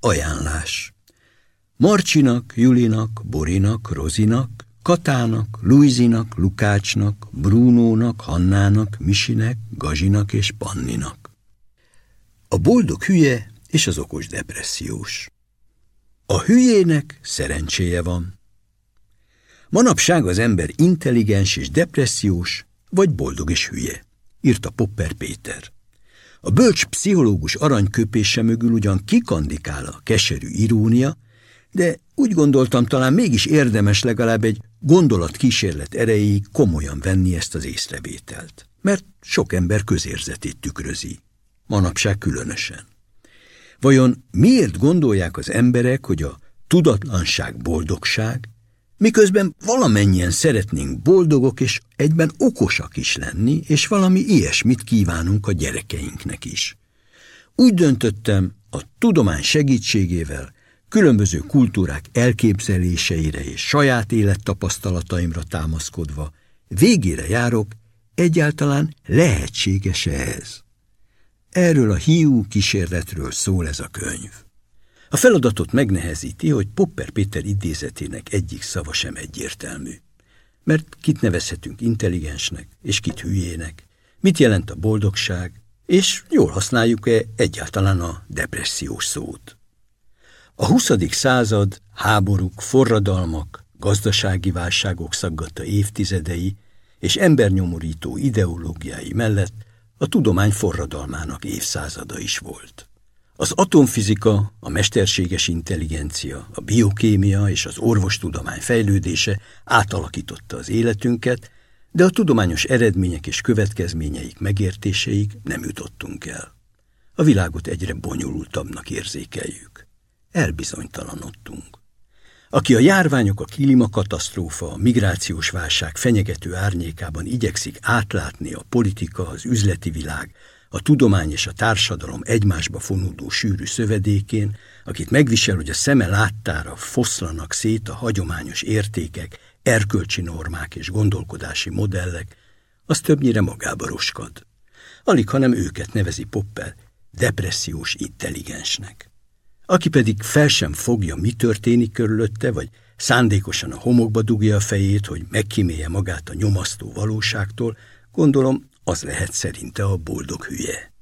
Ajánlás Marcsinak, Julinak, Borinak, Rozinak, Katának, Luizinak, Lukácsnak, Brunónak, Hannának, Misinek, Gazsinak és Panninak. A boldog hülye és az okos depressziós. A hülyének szerencséje van. Manapság az ember intelligens és depressziós, vagy boldog és hülye, írta Popper Péter. A bölcs pszichológus aranyköpése mögül ugyan kikandikál a keserű irónia, de úgy gondoltam, talán mégis érdemes legalább egy gondolatkísérlet erejéig komolyan venni ezt az észrevételt, mert sok ember közérzetét tükrözi, manapság különösen. Vajon miért gondolják az emberek, hogy a tudatlanság boldogság, miközben valamennyien szeretnénk boldogok és egyben okosak is lenni, és valami ilyesmit kívánunk a gyerekeinknek is. Úgy döntöttem, a tudomány segítségével különböző kultúrák elképzeléseire és saját élettapasztalataimra támaszkodva végére járok, egyáltalán lehetséges-e ez? Erről a hiú kísérletről szól ez a könyv. A feladatot megnehezíti, hogy Popper Péter idézetének egyik szava sem egyértelmű. Mert kit nevezhetünk intelligensnek, és kit hülyének, mit jelent a boldogság, és jól használjuk-e egyáltalán a depressziós szót. A 20. század háborúk, forradalmak, gazdasági válságok szaggatta évtizedei és embernyomorító ideológiái mellett a tudomány forradalmának évszázada is volt. Az atomfizika, a mesterséges intelligencia, a biokémia és az orvostudomány fejlődése átalakította az életünket, de a tudományos eredmények és következményeik megértéseig nem jutottunk el. A világot egyre bonyolultabbnak érzékeljük elbizonytalanodtunk. Aki a járványok, a klímakatasztrófa, a migrációs válság fenyegető árnyékában igyekszik átlátni a politika, az üzleti világ, a tudomány és a társadalom egymásba fonódó sűrű szövedékén, akit megvisel, hogy a szeme láttára foszlanak szét a hagyományos értékek, erkölcsi normák és gondolkodási modellek, az többnyire magába roskad. Alig, hanem őket nevezi Popper depressziós intelligensnek. Aki pedig fel sem fogja, mi történik körülötte, vagy szándékosan a homokba dugja a fejét, hogy megkímélje magát a nyomasztó valóságtól, gondolom, az lehet szerinte a boldog hülye.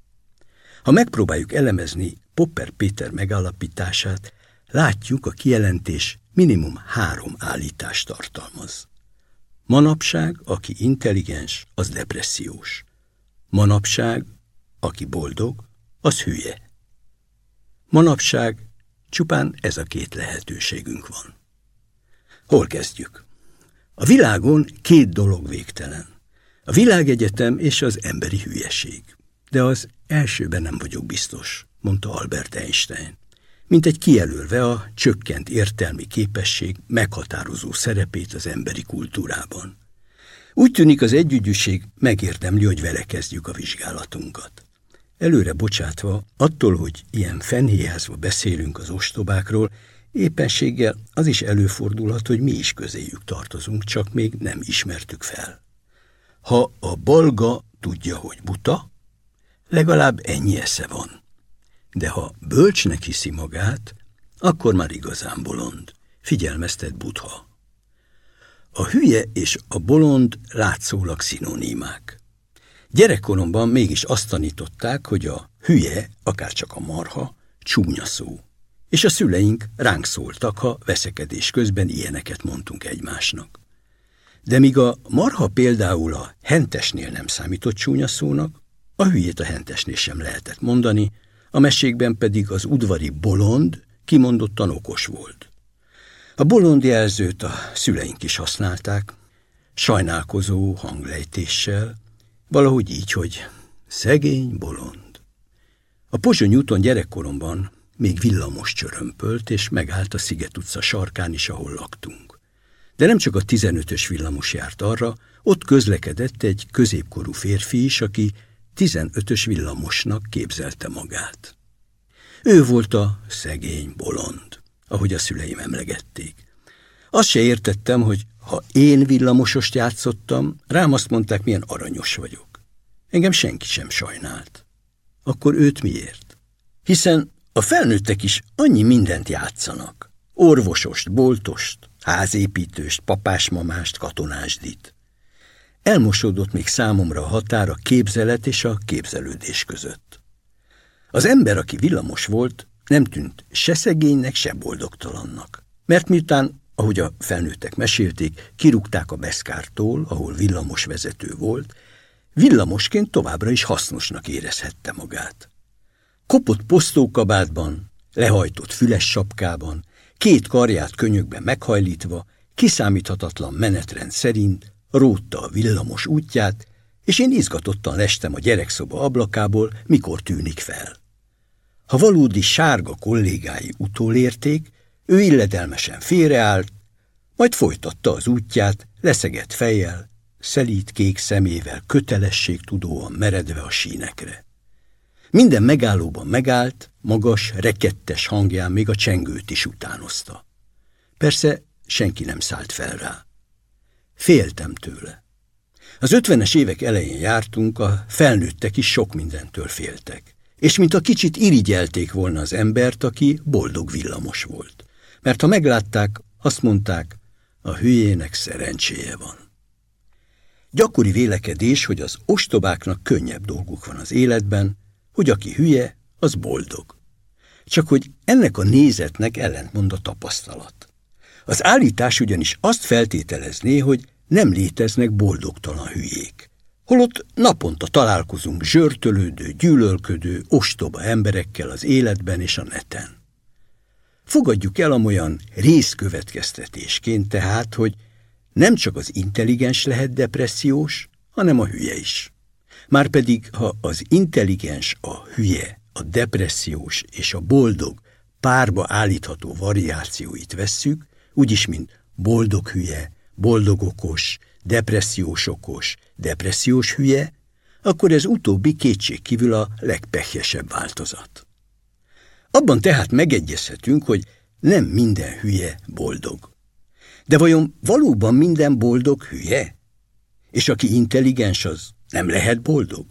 Ha megpróbáljuk elemezni Popper Péter megállapítását, látjuk a kijelentés minimum három állítást tartalmaz. Manapság, aki intelligens, az depressziós. Manapság, aki boldog, az hülye. Manapság csupán ez a két lehetőségünk van. Hol kezdjük? A világon két dolog végtelen. A világegyetem és az emberi hülyeség. De az elsőben nem vagyok biztos, mondta Albert Einstein, mint egy kijelölve a csökkent értelmi képesség meghatározó szerepét az emberi kultúrában. Úgy tűnik az együgyűség megérdemli, hogy vele kezdjük a vizsgálatunkat. Előre bocsátva, attól, hogy ilyen fenhéházva beszélünk az ostobákról, éppenséggel az is előfordulhat, hogy mi is közéjük tartozunk, csak még nem ismertük fel. Ha a balga tudja, hogy buta, legalább ennyi esze van. De ha bölcsnek hiszi magát, akkor már igazán bolond, figyelmeztet butha. A hülye és a bolond látszólag szinonimák. Gyerekkoromban mégis azt tanították, hogy a hülye, akár csak a marha, csúnya szó. És a szüleink ránk szóltak, ha veszekedés közben ilyeneket mondtunk egymásnak. De míg a marha például a hentesnél nem számított csúnya szónak, a hülyét a hentesnél sem lehetett mondani, a mesékben pedig az udvari bolond kimondottan okos volt. A bolond jelzőt a szüleink is használták, sajnálkozó hanglejtéssel, Valahogy így, hogy szegény bolond. A Pozsony úton gyerekkoromban még villamos csörömpölt, és megállt a Sziget utca sarkán is, ahol laktunk. De nem csak a 15-ös villamos járt arra, ott közlekedett egy középkorú férfi is, aki 15-ös villamosnak képzelte magát. Ő volt a szegény bolond, ahogy a szüleim emlegették. Azt se értettem, hogy ha én villamosost játszottam, rám azt mondták, milyen aranyos vagyok. Engem senki sem sajnált. Akkor őt miért? Hiszen A felnőttek is annyi mindent játszanak. Orvosost, boltost, házépítőst, papásmamást, katonásdit. Elmosódott még számomra a határ a képzelet és a képzelődés között. Az ember, aki villamos volt, nem tűnt se szegénynek, se boldogtalannak. Mert miután, ahogy a felnőttek mesélték, kirúgták a beszkártól, ahol villamos vezető volt, villamosként továbbra is hasznosnak érezhette magát. Kopott posztókabátban, lehajtott füles sapkában, két karját könyökben meghajlítva, kiszámíthatatlan menetrend szerint rótta a villamos útját, és én izgatottan lestem a gyerekszoba ablakából, mikor tűnik fel. Ha valódi sárga kollégái utolérték, ő illedelmesen félreállt, majd folytatta az útját, leszegett fejjel, szelít kék szemével, kötelességtudóan meredve a sínekre. Minden megállóban megállt, magas, rekettes hangján még a csengőt is utánozta. Persze senki nem szállt fel rá. Féltem tőle. Az ötvenes évek elején jártunk, a felnőttek is sok mindentől féltek. És mint a kicsit irigyelték volna az embert, aki boldog villamos volt. Mert ha meglátták, azt mondták, a hülyének szerencséje van. Gyakori vélekedés, hogy az ostobáknak könnyebb dolguk van az életben, hogy aki hülye, az boldog. Csak hogy ennek a nézetnek ellentmond a tapasztalat. Az állítás ugyanis azt feltételezné, hogy nem léteznek boldogtalan hülyék. Holott naponta találkozunk zsörtölődő, gyűlölködő, ostoba emberekkel az életben és a neten. Fogadjuk el amolyan részkövetkeztetésként tehát, hogy nem csak az intelligens lehet depressziós, hanem a hülye is. Márpedig, ha az intelligens, a hülye, a depressziós és a boldog párba állítható variációit vesszük, úgyis, mint boldog hülye, boldog okos, depressziós okos, depressziós hülye, akkor ez utóbbi kétségkívül a legpehjesebb változat. Abban tehát megegyezhetünk, hogy nem minden hülye boldog. De vajon valóban minden boldog hülye? És aki intelligens, az nem lehet boldog?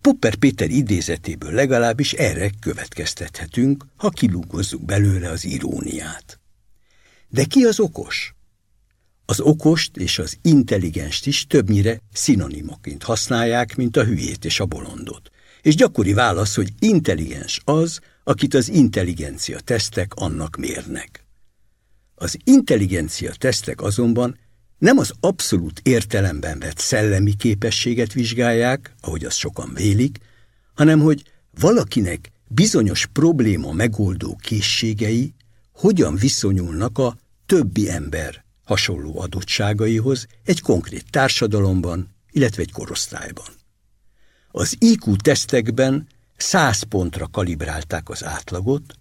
Popper Péter idézetéből legalábbis erre következtethetünk, ha kilúgozzuk belőle az iróniát. De ki az okos? Az okost és az intelligenst is többnyire szinonimaként használják, mint a hülyét és a bolondot. És gyakori válasz, hogy intelligens az, akit az intelligencia tesztek annak mérnek. Az intelligencia tesztek azonban nem az abszolút értelemben vett szellemi képességet vizsgálják, ahogy azt sokan vélik, hanem hogy valakinek bizonyos probléma megoldó készségei hogyan viszonyulnak a többi ember hasonló adottságaihoz egy konkrét társadalomban, illetve egy korosztályban. Az IQ tesztekben 100 pontra kalibrálták az átlagot,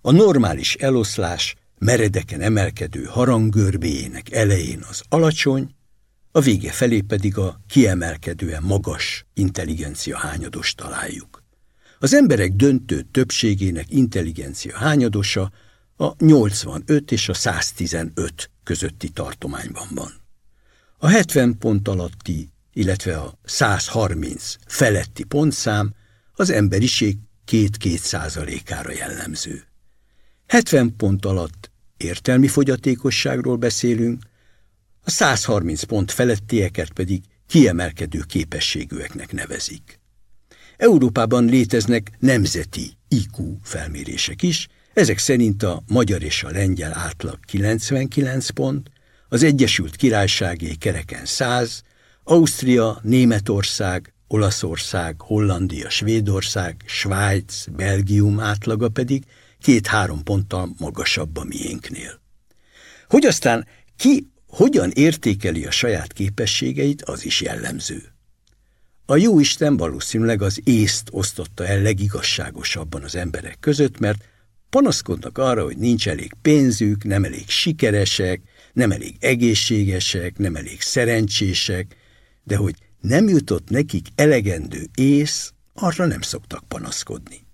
a normális eloszlás meredeken emelkedő haranggörbéjének elején az alacsony, a vége felé pedig a kiemelkedően magas intelligencia hányados találjuk. Az emberek döntő többségének intelligencia hányadosa a 85 és a 115 közötti tartományban van. A 70 pont alatti, illetve a 130 feletti pontszám az emberiség két-két százalékára jellemző. 70 pont alatt értelmi fogyatékosságról beszélünk, a 130 pont felettieket pedig kiemelkedő képességűeknek nevezik. Európában léteznek nemzeti IQ felmérések is, ezek szerint a magyar és a lengyel átlag 99 pont, az Egyesült Királyságé kereken 100, Ausztria, Németország, Olaszország, Hollandia, Svédország, Svájc, Belgium átlaga pedig két-három ponttal magasabb a miénknél. Hogy aztán ki hogyan értékeli a saját képességeit, az is jellemző. A jó Isten valószínűleg az észt osztotta el legigazságosabban az emberek között, mert panaszkodnak arra, hogy nincs elég pénzük, nem elég sikeresek, nem elég egészségesek, nem elég szerencsések, de hogy nem jutott nekik elegendő ész, arra nem szoktak panaszkodni.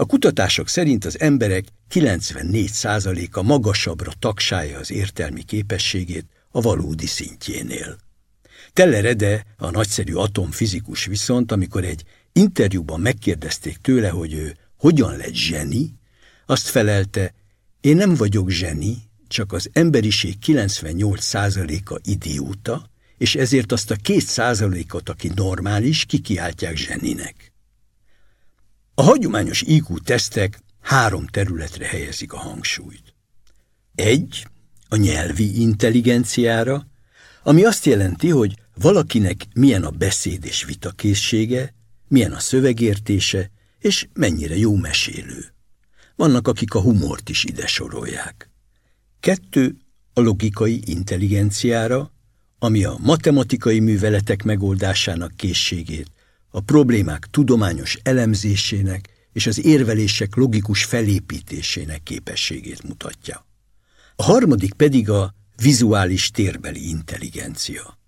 A kutatások szerint az emberek 94%-a magasabbra tagsálja az értelmi képességét a valódi szintjénél. Tellerede, a nagyszerű atomfizikus viszont, amikor egy interjúban megkérdezték tőle, hogy ő hogyan lett zseni, azt felelte, én nem vagyok zseni, csak az emberiség 98%-a idióta, és ezért azt a két százalékot, aki normális, kikiáltják zseninek. A hagyományos IQ tesztek három területre helyezik a hangsúlyt. Egy, a nyelvi intelligenciára, ami azt jelenti, hogy valakinek milyen a beszéd és vitakészsége, milyen a szövegértése, és mennyire jó mesélő. Vannak, akik a humort is ide sorolják. Kettő, a logikai intelligenciára, ami a matematikai műveletek megoldásának készségét, a problémák tudományos elemzésének és az érvelések logikus felépítésének képességét mutatja. A harmadik pedig a vizuális térbeli intelligencia.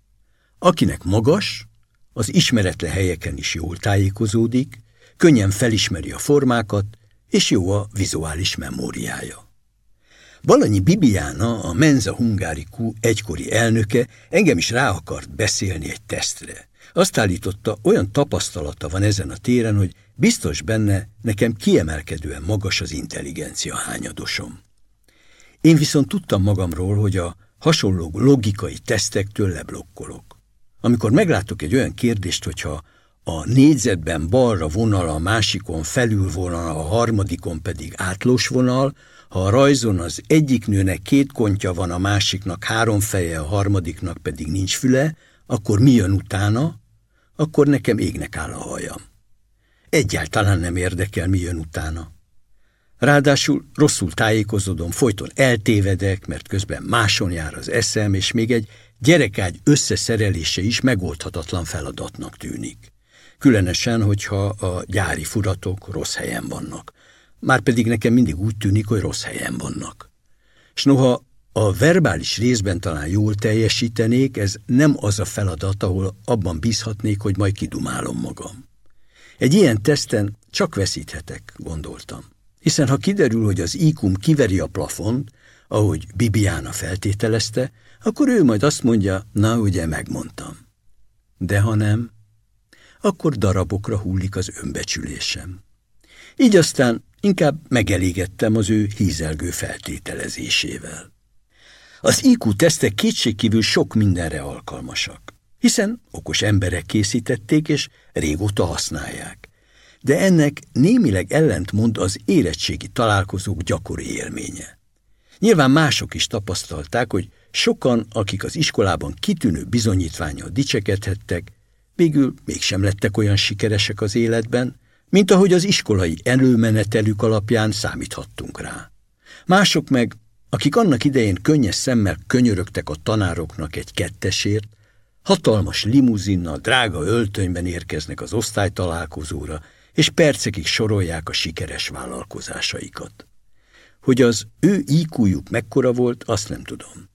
Akinek magas, az ismeretlen helyeken is jól tájékozódik, könnyen felismeri a formákat, és jó a vizuális memóriája. Balanyi Bibiana, a Menza Hungariku egykori elnöke engem is rá akart beszélni egy tesztre. Azt állította, olyan tapasztalata van ezen a téren, hogy biztos benne nekem kiemelkedően magas az intelligencia hányadosom. Én viszont tudtam magamról, hogy a hasonló logikai tesztektől leblokkolok. Amikor meglátok egy olyan kérdést, hogyha a négyzetben balra vonal, a másikon felül vonal, a harmadikon pedig átlós vonal, ha a rajzon az egyik nőnek két kontja van, a másiknak három feje, a harmadiknak pedig nincs füle, akkor mi jön utána? Akkor nekem égnek áll a hajam. Egyáltalán nem érdekel, mi jön utána. Ráadásul rosszul tájékozódom, folyton eltévedek, mert közben máson jár az eszem, és még egy gyerekágy összeszerelése is megoldhatatlan feladatnak tűnik. Különösen, hogyha a gyári furatok rossz helyen vannak. Márpedig nekem mindig úgy tűnik, hogy rossz helyen vannak. S noha a verbális részben talán jól teljesítenék, ez nem az a feladat, ahol abban bízhatnék, hogy majd kidumálom magam. Egy ilyen teszten csak veszíthetek, gondoltam. Hiszen ha kiderül, hogy az IQ-m kiveri a plafont, ahogy Bibiána feltételezte, akkor ő majd azt mondja, na ugye megmondtam. De ha nem, akkor darabokra hullik az önbecsülésem. Így aztán inkább megelégettem az ő hízelgő feltételezésével. Az IQ tesztek kétségkívül sok mindenre alkalmasak, hiszen okos emberek készítették és régóta használják. De ennek némileg ellentmond az érettségi találkozók gyakori élménye. Nyilván mások is tapasztalták, hogy sokan, akik az iskolában kitűnő bizonyítványal dicsekedhettek, végül mégsem lettek olyan sikeresek az életben, mint ahogy az iskolai előmenetelük alapján számíthattunk rá. Mások meg, akik annak idején könnyes szemmel könyörögtek a tanároknak egy kettesért, hatalmas limuzinnal, drága öltönyben érkeznek az osztálytalálkozóra, és percekig sorolják a sikeres vállalkozásaikat. Hogy az ő íkújuk mekkora volt, azt nem tudom.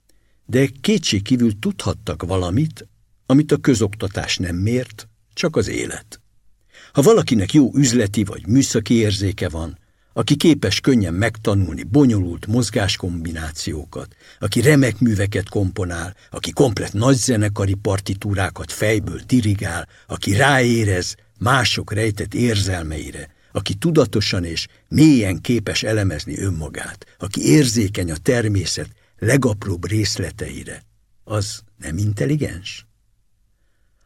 De kétség kívül tudhattak valamit, amit a közoktatás nem mért, csak az élet. Ha valakinek jó üzleti vagy műszaki érzéke van, aki képes könnyen megtanulni bonyolult mozgáskombinációkat, aki remek műveket komponál, aki komplet nagyzenekari partitúrákat fejből dirigál, aki ráérez mások rejtett érzelmeire, aki tudatosan és mélyen képes elemezni önmagát, aki érzékeny a természet legapróbb részleteire, az nem intelligens?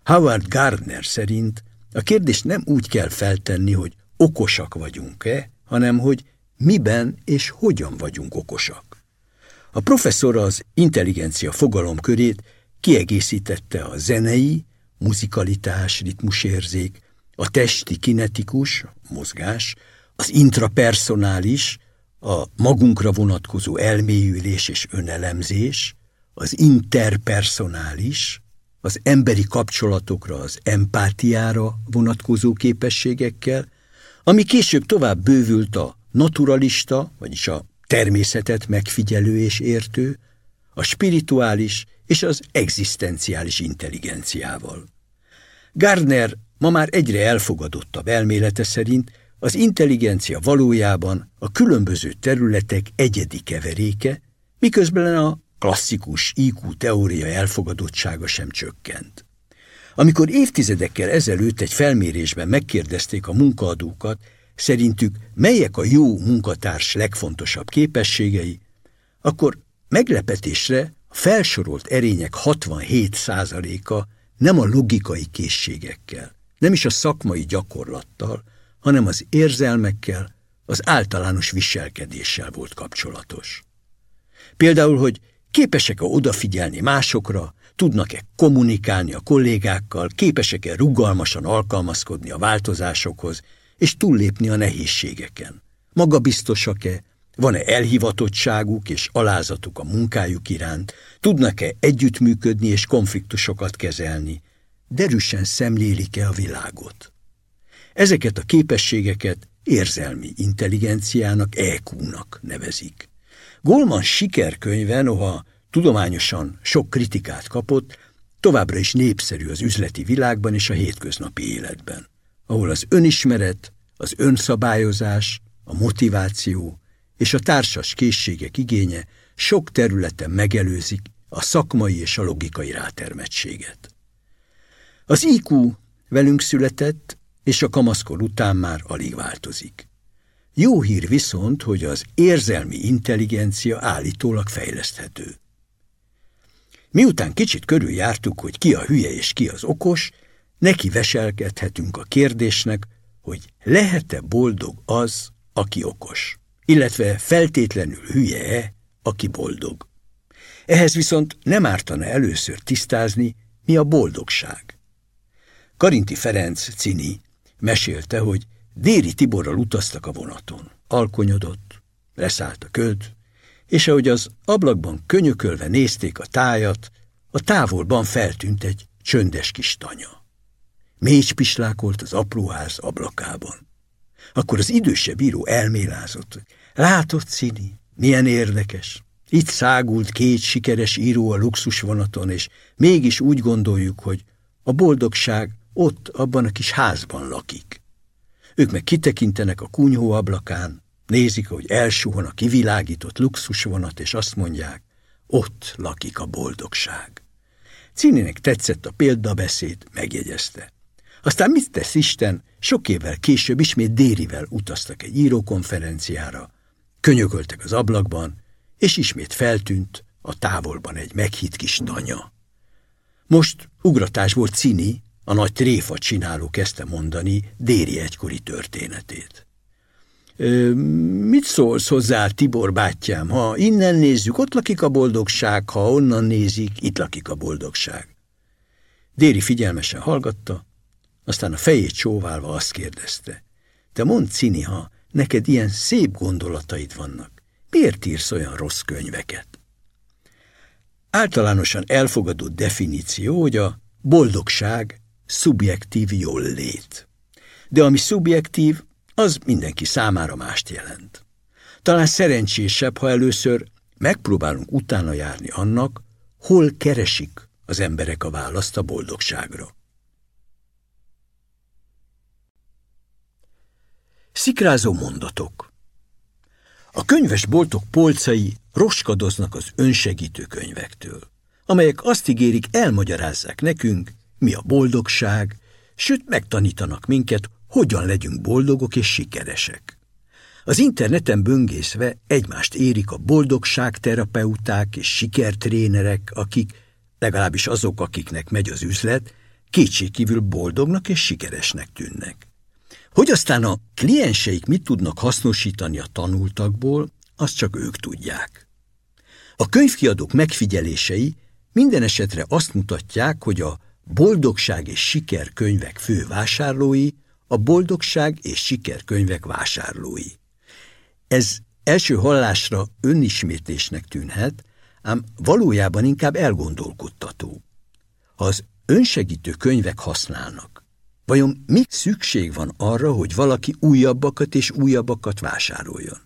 Howard Gardner szerint a kérdést nem úgy kell feltenni, hogy okosak vagyunk-e, hanem hogy miben és hogyan vagyunk okosak. A professzor az intelligencia fogalomkörét kiegészítette a zenei, muzikalitás, ritmusérzék, a testi kinetikus, mozgás, az intrapersonális, a magunkra vonatkozó elmélyülés és önelemzés, az interpersonális, az emberi kapcsolatokra, az empátiára vonatkozó képességekkel, ami később tovább bővült a naturalista, vagyis a természetet megfigyelő és értő, a spirituális és az egzisztenciális intelligenciával. Gardner ma már egyre elfogadottabb elmélete szerint az intelligencia valójában a különböző területek egyedi keveréke, miközben a klasszikus IQ teória elfogadottsága sem csökkent. Amikor évtizedekkel ezelőtt egy felmérésben megkérdezték a munkaadókat, szerintük melyek a jó munkatárs legfontosabb képességei, akkor meglepetésre a felsorolt erények 67%-a nem a logikai készségekkel, nem is a szakmai gyakorlattal, hanem az érzelmekkel, az általános viselkedéssel volt kapcsolatos. Például, hogy képesek-e odafigyelni másokra, tudnak-e kommunikálni a kollégákkal, képesek-e rugalmasan alkalmazkodni a változásokhoz, és túllépni a nehézségeken. Magabiztosak-e, van-e elhivatottságuk és alázatuk a munkájuk iránt, tudnak-e együttműködni és konfliktusokat kezelni, derűsen szemlélik-e a világot. Ezeket a képességeket érzelmi intelligenciának, EQ-nak nevezik. Goldman sikerkönyve, noha tudományosan sok kritikát kapott, továbbra is népszerű az üzleti világban és a hétköznapi életben, ahol az önismeret, az önszabályozás, a motiváció és a társas készségek igénye sok területen megelőzik a szakmai és a logikai rátermettséget. Az IQ velünk született, és a kamaszkor után már alig változik. Jó hír viszont, hogy az érzelmi intelligencia állítólag fejleszthető. Miután kicsit körüljártuk, hogy ki a hülye és ki az okos, neki veselkedhetünk a kérdésnek, hogy lehet-e boldog az, aki okos, illetve feltétlenül hülye-e, aki boldog. Ehhez viszont nem ártana először tisztázni, mi a boldogság. Karinti Ferenc Cini mesélte, hogy Déri Tiborral utaztak a vonaton. Alkonyodott, leszállt a köd, és ahogy az ablakban könyökölve nézték a tájat, a távolban feltűnt egy csöndes kis tanya. Mécs pislákolt az apróház ablakában. Akkor az idősebb író elmélázott, hogy látott Cini, milyen érdekes. Itt szágult két sikeres író a luxusvonaton, és mégis úgy gondoljuk, hogy a boldogság ott, abban a kis házban lakik. Ők meg kitekintenek a kunyhó ablakán, nézik, hogy elsuhon a kivilágított luxusvonat, és azt mondják, ott lakik a boldogság. Cininek tetszett a példabeszéd, megjegyezte. Aztán mit tesz Isten, sok évvel később ismét Dérivel utaztak egy írókonferenciára, könyököltek az ablakban, és ismét feltűnt a távolban egy meghitt kis tanya. Most ugratás volt Cini, a nagy tréfa csináló kezdte mondani Déri egykori történetét. Mit szólsz hozzá, Tibor bátyám? Ha innen nézzük, ott lakik a boldogság, ha onnan nézik, itt lakik a boldogság. Déri figyelmesen hallgatta, aztán a fejét csóválva azt kérdezte. Te mondd, Cini, ha neked ilyen szép gondolataid vannak, miért írsz olyan rossz könyveket? Általánosan elfogadott definíció, hogy a boldogság szubjektív jól lét. De ami szubjektív, az mindenki számára mást jelent. Talán szerencsésebb, ha először megpróbálunk utána járni annak, hol keresik az emberek a választ a boldogságra. Szikrázó mondatok A könyvesboltok polcai roskadoznak az önsegítő könyvektől, amelyek azt ígérik, elmagyarázzák nekünk, mi a boldogság, sőt megtanítanak minket, hogyan legyünk boldogok és sikeresek. Az interneten böngészve egymást érik a boldogságterapeuták és sikertrénerek, akik, legalábbis azok, akiknek megy az üzlet, kétségkívül boldognak és sikeresnek tűnnek. Hogy aztán a klienseik mit tudnak hasznosítani a tanultakból, azt csak ők tudják. A könyvkiadók megfigyelései minden esetre azt mutatják, hogy a boldogság és siker könyvek fő vásárlói, a boldogság és siker könyvek vásárlói. Ez első hallásra önismétlésnek tűnhet, ám valójában inkább elgondolkodtató. Ha az önsegítő könyvek használnak, vajon mi szükség van arra, hogy valaki újabbakat és újabbakat vásároljon?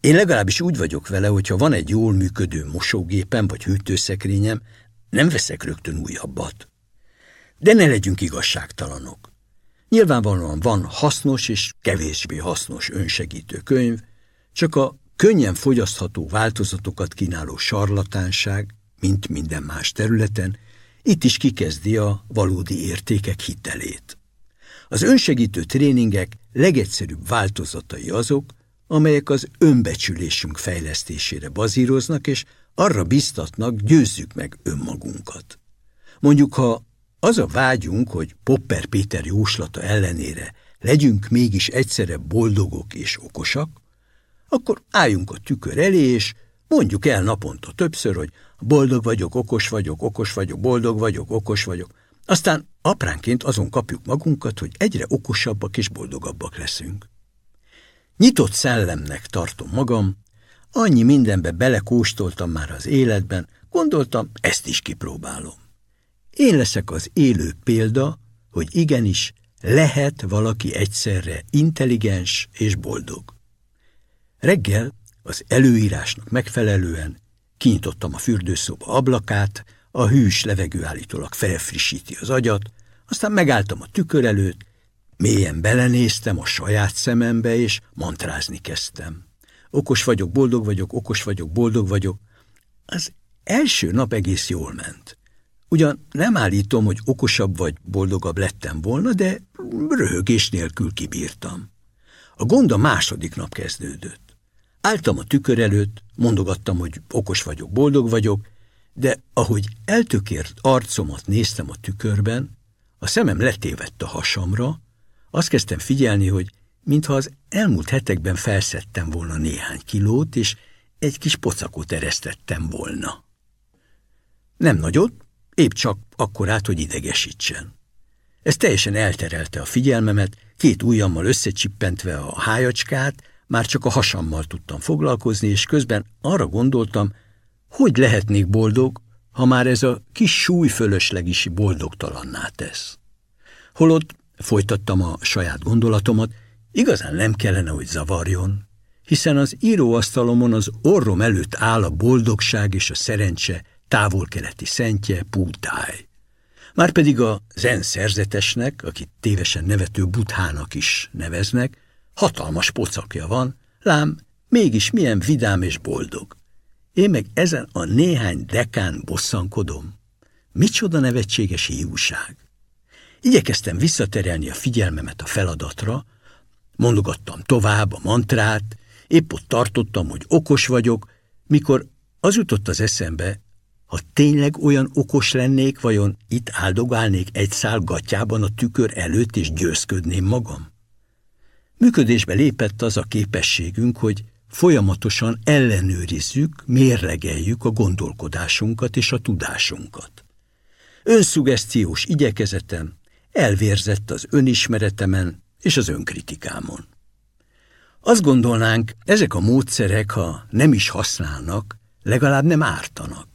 Én legalábbis úgy vagyok vele, hogyha van egy jól működő mosógépem vagy hűtőszekrényem, nem veszek rögtön újabbat. De ne legyünk igazságtalanok. Nyilvánvalóan van hasznos és kevésbé hasznos önsegítő könyv, csak a könnyen fogyasztható változatokat kínáló sarlatánság, mint minden más területen, itt is kikezdi a valódi értékek hitelét. Az önsegítő tréningek legegyszerűbb változatai azok, amelyek az önbecsülésünk fejlesztésére bazíroznak, és arra biztatnak, győzzük meg önmagunkat. Mondjuk, ha az a vágyunk, hogy Popper Péter jóslata ellenére legyünk mégis egyszerre boldogok és okosak, akkor álljunk a tükör elé, és mondjuk el naponta többször, hogy boldog vagyok, okos vagyok, okos vagyok, boldog vagyok, okos vagyok. Aztán apránként azon kapjuk magunkat, hogy egyre okosabbak és boldogabbak leszünk. Nyitott szellemnek tartom magam, annyi mindenbe belekóstoltam már az életben, gondoltam, ezt is kipróbálom. Én leszek az élő példa, hogy igenis lehet valaki egyszerre intelligens és boldog. Reggel az előírásnak megfelelően kinyitottam a fürdőszoba ablakát, a hűs levegő állítólag felfrissíti az agyat, aztán megálltam a tükör előtt, mélyen belenéztem a saját szemembe, és mantrázni kezdtem. Okos vagyok, boldog vagyok, okos vagyok, boldog vagyok. Az első nap egész jól ment. Ugyan nem állítom, hogy okosabb vagy boldogabb lettem volna, de röhögés nélkül kibírtam. A gond a második nap kezdődött. Álltam a tükör előtt, mondogattam, hogy okos vagyok, boldog vagyok, de ahogy eltökért arcomat néztem a tükörben, a szemem letévedt a hasamra, azt kezdtem figyelni, hogy mintha az elmúlt hetekben felszettem volna néhány kilót, és egy kis pocakot eresztettem volna. Nem nagyot, épp csak akkorát, hogy idegesítsen. Ez teljesen elterelte a figyelmemet, két ujjammal összecsippentve a hájacskát, már csak a hasammal tudtam foglalkozni, és közben arra gondoltam, hogy lehetnék boldog, ha már ez a kis súly fölösleg is boldogtalanná tesz. Holott folytattam a saját gondolatomat, igazán nem kellene, hogy zavarjon, hiszen az íróasztalomon az orrom előtt áll a boldogság és a szerencse távol-keleti szentje, Pútáj. Márpedig a zen szerzetesnek, akit tévesen nevető buthának is neveznek, hatalmas pocakja van, lám mégis milyen vidám és boldog. Én meg ezen a néhány dekán bosszankodom. Micsoda nevetséges hiúság. Igyekeztem visszaterelni a figyelmemet a feladatra, mondogattam tovább a mantrát, épp ott tartottam, hogy okos vagyok, mikor az jutott az eszembe, ha tényleg olyan okos lennék, vajon itt áldogálnék egy szál gatyában a tükör előtt, és győzködném magam? Működésbe lépett az a képességünk, hogy folyamatosan ellenőrizzük, mérlegeljük a gondolkodásunkat és a tudásunkat. Önszugesztiós igyekezetem elvérzett az önismeretemen és az önkritikámon. Azt gondolnánk, ezek a módszerek, ha nem is használnak, legalább nem ártanak.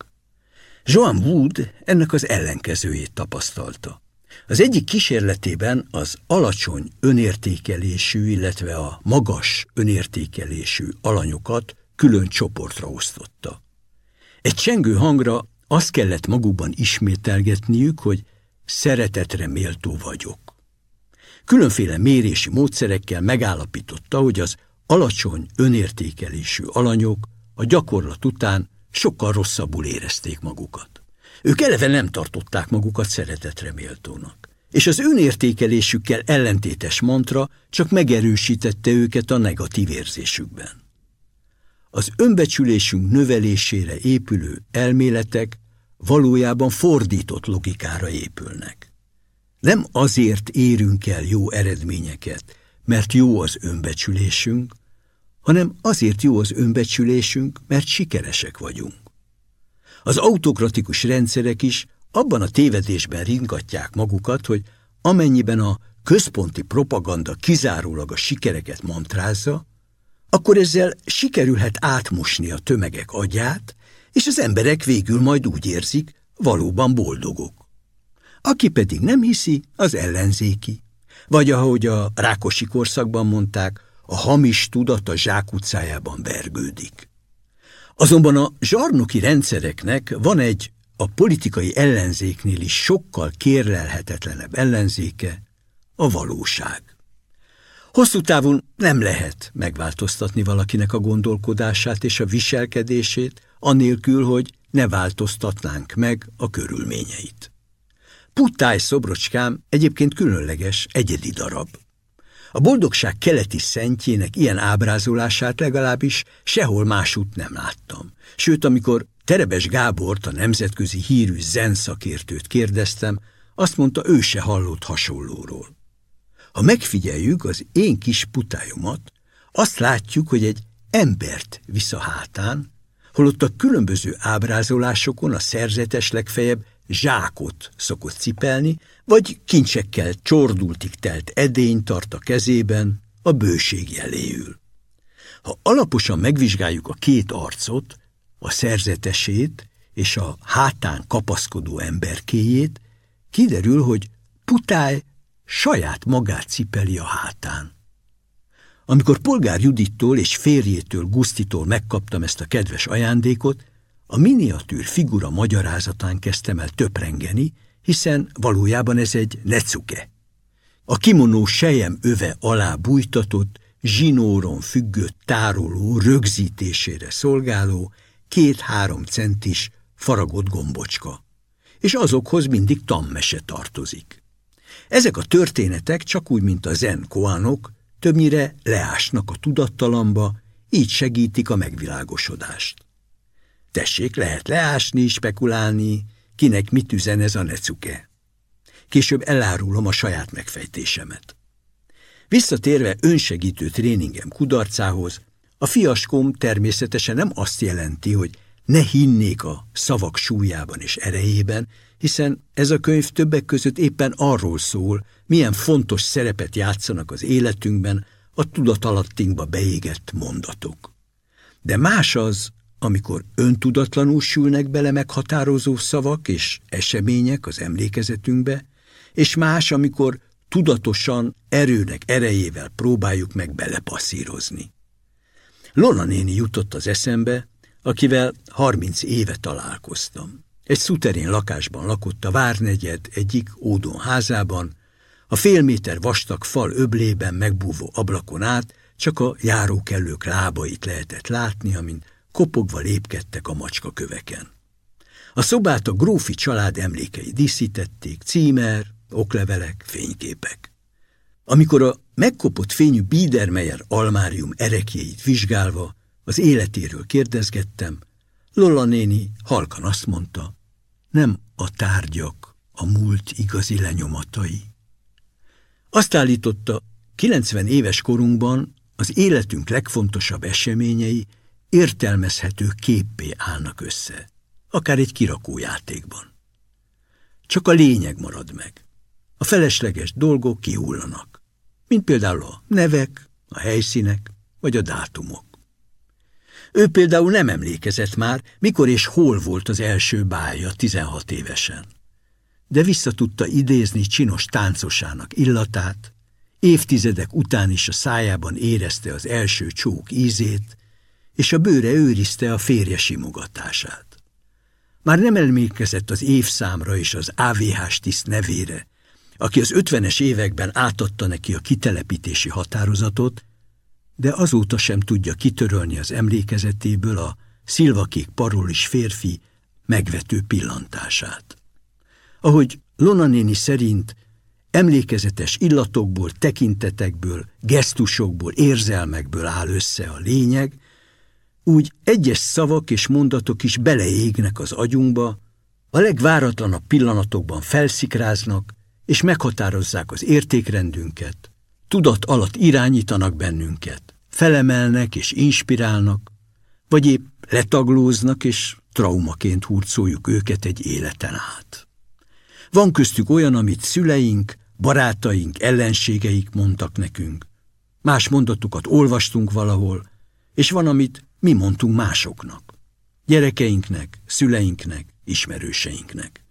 Joan Wood ennek az ellenkezőjét tapasztalta. Az egyik kísérletében az alacsony önértékelésű, illetve a magas önértékelésű alanyokat külön csoportra osztotta. Egy csengő hangra azt kellett magukban ismételgetniük, hogy szeretetre méltó vagyok. Különféle mérési módszerekkel megállapította, hogy az alacsony önértékelésű alanyok a gyakorlat után sokkal rosszabbul érezték magukat. Ők eleve nem tartották magukat szeretetre méltónak. És az önértékelésükkel ellentétes mantra csak megerősítette őket a negatív érzésükben. Az önbecsülésünk növelésére épülő elméletek valójában fordított logikára épülnek. Nem azért érünk el jó eredményeket, mert jó az önbecsülésünk, hanem azért jó az önbecsülésünk, mert sikeresek vagyunk. Az autokratikus rendszerek is abban a tévedésben ringatják magukat, hogy amennyiben a központi propaganda kizárólag a sikereket mantrázza, akkor ezzel sikerülhet átmosni a tömegek agyát, és az emberek végül majd úgy érzik, valóban boldogok. Aki pedig nem hiszi, az ellenzéki. Vagy ahogy a Rákosi korszakban mondták, a hamis tudat a zsákutcájában vergődik. Azonban a zsarnoki rendszereknek van egy a politikai ellenzéknél is sokkal kérlelhetetlenebb ellenzéke, a valóság. Hosszú távon nem lehet megváltoztatni valakinek a gondolkodását és a viselkedését, anélkül, hogy ne változtatnánk meg a körülményeit. putály szobrocskám egyébként különleges, egyedi darab. A boldogság keleti szentjének ilyen ábrázolását legalábbis sehol másút nem láttam. Sőt, amikor Terebes Gábort, a nemzetközi hírű zen szakértőt kérdeztem, azt mondta, ő se hallott hasonlóról. Ha megfigyeljük az én kis putályomat, azt látjuk, hogy egy embert visz a hátán, holott a különböző ábrázolásokon a szerzetes legfeljebb zsákot szokott cipelni, vagy kincsekkel csordultig telt edény tart a kezében, a bőség jeléül. Ha alaposan megvizsgáljuk a két arcot, a szerzetesét és a hátán kapaszkodó emberkéjét, kiderül, hogy Putály saját magát cipeli a hátán. Amikor polgár Judittól és férjétől Gusztitól megkaptam ezt a kedves ajándékot, a miniatűr figura magyarázatán kezdtem el töprengeni, hiszen valójában ez egy necuke. A kimonó sejem öve alá bújtatott, zsinóron függött tároló rögzítésére szolgáló, két-három centis faragott gombocska, és azokhoz mindig tammese tartozik. Ezek a történetek csak úgy, mint a zen koánok, többnyire leásnak a tudattalamba, így segítik a megvilágosodást. Tessék, lehet leásni, spekulálni, kinek mit üzen ez a necuke. Később elárulom a saját megfejtésemet. Visszatérve önsegítő tréningem kudarcához, a fiaskom természetesen nem azt jelenti, hogy ne hinnék a szavak súlyában és erejében, hiszen ez a könyv többek között éppen arról szól, milyen fontos szerepet játszanak az életünkben a tudatalattinkba beégett mondatok. De más az, amikor öntudatlanul sülnek bele meghatározó szavak és események az emlékezetünkbe, és más, amikor tudatosan, erőnek erejével próbáljuk meg belepasszírozni. Lona néni jutott az eszembe, akivel harminc éve találkoztam. Egy szuterén lakásban lakott a Várnegyed egyik ódon házában, a fél méter vastag fal öblében megbúvó ablakon át csak a járókelők lábait lehetett látni, amint kopogva lépkedtek a macska köveken. A szobát a grófi család emlékei díszítették, címer, oklevelek, fényképek. Amikor a megkopott fényű Biedermeyer almárium erekjeit vizsgálva az életéről kérdezgettem, Lola néni halkan azt mondta, nem a tárgyak, a múlt igazi lenyomatai. Azt állította, 90 éves korunkban az életünk legfontosabb eseményei értelmezhető képpé állnak össze, akár egy kirakójátékban. Csak a lényeg marad meg. A felesleges dolgok kihullanak, mint például a nevek, a helyszínek vagy a dátumok. Ő például nem emlékezett már, mikor és hol volt az első bája 16 évesen. De vissza tudta idézni csinos táncosának illatát, évtizedek után is a szájában érezte az első csók ízét, és a bőre őrizte a férje simogatását. Már nem emlékezett az évszámra és az AVH-s tiszt nevére, aki az ötvenes években átadta neki a kitelepítési határozatot, de azóta sem tudja kitörölni az emlékezetéből a szilvakék parolis férfi megvető pillantását. Ahogy Lona néni szerint emlékezetes illatokból, tekintetekből, gesztusokból, érzelmekből áll össze a lényeg, úgy egyes szavak és mondatok is beleégnek az agyunkba, a legváratlanabb pillanatokban felszikráznak, és meghatározzák az értékrendünket, tudat alatt irányítanak bennünket, felemelnek és inspirálnak, vagy épp letaglóznak és traumaként hurcoljuk őket egy életen át. Van köztük olyan, amit szüleink, barátaink, ellenségeik mondtak nekünk. Más mondatokat olvastunk valahol, és van, amit mi mondtunk másoknak. Gyerekeinknek, szüleinknek, ismerőseinknek.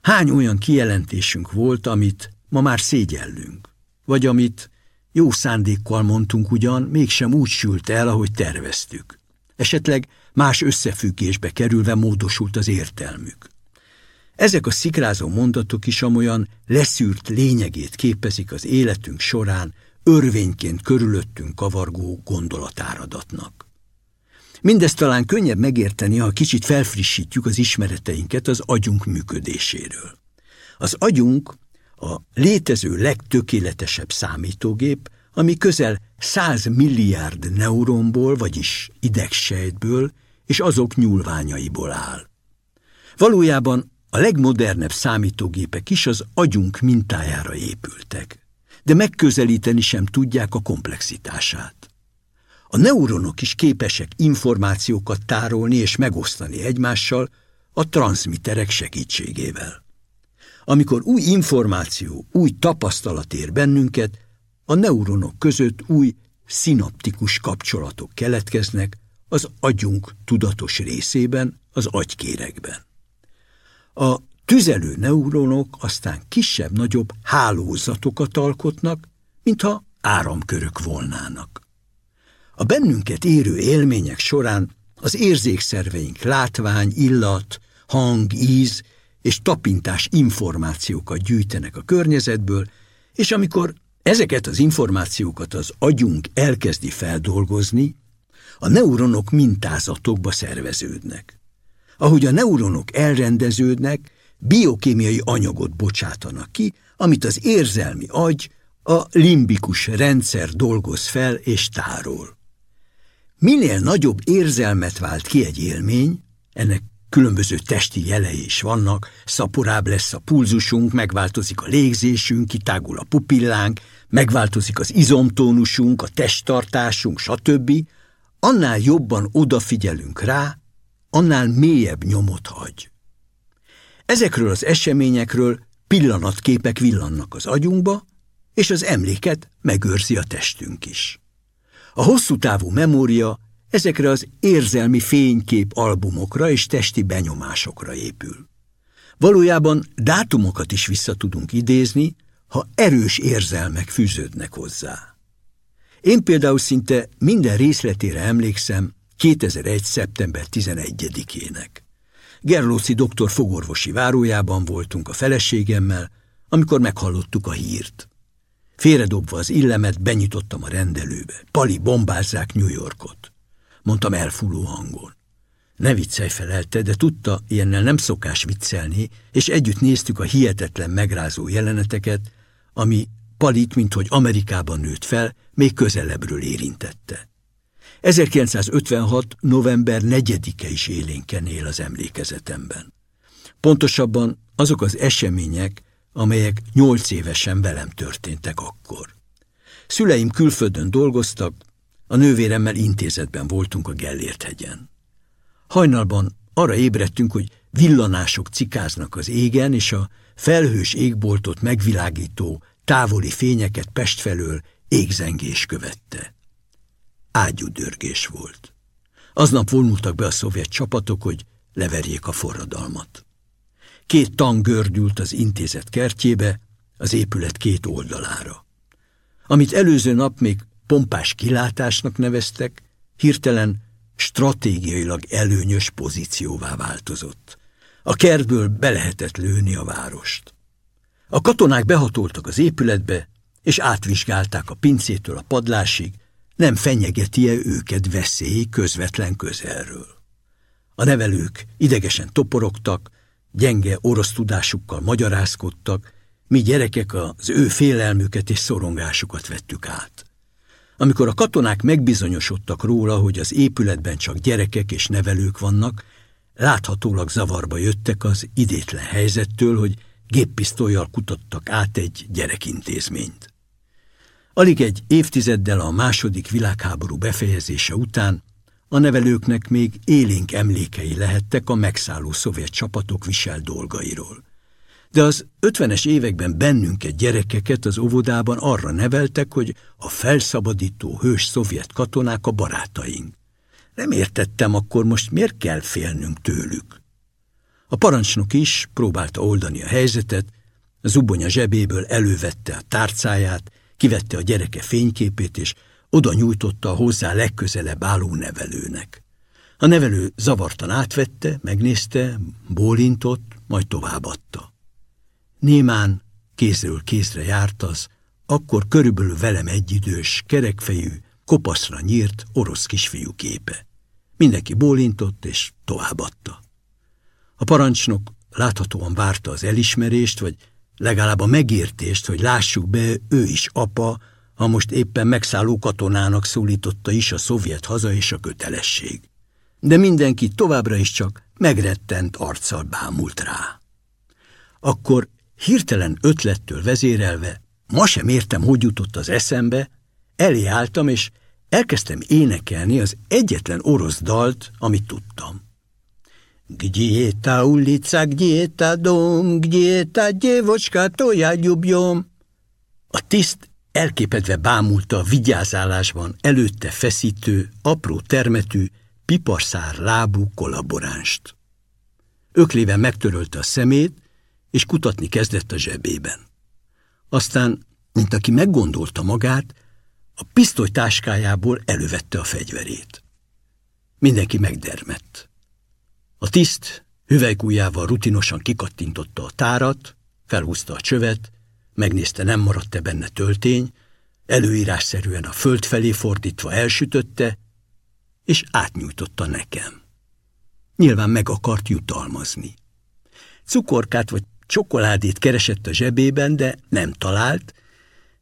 Hány olyan kijelentésünk volt, amit ma már szégyellünk, vagy amit jó szándékkal mondtunk ugyan, mégsem úgy sült el, ahogy terveztük. Esetleg más összefüggésbe kerülve módosult az értelmük. Ezek a szikrázó mondatok is amolyan leszűrt lényegét képezik az életünk során örvényként körülöttünk kavargó gondolatáradatnak. Mindezt talán könnyebb megérteni, ha kicsit felfrissítjük az ismereteinket az agyunk működéséről. Az agyunk a létező legtökéletesebb számítógép, ami közel 100 milliárd neuronból, vagyis idegsejtből és azok nyúlványaiból áll. Valójában a legmodernebb számítógépek is az agyunk mintájára épültek, de megközelíteni sem tudják a komplexitását. A neuronok is képesek információkat tárolni és megosztani egymással a transmitterek segítségével. Amikor új információ, új tapasztalat ér bennünket, a neuronok között új szinaptikus kapcsolatok keletkeznek az agyunk tudatos részében, az agykéregben. A tüzelő neuronok aztán kisebb-nagyobb hálózatokat alkotnak, mintha áramkörök volnának. A bennünket érő élmények során az érzékszerveink látvány, illat, hang, íz és tapintás információkat gyűjtenek a környezetből, és amikor ezeket az információkat az agyunk elkezdi feldolgozni, a neuronok mintázatokba szerveződnek. Ahogy a neuronok elrendeződnek, biokémiai anyagot bocsátanak ki, amit az érzelmi agy, a limbikus rendszer dolgoz fel és tárol. Minél nagyobb érzelmet vált ki egy élmény, ennek különböző testi jelei is vannak, szaporább lesz a pulzusunk, megváltozik a légzésünk, kitágul a pupillánk, megváltozik az izomtónusunk, a testtartásunk, stb., annál jobban odafigyelünk rá, annál mélyebb nyomot hagy. Ezekről az eseményekről pillanatképek villannak az agyunkba, és az emléket megőrzi a testünk is. A hosszú távú memória ezekre az érzelmi fénykép albumokra és testi benyomásokra épül. Valójában dátumokat is vissza tudunk idézni, ha erős érzelmek fűződnek hozzá. Én például szinte minden részletére emlékszem 2001. szeptember 11-ének. Gerlóci doktor fogorvosi várójában voltunk a feleségemmel, amikor meghallottuk a hírt. Félredobva az illemet, benyitottam a rendelőbe. Pali, bombázzák New Yorkot. Mondtam elfúló hangon. Ne viccelj felelte, de tudta, ilyennel nem szokás viccelni, és együtt néztük a hihetetlen megrázó jeleneteket, ami Palit, minthogy Amerikában nőtt fel, még közelebbről érintette. 1956. november 4-e is élénken él az emlékezetemben. Pontosabban azok az események, amelyek nyolc évesen velem történtek akkor. Szüleim külföldön dolgoztak, a nővéremmel intézetben voltunk a Gellért hegyen. Hajnalban arra ébredtünk, hogy villanások cikáznak az égen, és a felhős égboltot megvilágító távoli fényeket Pest felől égzengés követte. Ágyúdörgés volt. Aznap vonultak be a szovjet csapatok, hogy leverjék a forradalmat. Két tang gördült az intézet kertjébe, az épület két oldalára. Amit előző nap még pompás kilátásnak neveztek, hirtelen stratégiailag előnyös pozícióvá változott. A kertből be lehetett lőni a várost. A katonák behatoltak az épületbe, és átvizsgálták a pincétől a padlásig, nem fenyegeti-e őket veszély közvetlen közelről. A nevelők idegesen toporogtak, gyenge orosz tudásukkal magyarázkodtak, mi gyerekek az ő félelmüket és szorongásukat vettük át. Amikor a katonák megbizonyosodtak róla, hogy az épületben csak gyerekek és nevelők vannak, láthatólag zavarba jöttek az idétlen helyzettől, hogy géppisztolyjal kutattak át egy gyerekintézményt. Alig egy évtizeddel a második világháború befejezése után a nevelőknek még élénk emlékei lehettek a megszálló szovjet csapatok visel dolgairól. De az ötvenes években bennünket gyerekeket az óvodában arra neveltek, hogy a felszabadító hős szovjet katonák a barátaink. Nem értettem akkor most, miért kell félnünk tőlük. A parancsnok is próbálta oldani a helyzetet, zubonya zsebéből elővette a tárcáját, kivette a gyereke fényképét, és oda nyújtotta hozzá legközelebb álló nevelőnek. A nevelő zavartan átvette, megnézte, bólintott, majd továbbadta. Némán kézről kézre járt az, akkor körülbelül velem egyidős, kerekfejű, kopaszra nyírt orosz kisfiú képe. Mindenki bólintott és továbbadta. A parancsnok láthatóan várta az elismerést, vagy legalább a megértést, hogy lássuk be, ő is apa, ha most éppen megszálló katonának szólította is a szovjet haza és a kötelesség. De mindenki továbbra is csak megrettent arccal bámult rá. Akkor hirtelen ötlettől vezérelve, ma sem értem, hogy jutott az eszembe, elé álltam, és elkezdtem énekelni az egyetlen orosz dalt, amit tudtam. Gdzie ta ulica, gdzie ta dom, gdzie ta dzievočka, to. A tiszt elképedve bámulta a vigyázálásban előtte feszítő, apró termetű, piparszár lábú kollaboránst. Ökléven megtörölte a szemét, és kutatni kezdett a zsebében. Aztán, mint aki meggondolta magát, a pisztoly táskájából elővette a fegyverét. Mindenki megdermett. A tiszt hüvelykújjával rutinosan kikattintotta a tárat, felhúzta a csövet, megnézte, nem maradt-e benne töltény, előírásszerűen a föld felé fordítva elsütötte, és átnyújtotta nekem. Nyilván meg akart jutalmazni. Cukorkát vagy csokoládét keresett a zsebében, de nem talált,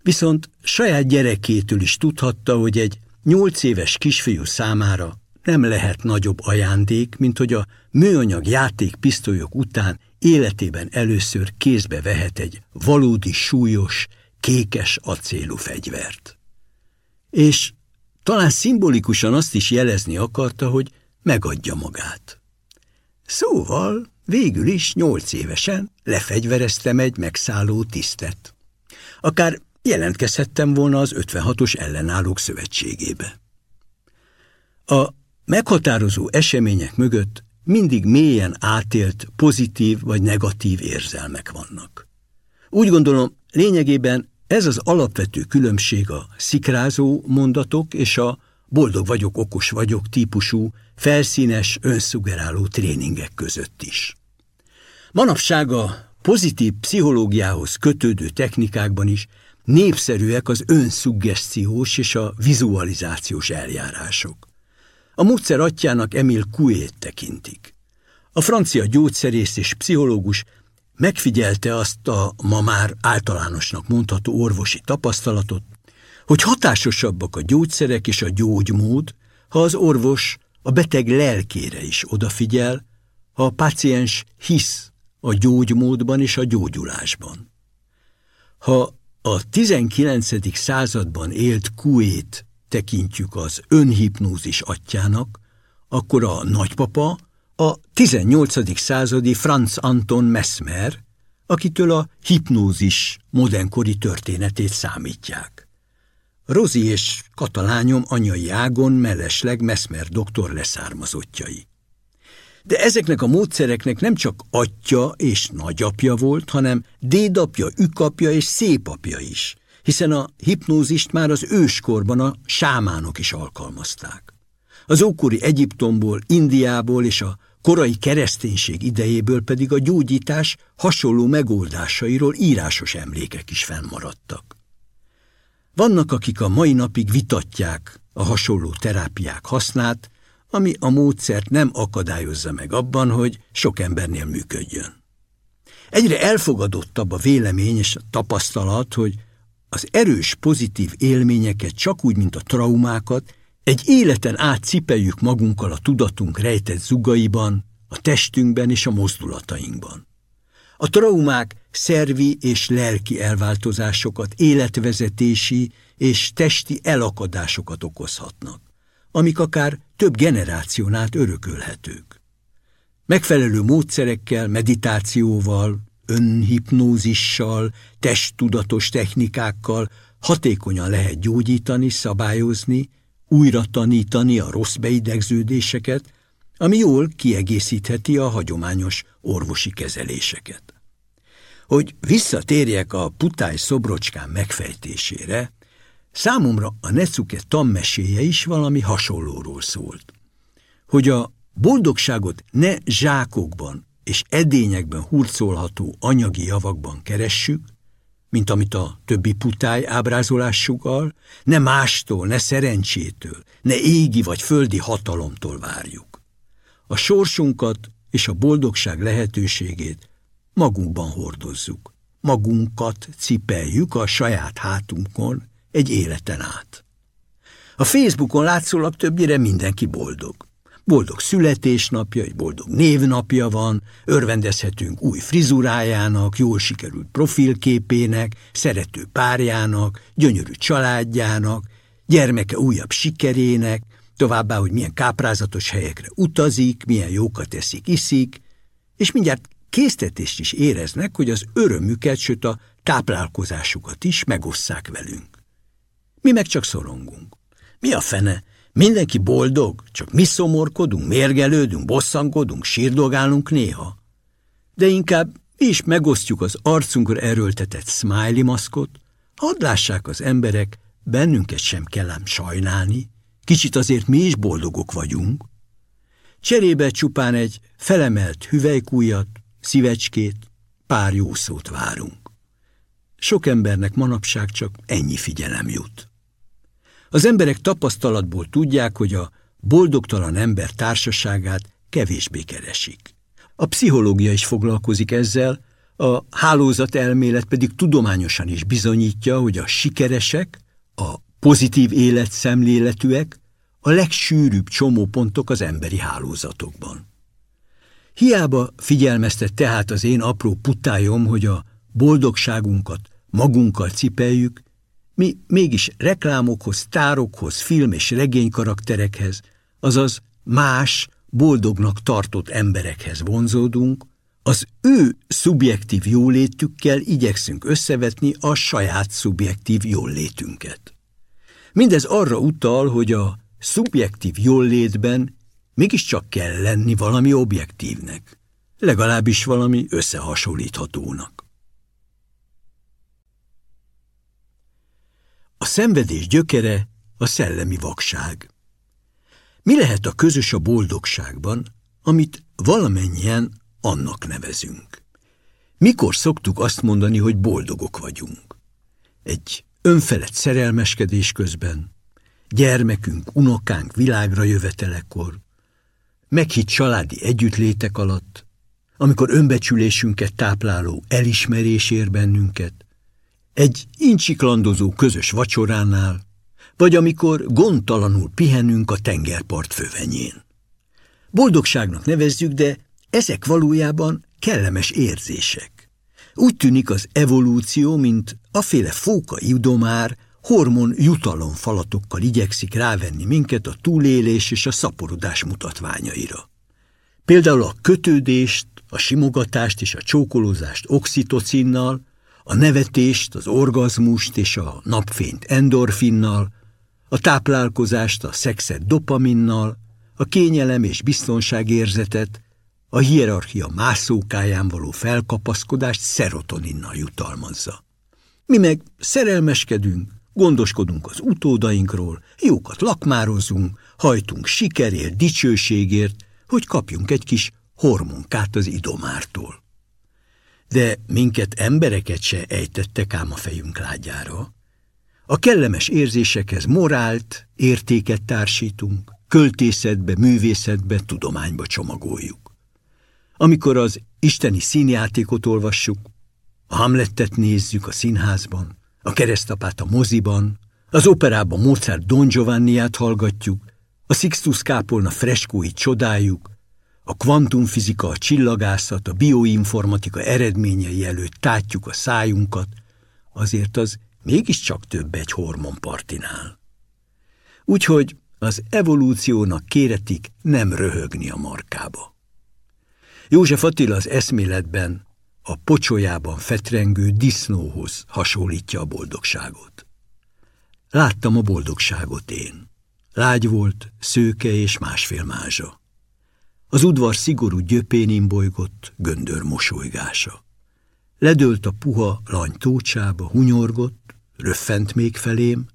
viszont saját gyerekétől is tudhatta, hogy egy nyolc éves kisfiú számára nem lehet nagyobb ajándék, mint hogy a műanyag játékpisztolyok után életében először kézbe vehet egy valódi súlyos, kékes acélú fegyvert. És talán szimbolikusan azt is jelezni akarta, hogy megadja magát. Szóval végül is nyolc évesen lefegyvereztem egy megszálló tisztet. Akár jelentkezhettem volna az 56-os ellenállók szövetségébe. A meghatározó események mögött mindig mélyen átélt pozitív vagy negatív érzelmek vannak. Úgy gondolom, lényegében ez az alapvető különbség a szikrázó mondatok és a boldog vagyok, okos vagyok típusú, felszínes, önszugeráló tréningek között is. Manapság a pozitív pszichológiához kötődő technikákban is népszerűek az önszuggesztiós és a vizualizációs eljárások. A módszer atyának Emil Couét tekintik. A francia gyógyszerész és pszichológus megfigyelte azt a ma már általánosnak mondható orvosi tapasztalatot, hogy hatásosabbak a gyógyszerek és a gyógymód, ha az orvos a beteg lelkére is odafigyel, ha a páciens hisz a gyógymódban és a gyógyulásban. Ha a 19. században élt Kuét tekintjük az önhipnózis atyának, akkor a nagypapa a 18. századi Franz Anton Mesmer, akitől a hipnózis modernkori történetét számítják. Rozi és katalányom anyai ágon mellesleg Mesmer doktor leszármazottjai. De ezeknek a módszereknek nem csak atya és nagyapja volt, hanem dédapja, ükapja és szépapja is, hiszen a hipnózist már az őskorban a sámánok is alkalmazták. Az ókori Egyiptomból, Indiából és a korai kereszténység idejéből pedig a gyógyítás hasonló megoldásairól írásos emlékek is fennmaradtak. Vannak, akik a mai napig vitatják a hasonló terápiák hasznát, ami a módszert nem akadályozza meg abban, hogy sok embernél működjön. Egyre elfogadottabb a vélemény és a tapasztalat, hogy az erős pozitív élményeket csak úgy, mint a traumákat, egy életen át cipeljük magunkkal a tudatunk rejtett zugaiban, a testünkben és a mozdulatainkban. A traumák szervi és lelki elváltozásokat, életvezetési és testi elakadásokat okozhatnak, amik akár több generáción át örökölhetők. Megfelelő módszerekkel, meditációval, önhipnózissal, testtudatos technikákkal hatékonyan lehet gyógyítani, szabályozni, újra tanítani a rossz beidegződéseket, ami jól kiegészítheti a hagyományos orvosi kezeléseket. Hogy visszatérjek a putály szobrocskán megfejtésére, számomra a Necuke tammeséje is valami hasonlóról szólt. Hogy a boldogságot ne zsákokban, és edényekben hurcolható anyagi javakban keressük, mint amit a többi putály ábrázolásukkal, ne mástól, ne szerencsétől, ne égi vagy földi hatalomtól várjuk. A sorsunkat és a boldogság lehetőségét magunkban hordozzuk, magunkat cipeljük a saját hátunkon egy életen át. A Facebookon látszólag többnyire mindenki boldog. Boldog születésnapja, egy boldog névnapja van, örvendezhetünk új frizurájának, jól sikerült profilképének, szerető párjának, gyönyörű családjának, gyermeke újabb sikerének, továbbá, hogy milyen káprázatos helyekre utazik, milyen jókat eszik, iszik, és mindjárt késztetést is éreznek, hogy az örömüket, sőt a táplálkozásukat is megosszák velünk. Mi meg csak szorongunk. Mi a fene? Mindenki boldog, csak mi szomorkodunk, mérgelődünk, bosszankodunk, sírdogálunk néha. De inkább mi is megosztjuk az arcunkra erőltetett smiley maszkot, hadd lássák az emberek, bennünket sem kell ám sajnálni, kicsit azért mi is boldogok vagyunk. Cserébe csupán egy felemelt hüvelykújat, szívecskét, pár jó szót várunk. Sok embernek manapság csak ennyi figyelem jut. Az emberek tapasztalatból tudják, hogy a boldogtalan ember társaságát kevésbé keresik. A pszichológia is foglalkozik ezzel, a hálózat elmélet pedig tudományosan is bizonyítja, hogy a sikeresek, a pozitív életszemléletűek a legsűrűbb csomópontok az emberi hálózatokban. Hiába figyelmeztet tehát az én apró putájom, hogy a boldogságunkat magunkkal cipeljük, mi mégis reklámokhoz, tárokhoz, film- és regénykarakterekhez, azaz más, boldognak tartott emberekhez vonzódunk, az ő szubjektív jólétükkel igyekszünk összevetni a saját szubjektív jólétünket. Mindez arra utal, hogy a szubjektív jólétben mégiscsak kell lenni valami objektívnek, legalábbis valami összehasonlíthatónak. A szenvedés gyökere a szellemi vakság. Mi lehet a közös a boldogságban, amit valamennyien annak nevezünk? Mikor szoktuk azt mondani, hogy boldogok vagyunk? Egy önfelett szerelmeskedés közben, gyermekünk, unokánk világra jövetelekor, meghitt családi együttlétek alatt, amikor önbecsülésünket tápláló elismerés ér bennünket, egy incsiklandozó közös vacsoránál, vagy amikor gondtalanul pihenünk a tengerpart fövenyén. Boldogságnak nevezzük, de ezek valójában kellemes érzések. Úgy tűnik az evolúció, mint aféle fóka idomár, hormon jutalom falatokkal igyekszik rávenni minket a túlélés és a szaporodás mutatványaira. Például a kötődést, a simogatást és a csókolózást oxitocinnal, a nevetést, az orgazmust és a napfényt endorfinnal, a táplálkozást, a szexet dopaminnal, a kényelem és biztonságérzetet, a hierarchia mászókáján való felkapaszkodást szerotoninnal jutalmazza. Mi meg szerelmeskedünk, gondoskodunk az utódainkról, jókat lakmározunk, hajtunk sikerért, dicsőségért, hogy kapjunk egy kis hormonkát az idomártól. De minket embereket se ejtettek ám a fejünk lágyára. A kellemes érzésekhez morált, értéket társítunk, költészetbe, művészetbe, tudományba csomagoljuk. Amikor az isteni színjátékot olvassuk, a Hamlettet nézzük a színházban, a keresztapát a moziban, az operában Mozart Don Giovanniát hallgatjuk, a Sixtus kápolna freskóit csodáljuk, a kvantumfizika, a csillagászat, a bioinformatika eredményei előtt tátjuk a szájunkat, azért az mégiscsak több egy hormonpartinál. Úgyhogy az evolúciónak kéretik nem röhögni a markába. József Attila az eszméletben a pocsolyában fetrengő disznóhoz hasonlítja a boldogságot. Láttam a boldogságot én. Lágy volt, szőke és másfél mázsa. Az udvar szigorú gyöpén imbolygott, göndör mosolygása. Ledőlt a puha lany tócsába, hunyorgott, röffent még felém,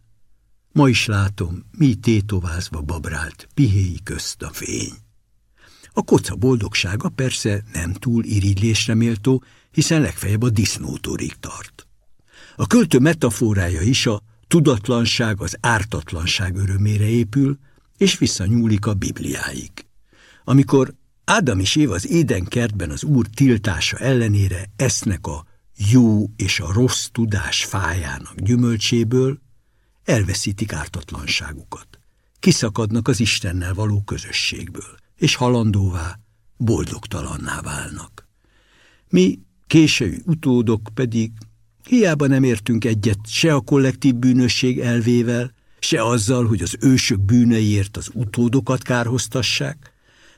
ma is látom, mi tétovázva babrált, pihéi közt a fény. A koca boldogsága persze nem túl irigylésre méltó, hiszen legfeljebb a disznótórig tart. A költő metaforája is a tudatlanság az ártatlanság örömére épül, és visszanyúlik a Bibliáig. Amikor Ádám és Éva az édenkertben az Úr tiltása ellenére esznek a jó és a rossz tudás fájának gyümölcséből elveszítik ártatlanságukat. Kiszakadnak az Istennel való közösségből, és halandóvá, boldogtalanná válnak. Mi, késői utódok pedig hiába nem értünk egyet se a kollektív bűnösség elvével, se azzal, hogy az ősök bűneiért az utódokat kárhoztassák,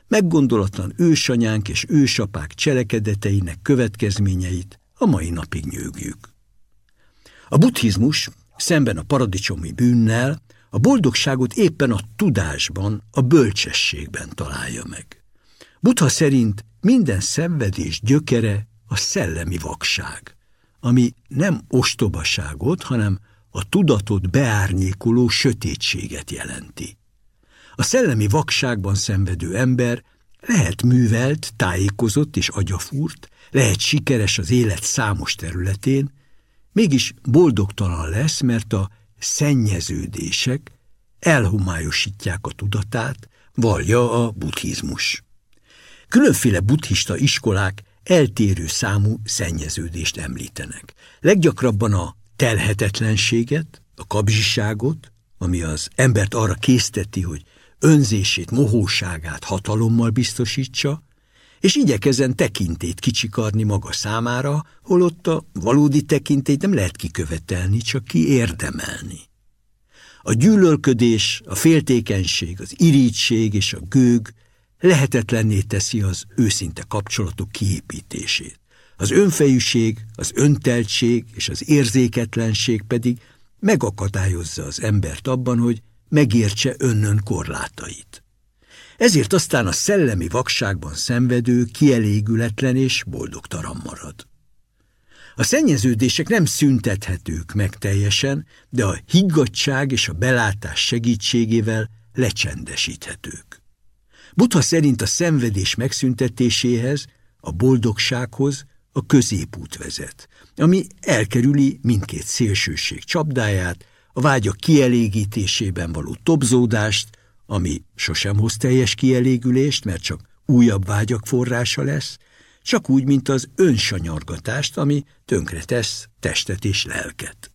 meggondolatlan ősanyánk és ősapák cselekedeteinek következményeit a mai napig nyögjük. A buddhizmus szemben a paradicsomi bűnnel a boldogságot éppen a tudásban, a bölcsességben találja meg. Buddha szerint minden szenvedés gyökere a szellemi vakság, ami nem ostobaságot, hanem a tudatot beárnyékoló sötétséget jelenti. A szellemi vakságban szenvedő ember lehet művelt, tájékozott és agyafúrt, lehet sikeres az élet számos területén, mégis boldogtalan lesz, mert a szennyeződések elhomályosítják a tudatát, valja a buddhizmus. Különféle buddhista iskolák eltérő számú szennyeződést említenek. Leggyakrabban a telhetetlenséget, a kabzsiságot, ami az embert arra készteti, hogy önzését, mohóságát hatalommal biztosítsa, és igyekezen tekintét kicsikarni maga számára, holott a valódi tekintét nem lehet kikövetelni, csak kiérdemelni. A gyűlölködés, a féltékenység, az irítség és a gőg lehetetlenné teszi az őszinte kapcsolatok kiépítését. Az önfejűség, az önteltség és az érzéketlenség pedig megakadályozza az embert abban, hogy megértse önnön korlátait. Ezért aztán a szellemi vakságban szenvedő kielégületlen és boldogtalan marad. A szennyeződések nem szüntethetők meg teljesen, de a higgadság és a belátás segítségével lecsendesíthetők. Butha szerint a szenvedés megszüntetéséhez, a boldogsághoz a középút vezet, ami elkerüli mindkét szélsőség csapdáját, a vágyak kielégítésében való tobzódást, ami sosem hoz teljes kielégülést, mert csak újabb vágyak forrása lesz, csak úgy, mint az önsanyargatást, ami tönkretesz testet és lelket.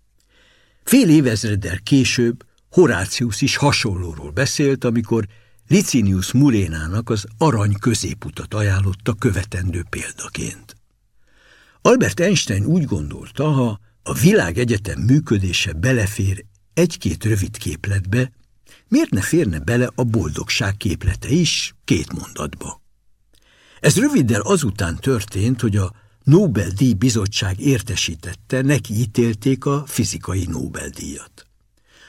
Fél évezreddel később Horácius is hasonlóról beszélt, amikor Licinius Murénának az arany középutat ajánlotta követendő példaként. Albert Einstein úgy gondolta, ha a világegyetem működése belefér egy-két rövid képletbe, miért ne férne bele a boldogság képlete is két mondatba? Ez röviddel azután történt, hogy a Nobel-díj bizottság értesítette, neki ítélték a fizikai Nobel-díjat.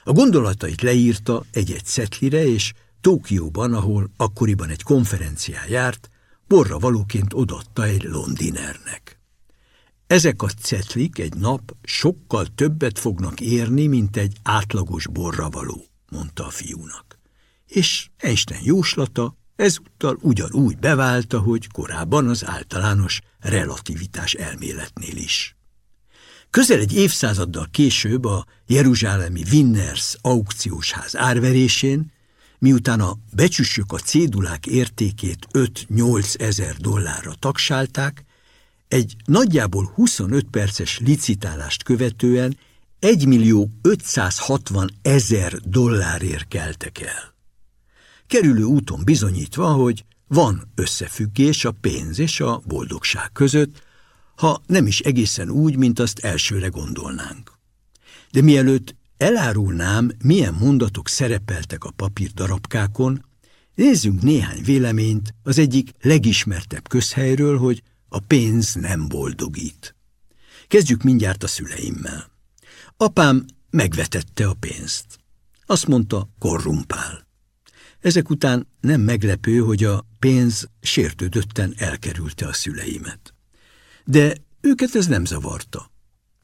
A gondolatait leírta egy-egy szetlire, és Tókióban, ahol akkoriban egy konferencián járt, borra valóként odatta egy londinernek. Ezek a cetlik egy nap sokkal többet fognak érni, mint egy átlagos borra való, mondta a fiúnak. És Einstein jóslata ezúttal ugyanúgy beválta, hogy korábban az általános relativitás elméletnél is. Közel egy évszázaddal később a jeruzsálemi Winners aukciós ház árverésén, miután a becsüssök a cédulák értékét 5-8 ezer dollárra taksálták, egy nagyjából 25 perces licitálást követően 1 millió 560 ezer dollárért keltek el. Kerülő úton bizonyítva, hogy van összefüggés a pénz és a boldogság között, ha nem is egészen úgy, mint azt elsőre gondolnánk. De mielőtt elárulnám, milyen mondatok szerepeltek a papír darabkákon, nézzünk néhány véleményt az egyik legismertebb közhelyről, hogy a pénz nem boldogít. Kezdjük mindjárt a szüleimmel. Apám megvetette a pénzt. Azt mondta, korrumpál. Ezek után nem meglepő, hogy a pénz sértődötten elkerülte a szüleimet. De őket ez nem zavarta.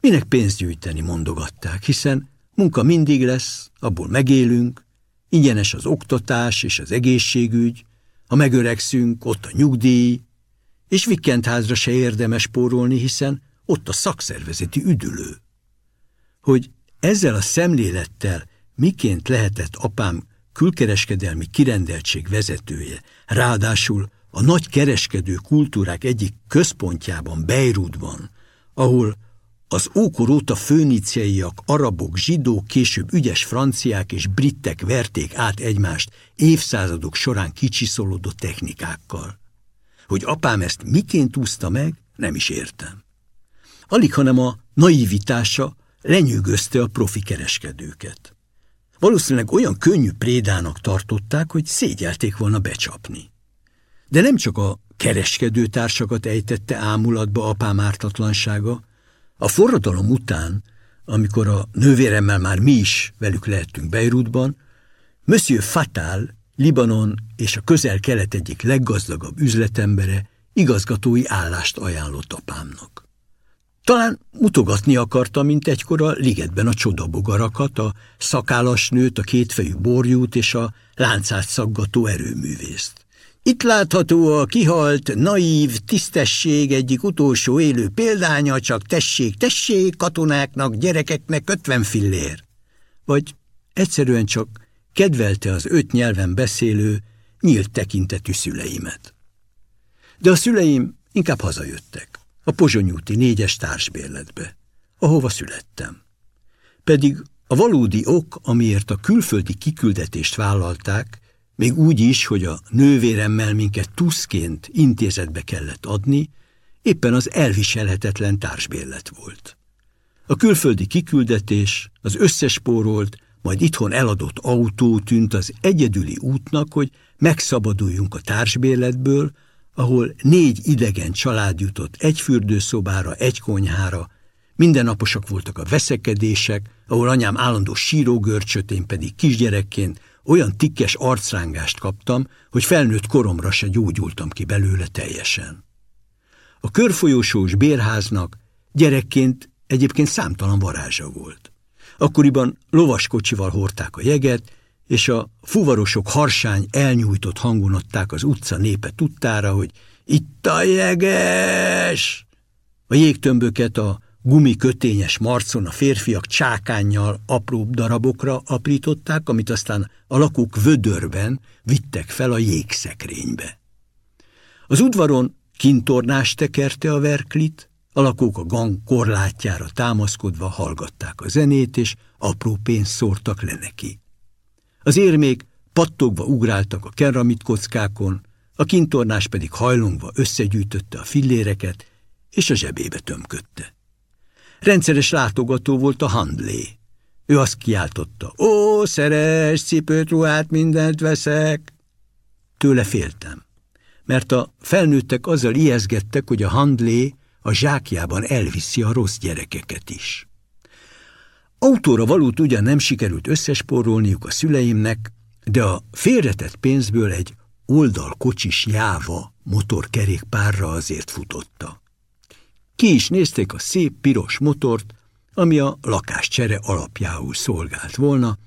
Minek pénzt gyűjteni, mondogatták, hiszen munka mindig lesz, abból megélünk, ingyenes az oktatás és az egészségügy, ha megöregszünk, ott a nyugdíj, és vikendházra se érdemes spórolni, hiszen ott a szakszervezeti üdülő. Hogy ezzel a szemlélettel miként lehetett apám külkereskedelmi kirendeltség vezetője, ráadásul a nagy kereskedő kultúrák egyik központjában, Beirutban, ahol az ókor óta főniciaiak, arabok, zsidók, később ügyes franciák és britek verték át egymást évszázadok során kicsiszolódott technikákkal. Hogy apám ezt miként úszta meg, nem is értem. Alig, hanem a naivitása lenyűgözte a profi kereskedőket. Valószínűleg olyan könnyű prédának tartották, hogy szégyelték volna becsapni. De nem csak a kereskedőtársakat ejtette ámulatba apám ártatlansága, a forradalom után, amikor a nővéremmel már mi is velük lehettünk Beirutban, Monsieur Fatal, Libanon és a közel-kelet egyik leggazdagabb üzletembere igazgatói állást ajánlott apámnak. Talán mutogatni akarta, mint egykor a ligetben a csodabogarakat, a szakállas nőt, a kétfejű borjút és a láncát szaggató erőművészt. Itt látható a kihalt, naív, tisztesség egyik utolsó élő példánya, csak tessék, tessék, katonáknak, gyerekeknek ötven fillér. Vagy egyszerűen csak kedvelte az öt nyelven beszélő, nyílt tekintetű szüleimet. De a szüleim inkább hazajöttek, a pozsonyúti négyes társbérletbe, ahova születtem. Pedig a valódi ok, amiért a külföldi kiküldetést vállalták, még úgy is, hogy a nővéremmel minket tuszként intézetbe kellett adni, éppen az elviselhetetlen társbérlet volt. A külföldi kiküldetés, az összespórolt, majd itthon eladott autó tűnt az egyedüli útnak, hogy megszabaduljunk a társbérletből, ahol négy idegen család jutott egy fürdőszobára, egy konyhára, mindennaposak voltak a veszekedések, ahol anyám állandó sírógörcsöt, én pedig kisgyerekként olyan tikkes arcrángást kaptam, hogy felnőtt koromra se gyógyultam ki belőle teljesen. A körfolyósós bérháznak gyerekként egyébként számtalan varázsa volt. Akkoriban lovaskocsival hordták a jeget, és a fuvarosok harsány elnyújtott hangon adták az utca népe tudtára, hogy itt a jeges! A jégtömböket a gumikötényes marcon a férfiak csákánnyal apróbb darabokra aprították, amit aztán a lakók vödörben vittek fel a jégszekrénybe. Az udvaron kintornás tekerte a verklit, a lakók a gang korlátjára támaszkodva hallgatták a zenét, és apró pénzt szórtak le neki. Az érmék pattogva ugráltak a keramitkockákon, a kintornás pedig hajlongva összegyűjtötte a filléreket, és a zsebébe tömködte. Rendszeres látogató volt a handlé. Ő azt kiáltotta, ó, szeres, cipőt, ruhát, mindent veszek. Tőle féltem, mert a felnőttek azzal ijeszgettek, hogy a handlé a zsákjában elviszi a rossz gyerekeket is. Autóra valót ugyan nem sikerült összesporolniuk a szüleimnek, de a félretett pénzből egy oldalkocsis jáva motorkerékpárra azért futotta. Ki is nézték a szép piros motort, ami a lakáscsere alapjául szolgált volna,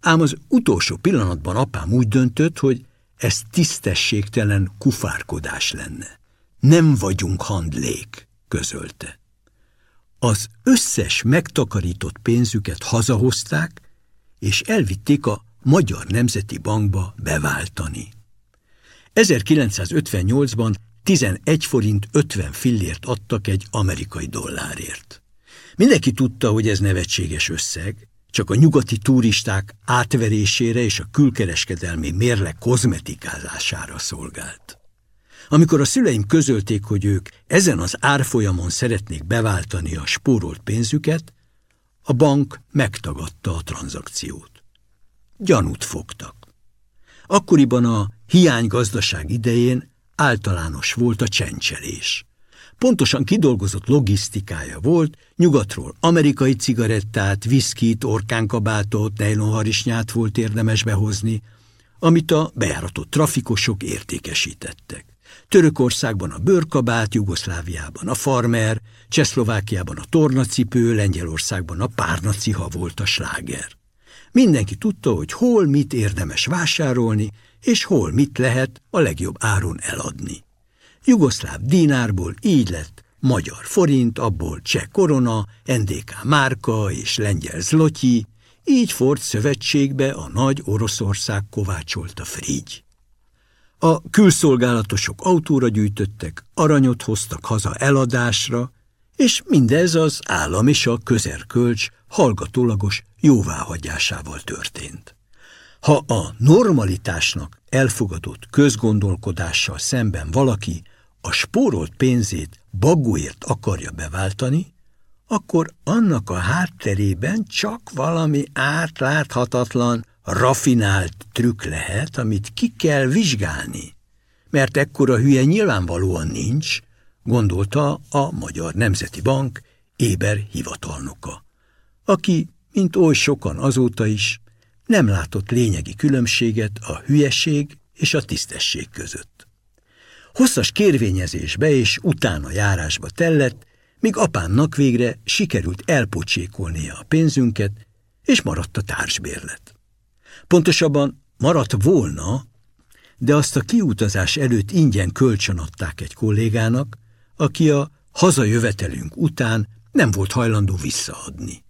ám az utolsó pillanatban apám úgy döntött, hogy ez tisztességtelen kufárkodás lenne. Nem vagyunk handlék, közölte. Az összes megtakarított pénzüket hazahozták, és elvitték a Magyar Nemzeti Bankba beváltani. 1958-ban 11 forint 50 fillért adtak egy amerikai dollárért. Mindenki tudta, hogy ez nevetséges összeg, csak a nyugati turisták átverésére és a külkereskedelmi mérleg kozmetikázására szolgált. Amikor a szüleim közölték, hogy ők ezen az árfolyamon szeretnék beváltani a spórolt pénzüket, a bank megtagadta a tranzakciót. Gyanút fogtak. Akkoriban a hiánygazdaság idején általános volt a csencselés. Pontosan kidolgozott logisztikája volt, nyugatról amerikai cigarettát, viszkit, orkánkabátot, nejlonharisnyát volt érdemes behozni, amit a bejáratott trafikosok értékesítettek. Törökországban a bőrkabát, Jugoszláviában a farmer, Csehszlovákiában a tornacipő, Lengyelországban a párnaciha volt a sláger. Mindenki tudta, hogy hol mit érdemes vásárolni, és hol mit lehet a legjobb áron eladni. Jugoszláv dinárból így lett magyar forint, abból cseh korona, NDK márka és lengyel zlotyi, így Ford szövetségbe a nagy Oroszország kovácsolta frigy. A külszolgálatosok autóra gyűjtöttek, aranyot hoztak haza eladásra, és mindez az állam és a közerkölcs hallgatólagos jóváhagyásával történt. Ha a normalitásnak elfogadott közgondolkodással szemben valaki a spórolt pénzét bagóért akarja beváltani, akkor annak a hátterében csak valami átláthatatlan, rafinált trükk lehet, amit ki kell vizsgálni. Mert ekkora hülye nyilvánvalóan nincs, gondolta a Magyar Nemzeti Bank éber hivatalnoka, aki, mint oly sokan azóta is, nem látott lényegi különbséget a hülyeség és a tisztesség között. Hosszas kérvényezésbe és utána járásba tellett, míg apámnak végre sikerült elpocsékolnia a pénzünket, és maradt a társbérlet. Pontosabban maradt volna, de azt a kiutazás előtt ingyen kölcsönadták egy kollégának, aki a hazajövetelünk után nem volt hajlandó visszaadni.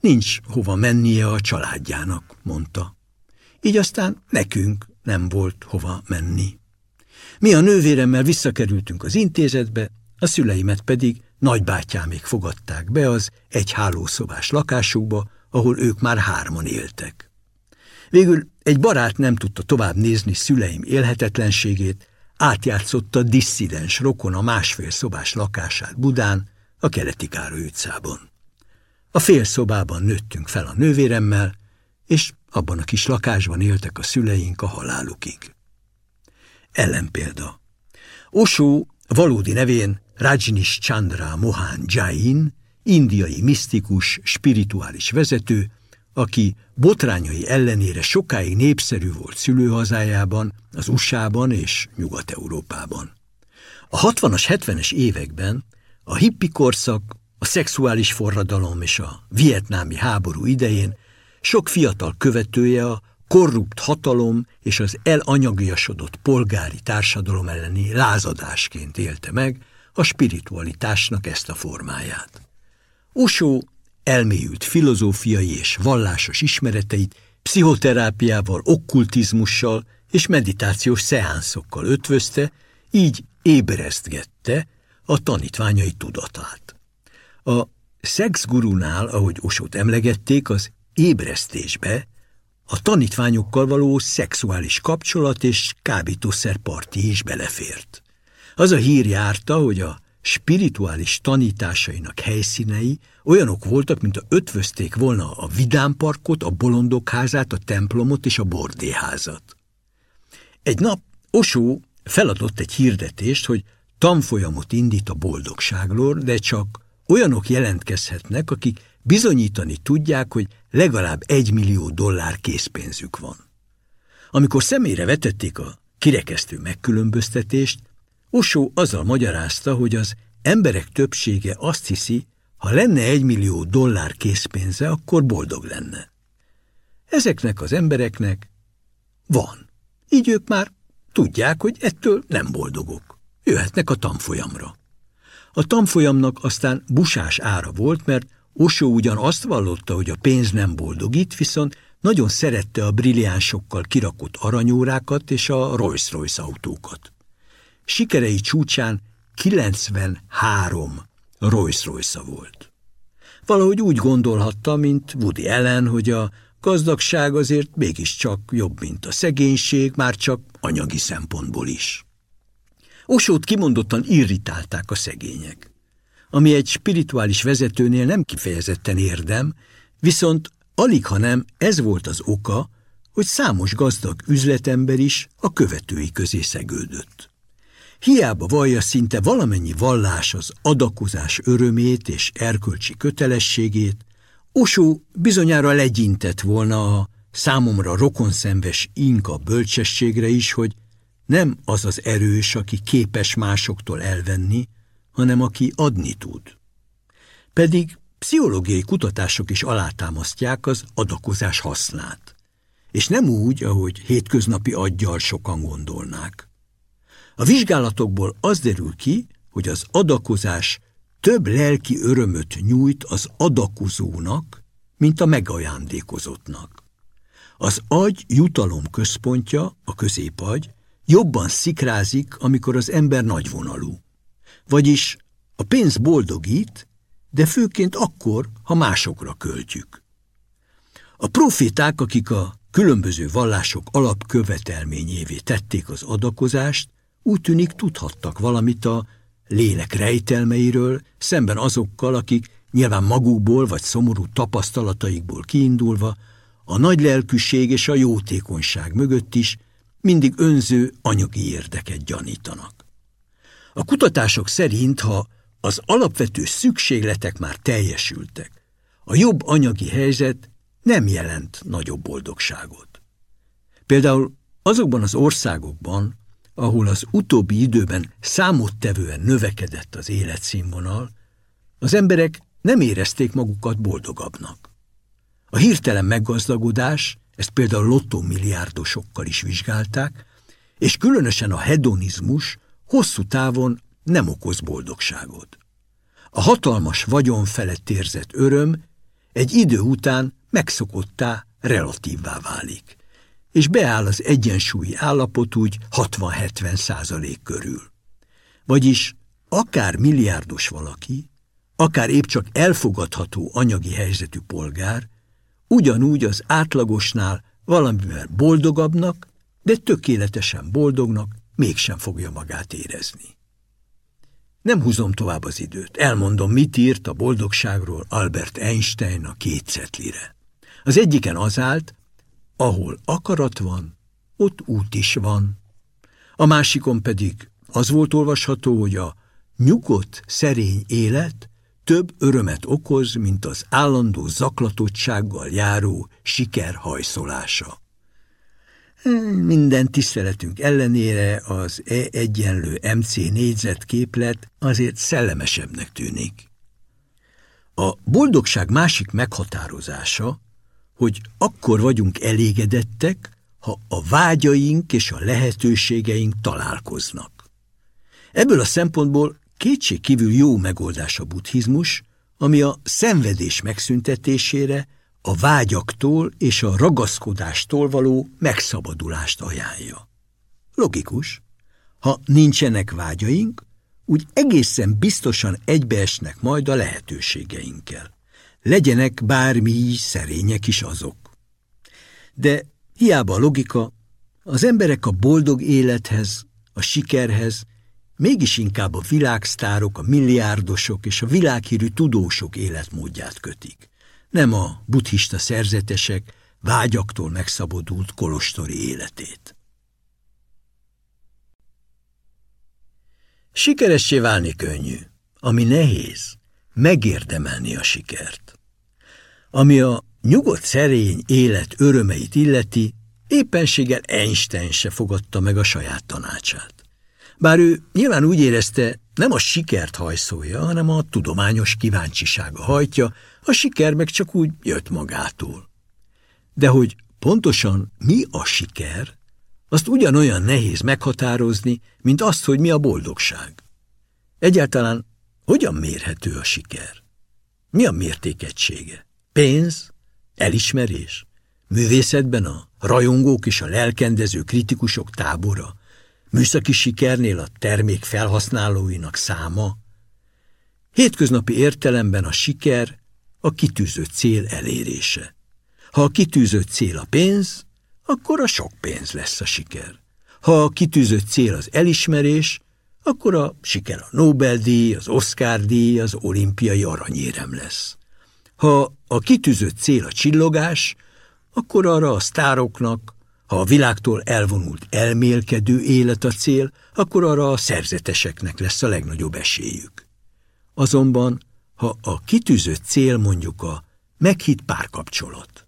Nincs hova mennie a családjának, mondta. Így aztán nekünk nem volt hova menni. Mi a nővéremmel visszakerültünk az intézetbe, a szüleimet pedig nagybátyámék fogadták be az egy hálószobás lakásukba, ahol ők már hárman éltek. Végül egy barát nem tudta tovább nézni szüleim élhetetlenségét, átjátszotta disszidens rokon a másfél szobás lakását Budán, a keleti Károly utcában. A fél szobában nőttünk fel a nővéremmel, és abban a kis lakásban éltek a szüleink a halálukig. Ellenpélda. Osó valódi nevén Rajnish Chandra Mohan Jain, indiai misztikus, spirituális vezető, aki botrányai ellenére sokáig népszerű volt szülőhazájában, az USA-ban és Nyugat-Európában. A 60-as, 70-es években a hippi korszak, a szexuális forradalom és a vietnámi háború idején sok fiatal követője a korrupt hatalom és az elanyagiasodott polgári társadalom elleni lázadásként élte meg a spiritualitásnak ezt a formáját. Osó elmélyült filozófiai és vallásos ismereteit pszichoterápiával, okkultizmussal és meditációs szeánszokkal ötvözte, így ébresztgette a tanítványai tudatát. A szexgurunál, ahogy Osót emlegették, az ébresztésbe a tanítványokkal való szexuális kapcsolat és kábítószerparti is belefért. Az a hír járta, hogy a spirituális tanításainak helyszínei olyanok voltak, mint a ötvözték volna a vidámparkot, a bolondok házát, a templomot és a bordéházat. Egy nap Osó feladott egy hirdetést, hogy tanfolyamot indít a boldogságról, de csak olyanok jelentkezhetnek, akik bizonyítani tudják, hogy legalább egy millió dollár készpénzük van. Amikor személyre vetették a kirekesztő megkülönböztetést, Osó azzal magyarázta, hogy az emberek többsége azt hiszi, ha lenne egy millió dollár készpénze, akkor boldog lenne. Ezeknek az embereknek van. Így ők már tudják, hogy ettől nem boldogok. Jöhetnek a tanfolyamra. A tanfolyamnak aztán busás ára volt, mert Osó ugyan azt vallotta, hogy a pénz nem boldogít, viszont nagyon szerette a brilliánsokkal kirakott aranyórákat és a Rolls-Royce autókat. Sikerei csúcsán 93 Rolls-Royce volt. Valahogy úgy gondolhatta, mint Woody Allen, hogy a gazdagság azért mégiscsak jobb, mint a szegénység, már csak anyagi szempontból is. Osót kimondottan irritálták a szegények. Ami egy spirituális vezetőnél nem kifejezetten érdem, viszont alig, ha nem ez volt az oka, hogy számos gazdag üzletember is a követői közé szegődött. Hiába vallja szinte valamennyi vallás az adakozás örömét és erkölcsi kötelességét, Osó bizonyára legyintett volna a számomra rokonszenves inka bölcsességre is, hogy nem az az erős, aki képes másoktól elvenni, hanem aki adni tud. Pedig pszichológiai kutatások is alátámasztják az adakozás hasznát. És nem úgy, ahogy hétköznapi aggyal sokan gondolnák. A vizsgálatokból az derül ki, hogy az adakozás több lelki örömöt nyújt az adakozónak, mint a megajándékozottnak. Az agy jutalom központja, a középagy, jobban szikrázik, amikor az ember nagyvonalú. Vagyis A pénz boldogít, de főként akkor, ha másokra költjük. A profiták, akik a különböző vallások alapkövetelményévé tették az adakozást, úgy tűnik tudhattak valamit a lélek rejtelmeiről, szemben azokkal, akik nyilván magukból vagy szomorú tapasztalataikból kiindulva a nagy lelkűség és a jótékonyság mögött is mindig önző anyagi érdeket gyanítanak. A kutatások szerint, ha az alapvető szükségletek már teljesültek, a jobb anyagi helyzet nem jelent nagyobb boldogságot. Például azokban az országokban, ahol az utóbbi időben számottevően növekedett az életszínvonal, az emberek nem érezték magukat boldogabbnak. A hirtelen meggazdagodás, ezt például lottó milliárdosokkal is vizsgálták, és különösen a hedonizmus hosszú távon nem okoz boldogságot. A hatalmas vagyon felett érzett öröm egy idő után megszokottá, relatívvá válik, és beáll az egyensúlyi állapot úgy 60-70 százalék körül. Vagyis akár milliárdos valaki, akár épp csak elfogadható anyagi helyzetű polgár, ugyanúgy az átlagosnál valamivel boldogabbnak, de tökéletesen boldognak mégsem fogja magát érezni. Nem húzom tovább az időt, elmondom, mit írt a boldogságról Albert Einstein a két cetlire. Az egyiken az állt, ahol akarat van, ott út is van. A másikon pedig az volt olvasható, hogy a nyugodt, szerény élet több örömet okoz, mint az állandó zaklatottsággal járó siker hajszolása. Minden tiszteletünk ellenére az E egyenlő MC négyzetképlet azért szellemesebbnek tűnik. A boldogság másik meghatározása, hogy akkor vagyunk elégedettek, ha a vágyaink és a lehetőségeink találkoznak. Ebből a szempontból kétség kívül jó megoldás a buddhizmus, ami a szenvedés megszüntetésére, a vágyaktól és a ragaszkodástól való megszabadulást ajánlja. Logikus, ha nincsenek vágyaink, úgy egészen biztosan egybeesnek majd a lehetőségeinkkel. Legyenek bármi szerények is azok. De hiába a logika, az emberek a boldog élethez, a sikerhez, mégis inkább a világsztárok, a milliárdosok és a világhírű tudósok életmódját kötik, nem a buddhista szerzetesek vágyaktól megszabadult kolostori életét. Sikeressé válni könnyű, ami nehéz, megérdemelni a sikert. Ami a nyugodt szerény élet örömeit illeti, éppenséggel Einstein se fogadta meg a saját tanácsát. Bár ő nyilván úgy érezte, nem a sikert hajszolja, hanem a tudományos kíváncsisága hajtja, a siker meg csak úgy jött magától. De hogy pontosan mi a siker, azt ugyanolyan nehéz meghatározni, mint azt, hogy mi a boldogság. Egyáltalán hogyan mérhető a siker? Mi a mértékegysége? Pénz? Elismerés? Művészetben a rajongók és a lelkendező kritikusok tábora? Műszaki sikernél a termék felhasználóinak száma? Hétköznapi értelemben a siker a kitűzött cél elérése. Ha a kitűzött cél a pénz, akkor a sok pénz lesz a siker. Ha a kitűzött cél az elismerés, akkor a siker a Nobel-díj, az Oscar-díj, az olimpiai aranyérem lesz. Ha a kitűzött cél a csillogás, akkor arra a sztároknak, ha a világtól elvonult elmélkedő élet a cél, akkor arra a szerzeteseknek lesz a legnagyobb esélyük. Azonban, ha a kitűzött cél mondjuk a meghitt párkapcsolat,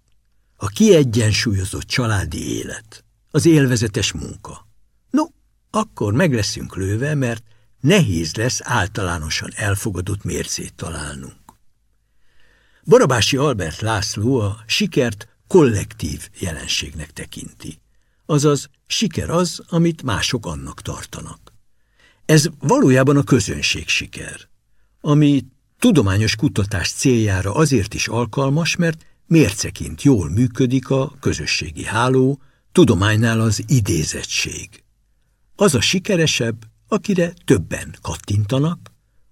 a kiegyensúlyozott családi élet, az élvezetes munka, no, akkor meg leszünk lőve, mert nehéz lesz általánosan elfogadott mércét találnunk. Barabási Albert László a sikert kollektív jelenségnek tekinti. Azaz, siker az, amit mások annak tartanak. Ez valójában a közönség siker, ami tudományos kutatás céljára azért is alkalmas, mert mérceként jól működik a közösségi háló, tudománynál az idézettség. Az a sikeresebb, akire többen kattintanak,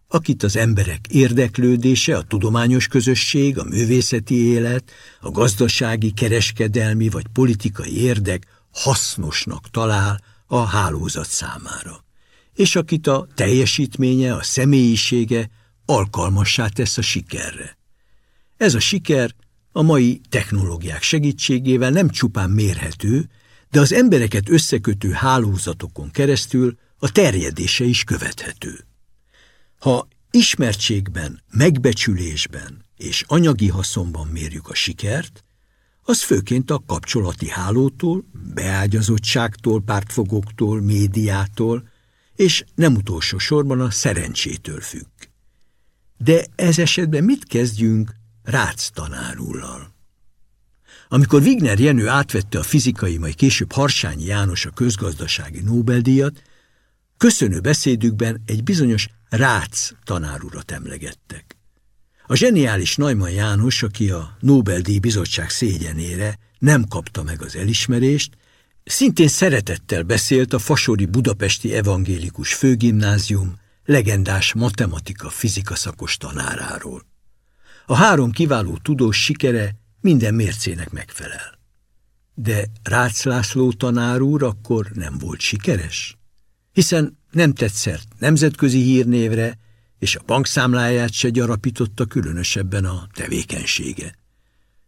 akit az emberek érdeklődése, a tudományos közösség, a művészeti élet, a gazdasági, kereskedelmi vagy politikai érdek hasznosnak talál a hálózat számára, és akit a teljesítménye, a személyisége alkalmassá tesz a sikerre. Ez a siker a mai technológiák segítségével nem csupán mérhető, de az embereket összekötő hálózatokon keresztül a terjedése is követhető. Ha ismertségben, megbecsülésben és anyagi haszonban mérjük a sikert, az főként a kapcsolati hálótól, beágyazottságtól, pártfogóktól, médiától, és nem utolsó sorban a szerencsétől függ. De ez esetben mit kezdjünk Rácz tanárúllal? Amikor Wigner Jenő átvette a fizikai, majd később Harsányi János a közgazdasági Nobel-díjat, köszönő beszédükben egy bizonyos Rácz tanárurat emlegettek. A zseniális Najman János, aki a Nobel-díj bizottság szégyenére nem kapta meg az elismerést, szintén szeretettel beszélt a Fasori Budapesti Evangélikus Főgimnázium legendás matematika-fizika szakos tanáráról. A három kiváló tudós sikere minden mércének megfelel. De Rácz László tanár úr akkor nem volt sikeres? Hiszen nem tetszett nemzetközi hírnévre, és a bankszámláját se gyarapította különösebben a tevékenysége.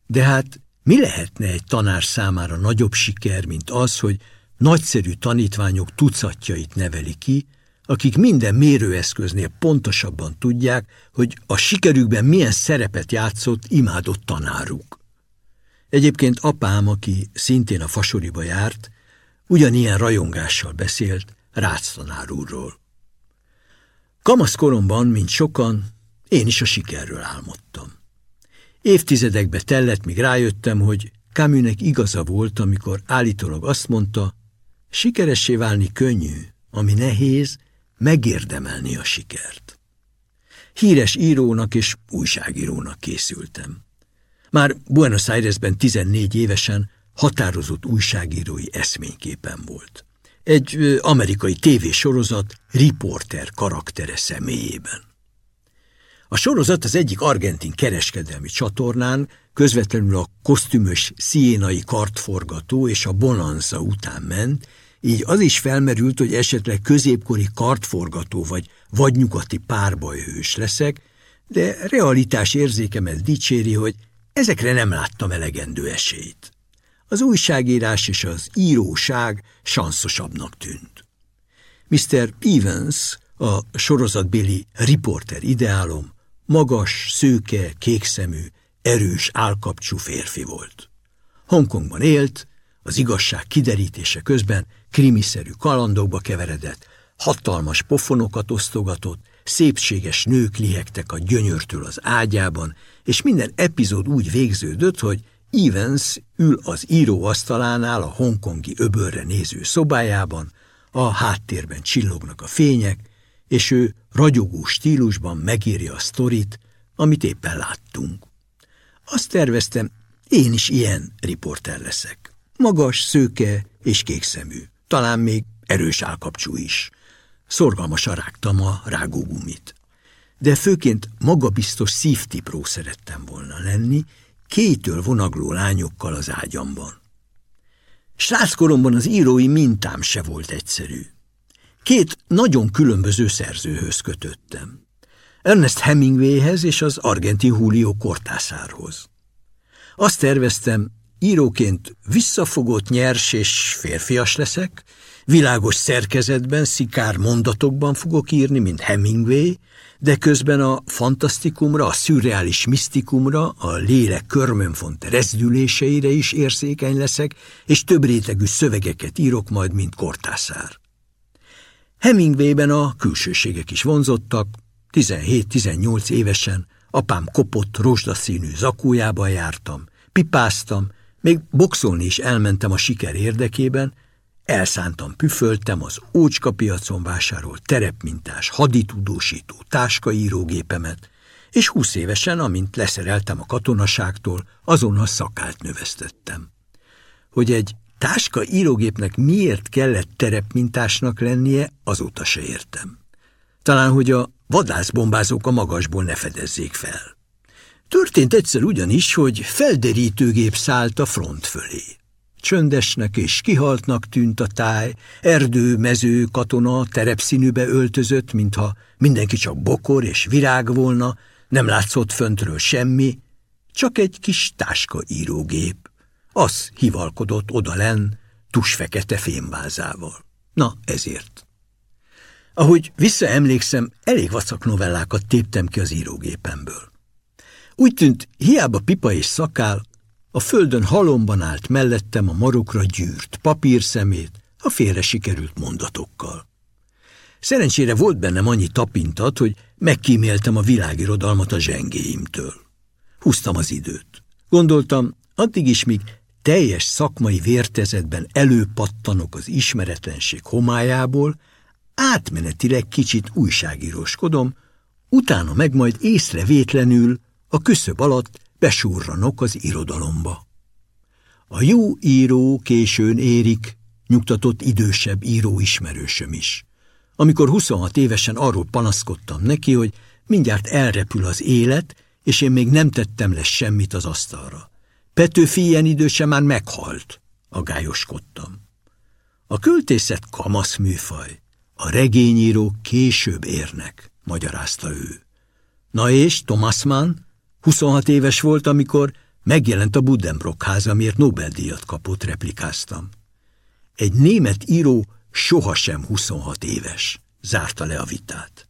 De hát mi lehetne egy tanár számára nagyobb siker, mint az, hogy nagyszerű tanítványok tucatjait neveli ki, akik minden mérőeszköznél pontosabban tudják, hogy a sikerükben milyen szerepet játszott imádott tanáruk. Egyébként apám, aki szintén a fasoriba járt, ugyanilyen rajongással beszélt Rácz tanár úrról. Kamasz koromban, mint sokan, én is a sikerről álmodtam. Évtizedekbe tellett, míg rájöttem, hogy Camusnek igaza volt, amikor állítólag azt mondta, sikeressé válni könnyű, ami nehéz, megérdemelni a sikert. Híres írónak és újságírónak készültem. Már Buenos Airesben 14 évesen határozott újságírói eszményképen volt egy amerikai tévésorozat riporter karaktere személyében. A sorozat az egyik argentin kereskedelmi csatornán közvetlenül a kosztümös sziénai kartforgató és a bonanza után ment, így az is felmerült, hogy esetleg középkori kartforgató vagy vadnyugati párbajhős leszek, de realitás érzékemet dicséri, hogy ezekre nem láttam elegendő esélyt az újságírás és az íróság sanszosabbnak tűnt. Mr. Evans, a sorozatbéli riporter ideálom, magas, szőke, kékszemű, erős, állkapcsú férfi volt. Hongkongban élt, az igazság kiderítése közben krimiszerű kalandokba keveredett, hatalmas pofonokat osztogatott, szépséges nők lihegtek a gyönyörtől az ágyában, és minden epizód úgy végződött, hogy Evans ül az íróasztalánál a hongkongi öbölre néző szobájában, a háttérben csillognak a fények, és ő ragyogó stílusban megírja a sztorit, amit éppen láttunk. Azt terveztem, én is ilyen riporter leszek. Magas, szőke és kékszemű, talán még erős állkapcsú is. Szorgalmasan rágtam a rágógumit. De főként magabiztos szívtipró szerettem volna lenni, kétől vonagló lányokkal az ágyamban. Sráckoromban az írói mintám se volt egyszerű. Két nagyon különböző szerzőhöz kötöttem. Ernest Hemingwayhez és az argentin Julio Cortázarhoz. Azt terveztem, íróként visszafogott, nyers és férfias leszek, világos szerkezetben, szikár mondatokban fogok írni, mint Hemingway, de közben a fantasztikumra, a szürreális misztikumra, a lélek körmönfont rezdüléseire is érzékeny leszek, és több rétegű szövegeket írok majd, mint kortászár. Hemingwayben a külsőségek is vonzottak, 17-18 évesen apám kopott, rozsdaszínű zakójában jártam, pipáztam, még boxolni is elmentem a siker érdekében, Elszántan püföltem az ócska piacon vásárolt terepmintás haditudósító táskaírógépemet, és húsz évesen, amint leszereltem a katonaságtól, azonnal szakált növesztettem. Hogy egy táska miért kellett terepmintásnak lennie, azóta se értem. Talán, hogy a vadászbombázók a magasból ne fedezzék fel. Történt egyszer ugyanis, hogy felderítőgép szállt a front fölé. Csöndesnek és kihaltnak tűnt a táj, erdő, mező, katona terepszínűbe öltözött, mintha mindenki csak bokor és virág volna, nem látszott föntről semmi, csak egy kis táska írógép. Az hivalkodott odalen, tusfekete fémvázával. Na, ezért. Ahogy visszaemlékszem, elég vacak novellákat téptem ki az írógépemből. Úgy tűnt, hiába pipa és szakál, a földön halomban állt mellettem a marokra gyűrt papírszemét, a félre sikerült mondatokkal. Szerencsére volt bennem annyi tapintat, hogy megkíméltem a világirodalmat a zsengéimtől. Húztam az időt. Gondoltam, addig is, míg teljes szakmai vértezetben előpattanok az ismeretlenség homályából, átmenetileg kicsit újságíróskodom, utána meg majd észrevétlenül a küszöb alatt besúrranok az irodalomba. A jó író későn érik, nyugtatott idősebb író ismerősöm is. Amikor 26 évesen arról panaszkodtam neki, hogy mindjárt elrepül az élet, és én még nem tettem le semmit az asztalra. Petőfi ilyen időse már meghalt, agályoskodtam. A költészet kamasz műfaj, a regényíró később érnek, magyarázta ő. Na és Thomas Mann 26 éves volt, amikor megjelent a Buddenbrock ház, amiért Nobel-díjat kapott, replikáztam. Egy német író sohasem 26 éves, zárta le a vitát.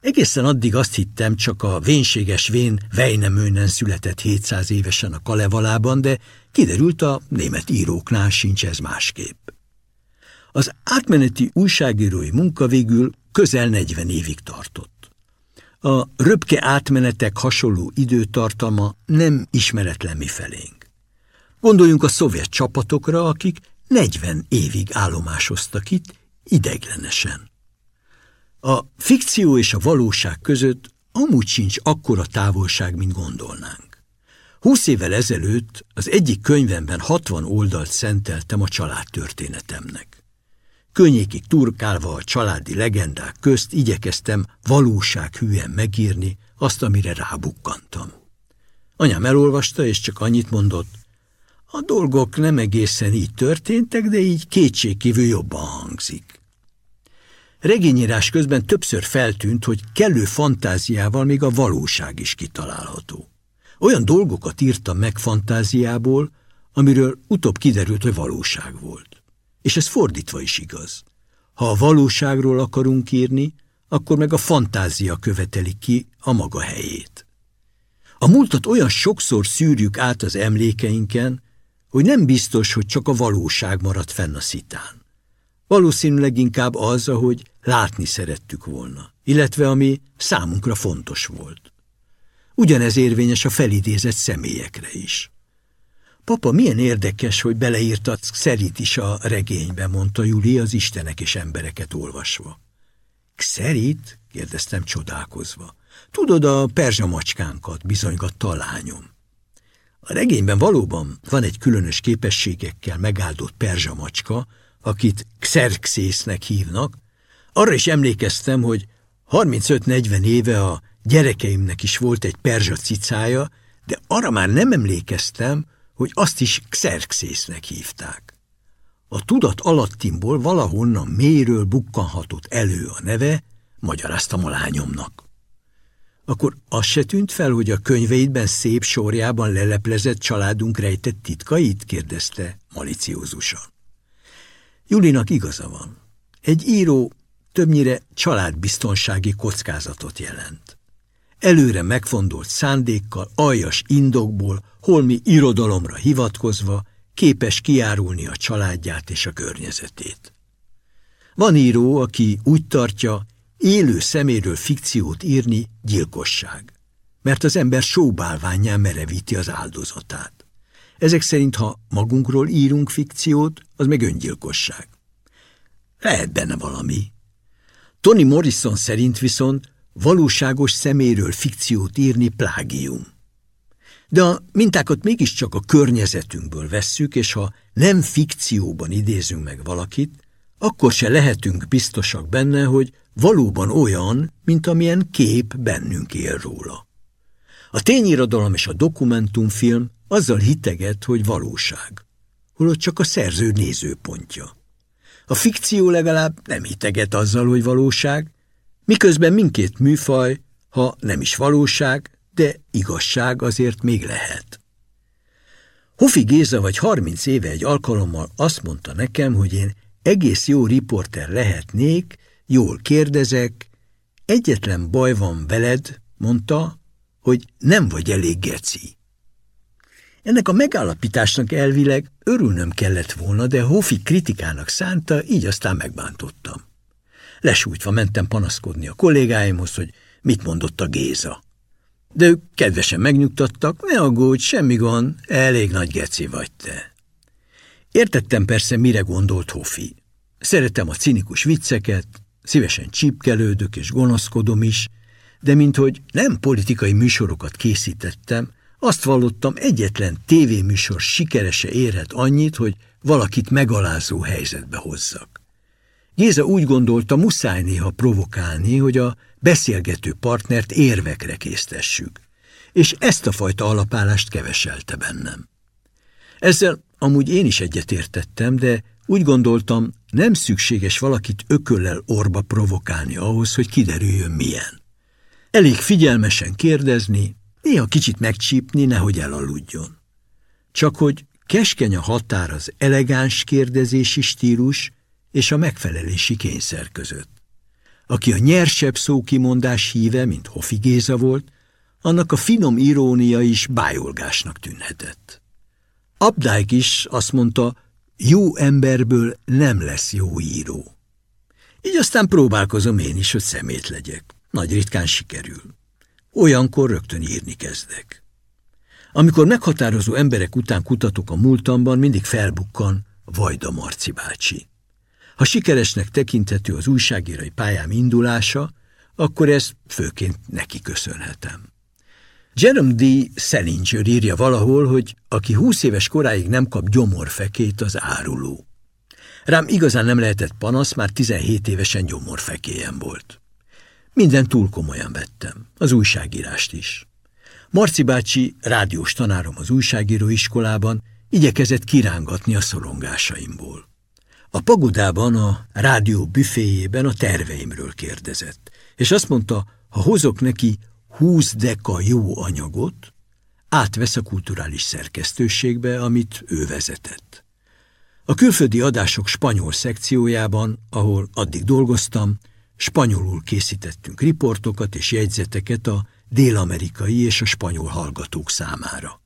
Egészen addig azt hittem, csak a vénséges vén Weinemönen született 700 évesen a Kalevalában, de kiderült a német íróknál sincs ez másképp. Az átmeneti újságírói munka végül közel 40 évig tartott. A röpke átmenetek hasonló időtartalma nem ismeretlen mi felénk. Gondoljunk a szovjet csapatokra, akik 40 évig állomásoztak itt, ideglenesen. A fikció és a valóság között amúgy sincs akkora távolság, mint gondolnánk. Húsz évvel ezelőtt az egyik könyvemben 60 oldalt szenteltem a családtörténetemnek. Könnyékig turkálva a családi legendák közt igyekeztem valósághűen megírni azt, amire rábukkantam. Anyám elolvasta, és csak annyit mondott, a dolgok nem egészen így történtek, de így kétségkívül jobban hangzik. Regényírás közben többször feltűnt, hogy kellő fantáziával még a valóság is kitalálható. Olyan dolgokat írtam meg fantáziából, amiről utóbb kiderült, hogy valóság volt. És ez fordítva is igaz. Ha a valóságról akarunk írni, akkor meg a fantázia követeli ki a maga helyét. A múltat olyan sokszor szűrjük át az emlékeinken, hogy nem biztos, hogy csak a valóság maradt fenn a szitán. Valószínűleg inkább az, ahogy látni szerettük volna, illetve ami számunkra fontos volt. Ugyanez érvényes a felidézett személyekre is. Papa, milyen érdekes, hogy beleírtad Xerit is a regénybe, mondta Juli az Istenek és embereket olvasva. Xerit? kérdeztem csodálkozva. Tudod, a perzsa macskánkat bizonygatta a lányom. A regényben valóban van egy különös képességekkel megáldott perzsa macska, akit Xerxésznek hívnak. Arra is emlékeztem, hogy 35-40 éve a gyerekeimnek is volt egy perzsa cicája, de arra már nem emlékeztem, hogy azt is Xerxésznek hívták. A tudat alattimból valahonnan mélyről bukkanhatott elő a neve, magyaráztam a lányomnak. Akkor az se tűnt fel, hogy a könyveidben szép sorjában leleplezett családunk rejtett titkait? kérdezte maliciózusan. Julinak igaza van. Egy író többnyire családbiztonsági kockázatot jelent. Előre megfondolt szándékkal, aljas indokból, holmi irodalomra hivatkozva képes kiárulni a családját és a környezetét. Van író, aki úgy tartja, élő szeméről fikciót írni gyilkosság, mert az ember sóbálványán merevíti az áldozatát. Ezek szerint, ha magunkról írunk fikciót, az meg öngyilkosság. Lehet benne valami. Tony Morrison szerint viszont valóságos szeméről fikciót írni plágium. De a mintákat mégiscsak a környezetünkből vesszük, és ha nem fikcióban idézünk meg valakit, akkor se lehetünk biztosak benne, hogy valóban olyan, mint amilyen kép bennünk él róla. A tényirodalom és a dokumentumfilm azzal hiteget, hogy valóság, holott csak a szerző nézőpontja. A fikció legalább nem hiteget azzal, hogy valóság, miközben mindkét műfaj, ha nem is valóság, de igazság azért még lehet. Hofi Géza vagy harminc éve egy alkalommal azt mondta nekem, hogy én egész jó riporter lehetnék, jól kérdezek, egyetlen baj van veled, mondta, hogy nem vagy elég geci. Ennek a megállapításnak elvileg örülnöm kellett volna, de Hofi kritikának szánta, így aztán megbántottam. Lesújtva mentem panaszkodni a kollégáimhoz, hogy mit mondott a Géza. De ők kedvesen megnyugtattak, ne aggódj, semmi gond, elég nagy geci vagy te. Értettem persze, mire gondolt Hofi. Szeretem a cinikus vicceket, szívesen csípkelődök és gonoszkodom is, de minthogy nem politikai műsorokat készítettem, azt vallottam, egyetlen tévéműsor sikerese érhet annyit, hogy valakit megalázó helyzetbe hozzak. Géza úgy gondolta, muszáj néha provokálni, hogy a beszélgető partnert érvekre késztessük, és ezt a fajta alapállást keveselte bennem. Ezzel amúgy én is egyetértettem, de úgy gondoltam, nem szükséges valakit ököllel orba provokálni ahhoz, hogy kiderüljön milyen. Elég figyelmesen kérdezni, néha kicsit megcsípni, nehogy elaludjon. Csak hogy keskeny a határ az elegáns kérdezési stílus és a megfelelési kényszer között. Aki a nyersebb szókimondás híve, mint Hofi Géza volt, annak a finom irónia is bájolgásnak tűnhetett. Updike is azt mondta, jó emberből nem lesz jó író. Így aztán próbálkozom én is, hogy szemét legyek. Nagy ritkán sikerül. Olyankor rögtön írni kezdek. Amikor meghatározó emberek után kutatok a múltamban, mindig felbukkan Vajda Marci bácsi. Ha sikeresnek tekinthető az újságírai pályám indulása, akkor ezt főként neki köszönhetem. Jerome D. Salinger írja valahol, hogy aki húsz éves koráig nem kap gyomorfekét, az áruló. Rám igazán nem lehetett panasz, már 17 évesen gyomorfekélyem volt. Minden túl komolyan vettem, az újságírást is. Marci bácsi, rádiós tanárom az újságíró iskolában, igyekezett kirángatni a szorongásaimból. A pagodában, a rádió büféjében a terveimről kérdezett, és azt mondta, ha hozok neki 20 deka jó anyagot, átvesz a kulturális szerkesztőségbe, amit ő vezetett. A külföldi adások spanyol szekciójában, ahol addig dolgoztam, spanyolul készítettünk riportokat és jegyzeteket a dél-amerikai és a spanyol hallgatók számára.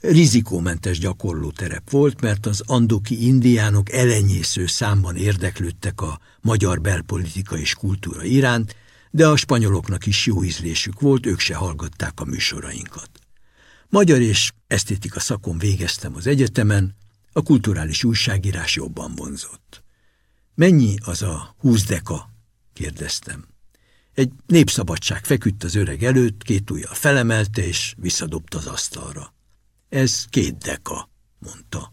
Rizikómentes gyakorlóterep volt, mert az andoki indiánok elenyésző számban érdeklődtek a magyar belpolitika és kultúra iránt, de a spanyoloknak is jó ízlésük volt, ők se hallgatták a műsorainkat. Magyar és esztétika szakon végeztem az egyetemen, a kulturális újságírás jobban vonzott. Mennyi az a húsz deka? kérdeztem. Egy népszabadság feküdt az öreg előtt, két ujjal felemelte és visszadobta az asztalra. Ez két deka, mondta.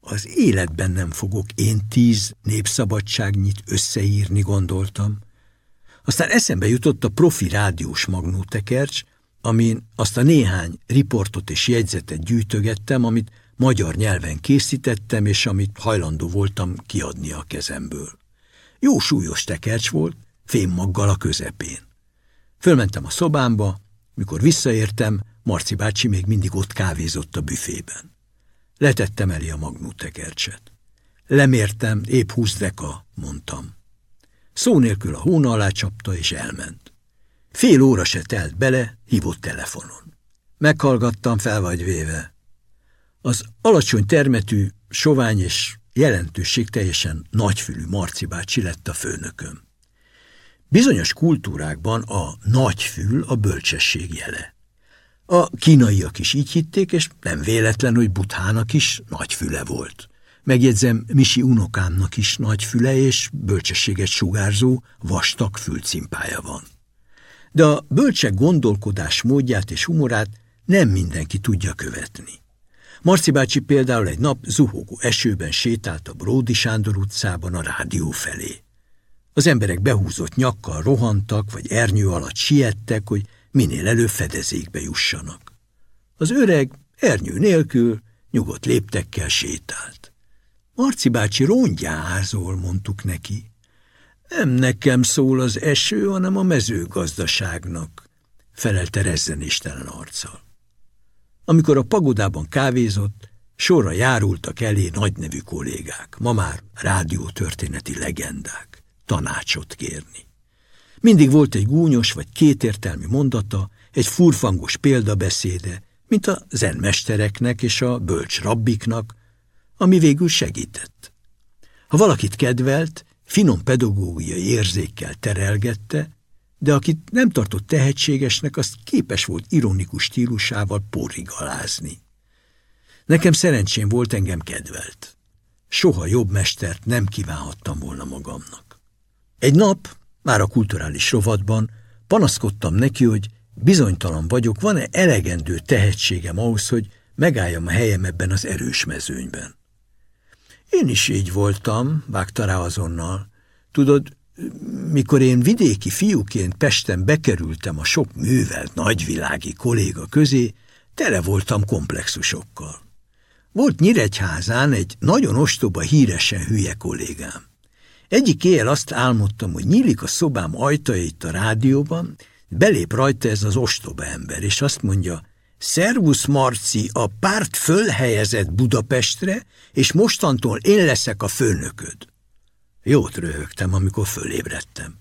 Az életben nem fogok én tíz népszabadságnyit összeírni, gondoltam. Aztán eszembe jutott a profi rádiós magnótekercs, amin azt a néhány riportot és jegyzetet gyűjtögettem, amit magyar nyelven készítettem, és amit hajlandó voltam kiadni a kezemből. Jó súlyos tekercs volt, fémmaggal a közepén. Fölmentem a szobámba, mikor visszaértem, Marci bácsi még mindig ott kávézott a büfében. Letettem elé a magnótekercset. Lemértem, épp húsz deka, mondtam. Szó nélkül a hóna alá csapta, és elment. Fél óra se telt bele, hívott telefonon. Meghallgattam, fel vagy véve. Az alacsony termetű, sovány és jelentőség teljesen nagyfülű Marci bácsi lett a főnököm. Bizonyos kultúrákban a nagyfül a bölcsesség jele. A kínaiak is így hitték, és nem véletlen, hogy Buthának is nagy füle volt. Megjegyzem, Misi unokámnak is nagy füle és bölcsességet sugárzó, vastag fülcimpája van. De a bölcsek gondolkodás módját és humorát nem mindenki tudja követni. Marci bácsi például egy nap zuhogó esőben sétált a Bródi Sándor utcában a rádió felé. Az emberek behúzott nyakkal rohantak, vagy ernyő alatt siettek, hogy minél előbb fedezékbe jussanak. Az öreg ernyő nélkül nyugodt léptekkel sétált. Marci bácsi rongyázol, mondtuk neki. Nem nekem szól az eső, hanem a mezőgazdaságnak, felelte rezzenéstelen arccal. Amikor a pagodában kávézott, sorra járultak elé nagynevű kollégák, ma már rádiótörténeti legendák, tanácsot kérni. Mindig volt egy gúnyos vagy kétértelmű mondata, egy furfangos példabeszéde, mint a zenmestereknek és a bölcs rabbiknak, ami végül segített. Ha valakit kedvelt, finom pedagógiai érzékkel terelgette, de akit nem tartott tehetségesnek, azt képes volt ironikus stílusával porrigalázni. Nekem szerencsém volt, engem kedvelt. Soha jobb mestert nem kívánhattam volna magamnak. Egy nap, már a kulturális rovatban, panaszkodtam neki, hogy bizonytalan vagyok, van-e elegendő tehetségem ahhoz, hogy megálljam a helyem ebben az erős mezőnyben. Én is így voltam, vágta rá azonnal. Tudod, mikor én vidéki fiúként Pesten bekerültem a sok művelt nagyvilági kolléga közé, tele voltam komplexusokkal. Volt Nyíregyházán egy nagyon ostoba, híresen hülye kollégám. Egyik éjjel azt álmodtam, hogy nyílik a szobám ajtaja itt a rádióban, belép rajta ez az ostoba ember, és azt mondja, Szervusz Marci, a párt fölhelyezett Budapestre, és mostantól én leszek a főnököd. Jót röhögtem, amikor fölébredtem.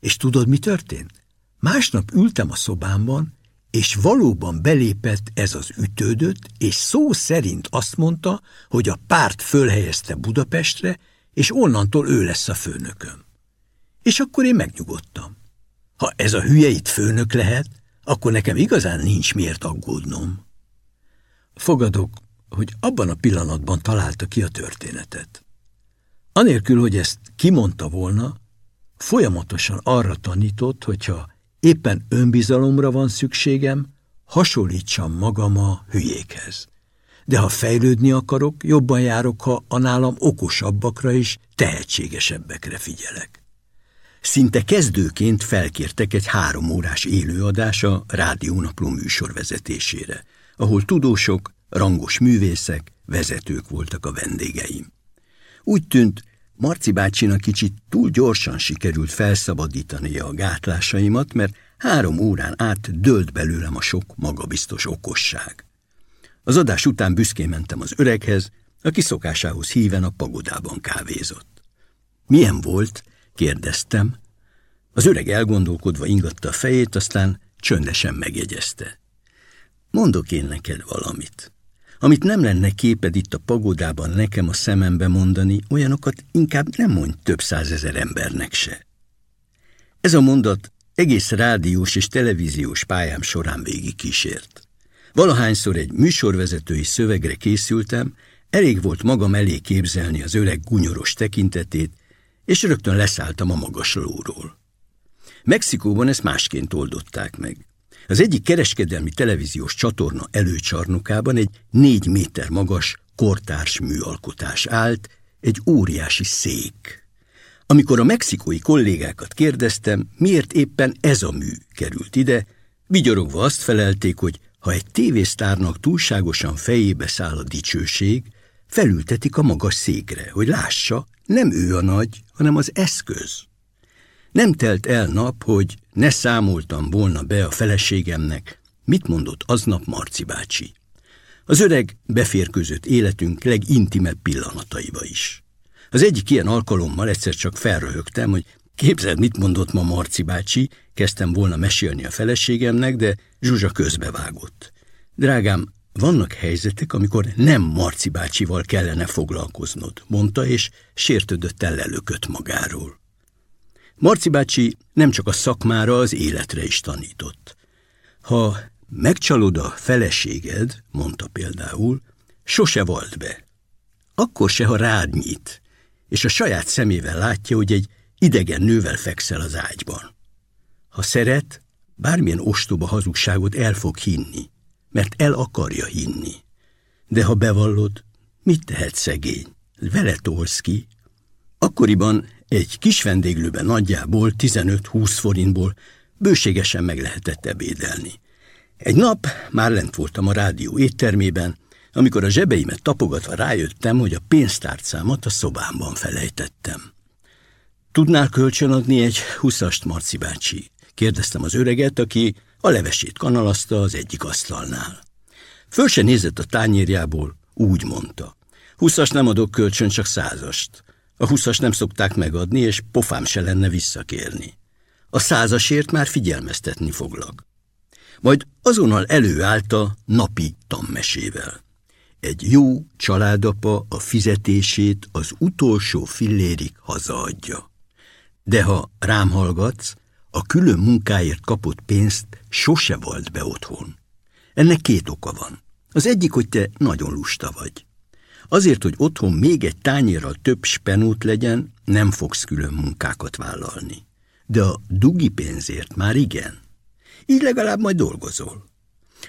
És tudod, mi történt? Másnap ültem a szobámban, és valóban belépett ez az ütődött, és szó szerint azt mondta, hogy a párt fölhelyezte Budapestre, és onnantól ő lesz a főnököm. És akkor én megnyugodtam. Ha ez a hülye itt főnök lehet, akkor nekem igazán nincs miért aggódnom. Fogadok, hogy abban a pillanatban találta ki a történetet. Anélkül, hogy ezt kimondta volna, folyamatosan arra tanított, hogyha éppen önbizalomra van szükségem, hasonlítsam magam a hülyékhez. De ha fejlődni akarok, jobban járok, ha a nálam okosabbakra és tehetségesebbekre figyelek. Szinte kezdőként felkértek egy három órás élőadás a rádiónapló műsor vezetésére, ahol tudósok, rangos művészek, vezetők voltak a vendégeim. Úgy tűnt, Marci bácsinak kicsit túl gyorsan sikerült felszabadítani a gátlásaimat, mert három órán át dölt belőlem a sok magabiztos okosság. Az adás után büszkén mentem az öreghez, aki szokásához híven a pagodában kávézott. Milyen volt? kérdeztem. Az öreg elgondolkodva ingatta a fejét, aztán csöndesen megjegyezte. Mondok én neked valamit. Amit nem lenne képed itt a pagodában nekem a szemembe mondani, olyanokat inkább nem mondj több százezer embernek se. Ez a mondat egész rádiós és televíziós pályám során végig kísért. Valahányszor egy műsorvezetői szövegre készültem, elég volt magam elé képzelni az öreg gunyoros tekintetét, és rögtön leszálltam a magaslóról. Mexikóban ezt másként oldották meg. Az egyik kereskedelmi televíziós csatorna előcsarnokában egy négy méter magas, kortárs műalkotás állt, egy óriási szék. Amikor a mexikói kollégákat kérdeztem, miért éppen ez a mű került ide, vigyorogva azt felelték, hogy ha egy tévésztárnak túlságosan fejébe száll a dicsőség, felültetik a magas székre, hogy lássa, nem ő a nagy, hanem az eszköz. Nem telt el nap, hogy ne számoltam volna be a feleségemnek, mit mondott aznap Marci bácsi. Az öreg beférközött életünk legintimebb pillanataiba is. Az egyik ilyen alkalommal egyszer csak felröhögtem, hogy képzeld, mit mondott ma Marci bácsi, kezdtem volna mesélni a feleségemnek, de Zsuzsa közbevágott. Drágám, vannak helyzetek, amikor nem Marci bácsival kellene foglalkoznod, mondta, és sértődötten lelökött magáról. Marci bácsi nem csak a szakmára, az életre is tanított. Ha megcsalod a feleséged, mondta például, sose vald be. Akkor se, ha rád nyit, és a saját szemével látja, hogy egy idegen nővel fekszel az ágyban. Ha szeret, bármilyen ostoba hazugságot el fog hinni, mert el akarja hinni. De ha bevallod, mit tehet szegény? Vele tolsz ki. Akkoriban egy kis vendéglőben nagyjából 15-20 forintból bőségesen meg lehetett ebédelni. Egy nap már lent voltam a rádió éttermében, amikor a zsebeimet tapogatva rájöttem, hogy a pénztárcámat a szobámban felejtettem. Tudnál kölcsönadni egy huszast, Marci bácsi? Kérdeztem az öreget, aki a levesét kanalazta az egyik asztalnál. Föl se nézett a tányérjából, úgy mondta. Huszas nem adok kölcsön, csak százast. A huszas nem szokták megadni, és pofám se lenne visszakérni. A százasért már figyelmeztetni foglak. Majd azonnal előállt a napi tammesével. Egy jó családapa a fizetését az utolsó fillérig hazaadja. De ha rám hallgatsz, a külön munkáért kapott pénzt sose volt be otthon. Ennek két oka van. Az egyik, hogy te nagyon lusta vagy. Azért, hogy otthon még egy tányérral több spenót legyen, nem fogsz külön munkákat vállalni. De a dugi pénzért már igen. Így legalább majd dolgozol.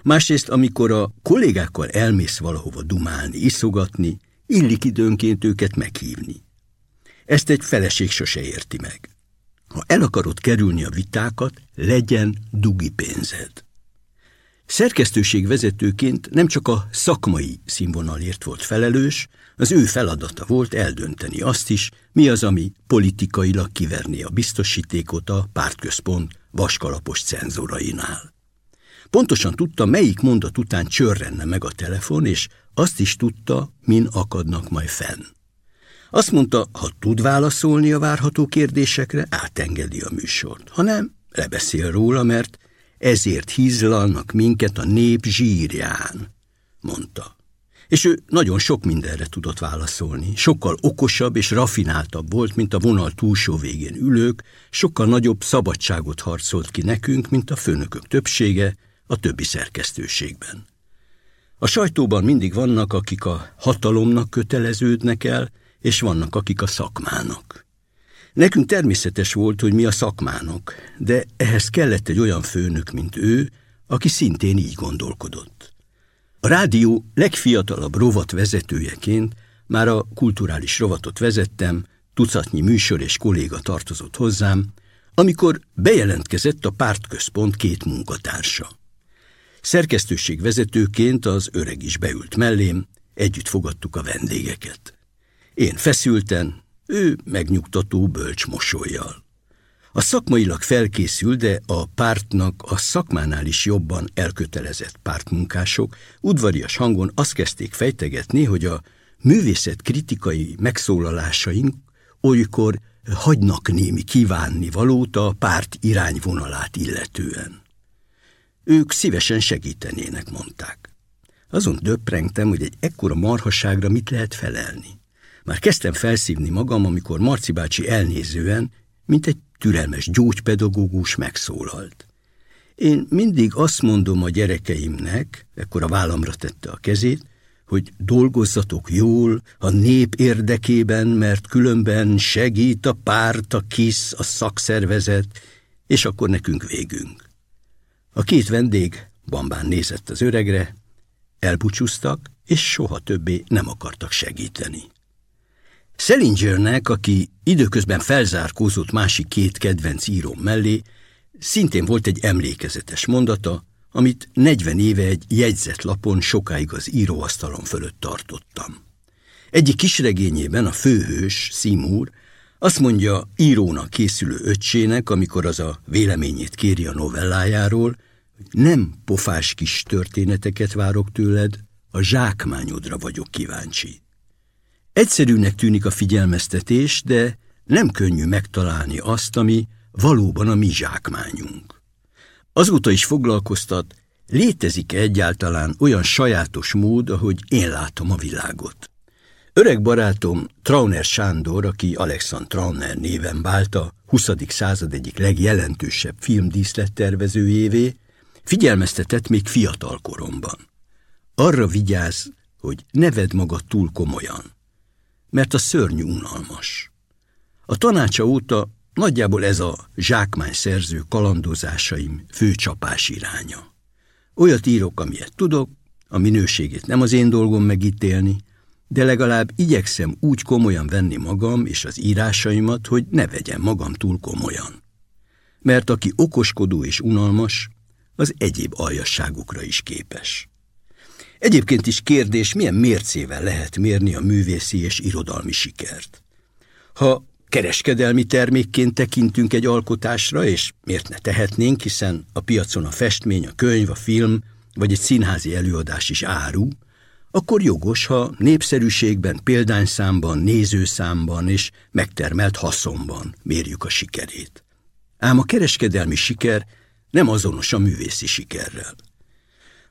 Másrészt, amikor a kollégákkal elmész valahova dumálni, iszogatni, illik időnként őket meghívni. Ezt egy feleség sose érti meg. Ha el akarod kerülni a vitákat, legyen dugi pénzed. Szerkesztőség vezetőként nem csak a szakmai színvonalért volt felelős, az ő feladata volt eldönteni azt is, mi az, ami politikailag kiverni a biztosítékot a pártközpont vaskalapos cenzorainál. Pontosan tudta, melyik mondat után csörrenne meg a telefon, és azt is tudta, min akadnak majd fenn. Azt mondta, ha tud válaszolni a várható kérdésekre, átengedi a műsort. Ha nem, lebeszél róla, mert ezért hízlalnak minket a nép zsírján, mondta. És ő nagyon sok mindenre tudott válaszolni. Sokkal okosabb és rafináltabb volt, mint a vonal túlsó végén ülők, sokkal nagyobb szabadságot harcolt ki nekünk, mint a főnökök többsége a többi szerkesztőségben. A sajtóban mindig vannak, akik a hatalomnak köteleződnek el, és vannak, akik a szakmának. Nekünk természetes volt, hogy mi a szakmának, de ehhez kellett egy olyan főnök, mint ő, aki szintén így gondolkodott. A rádió legfiatalabb rovat vezetőjeként már a kulturális rovatot vezettem, tucatnyi műsor és kolléga tartozott hozzám, amikor bejelentkezett a pártközpont két munkatársa. Szerkesztőség vezetőként az öreg is beült mellém, együtt fogadtuk a vendégeket. Én feszülten, ő megnyugtató bölcs mosolyjal. A szakmailag felkészül, de a pártnak a szakmánál is jobban elkötelezett pártmunkások udvarias hangon azt kezdték fejtegetni, hogy a művészet kritikai megszólalásaink olykor hagynak némi kívánni valót a párt irányvonalát illetően. Ők szívesen segítenének, mondták. Azon döprengtem, hogy egy ekkora marhaságra mit lehet felelni. Már kezdtem felszívni magam, amikor Marci bácsi elnézően, mint egy türelmes gyógypedagógus megszólalt. Én mindig azt mondom a gyerekeimnek, ekkor a vállamra tette a kezét, hogy dolgozzatok jól a nép érdekében, mert különben segít a párt, a KISZ, a szakszervezet, és akkor nekünk végünk. A két vendég bambán nézett az öregre, elbúcsúztak, és soha többé nem akartak segíteni. Selingernek, aki időközben felzárkózott másik két kedvenc íróm mellé, szintén volt egy emlékezetes mondata, amit 40 éve egy jegyzetlapon sokáig az íróasztalon fölött tartottam. Egyik kisregényében a főhős, Simur, azt mondja írónak készülő öccsének, amikor az a véleményét kéri a novellájáról, hogy nem pofás kis történeteket várok tőled, a zsákmányodra vagyok kíváncsi. Egyszerűnek tűnik a figyelmeztetés, de nem könnyű megtalálni azt, ami valóban a mi zsákmányunk. Azóta is foglalkoztat, létezik -e egyáltalán olyan sajátos mód, ahogy én látom a világot. Öreg barátom Trauner Sándor, aki Alexand Trauner néven vált a 20. század egyik legjelentősebb filmdíszlettervezőjévé, figyelmeztetett még fiatal koromban. Arra vigyázz, hogy ne vedd magad túl komolyan mert a szörnyű unalmas. A tanácsa óta nagyjából ez a zsákmány szerző kalandozásaim fő csapás iránya. Olyat írok, amilyet tudok, a minőségét nem az én dolgom megítélni, de legalább igyekszem úgy komolyan venni magam és az írásaimat, hogy ne vegyem magam túl komolyan. Mert aki okoskodó és unalmas, az egyéb aljasságokra is képes. Egyébként is kérdés, milyen mércével lehet mérni a művészi és irodalmi sikert. Ha kereskedelmi termékként tekintünk egy alkotásra, és miért ne tehetnénk, hiszen a piacon a festmény, a könyv, a film vagy egy színházi előadás is áru, akkor jogos, ha népszerűségben, példányszámban, nézőszámban és megtermelt haszonban mérjük a sikerét. Ám a kereskedelmi siker nem azonos a művészi sikerrel.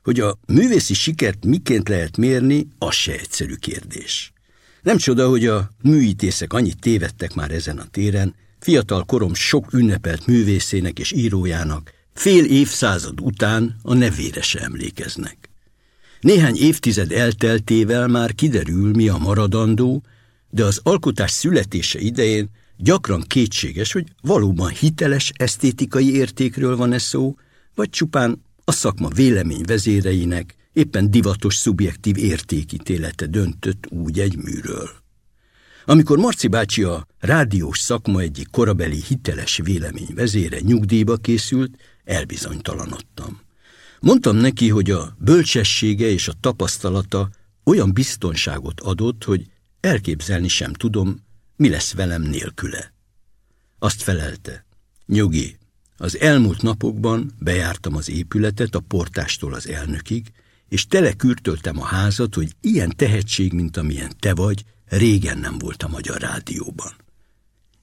Hogy a művészi sikert miként lehet mérni, az se egyszerű kérdés. Nem csoda, hogy a műítészek annyit tévedtek már ezen a téren, fiatal korom sok ünnepelt művészének és írójának fél évszázad után a nevére se emlékeznek. Néhány évtized elteltével már kiderül, mi a maradandó, de az alkotás születése idején gyakran kétséges, hogy valóban hiteles esztétikai értékről van-e szó, vagy csupán a szakma vélemény vezéreinek éppen divatos szubjektív értékítélete döntött úgy egy műről. Amikor Marci bácsi a rádiós szakma egyik korabeli hiteles vélemény vezére nyugdíjba készült, elbizonytalanodtam. Mondtam neki, hogy a bölcsessége és a tapasztalata olyan biztonságot adott, hogy elképzelni sem tudom, mi lesz velem nélküle. Azt felelte, nyugi, az elmúlt napokban bejártam az épületet a portástól az elnökig, és telekürtöltem a házat, hogy ilyen tehetség, mint amilyen te vagy, régen nem volt a Magyar Rádióban.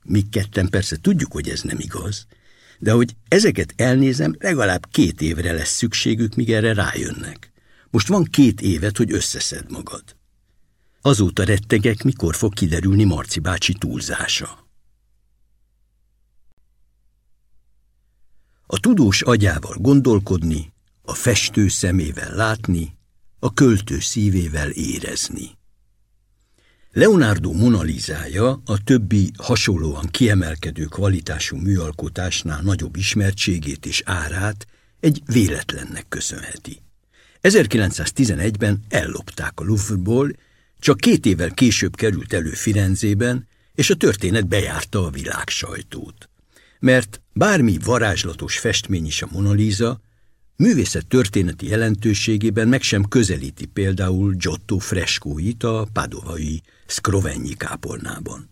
Mi ketten persze tudjuk, hogy ez nem igaz, de hogy ezeket elnézem, legalább két évre lesz szükségük, míg erre rájönnek. Most van két évet, hogy összeszed magad. Azóta rettegek, mikor fog kiderülni Marci bácsi túlzása. A tudós agyával gondolkodni, a festő szemével látni, a költő szívével érezni. Leonardo Monalizája a többi hasonlóan kiemelkedő kvalitású műalkotásnál nagyobb ismertségét és árát egy véletlennek köszönheti. 1911-ben ellopták a Louvre-ból, csak két évvel később került elő Firenzében, és a történet bejárta a világ sajtót. Mert bármi varázslatos festmény is a Monaliza, Művészet történeti jelentőségében meg sem közelíti például Giotto freskóit a padovai Skrovenyi kápolnában.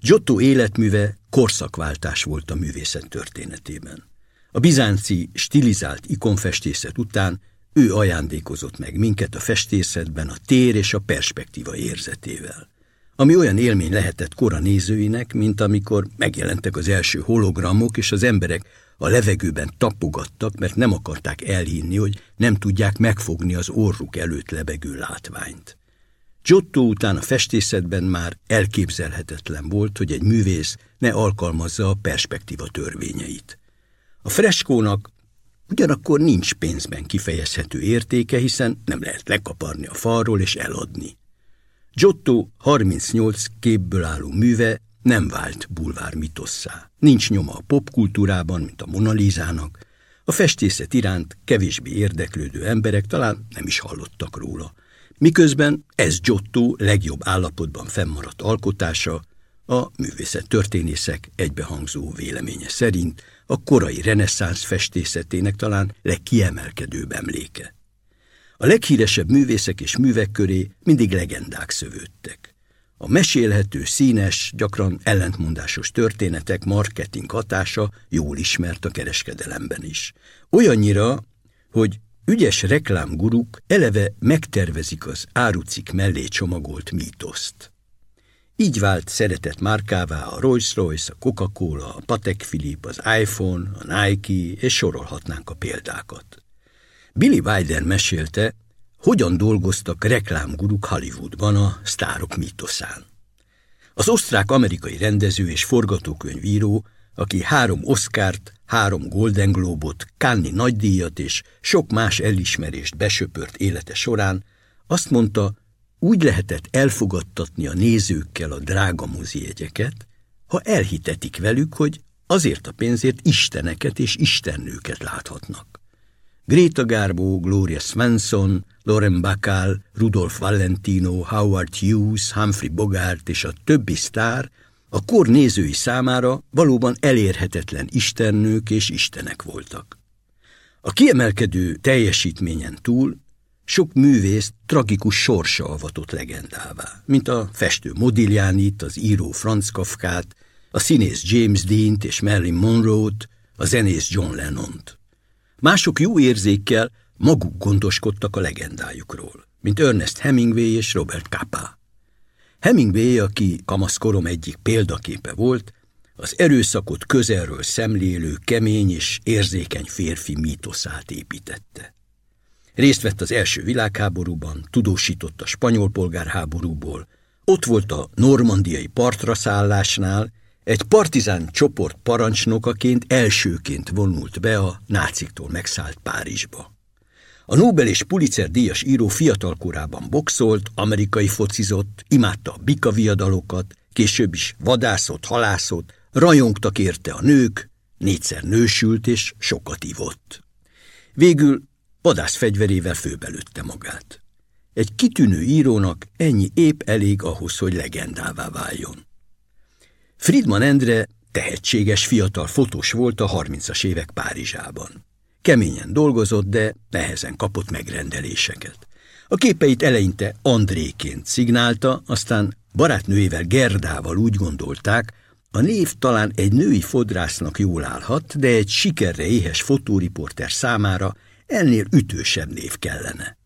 Giotto életműve korszakváltás volt a művészet történetében. A bizánci stilizált ikonfestészet után ő ajándékozott meg minket a festészetben a tér és a perspektíva érzetével ami olyan élmény lehetett kora nézőinek, mint amikor megjelentek az első hologramok, és az emberek a levegőben tapogattak, mert nem akarták elhinni, hogy nem tudják megfogni az orruk előtt lebegő látványt. Giotto után a festészetben már elképzelhetetlen volt, hogy egy művész ne alkalmazza a perspektíva törvényeit. A freskónak ugyanakkor nincs pénzben kifejezhető értéke, hiszen nem lehet lekaparni a falról és eladni. Giotto 38 képből álló műve nem vált bulvár mitosszá. Nincs nyoma a popkultúrában, mint a Monalizának. A festészet iránt kevésbé érdeklődő emberek talán nem is hallottak róla. Miközben ez Giotto legjobb állapotban fennmaradt alkotása, a művészet történészek egybehangzó véleménye szerint a korai reneszánsz festészetének talán legkiemelkedőbb emléke. A leghíresebb művészek és művek köré mindig legendák szövődtek. A mesélhető, színes, gyakran ellentmondásos történetek marketing hatása jól ismert a kereskedelemben is. Olyannyira, hogy ügyes reklámguruk eleve megtervezik az árucik mellé csomagolt mítoszt. Így vált szeretett márkává a Rolls-Royce, a Coca-Cola, a Patek Philippe, az iPhone, a Nike, és sorolhatnánk a példákat. Billy Wilder mesélte, hogyan dolgoztak reklámguruk Hollywoodban a sztárok mítoszán. Az osztrák-amerikai rendező és forgatókönyvíró, aki három Oscárt, három Golden Globot, Cannes nagydíjat és sok más elismerést besöpört élete során, azt mondta, úgy lehetett elfogadtatni a nézőkkel a drága mozijegyeket, ha elhitetik velük, hogy azért a pénzért isteneket és istennőket láthatnak. Greta Garbo, Gloria Svensson, Lauren Bacall, Rudolf Valentino, Howard Hughes, Humphrey Bogart és a többi sztár a kor nézői számára valóban elérhetetlen istennők és istenek voltak. A kiemelkedő teljesítményen túl sok művész tragikus sorsa avatott legendává, mint a festő Modiglianit, az író Franz Kafkát, a színész James Dean-t és Marilyn Monroe-t, a zenész John Lennon-t. Mások jó érzékkel maguk gondoskodtak a legendájukról, mint Ernest Hemingway és Robert Capa. Hemingway, aki kamaszkorom egyik példaképe volt, az erőszakot közelről szemlélő, kemény és érzékeny férfi mítoszát építette. Részt vett az első világháborúban, tudósított a spanyol polgárháborúból, ott volt a normandiai partra szállásnál, egy partizán csoport parancsnokaként elsőként vonult be a náciktól megszállt Párizsba. A Nobel és Pulitzer díjas író fiatal korában boxolt, amerikai focizott, imádta a bikaviadalokat, később is vadászott, halászott, rajongtak érte a nők, négyszer nősült és sokat ivott. Végül vadász fegyverével főbelőtte magát. Egy kitűnő írónak ennyi épp elég ahhoz, hogy legendává váljon. Friedman Endre tehetséges fiatal fotós volt a 30-as évek Párizsában. Keményen dolgozott, de nehezen kapott megrendeléseket. A képeit eleinte Andréként szignálta, aztán barátnőjével Gerdával úgy gondolták, a név talán egy női fodrásznak jól állhat, de egy sikerre éhes fotóriporter számára ennél ütősebb név kellene.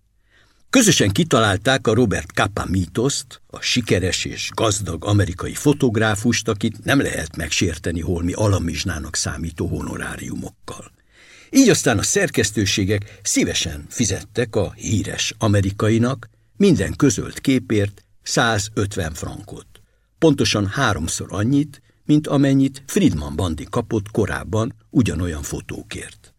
Közösen kitalálták a Robert Capa mítoszt, a sikeres és gazdag amerikai fotográfust, akit nem lehet megsérteni holmi alamizsnának számító honoráriumokkal. Így aztán a szerkesztőségek szívesen fizettek a híres amerikainak minden közölt képért 150 frankot. Pontosan háromszor annyit, mint amennyit Friedman Bandi kapott korábban ugyanolyan fotókért.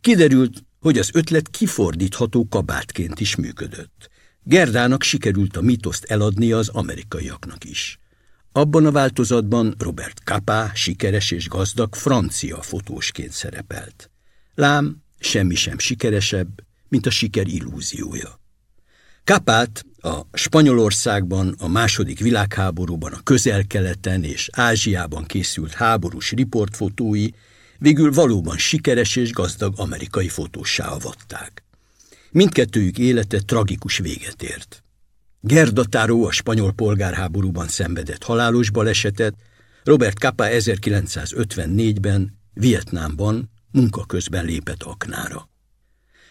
Kiderült, hogy az ötlet kifordítható kabátként is működött. Gerdának sikerült a mitoszt eladni az amerikaiaknak is. Abban a változatban Robert Capa sikeres és gazdag francia fotósként szerepelt. Lám, semmi sem sikeresebb, mint a siker illúziója. Kapát a Spanyolországban, a második világháborúban, a közel-keleten és Ázsiában készült háborús riportfotói végül valóban sikeres és gazdag amerikai fotóssá avatták. Mindkettőjük élete tragikus véget ért. Gerda Táró a spanyol polgárháborúban szenvedett halálos balesetet, Robert Capa 1954-ben Vietnámban munka közben lépett aknára.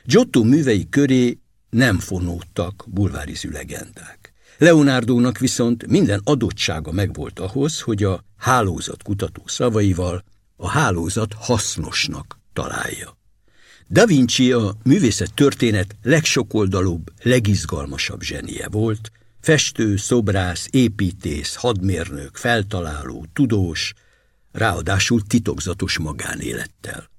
Giotto művei köré nem fonódtak bulvárizű legendák. Leonardónak viszont minden adottsága megvolt ahhoz, hogy a hálózat kutató szavaival a hálózat hasznosnak találja. Da Vinci a művészet történet legsokoldalúbb, legizgalmasabb zsenie volt, festő, szobrász, építész, hadmérnök, feltaláló, tudós, ráadásul titokzatos magánélettel.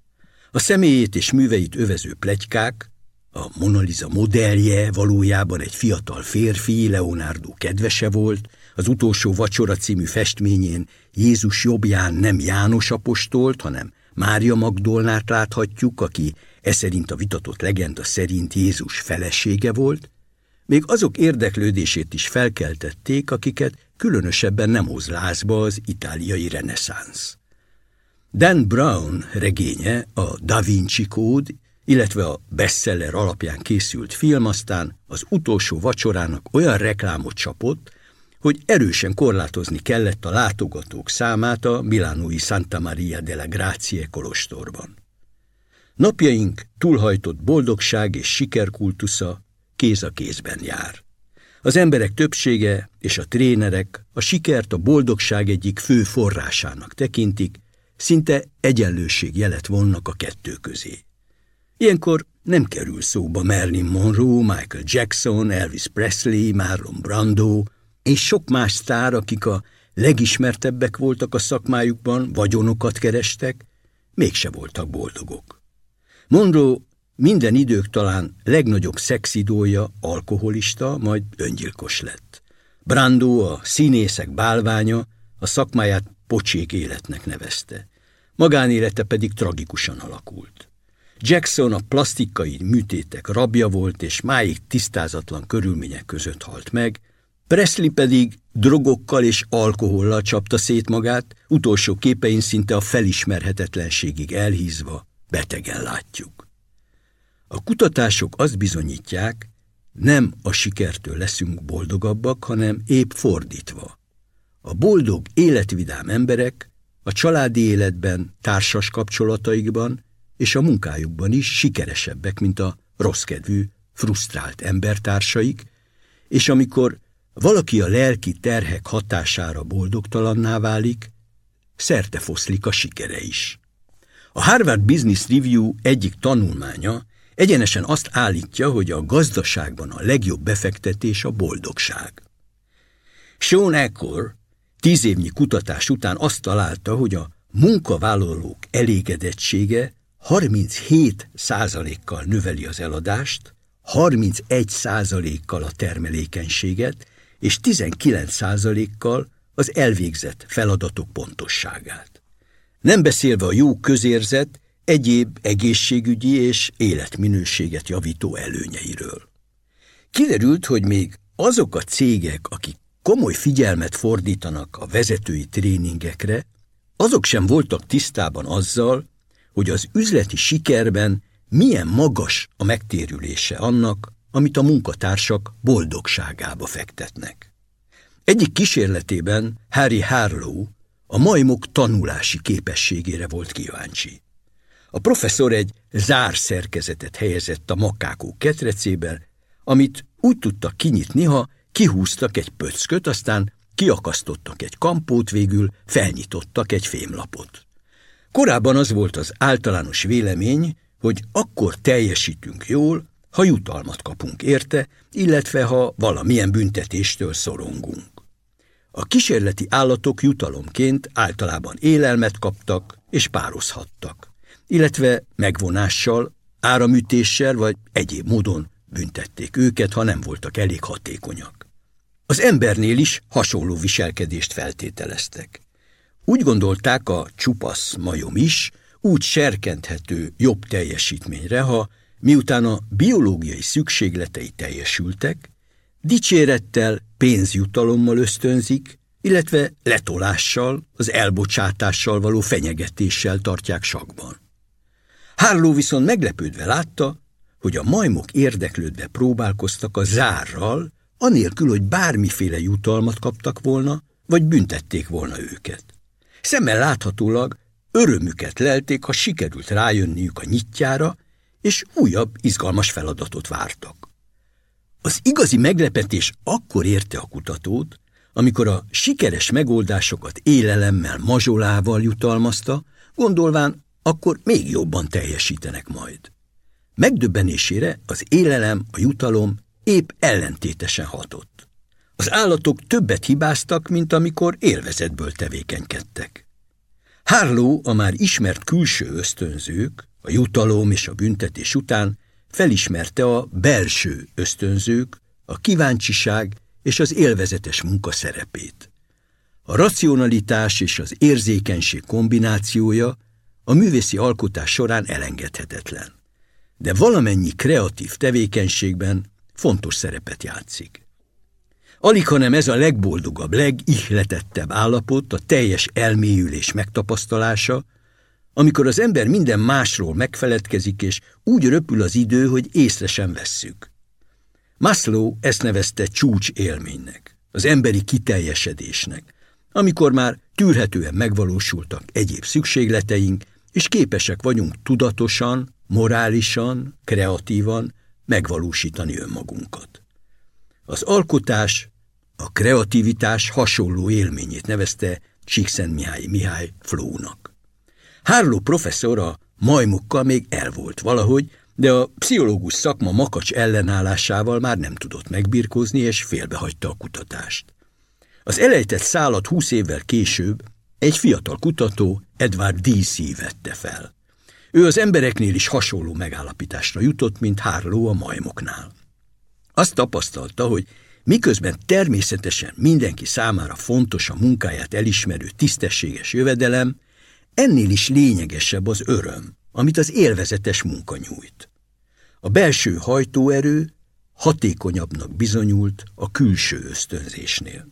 A személyét és műveit övező plegykák, a Mona Lisa modellje valójában egy fiatal férfi, Leonardo kedvese volt, az utolsó vacsora című festményén Jézus jobbján nem János apostolt, hanem Mária Magdolnát láthatjuk, aki e szerint a vitatott legenda szerint Jézus felesége volt, még azok érdeklődését is felkeltették, akiket különösebben nem hoz lázba az itáliai reneszánsz. Dan Brown regénye, a Da Vinci Kód, illetve a bestseller alapján készült film aztán az utolsó vacsorának olyan reklámot csapott, hogy erősen korlátozni kellett a látogatók számát a Milánói Santa Maria della Grazie kolostorban. Napjaink túlhajtott boldogság és sikerkultusza kéz a kézben jár. Az emberek többsége és a trénerek a sikert a boldogság egyik fő forrásának tekintik, szinte egyenlőség jelet vonnak a kettő közé. Ilyenkor nem kerül szóba Marilyn Monroe, Michael Jackson, Elvis Presley, Marlon Brando és sok más sztár, akik a legismertebbek voltak a szakmájukban, vagyonokat kerestek, mégse voltak boldogok. Monroe minden idők talán legnagyobb szexidója alkoholista, majd öngyilkos lett. Brando, a színészek bálványa, a szakmáját pocsék életnek nevezte. Magánélete pedig tragikusan alakult. Jackson a plastikai műtétek rabja volt, és máig tisztázatlan körülmények között halt meg, Presley pedig drogokkal és alkohollal csapta szét magát, utolsó képein szinte a felismerhetetlenségig elhízva, betegen látjuk. A kutatások azt bizonyítják, nem a sikertől leszünk boldogabbak, hanem épp fordítva. A boldog, életvidám emberek a családi életben, társas kapcsolataikban és a munkájukban is sikeresebbek, mint a rosszkedvű, frusztrált embertársaik, és amikor valaki a lelki terhek hatására boldogtalanná válik, szerte foszlik a sikere is. A Harvard Business Review egyik tanulmánya egyenesen azt állítja, hogy a gazdaságban a legjobb befektetés a boldogság. Sean Eckhor tíz évnyi kutatás után azt találta, hogy a munkavállalók elégedettsége 37 százalékkal növeli az eladást, 31 százalékkal a termelékenységet, és 19 százalékkal az elvégzett feladatok pontosságát. Nem beszélve a jó közérzet egyéb egészségügyi és életminőséget javító előnyeiről. Kiderült, hogy még azok a cégek, akik komoly figyelmet fordítanak a vezetői tréningekre, azok sem voltak tisztában azzal, hogy az üzleti sikerben milyen magas a megtérülése annak, amit a munkatársak boldogságába fektetnek. Egyik kísérletében Harry Harlow a majmok tanulási képességére volt kíváncsi. A professzor egy zár szerkezetet helyezett a makákó ketrecében, amit úgy tudtak kinyitni, ha kihúztak egy pöcköt, aztán kiakasztottak egy kampót, végül felnyitottak egy fémlapot. Korábban az volt az általános vélemény, hogy akkor teljesítünk jól, ha jutalmat kapunk érte, illetve ha valamilyen büntetéstől szorongunk. A kísérleti állatok jutalomként általában élelmet kaptak és pározhattak, illetve megvonással, áramütéssel vagy egyéb módon büntették őket, ha nem voltak elég hatékonyak. Az embernél is hasonló viselkedést feltételeztek. Úgy gondolták a csupasz majom is, úgy serkenthető jobb teljesítményre, ha miután a biológiai szükségletei teljesültek, dicsérettel, pénzjutalommal ösztönzik, illetve letolással, az elbocsátással való fenyegetéssel tartják sakban. Hárló viszont meglepődve látta, hogy a majmok érdeklődve próbálkoztak a zárral, anélkül, hogy bármiféle jutalmat kaptak volna, vagy büntették volna őket. Szemmel láthatólag örömüket lelték, ha sikerült rájönniük a nyitjára, és újabb, izgalmas feladatot vártak. Az igazi meglepetés akkor érte a kutatót, amikor a sikeres megoldásokat élelemmel, mazsolával jutalmazta, gondolván akkor még jobban teljesítenek majd. Megdöbbenésére az élelem, a jutalom épp ellentétesen hatott. Az állatok többet hibáztak, mint amikor élvezetből tevékenykedtek. Harlow a már ismert külső ösztönzők, a jutalom és a büntetés után felismerte a belső ösztönzők, a kíváncsiság és az élvezetes munka szerepét. A racionalitás és az érzékenység kombinációja a művészi alkotás során elengedhetetlen, de valamennyi kreatív tevékenységben fontos szerepet játszik. Alig, hanem ez a legboldogabb, legihletettebb állapot, a teljes elmélyülés megtapasztalása, amikor az ember minden másról megfeledkezik, és úgy röpül az idő, hogy észre sem vesszük. Maslow ezt nevezte csúcs élménynek, az emberi kiteljesedésnek, amikor már tűrhetően megvalósultak egyéb szükségleteink, és képesek vagyunk tudatosan, morálisan, kreatívan megvalósítani önmagunkat. Az alkotás, a kreativitás hasonló élményét nevezte Csíkszent Mihály Mihály Flónak. Hárló professzor a majmokkal még el volt valahogy, de a pszichológus szakma makacs ellenállásával már nem tudott megbirkózni, és félbehagyta a kutatást. Az elejtett szállat húsz évvel később egy fiatal kutató, Edward D.C. vette fel. Ő az embereknél is hasonló megállapításra jutott, mint Hárló a majmoknál. Azt tapasztalta, hogy miközben természetesen mindenki számára fontos a munkáját elismerő tisztességes jövedelem, ennél is lényegesebb az öröm, amit az élvezetes munka nyújt. A belső hajtóerő hatékonyabbnak bizonyult a külső ösztönzésnél.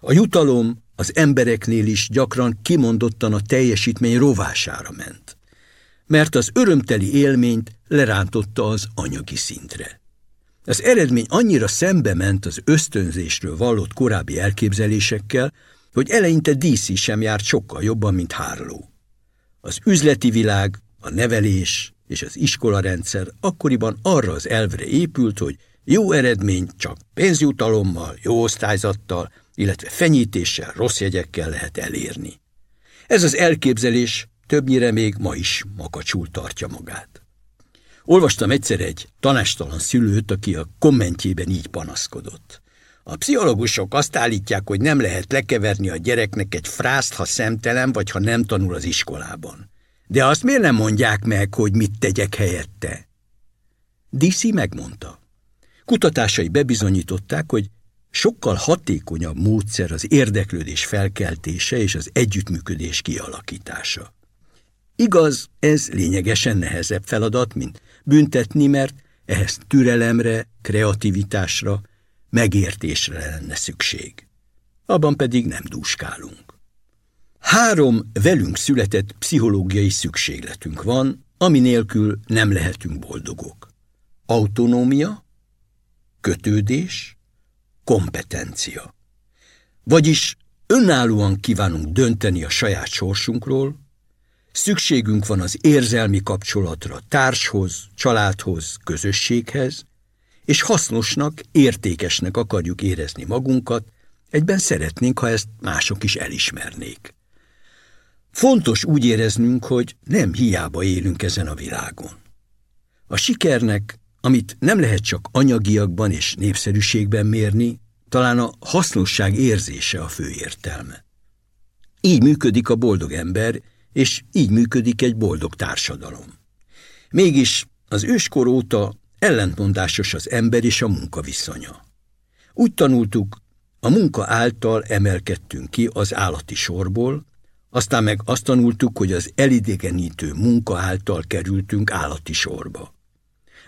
A jutalom az embereknél is gyakran kimondottan a teljesítmény rovására ment, mert az örömteli élményt lerántotta az anyagi szintre. Az eredmény annyira szembe ment az ösztönzésről vallott korábbi elképzelésekkel, hogy eleinte DC sem járt sokkal jobban, mint Hárló. Az üzleti világ, a nevelés és az iskolarendszer akkoriban arra az elvre épült, hogy jó eredmény csak pénzjutalommal, jó osztályzattal, illetve fenyítéssel, rossz jegyekkel lehet elérni. Ez az elképzelés többnyire még ma is makacsul tartja magát. Olvastam egyszer egy tanástalan szülőt, aki a kommentjében így panaszkodott. A pszichológusok azt állítják, hogy nem lehet lekeverni a gyereknek egy frászt, ha szemtelen, vagy ha nem tanul az iskolában. De azt miért nem mondják meg, hogy mit tegyek helyette? DC megmondta. Kutatásai bebizonyították, hogy sokkal hatékonyabb módszer az érdeklődés felkeltése és az együttműködés kialakítása. Igaz, ez lényegesen nehezebb feladat, mint büntetni, mert ehhez türelemre, kreativitásra, megértésre lenne szükség. Abban pedig nem dúskálunk. Három velünk született pszichológiai szükségletünk van, ami nélkül nem lehetünk boldogok. Autonómia, kötődés, kompetencia. Vagyis önállóan kívánunk dönteni a saját sorsunkról, szükségünk van az érzelmi kapcsolatra társhoz, családhoz, közösséghez, és hasznosnak, értékesnek akarjuk érezni magunkat, egyben szeretnénk, ha ezt mások is elismernék. Fontos úgy éreznünk, hogy nem hiába élünk ezen a világon. A sikernek, amit nem lehet csak anyagiakban és népszerűségben mérni, talán a hasznosság érzése a fő értelme. Így működik a boldog ember, és így működik egy boldog társadalom. Mégis az őskor óta ellentmondásos az ember és a munka viszonya. Úgy tanultuk, a munka által emelkedtünk ki az állati sorból, aztán meg azt tanultuk, hogy az elidegenítő munka által kerültünk állati sorba.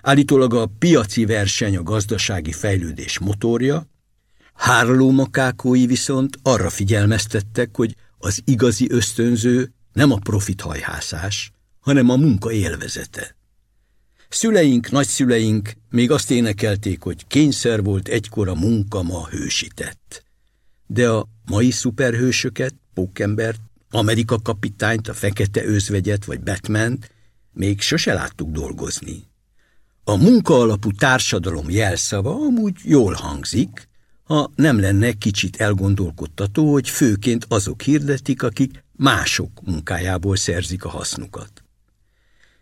Állítólag a piaci verseny a gazdasági fejlődés motorja, Hárló makákói viszont arra figyelmeztettek, hogy az igazi ösztönző nem a profithajhászás, hanem a munka élvezete. Szüleink, nagyszüleink még azt énekelték, hogy kényszer volt egykor a munka ma hősített. De a mai szuperhősöket, Pókembert, Amerika kapitányt, a fekete özvegyet vagy batman még sose láttuk dolgozni. A munkaalapú társadalom jelszava amúgy jól hangzik, ha nem lenne kicsit elgondolkodtató, hogy főként azok hirdetik, akik mások munkájából szerzik a hasznukat.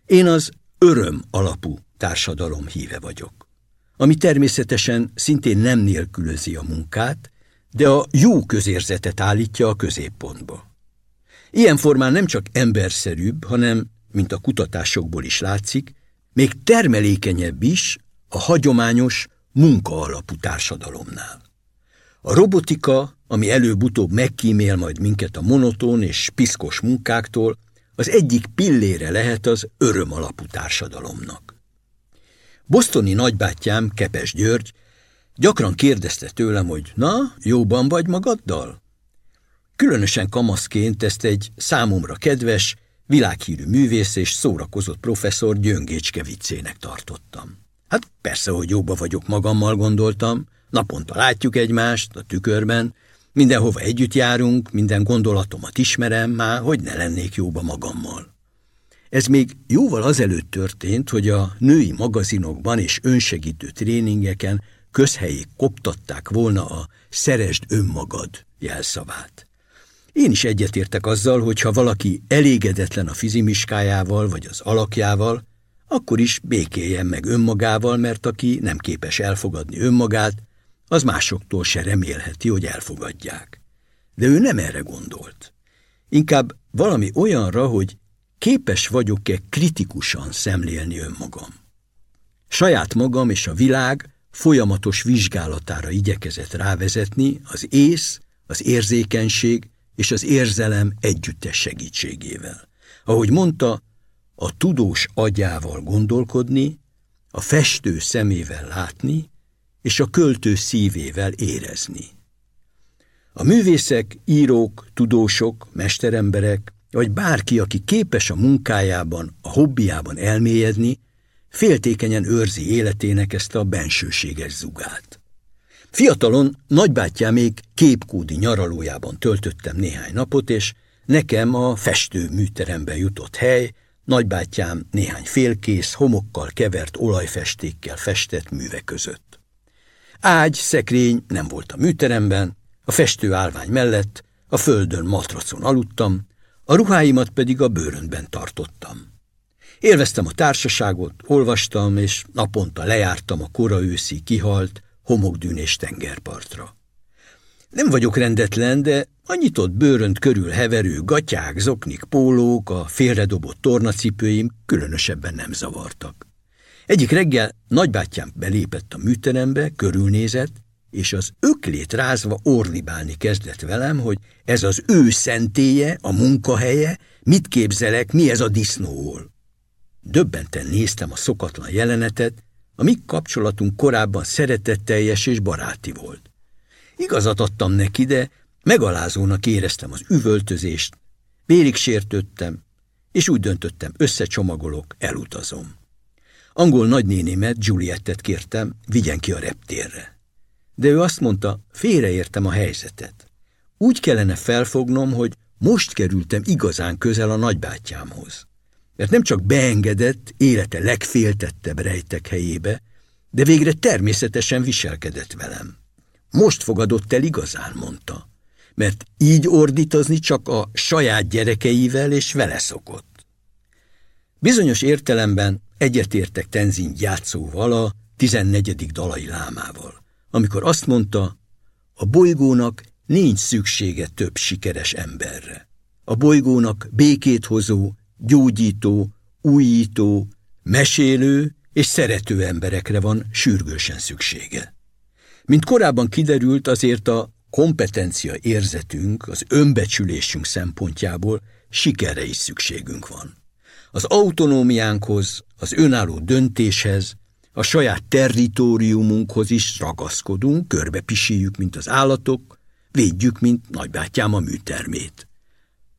Én az öröm alapú társadalom híve vagyok, ami természetesen szintén nem nélkülözi a munkát, de a jó közérzetet állítja a középpontba. Ilyen formán nem csak emberszerűbb, hanem, mint a kutatásokból is látszik, még termelékenyebb is a hagyományos munka alapú társadalomnál. A robotika, ami előbb-utóbb megkímél majd minket a monoton és piszkos munkáktól, az egyik pillére lehet az öröm alapú társadalomnak. Bostoni nagybátyám, Kepes György, gyakran kérdezte tőlem, hogy na, jóban vagy magaddal? Különösen kamaszként ezt egy számomra kedves, világhírű művész és szórakozott professzor Gyöngécske viccének tartottam. Hát persze, hogy jóba vagyok magammal, gondoltam, naponta látjuk egymást a tükörben, mindenhova együtt járunk, minden gondolatomat ismerem, már hogy ne lennék jóba magammal. Ez még jóval azelőtt történt, hogy a női magazinokban és önsegítő tréningeken közhelyé koptatták volna a szeresd önmagad jelszavát. Én is egyetértek azzal, hogy ha valaki elégedetlen a fizimiskájával vagy az alakjával, akkor is békéljen meg önmagával, mert aki nem képes elfogadni önmagát, az másoktól se remélheti, hogy elfogadják. De ő nem erre gondolt. Inkább valami olyanra, hogy képes vagyok-e kritikusan szemlélni önmagam. Saját magam és a világ folyamatos vizsgálatára igyekezett rávezetni az ész, az érzékenység és az érzelem együttes segítségével. Ahogy mondta, a tudós agyával gondolkodni, a festő szemével látni, és a költő szívével érezni. A művészek, írók, tudósok, mesteremberek, vagy bárki, aki képes a munkájában, a hobbiában elmélyedni, féltékenyen őrzi életének ezt a bensőséges zugát. Fiatalon nagybátyám még képkúdi nyaralójában töltöttem néhány napot, és nekem a festő műterembe jutott hely, nagybátyám néhány félkész, homokkal kevert olajfestékkel festett műve között. Ágy, szekrény nem volt a műteremben, a festő állvány mellett, a földön matracon aludtam, a ruháimat pedig a bőrönben tartottam. Élveztem a társaságot, olvastam, és naponta lejártam a kora őszi kihalt, homokdűnés tengerpartra. Nem vagyok rendetlen, de a nyitott bőrönt körül heverő gatyák, zoknik, pólók, a félredobott tornacipőim különösebben nem zavartak. Egyik reggel nagybátyám belépett a műterembe, körülnézett, és az öklét rázva orlibálni kezdett velem, hogy ez az ő szentélye, a munkahelye, mit képzelek, mi ez a disznóhol. Döbbenten néztem a szokatlan jelenetet, a mi kapcsolatunk korábban szeretetteljes és baráti volt. Igazat adtam neki, de megalázónak éreztem az üvöltözést, vérig sértődtem, és úgy döntöttem, összecsomagolok, elutazom. Angol nagynénémet, Juliettet kértem, vigyen ki a reptérre. De ő azt mondta, félreértem a helyzetet. Úgy kellene felfognom, hogy most kerültem igazán közel a nagybátyámhoz mert nem csak beengedett, élete legféltettebb rejtek helyébe, de végre természetesen viselkedett velem. Most fogadott el igazán, mondta, mert így ordítozni csak a saját gyerekeivel és vele szokott. Bizonyos értelemben egyetértek Tenzin játszóval a 14. dalai lámával, amikor azt mondta, a bolygónak nincs szüksége több sikeres emberre. A bolygónak békét hozó, gyógyító, újító, mesélő és szerető emberekre van sürgősen szüksége. Mint korábban kiderült, azért a kompetencia érzetünk, az önbecsülésünk szempontjából sikerre is szükségünk van. Az autonómiánkhoz, az önálló döntéshez, a saját territóriumunkhoz is ragaszkodunk, körbepisíjük, mint az állatok, védjük, mint nagybátyám a műtermét.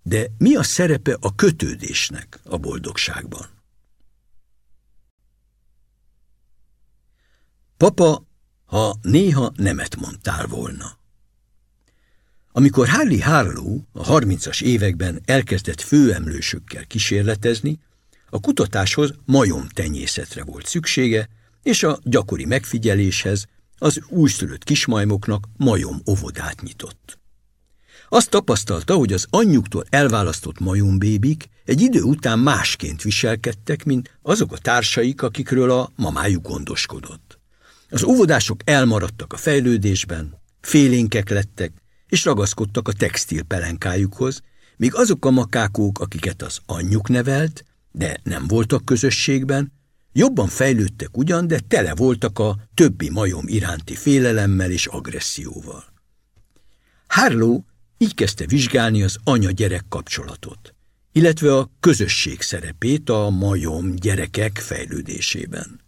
De mi a szerepe a kötődésnek a boldogságban? Papa, ha néha nemet mondtál volna. Amikor Harley Harlow a harmincas években elkezdett főemlősökkel kísérletezni, a kutatáshoz majom tenyészetre volt szüksége, és a gyakori megfigyeléshez az újszülött kismajmoknak majom óvodát nyitott. Azt tapasztalta, hogy az anyjuktól elválasztott majombébik egy idő után másként viselkedtek, mint azok a társaik, akikről a mamájuk gondoskodott. Az óvodások elmaradtak a fejlődésben, félénkek lettek, és ragaszkodtak a textil pelenkájukhoz, míg azok a makákók, akiket az anyjuk nevelt, de nem voltak közösségben, jobban fejlődtek ugyan, de tele voltak a többi majom iránti félelemmel és agresszióval. Harlow így kezdte vizsgálni az anya-gyerek kapcsolatot, illetve a közösség szerepét a majom gyerekek fejlődésében.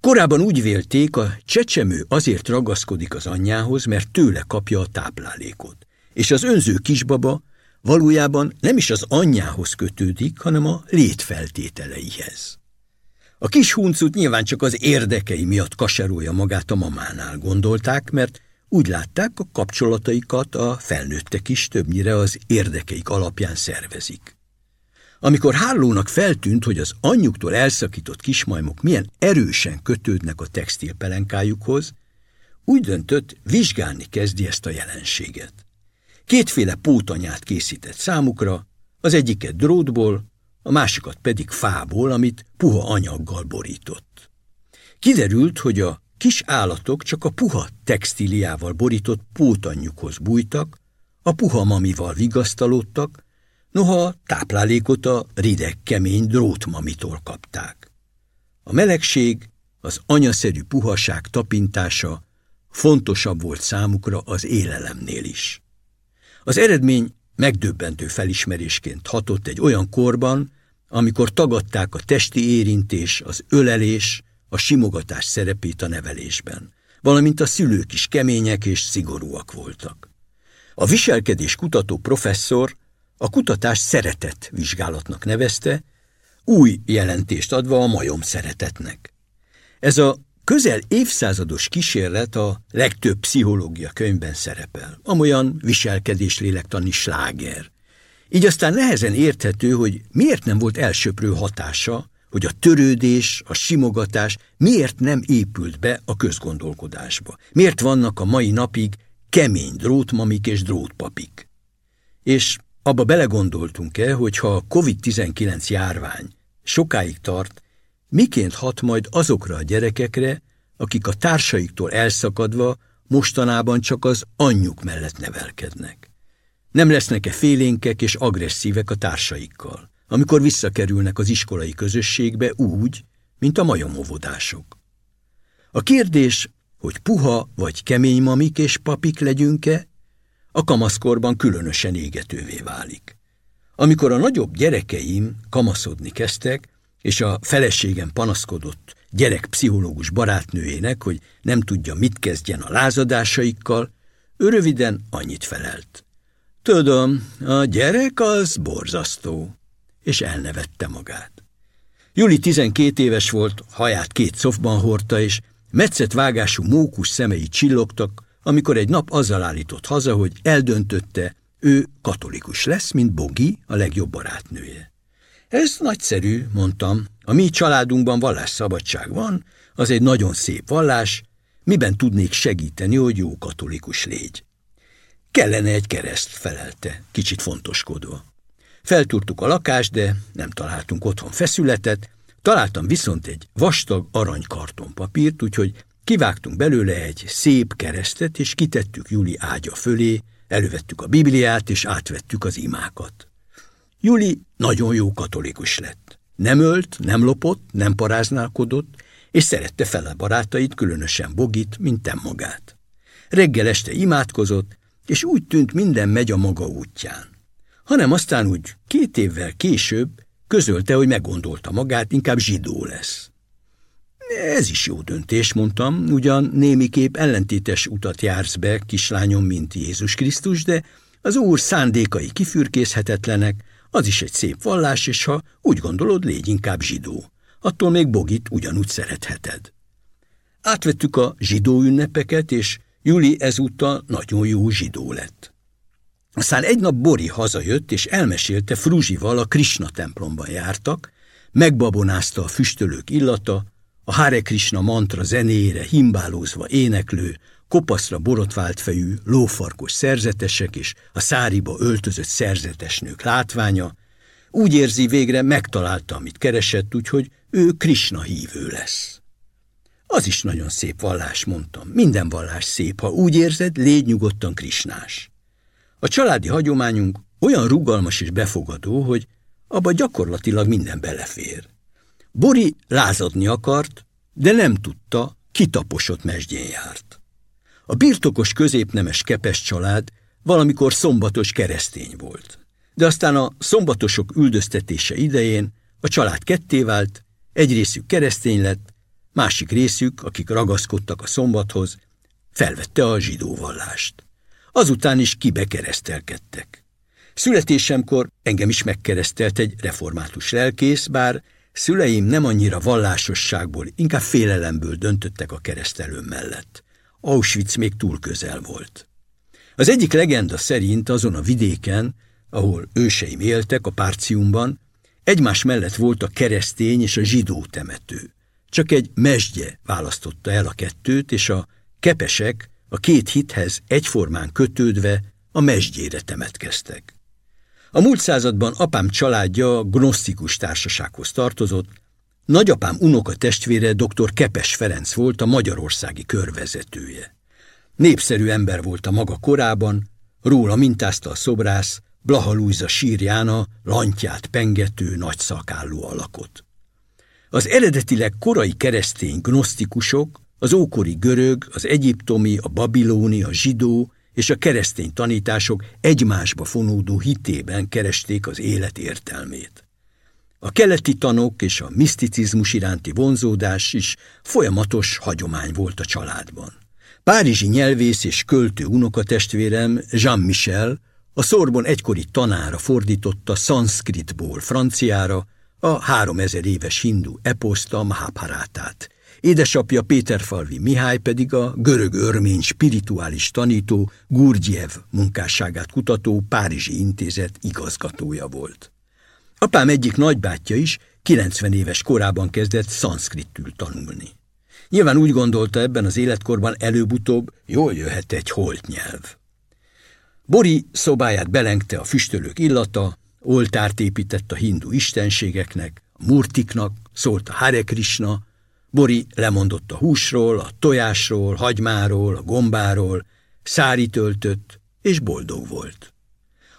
Korábban úgy vélték, a csecsemő azért ragaszkodik az anyjához, mert tőle kapja a táplálékot, és az önző kisbaba valójában nem is az anyjához kötődik, hanem a létfeltételeihez. A kis huncut nyilván csak az érdekei miatt kaserolja magát a mamánál, gondolták, mert úgy látták, a kapcsolataikat a felnőttek is többnyire az érdekeik alapján szervezik. Amikor Hálónak feltűnt, hogy az anyjuktól elszakított kismajmok milyen erősen kötődnek a textilpelenkájukhoz, úgy döntött, vizsgálni kezdi ezt a jelenséget. Kétféle pótanyát készített számukra, az egyiket drótból, a másikat pedig fából, amit puha anyaggal borított. Kiderült, hogy a Kis állatok csak a puha textíliával borított pótanyjukhoz bújtak, a puha mamival vigasztalódtak, noha táplálékot a rideg, kemény drótmamitól kapták. A melegség, az anyaszerű puhaság tapintása fontosabb volt számukra az élelemnél is. Az eredmény megdöbbentő felismerésként hatott egy olyan korban, amikor tagadták a testi érintés, az ölelés, a simogatás szerepét a nevelésben, valamint a szülők is kemények és szigorúak voltak. A viselkedés kutató professzor a kutatás szeretet vizsgálatnak nevezte, új jelentést adva a majom szeretetnek. Ez a közel évszázados kísérlet a legtöbb pszichológia könyvben szerepel, amolyan viselkedés lélektani sláger. Így aztán nehezen érthető, hogy miért nem volt elsöprő hatása, hogy a törődés, a simogatás miért nem épült be a közgondolkodásba. Miért vannak a mai napig kemény drótmamik és drótpapik. És abba belegondoltunk-e, hogy ha a COVID-19 járvány sokáig tart, miként hat majd azokra a gyerekekre, akik a társaiktól elszakadva mostanában csak az anyjuk mellett nevelkednek. Nem lesznek-e félénkek és agresszívek a társaikkal, amikor visszakerülnek az iskolai közösségbe úgy, mint a majomovodások. A kérdés, hogy puha vagy kemény mamik és papik legyünk-e, a kamaszkorban különösen égetővé válik. Amikor a nagyobb gyerekeim kamaszodni kezdtek, és a feleségem panaszkodott gyerekpszichológus barátnőjének, hogy nem tudja, mit kezdjen a lázadásaikkal, ő röviden annyit felelt. Tudom, a gyerek az borzasztó, és elnevette magát. Juli 12 éves volt, haját két szofban hordta, és metszett vágású mókus szemei csillogtak, amikor egy nap azzal állított haza, hogy eldöntötte, ő katolikus lesz, mint Bogi, a legjobb barátnője. Ez nagyszerű, mondtam. A mi családunkban vallásszabadság van, az egy nagyon szép vallás, miben tudnék segíteni, hogy jó katolikus légy. Kellene egy kereszt, felelte, kicsit fontoskodva. Feltúrtuk a lakást, de nem találtunk otthon feszületet, találtam viszont egy vastag aranykartonpapírt, úgyhogy kivágtunk belőle egy szép keresztet, és kitettük Juli ágya fölé, elővettük a Bibliát, és átvettük az imákat. Juli nagyon jó katolikus lett. Nem ölt, nem lopott, nem paráználkodott, és szerette fel a barátait, különösen Bogit, mint tem magát. Reggel este imádkozott, és úgy tűnt minden megy a maga útján. Hanem aztán úgy két évvel később közölte, hogy meggondolta magát, inkább zsidó lesz. Ez is jó döntés, mondtam, ugyan némiképp ellentétes utat jársz be, kislányom, mint Jézus Krisztus, de az Úr szándékai kifürkészhetetlenek, az is egy szép vallás, és ha úgy gondolod, légy inkább zsidó. Attól még Bogit ugyanúgy szeretheted. Átvettük a zsidó ünnepeket, és Juli ezúttal nagyon jó zsidó lett. Aztán egy nap Bori hazajött, és elmesélte Fruzsival a Krishna templomban jártak, megbabonázta a füstölők illata, a Hare Krishna mantra zenéjére himbálózva éneklő, kopaszra borotvált fejű, lófarkos szerzetesek és a száriba öltözött szerzetesnők látványa, úgy érzi végre megtalálta, amit keresett, úgyhogy ő Krishna hívő lesz. Az is nagyon szép vallás, mondtam. Minden vallás szép, ha úgy érzed, légy nyugodtan krisnás. A családi hagyományunk olyan rugalmas és befogadó, hogy abba gyakorlatilag minden belefér. Bori lázadni akart, de nem tudta, kitaposott mesdjén járt. A birtokos középnemes kepes család valamikor szombatos keresztény volt. De aztán a szombatosok üldöztetése idején a család ketté vált, egy részük keresztény lett, másik részük, akik ragaszkodtak a szombathoz, felvette a zsidó vallást. Azután is kibekeresztelkedtek. Születésemkor engem is megkeresztelt egy református lelkész, bár szüleim nem annyira vallásosságból, inkább félelemből döntöttek a keresztelőm mellett. Auschwitz még túl közel volt. Az egyik legenda szerint azon a vidéken, ahol őseim éltek, a Párciumban, egymás mellett volt a keresztény és a zsidó temető. Csak egy mesdje választotta el a kettőt, és a kepesek a két hithez egyformán kötődve a mesdjére temetkeztek. A múlt században apám családja gnosztikus társasághoz tartozott, Nagyapám unoka testvére dr. Kepes Ferenc volt a magyarországi körvezetője. Népszerű ember volt a maga korában, róla mintázta a szobrász, Blaha Lujza sírjána, lantját pengető nagy szakálló alakot. Az eredetileg korai keresztény gnosztikusok, az ókori görög, az egyiptomi, a babilóni, a zsidó és a keresztény tanítások egymásba fonódó hitében keresték az élet értelmét. A keleti tanok és a miszticizmus iránti vonzódás is folyamatos hagyomány volt a családban. Párizsi nyelvész és költő unokatestvérem Jean-Michel a Szorbon egykori tanára fordította szanszkritból franciára a három ezer éves hindu eposzta Mahabharátát. Édesapja Péterfalvi Mihály pedig a görög-örmény spirituális tanító Gurdjiev munkásságát kutató Párizsi Intézet igazgatója volt. Apám egyik nagybátyja is 90 éves korában kezdett szanszkritül tanulni. Nyilván úgy gondolta ebben az életkorban előbb-utóbb jól jöhet egy holt nyelv. Bori szobáját belengte a füstölők illata, oltárt épített a hindu istenségeknek, a murtiknak, szólt a Hare Krishna, Bori lemondott a húsról, a tojásról, hagymáról, a gombáról, szári töltött, és boldog volt.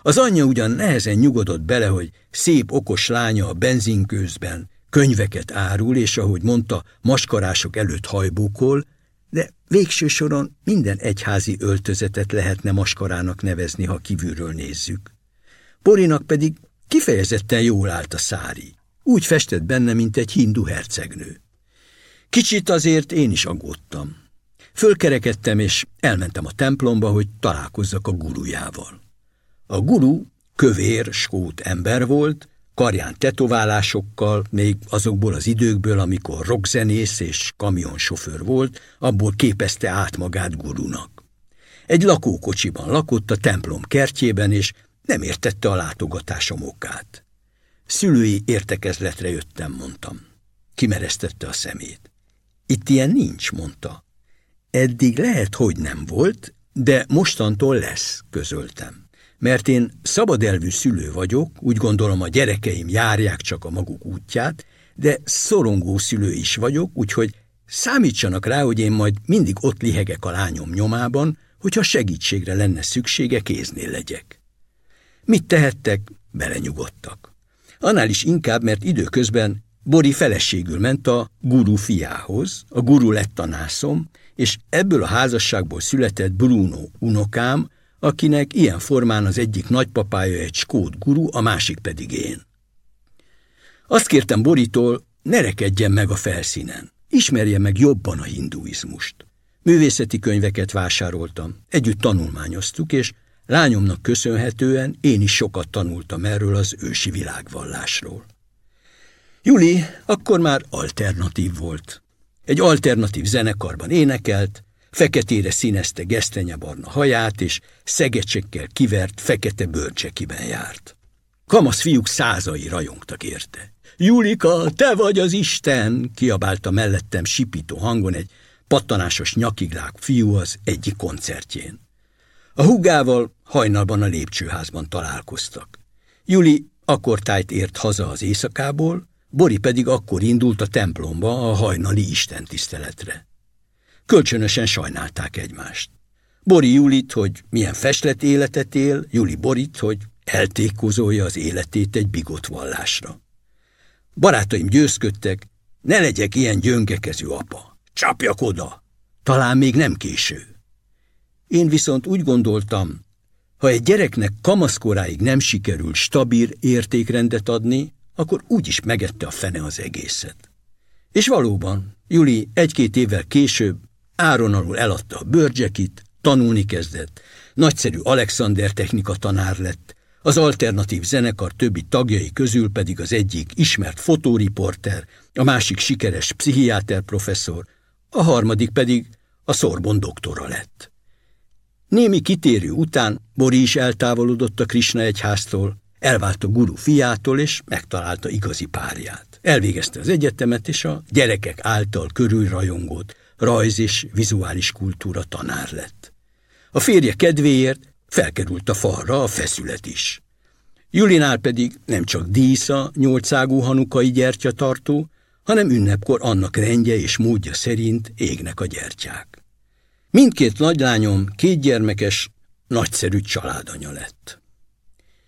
Az anyja ugyan nehezen nyugodott bele, hogy szép okos lánya a benzinkőzben könyveket árul, és ahogy mondta, maskarások előtt hajbókol, de végső soron minden egyházi öltözetet lehetne maskarának nevezni, ha kívülről nézzük. Borinak pedig kifejezetten jól állt a szári. Úgy festett benne, mint egy hindu hercegnő. Kicsit azért én is aggódtam. Fölkerekedtem, és elmentem a templomba, hogy találkozzak a gurujával. A guru kövér, skót ember volt, karján tetoválásokkal, még azokból az időkből, amikor rockzenész és kamionsofőr volt, abból képezte át magát gurunak. Egy lakókocsiban lakott a templom kertjében, és nem értette a látogatásom okát. Szülői értekezletre jöttem, mondtam. Kimeresztette a szemét. Itt ilyen nincs, mondta. Eddig lehet, hogy nem volt, de mostantól lesz, közöltem. Mert én szabadelvű szülő vagyok, úgy gondolom a gyerekeim járják csak a maguk útját, de szorongó szülő is vagyok, úgyhogy számítsanak rá, hogy én majd mindig ott lihegek a lányom nyomában, hogyha segítségre lenne szüksége, kéznél legyek. Mit tehettek? Belenyugodtak. Annál is inkább, mert időközben Bori feleségül ment a guru fiához, a guru lett a nászom, és ebből a házasságból született Bruno unokám, akinek ilyen formán az egyik nagypapája egy skót guru, a másik pedig én. Azt kértem Boritól, ne rekedjen meg a felszínen, ismerje meg jobban a hinduizmust. Művészeti könyveket vásároltam, együtt tanulmányoztuk, és lányomnak köszönhetően én is sokat tanultam erről az ősi világvallásról. Juli akkor már alternatív volt. Egy alternatív zenekarban énekelt, feketére színezte gesztenyebarna haját, és szegecsekkel kivert fekete bőrcsekiben járt. Kamasz fiúk százai rajongtak érte. Julika, te vagy az Isten! kiabálta mellettem sipító hangon egy pattanásos nyakiglák fiú az egyik koncertjén. A hugával hajnalban a lépcsőházban találkoztak. Juli akkor tájt ért haza az éjszakából, Bori pedig akkor indult a templomba a hajnali istentiszteletre. Kölcsönösen sajnálták egymást. Bori Julit, hogy milyen feslet életet él, Juli Borit, hogy eltékozolja az életét egy bigott vallásra. Barátaim győzködtek, ne legyek ilyen gyöngekező apa. Csapjak oda! Talán még nem késő. Én viszont úgy gondoltam, ha egy gyereknek kamaszkoráig nem sikerül stabil értékrendet adni, akkor úgyis megette a fene az egészet. És valóban, Juli egy-két évvel később áron alul eladta a bőrcsekit, tanulni kezdett, nagyszerű Alexander technika tanár lett, az alternatív zenekar többi tagjai közül pedig az egyik ismert fotóriporter, a másik sikeres pszichiáter professzor, a harmadik pedig a Szorbon doktora lett. Némi kitérő után Bori is eltávolodott a Krishna egyháztól, elvált a guru fiától, és megtalálta igazi párját. Elvégezte az egyetemet, és a gyerekek által körülrajongott rajz és vizuális kultúra tanár lett. A férje kedvéért felkerült a falra a feszület is. Julinál pedig nem csak dísza, nyolcágú hanukai gyertyatartó, hanem ünnepkor annak rendje és módja szerint égnek a gyertyák. Mindkét nagylányom kétgyermekes, nagyszerű családanya lett.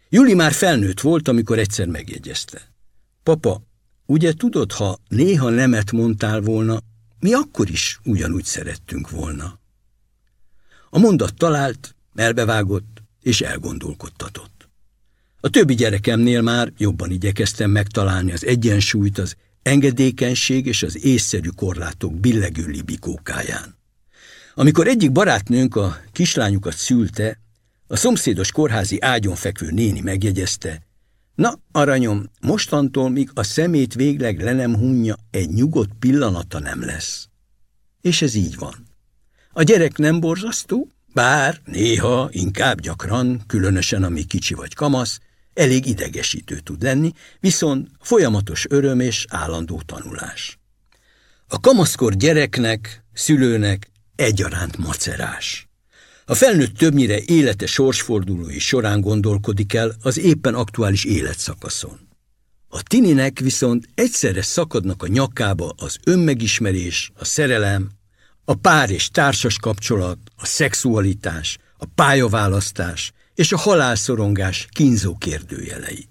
Juli már felnőtt volt, amikor egyszer megjegyezte. Papa, ugye tudod, ha néha nemet mondtál volna, mi akkor is ugyanúgy szerettünk volna. A mondat talált, elbevágott és elgondolkodtatott. A többi gyerekemnél már jobban igyekeztem megtalálni az egyensúlyt az engedékenység és az észszerű korlátok billegő libikókáján. Amikor egyik barátnőnk a kislányukat szülte, a szomszédos kórházi ágyon fekvő néni megjegyezte, na, aranyom, mostantól, míg a szemét végleg le nem hunja, egy nyugodt pillanata nem lesz. És ez így van. A gyerek nem borzasztó, bár néha, inkább gyakran, különösen ami kicsi vagy kamasz, elég idegesítő tud lenni, viszont folyamatos öröm és állandó tanulás. A kamaszkor gyereknek, szülőnek egyaránt macerás. A felnőtt többnyire élete sorsfordulói során gondolkodik el az éppen aktuális életszakaszon. A tininek viszont egyszerre szakadnak a nyakába az önmegismerés, a szerelem, a pár és társas kapcsolat, a szexualitás, a pályaválasztás és a halálszorongás kínzó kérdőjelei.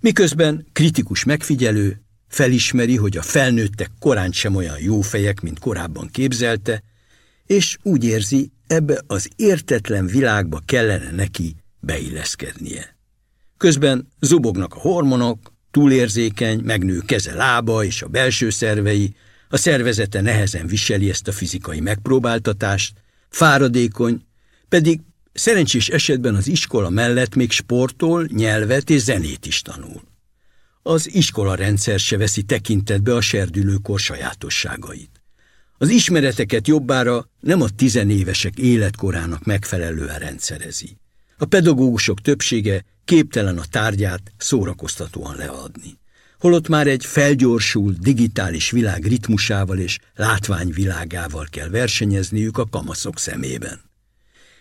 Miközben kritikus megfigyelő felismeri, hogy a felnőttek korán sem olyan jó fejek, mint korábban képzelte, és úgy érzi, ebbe az értetlen világba kellene neki beilleszkednie. Közben zubognak a hormonok, túlérzékeny, megnő keze lába és a belső szervei, a szervezete nehezen viseli ezt a fizikai megpróbáltatást, fáradékony, pedig szerencsés esetben az iskola mellett még sportol, nyelvet és zenét is tanul. Az iskola rendszer se veszi tekintetbe a serdülőkor sajátosságait. Az ismereteket jobbára nem a tizenévesek életkorának megfelelően rendszerezi. A pedagógusok többsége képtelen a tárgyát szórakoztatóan leadni. Holott már egy felgyorsult digitális világ ritmusával és látványvilágával kell versenyezniük a kamaszok szemében.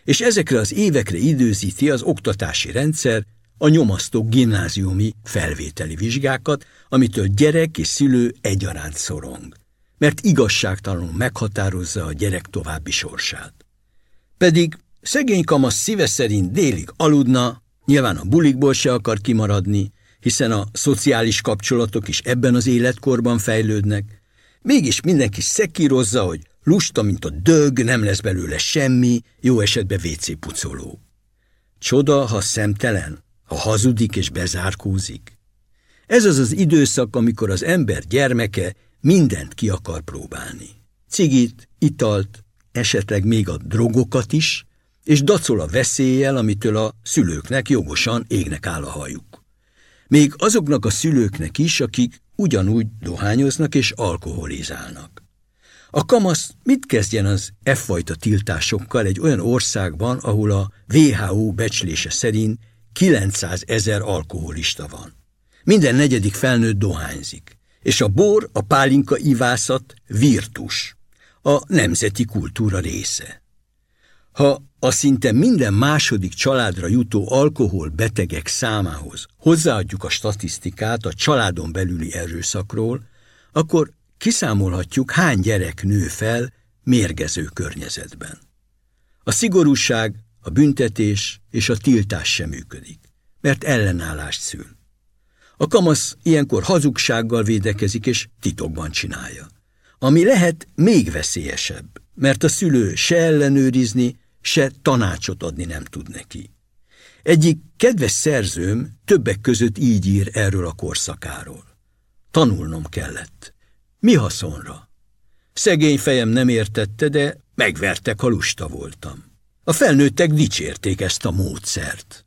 És ezekre az évekre időzíti az oktatási rendszer a nyomasztó gimnáziumi felvételi vizsgákat, amitől gyerek és szülő egyaránt szorong mert igazságtalanul meghatározza a gyerek további sorsát. Pedig szegény kamasz szíve szerint délig aludna, nyilván a bulikból se akar kimaradni, hiszen a szociális kapcsolatok is ebben az életkorban fejlődnek, mégis mindenki szekírozza, hogy lusta, mint a dög, nem lesz belőle semmi, jó esetben WC pucoló. Csoda, ha szemtelen, ha hazudik és bezárkózik. Ez az az időszak, amikor az ember gyermeke mindent ki akar próbálni. Cigit, italt, esetleg még a drogokat is, és dacol a veszéllyel, amitől a szülőknek jogosan égnek áll a hajuk. Még azoknak a szülőknek is, akik ugyanúgy dohányoznak és alkoholizálnak. A kamasz mit kezdjen az e-fajta tiltásokkal egy olyan országban, ahol a WHO becslése szerint 900 ezer alkoholista van. Minden negyedik felnőtt dohányzik és a bor, a pálinka ivászat virtus, a nemzeti kultúra része. Ha a szinte minden második családra jutó alkohol betegek számához hozzáadjuk a statisztikát a családon belüli erőszakról, akkor kiszámolhatjuk, hány gyerek nő fel mérgező környezetben. A szigorúság, a büntetés és a tiltás sem működik, mert ellenállást szül. A kamasz ilyenkor hazugsággal védekezik és titokban csinálja. Ami lehet még veszélyesebb, mert a szülő se ellenőrizni, se tanácsot adni nem tud neki. Egyik kedves szerzőm többek között így ír erről a korszakáról. Tanulnom kellett. Mi haszonra? Szegény fejem nem értette, de megvertek, ha lusta voltam. A felnőttek dicsérték ezt a módszert.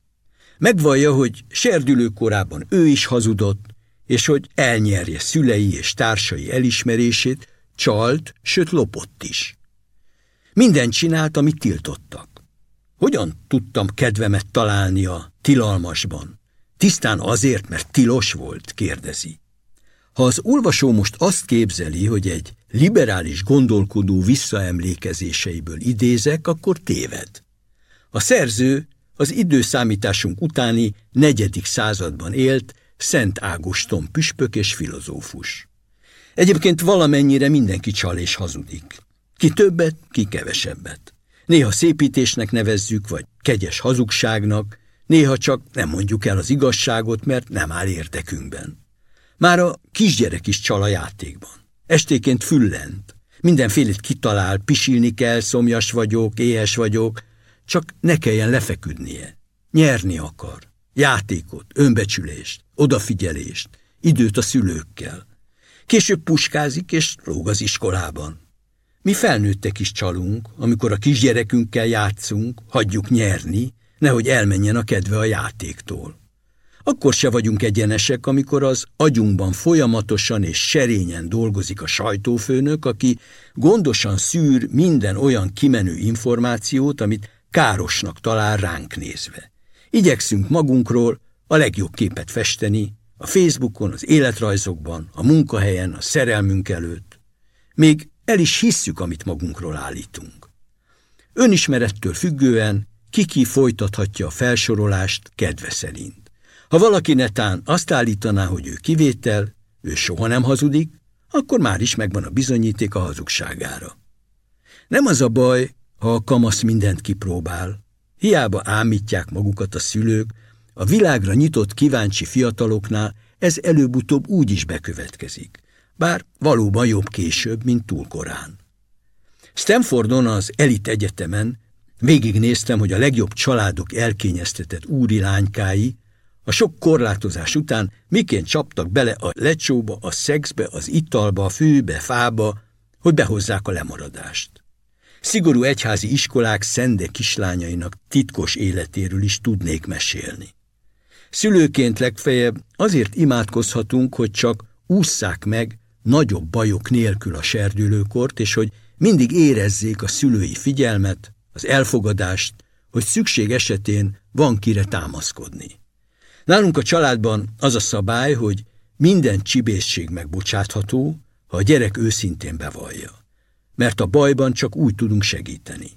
Megvallja, hogy serdülő korában ő is hazudott, és hogy elnyerje szülei és társai elismerését, csalt, sőt lopott is. Minden csinált, amit tiltottak. Hogyan tudtam kedvemet találni a tilalmasban? Tisztán azért, mert tilos volt, kérdezi. Ha az olvasó most azt képzeli, hogy egy liberális gondolkodó visszaemlékezéseiből idézek, akkor téved. A szerző az időszámításunk utáni negyedik században élt Szent Ágoston püspök és filozófus. Egyébként valamennyire mindenki csal és hazudik. Ki többet, ki kevesebbet. Néha szépítésnek nevezzük, vagy kegyes hazugságnak, néha csak nem mondjuk el az igazságot, mert nem áll érdekünkben. Már a kisgyerek is csal a játékban. Estéként füllent. Mindenfélét kitalál, pisilni kell, szomjas vagyok, éhes vagyok, csak ne kelljen lefeküdnie. Nyerni akar. játékot, önbecsülést, odafigyelést, időt a szülőkkel. Később puskázik és lóg az iskolában. Mi felnőttek is csalunk, amikor a kisgyerekünkkel játszunk, hagyjuk nyerni, nehogy elmenjen a kedve a játéktól. Akkor se vagyunk egyenesek, amikor az agyunkban folyamatosan és serényen dolgozik a sajtófőnök, aki gondosan szűr minden olyan kimenő információt, amit károsnak talál ránk nézve. Igyekszünk magunkról a legjobb képet festeni, a Facebookon, az életrajzokban, a munkahelyen, a szerelmünk előtt. Még el is hisszük, amit magunkról állítunk. Önismerettől függően kiki folytathatja a felsorolást kedve szerint. Ha valaki netán azt állítaná, hogy ő kivétel, ő soha nem hazudik, akkor már is megvan a bizonyíték a hazugságára. Nem az a baj, ha a kamasz mindent kipróbál. Hiába ámítják magukat a szülők, a világra nyitott kíváncsi fiataloknál ez előbb-utóbb úgy is bekövetkezik, bár valóban jobb később, mint túl korán. Stanfordon az elit egyetemen végignéztem, hogy a legjobb családok elkényeztetett úri lánykái a sok korlátozás után miként csaptak bele a lecsóba, a szexbe, az italba, a fűbe, fába, hogy behozzák a lemaradást. Szigorú egyházi iskolák szende kislányainak titkos életéről is tudnék mesélni. Szülőként legfeljebb azért imádkozhatunk, hogy csak ússzák meg nagyobb bajok nélkül a serdülőkort, és hogy mindig érezzék a szülői figyelmet, az elfogadást, hogy szükség esetén van kire támaszkodni. Nálunk a családban az a szabály, hogy minden csibészség megbocsátható, ha a gyerek őszintén bevallja. Mert a bajban csak úgy tudunk segíteni.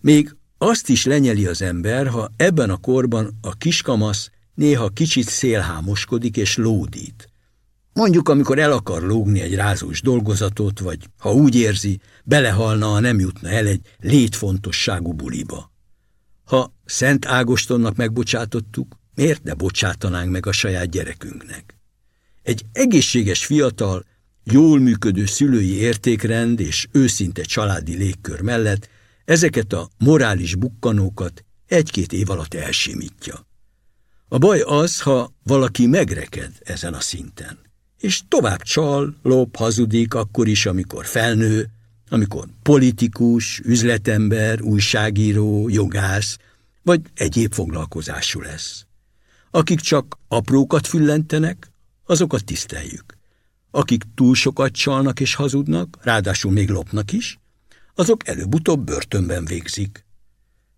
Még azt is lenyeli az ember, ha ebben a korban a kiskamasz néha kicsit szélhámoskodik és lódít. Mondjuk, amikor el akar lógni egy rázós dolgozatot, vagy ha úgy érzi, belehalna, ha nem jutna el egy létfontosságú buliba. Ha Szent Ágostonnak megbocsátottuk, miért ne bocsátanánk meg a saját gyerekünknek? Egy egészséges fiatal, jól működő szülői értékrend és őszinte családi légkör mellett ezeket a morális bukkanókat egy-két év alatt elsimítja. A baj az, ha valaki megreked ezen a szinten, és tovább csal, lop, hazudik akkor is, amikor felnő, amikor politikus, üzletember, újságíró, jogász, vagy egyéb foglalkozású lesz. Akik csak aprókat füllentenek, azokat tiszteljük. Akik túl sokat csalnak és hazudnak, ráadásul még lopnak is, azok előbb-utóbb börtönben végzik.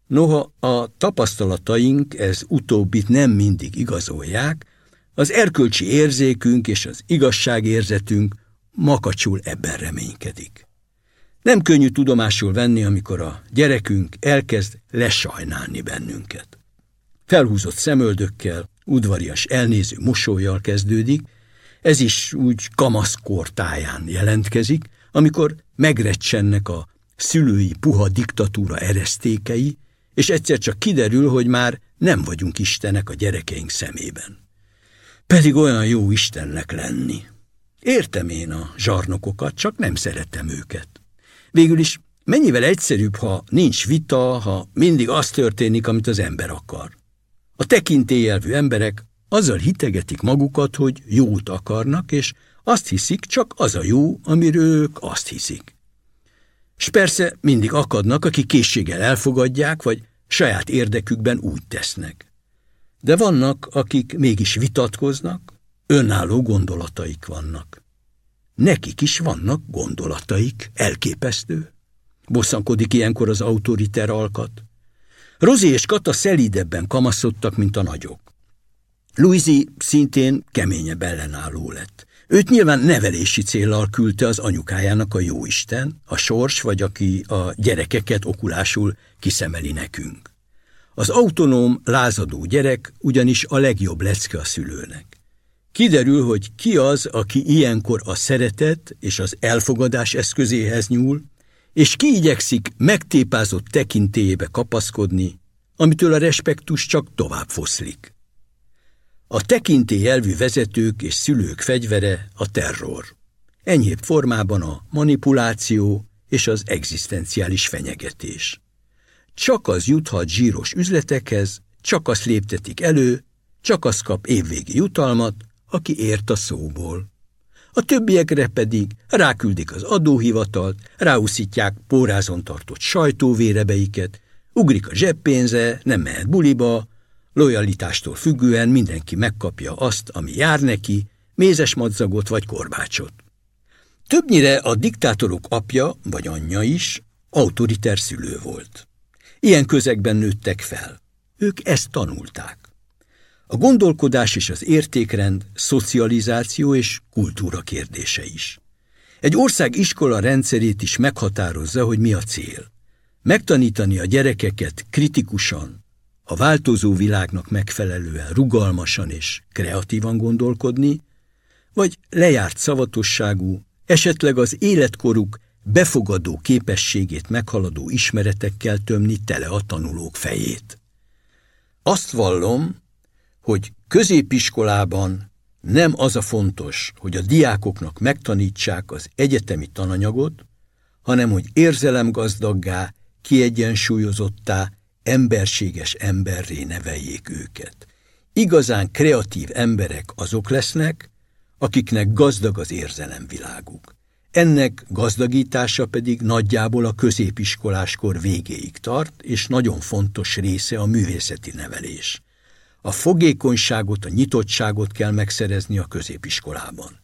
Noha a tapasztalataink ez utóbbit nem mindig igazolják, az erkölcsi érzékünk és az igazságérzetünk makacsul ebben reménykedik. Nem könnyű tudomásul venni, amikor a gyerekünk elkezd lesajnálni bennünket. Felhúzott szemöldökkel, udvarias elnéző mosolyjal kezdődik, ez is úgy kamaszkor táján jelentkezik, amikor megrecsennek a szülői puha diktatúra eresztékei, és egyszer csak kiderül, hogy már nem vagyunk Istenek a gyerekeink szemében. Pedig olyan jó Istennek lenni. Értem én a zsarnokokat, csak nem szeretem őket. Végül is mennyivel egyszerűbb, ha nincs vita, ha mindig az történik, amit az ember akar. A tekintélyelvű emberek azzal hitegetik magukat, hogy jót akarnak, és azt hiszik, csak az a jó, amiről ők azt hiszik. S persze mindig akadnak, akik készséggel elfogadják, vagy saját érdekükben úgy tesznek. De vannak, akik mégis vitatkoznak, önálló gondolataik vannak. Nekik is vannak gondolataik, elképesztő. Bosszankodik ilyenkor az autoriter alkat. Rozi és Kata szelídebben kamaszodtak, mint a nagyok. Louisi szintén keményebb ellenálló lett. Őt nyilván nevelési céllal küldte az anyukájának a jóisten, a sors vagy aki a gyerekeket okulásul kiszemeli nekünk. Az autonóm, lázadó gyerek ugyanis a legjobb lecke a szülőnek. Kiderül, hogy ki az, aki ilyenkor a szeretet és az elfogadás eszközéhez nyúl, és ki igyekszik megtépázott tekintélyébe kapaszkodni, amitől a respektus csak tovább foszlik. A tekintélyelvű vezetők és szülők fegyvere a terror. Enyhébb formában a manipuláció és az egzisztenciális fenyegetés. Csak az juthat zsíros üzletekhez, csak azt léptetik elő, csak az kap évvégi jutalmat, aki ért a szóból. A többiekre pedig ráküldik az adóhivatalt, ráuszítják pórázon tartott sajtóvérebeiket, ugrik a zseppénze, nem mehet buliba, lojalitástól függően mindenki megkapja azt, ami jár neki, mézes madzagot vagy korbácsot. Többnyire a diktátorok apja vagy anyja is autoriter szülő volt. Ilyen közegben nőttek fel. Ők ezt tanulták. A gondolkodás és az értékrend szocializáció és kultúra kérdése is. Egy ország iskola rendszerét is meghatározza, hogy mi a cél. Megtanítani a gyerekeket kritikusan, a változó világnak megfelelően rugalmasan és kreatívan gondolkodni, vagy lejárt szavatosságú, esetleg az életkoruk befogadó képességét meghaladó ismeretekkel tömni tele a tanulók fejét. Azt vallom, hogy középiskolában nem az a fontos, hogy a diákoknak megtanítsák az egyetemi tananyagot, hanem hogy érzelemgazdaggá, kiegyensúlyozottá, emberséges emberré neveljék őket. Igazán kreatív emberek azok lesznek, akiknek gazdag az érzelemviláguk. Ennek gazdagítása pedig nagyjából a középiskoláskor végéig tart, és nagyon fontos része a művészeti nevelés. A fogékonyságot, a nyitottságot kell megszerezni a középiskolában.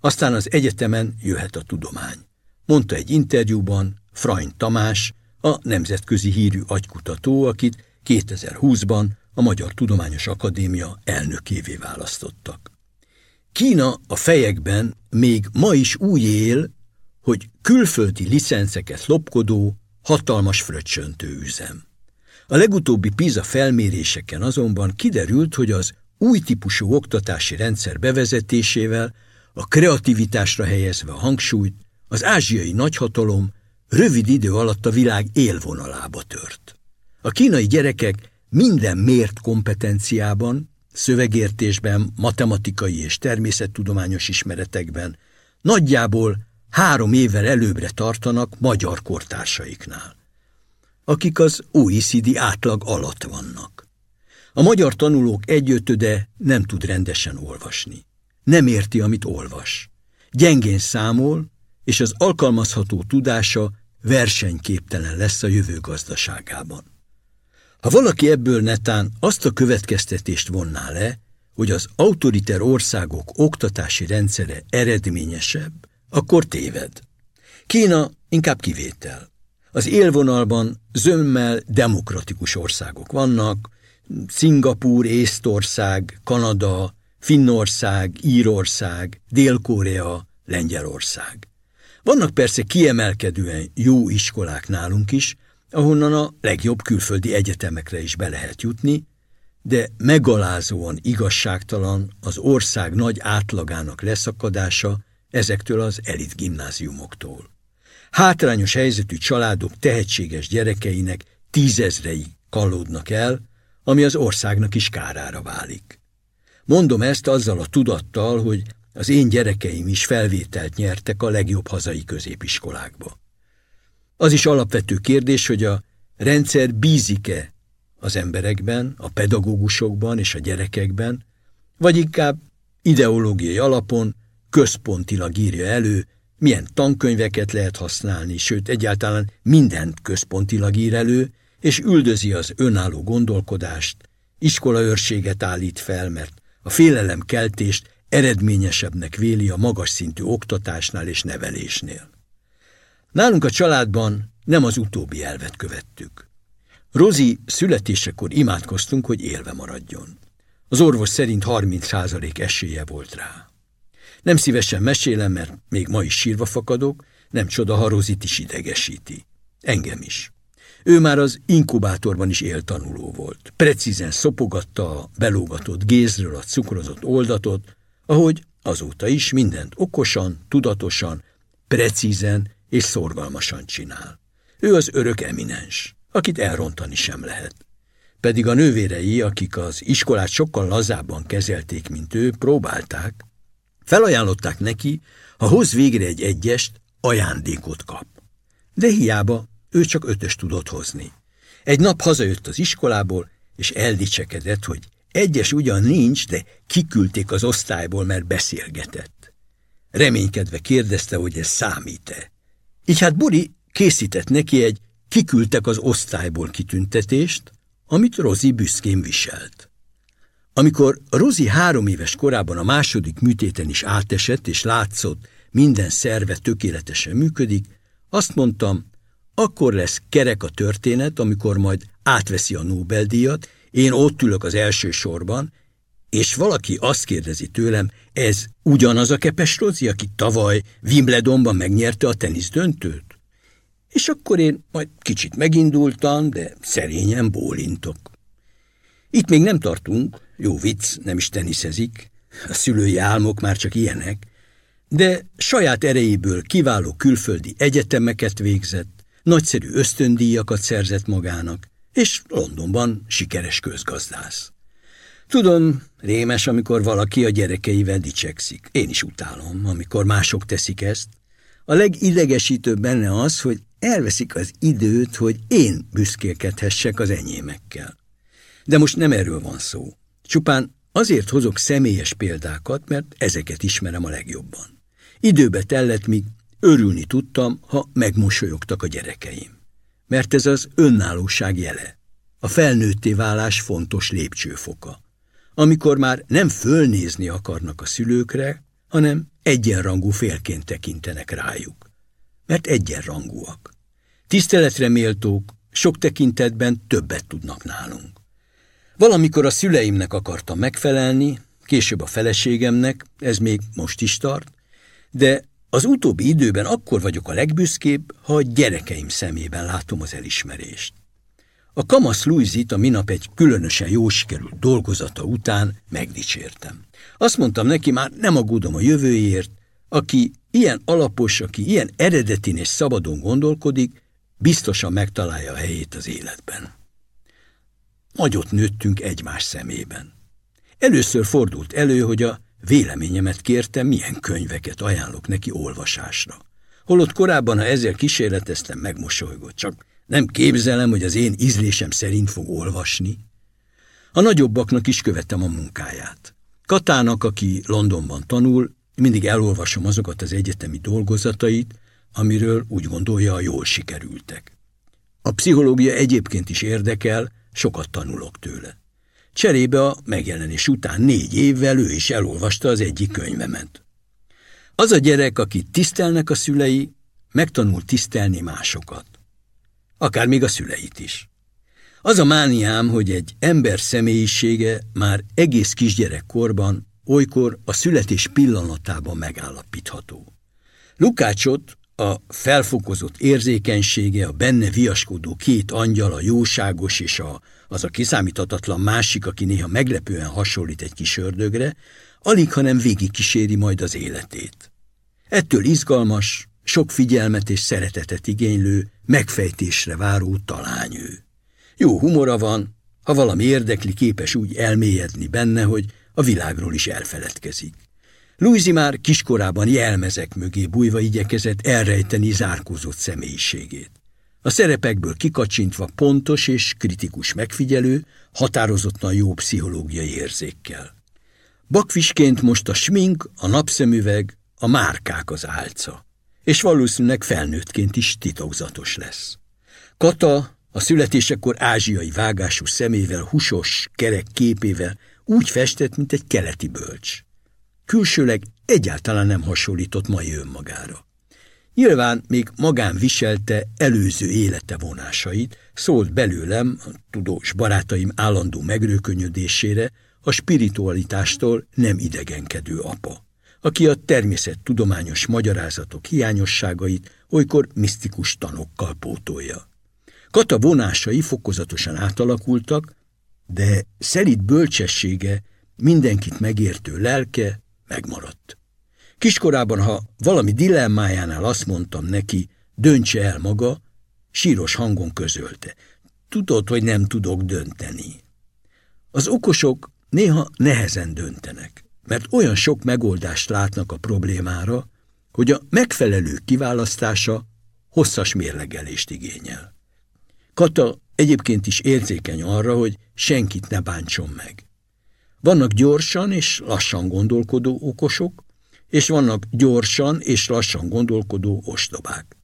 Aztán az egyetemen jöhet a tudomány. Mondta egy interjúban Frany Tamás, a nemzetközi hírű agykutató, akit 2020-ban a Magyar Tudományos Akadémia elnökévé választottak. Kína a fejekben még ma is úgy él, hogy külföldi licenceket lopkodó, hatalmas fröccsöntő üzem. A legutóbbi PISA felméréseken azonban kiderült, hogy az új típusú oktatási rendszer bevezetésével, a kreativitásra helyezve a hangsúlyt, az ázsiai nagyhatalom rövid idő alatt a világ élvonalába tört. A kínai gyerekek minden mért kompetenciában, szövegértésben, matematikai és természettudományos ismeretekben nagyjából három évvel előbbre tartanak magyar kortársaiknál, akik az OECD átlag alatt vannak. A magyar tanulók egyötöde nem tud rendesen olvasni. Nem érti, amit olvas. Gyengén számol, és az alkalmazható tudása versenyképtelen lesz a jövő gazdaságában. Ha valaki ebből netán azt a következtetést vonná le, hogy az autoriter országok oktatási rendszere eredményesebb, akkor téved. Kína inkább kivétel. Az élvonalban zömmel demokratikus országok vannak, Szingapúr, Észtország, Kanada, Finnország, Írország, Dél-Korea, Lengyelország. Vannak persze kiemelkedően jó iskolák nálunk is, ahonnan a legjobb külföldi egyetemekre is be lehet jutni, de megalázóan igazságtalan az ország nagy átlagának leszakadása ezektől az elit gimnáziumoktól. Hátrányos helyzetű családok tehetséges gyerekeinek tízezrei kalódnak el, ami az országnak is kárára válik. Mondom ezt azzal a tudattal, hogy az én gyerekeim is felvételt nyertek a legjobb hazai középiskolákba. Az is alapvető kérdés, hogy a rendszer bízik-e az emberekben, a pedagógusokban és a gyerekekben, vagy inkább ideológiai alapon központilag írja elő, milyen tankönyveket lehet használni, sőt egyáltalán mindent központilag ír elő, és üldözi az önálló gondolkodást, iskolaőrséget állít fel, mert a félelemkeltést eredményesebbnek véli a magas szintű oktatásnál és nevelésnél. Nálunk a családban nem az utóbbi elvet követtük. Rozi születésekor imádkoztunk, hogy élve maradjon. Az orvos szerint 30% esélye volt rá. Nem szívesen mesélem, mert még ma is sírva fakadok, nem csoda, ha Rozit is idegesíti. Engem is. Ő már az inkubátorban is éltanuló volt. Precízen szopogatta a belógatott gézről a cukrozott oldatot, ahogy azóta is mindent okosan, tudatosan, precízen és szorgalmasan csinál. Ő az örök eminens, akit elrontani sem lehet. Pedig a nővérei, akik az iskolát sokkal lazábban kezelték, mint ő, próbálták, felajánlották neki, ha hoz végre egy egyest, ajándékot kap. De hiába, ő csak ötös tudott hozni. Egy nap hazajött az iskolából, és eldicsekedett, hogy egyes ugyan nincs, de kiküldték az osztályból, mert beszélgetett. Reménykedve kérdezte, hogy ez számít-e. Így hát Buri készített neki egy kiküldtek az osztályból kitüntetést, amit Rozi büszkén viselt. Amikor Rozi három éves korában a második műtéten is átesett, és látszott, minden szerve tökéletesen működik, azt mondtam, akkor lesz kerek a történet, amikor majd átveszi a Nobel-díjat, én ott ülök az első sorban, és valaki azt kérdezi tőlem, ez ugyanaz a Kepes Rozi, aki tavaly Wimbledonban megnyerte a teniszdöntőt? És akkor én majd kicsit megindultam, de szerényen bólintok. Itt még nem tartunk, jó vicc, nem is teniszezik, a szülői álmok már csak ilyenek, de saját erejéből kiváló külföldi egyetemeket végzett, nagyszerű ösztöndíjakat szerzett magának, és Londonban sikeres közgazdász. Tudom, rémes, amikor valaki a gyerekeivel dicsekszik. Én is utálom, amikor mások teszik ezt. A legidegesítőbb benne az, hogy elveszik az időt, hogy én büszkélkedhessek az enyémekkel. De most nem erről van szó. Csupán azért hozok személyes példákat, mert ezeket ismerem a legjobban. Időbe tellett, míg örülni tudtam, ha megmosolyogtak a gyerekeim. Mert ez az önállóság jele. A felnőtté válás fontos lépcsőfoka. Amikor már nem fölnézni akarnak a szülőkre, hanem egyenrangú félként tekintenek rájuk. Mert egyenrangúak. Tiszteletre méltók, sok tekintetben többet tudnak nálunk. Valamikor a szüleimnek akartam megfelelni, később a feleségemnek, ez még most is tart, de az utóbbi időben akkor vagyok a legbüszkébb, ha a gyerekeim szemében látom az elismerést. A Kamasz Louisit a minap egy különösen jó sikerült dolgozata után megdicsértem. Azt mondtam neki, már nem aggódom a jövőért, aki ilyen alapos, aki ilyen eredetin és szabadon gondolkodik, biztosan megtalálja a helyét az életben. Nagyot nőttünk egymás szemében. Először fordult elő, hogy a véleményemet kértem, milyen könyveket ajánlok neki olvasásra. Holott korábban, ha ezzel kísérleteztem, megmosolygott, csak nem képzelem, hogy az én ízlésem szerint fog olvasni. A nagyobbaknak is követtem a munkáját. Katának, aki Londonban tanul, mindig elolvasom azokat az egyetemi dolgozatait, amiről úgy gondolja, jól sikerültek. A pszichológia egyébként is érdekel, sokat tanulok tőle. Cserébe a megjelenés után négy évvel ő is elolvasta az egyik könyvemet. Az a gyerek, akit tisztelnek a szülei, megtanul tisztelni másokat. Akár még a szüleit is. Az a mániám, hogy egy ember személyisége már egész kisgyerekkorban, olykor a születés pillanatában megállapítható. Lukácsot a felfokozott érzékenysége, a benne viaskodó két angyal, a jóságos és a, az a kiszámíthatatlan másik, aki néha meglepően hasonlít egy kis ördögre, alig, hanem végig kíséri majd az életét. Ettől izgalmas, sok figyelmet és szeretetet igénylő, megfejtésre váró talányő. Jó humora van, ha valami érdekli, képes úgy elmélyedni benne, hogy a világról is elfeledkezik. Louisi már kiskorában jelmezek mögé bújva igyekezett elrejteni zárkózott személyiségét. A szerepekből kikacsintva pontos és kritikus megfigyelő, határozottan jó pszichológiai érzékkel. Bakvisként most a smink, a napszemüveg, a márkák az álca, és valószínűleg felnőttként is titokzatos lesz. Kata a születésekor ázsiai vágású szemével, husos, kerek képével úgy festett, mint egy keleti bölcs. Külsőleg egyáltalán nem hasonlított mai önmagára. Nyilván még magán viselte előző élete vonásait, szólt belőlem, a tudós barátaim állandó megrőkönyödésére, a spiritualitástól nem idegenkedő apa, aki a természet tudományos magyarázatok hiányosságait olykor misztikus tanokkal pótolja. Kata vonásai fokozatosan átalakultak, de szelít bölcsessége, mindenkit megértő lelke megmaradt. Kiskorában, ha valami dilemmájánál azt mondtam neki, döntse el maga, síros hangon közölte. Tudod, hogy nem tudok dönteni. Az okosok néha nehezen döntenek, mert olyan sok megoldást látnak a problémára, hogy a megfelelő kiválasztása hosszas mérlegelést igényel. Kata egyébként is érzékeny arra, hogy senkit ne bántson meg. Vannak gyorsan és lassan gondolkodó okosok, és vannak gyorsan és lassan gondolkodó ostobák.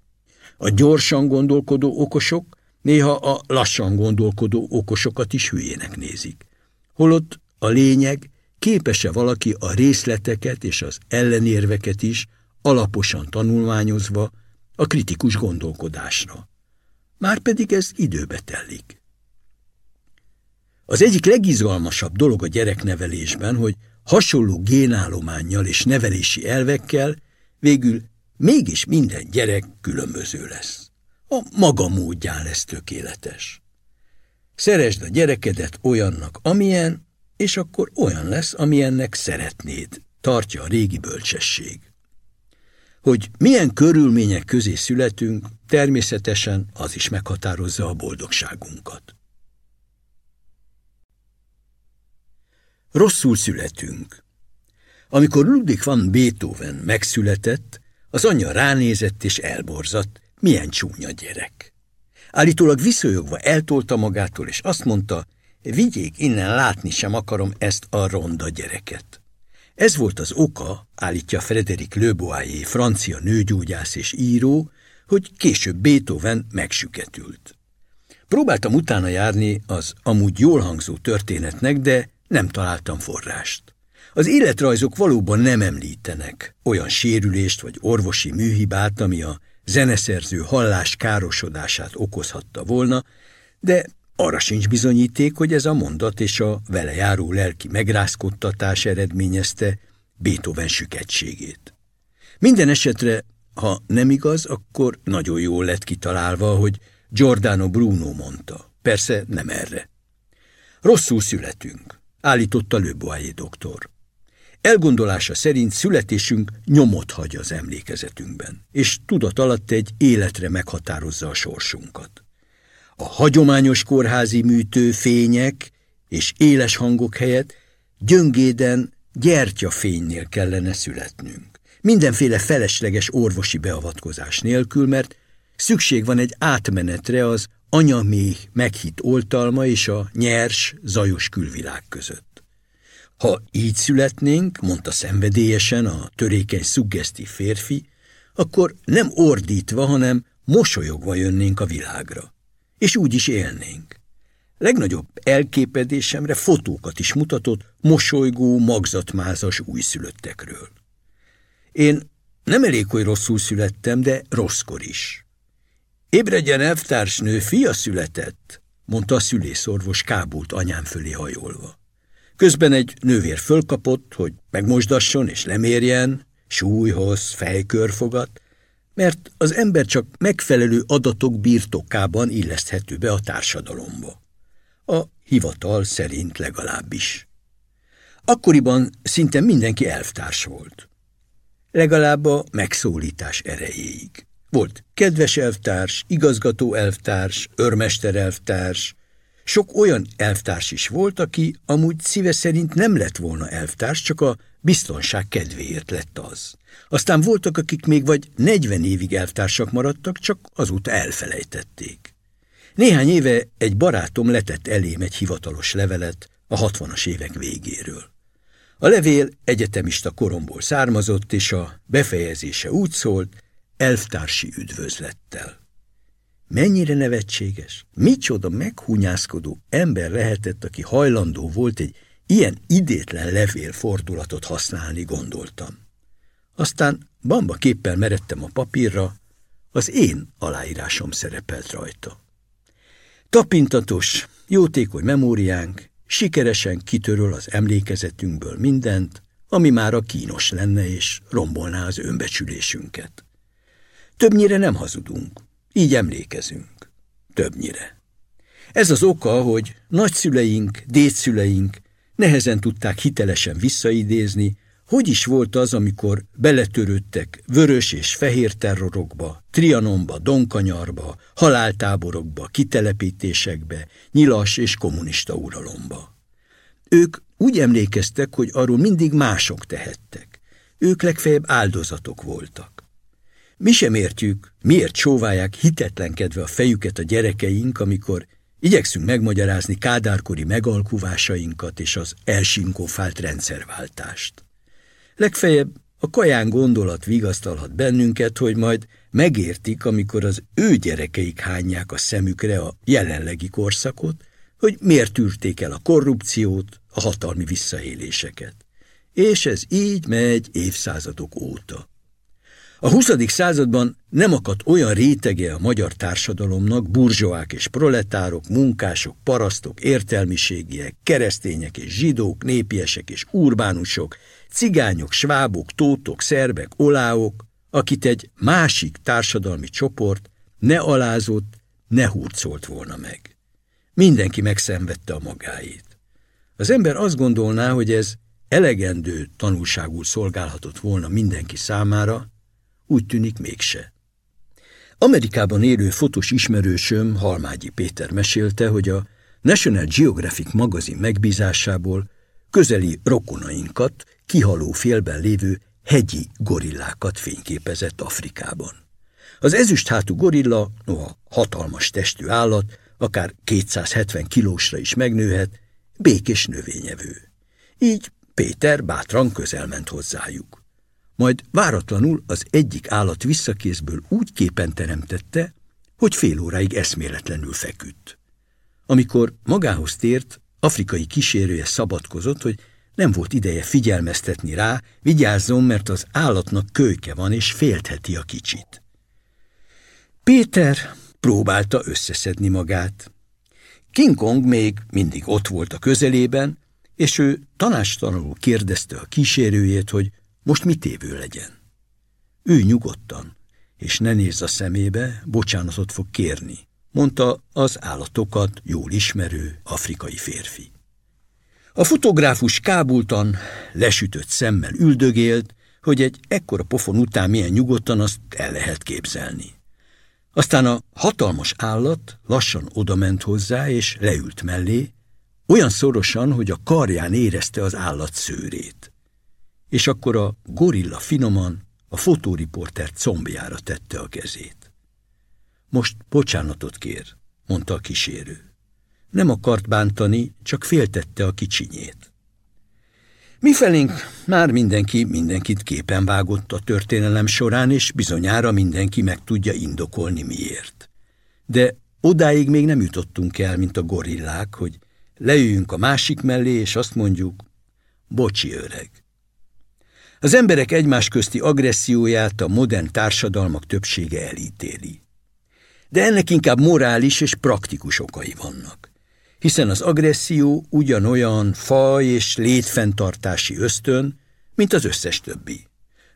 A gyorsan gondolkodó okosok néha a lassan gondolkodó okosokat is hülyének nézik. Holott a lényeg, képes-e valaki a részleteket és az ellenérveket is alaposan tanulmányozva a kritikus gondolkodásra. Márpedig ez időbe tellik. Az egyik legizgalmasabb dolog a gyereknevelésben, hogy hasonló génállományjal és nevelési elvekkel végül mégis minden gyerek különböző lesz. A maga módján lesz tökéletes. Szeresd a gyerekedet olyannak, amilyen, és akkor olyan lesz, amilyennek szeretnéd, tartja a régi bölcsesség. Hogy milyen körülmények közé születünk, természetesen az is meghatározza a boldogságunkat. Rosszul születünk. Amikor Ludwig van Beethoven megszületett, az anyja ránézett és elborzadt, milyen csúnya gyerek. Állítólag viszonyogva eltolta magától, és azt mondta, vigyék innen látni sem akarom ezt a ronda gyereket. Ez volt az oka, állítja Frederik Leboyer, francia nőgyógyász és író, hogy később Beethoven megsüketült. Próbáltam utána járni az amúgy jól hangzó történetnek, de nem találtam forrást. Az életrajzok valóban nem említenek olyan sérülést vagy orvosi műhibát, ami a zeneszerző hallás károsodását okozhatta volna, de arra sincs bizonyíték, hogy ez a mondat és a vele járó lelki megrázkodtatás eredményezte Beethoven süketségét. Minden esetre, ha nem igaz, akkor nagyon jól lett kitalálva, hogy Giordano Bruno mondta. Persze nem erre. Rosszul születünk, állította Le Boyer doktor. Elgondolása szerint születésünk nyomot hagy az emlékezetünkben, és tudat alatt egy életre meghatározza a sorsunkat. A hagyományos kórházi műtő fények és éles hangok helyett gyöngéden gyertyafénynél kellene születnünk. Mindenféle felesleges orvosi beavatkozás nélkül, mert szükség van egy átmenetre az anyaméh meghitt oltalma és a nyers, zajos külvilág között. Ha így születnénk, mondta szenvedélyesen a törékeny szuggesztív férfi, akkor nem ordítva, hanem mosolyogva jönnénk a világra. És úgy is élnénk. Legnagyobb elképedésemre fotókat is mutatott mosolygó, magzatmázas újszülöttekről. Én nem elég, hogy rosszul születtem, de rosszkor is. Ébredjen elvtársnő, fia született, mondta a szülészorvos kábult anyám fölé hajolva. Közben egy nővér fölkapott, hogy megmosdasson és lemérjen, súlyhoz, fejkörfogat, mert az ember csak megfelelő adatok birtokában illeszthető be a társadalomba. A hivatal szerint legalábbis. Akkoriban szinte mindenki elvtárs volt. Legalább a megszólítás erejéig. Volt kedves elvtárs, igazgató elvtárs, örmester elvtárs, sok olyan elvtárs is volt, aki amúgy szíve szerint nem lett volna elvtárs, csak a biztonság kedvéért lett az. Aztán voltak, akik még vagy 40 évig elvtársak maradtak, csak azóta elfelejtették. Néhány éve egy barátom letett elém egy hivatalos levelet a 60-as évek végéről. A levél egyetemista koromból származott, és a befejezése úgy szólt, elvtársi üdvözlettel. Mennyire nevetséges, micsoda meghúnyászkodó ember lehetett, aki hajlandó volt egy ilyen idétlen levél fordulatot használni, gondoltam. Aztán bamba képpel meredtem a papírra, az én aláírásom szerepelt rajta. Tapintatos, jótékony memóriánk sikeresen kitöröl az emlékezetünkből mindent, ami már a kínos lenne és rombolná az önbecsülésünket. Többnyire nem hazudunk, így emlékezünk. Többnyire. Ez az oka, hogy nagyszüleink, dédszüleink nehezen tudták hitelesen visszaidézni, hogy is volt az, amikor beletörődtek vörös és fehér terrorokba, Trianonba, Donkanyarba, haláltáborokba, kitelepítésekbe, nyilas és kommunista uralomba. Ők úgy emlékeztek, hogy arról mindig mások tehettek. Ők legfeljebb áldozatok voltak. Mi sem értjük, miért sóválják hitetlenkedve a fejüket a gyerekeink, amikor Igyekszünk megmagyarázni kádárkori megalkuvásainkat és az elsinkófált rendszerváltást. Legfeljebb a kaján gondolat vigasztalhat bennünket, hogy majd megértik, amikor az ő gyerekeik hányják a szemükre a jelenlegi korszakot, hogy miért tűrték el a korrupciót, a hatalmi visszaéléseket. És ez így megy évszázadok óta. A 20. században nem akadt olyan rétege a magyar társadalomnak, burzsóák és proletárok, munkások, parasztok, értelmiségiek, keresztények és zsidók, népiesek és urbánusok, cigányok, svábok, tótok, szerbek, oláok, akit egy másik társadalmi csoport ne alázott, ne hurcolt volna meg. Mindenki megszenvedte a magáét. Az ember azt gondolná, hogy ez elegendő tanulságul szolgálhatott volna mindenki számára, úgy tűnik mégse. Amerikában élő fotós ismerősöm Halmágyi Péter mesélte, hogy a National Geographic magazin megbízásából közeli rokonainkat, kihaló félben lévő hegyi gorillákat fényképezett Afrikában. Az ezüsthátú gorilla, noha hatalmas testű állat, akár 270 kilósra is megnőhet, békés növényevő. Így Péter bátran közelment hozzájuk. Majd váratlanul az egyik állat visszakézből úgy képen teremtette, hogy fél óráig eszméletlenül feküdt. Amikor magához tért, afrikai kísérője szabadkozott, hogy nem volt ideje figyelmeztetni rá, vigyázzon, mert az állatnak kölyke van, és féltheti a kicsit. Péter próbálta összeszedni magát. King Kong még mindig ott volt a közelében, és ő tanástalanul kérdezte a kísérőjét, hogy most mit évő legyen. Ő nyugodtan, és ne nézz a szemébe, bocsánatot fog kérni, mondta az állatokat jól ismerő afrikai férfi. A fotográfus kábultan, lesütött szemmel üldögélt, hogy egy ekkora pofon után milyen nyugodtan azt el lehet képzelni. Aztán a hatalmas állat lassan odament hozzá, és leült mellé, olyan szorosan, hogy a karján érezte az állat szőrét. És akkor a gorilla finoman a fotóriporter combjára tette a kezét. Most bocsánatot kér, mondta a kísérő. Nem akart bántani, csak féltette a kicsinyét. Mifelénk már mindenki mindenkit képen vágott a történelem során, és bizonyára mindenki meg tudja indokolni miért. De odáig még nem jutottunk el, mint a gorillák, hogy leüljünk a másik mellé, és azt mondjuk, bocsi öreg. Az emberek egymás közti agresszióját a modern társadalmak többsége elítéli. De ennek inkább morális és praktikus okai vannak hiszen az agresszió ugyanolyan faj és létfenntartási ösztön, mint az összes többi.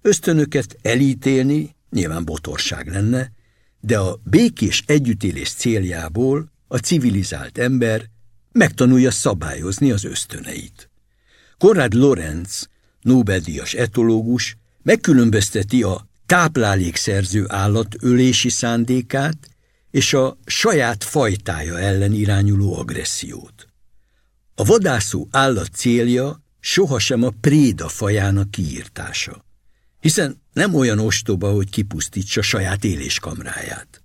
Ösztönöket elítélni nyilván botorság lenne, de a békés együttélés céljából a civilizált ember megtanulja szabályozni az ösztöneit. Konrad Lorenz, Nobel-díjas etológus megkülönbözteti a táplálékszerző állat ölési szándékát és a saját fajtája ellen irányuló agressziót. A vadászó állat célja sohasem a préda fajának kiírtása, hiszen nem olyan ostoba, hogy kipusztítsa saját éléskamráját.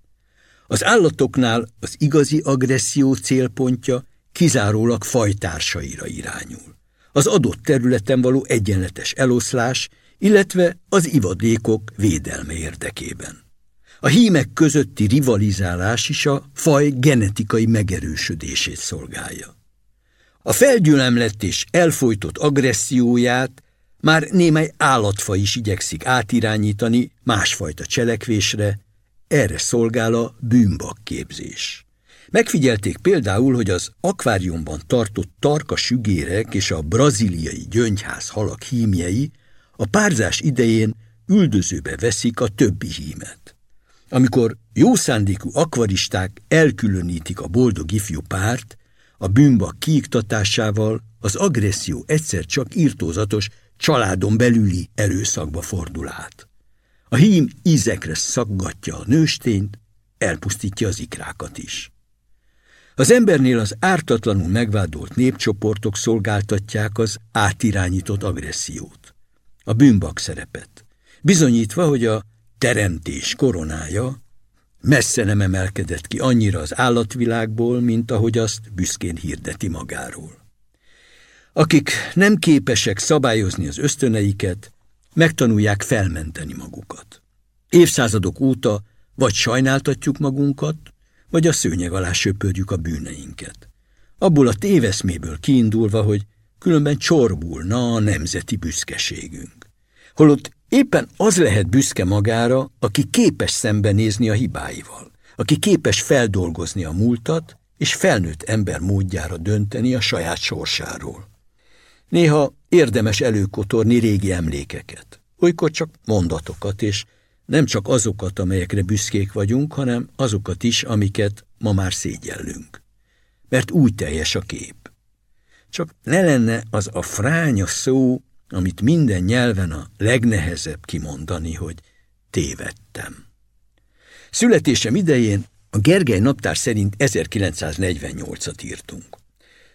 Az állatoknál az igazi agresszió célpontja kizárólag fajtársaira irányul. Az adott területen való egyenletes eloszlás, illetve az ivadékok védelme érdekében. A hímek közötti rivalizálás is a faj genetikai megerősödését szolgálja. A felgyülemlett és elfolytott agresszióját már némely állatfa is igyekszik átirányítani másfajta cselekvésre, erre szolgál a bűnbakképzés. Megfigyelték például, hogy az akváriumban tartott tarka sügérek és a braziliai gyöngyház halak hímjei a párzás idején üldözőbe veszik a többi hímet. Amikor jó szándékú akvaristák elkülönítik a boldog ifjú párt, a bűnbak kiiktatásával az agresszió egyszer csak írtózatos, családon belüli erőszakba fordul át. A hím ízekre szaggatja a nőstényt, elpusztítja az ikrákat is. Az embernél az ártatlanul megvádolt népcsoportok szolgáltatják az átirányított agressziót, a bűnbak szerepet, bizonyítva, hogy a teremtés koronája, messze nem emelkedett ki annyira az állatvilágból, mint ahogy azt büszkén hirdeti magáról. Akik nem képesek szabályozni az ösztöneiket, megtanulják felmenteni magukat. Évszázadok óta vagy sajnáltatjuk magunkat, vagy a szőnyeg alá söpörjük a bűneinket. Abból a téveszméből kiindulva, hogy különben csorbulna a nemzeti büszkeségünk. Holott éppen az lehet büszke magára, aki képes szembenézni a hibáival, aki képes feldolgozni a múltat, és felnőtt ember módjára dönteni a saját sorsáról. Néha érdemes előkotorni régi emlékeket, olykor csak mondatokat, és nem csak azokat, amelyekre büszkék vagyunk, hanem azokat is, amiket ma már szégyellünk. Mert úgy teljes a kép. Csak ne lenne az a fránya szó, amit minden nyelven a legnehezebb kimondani, hogy tévedtem. Születésem idején a Gergely naptár szerint 1948-at írtunk.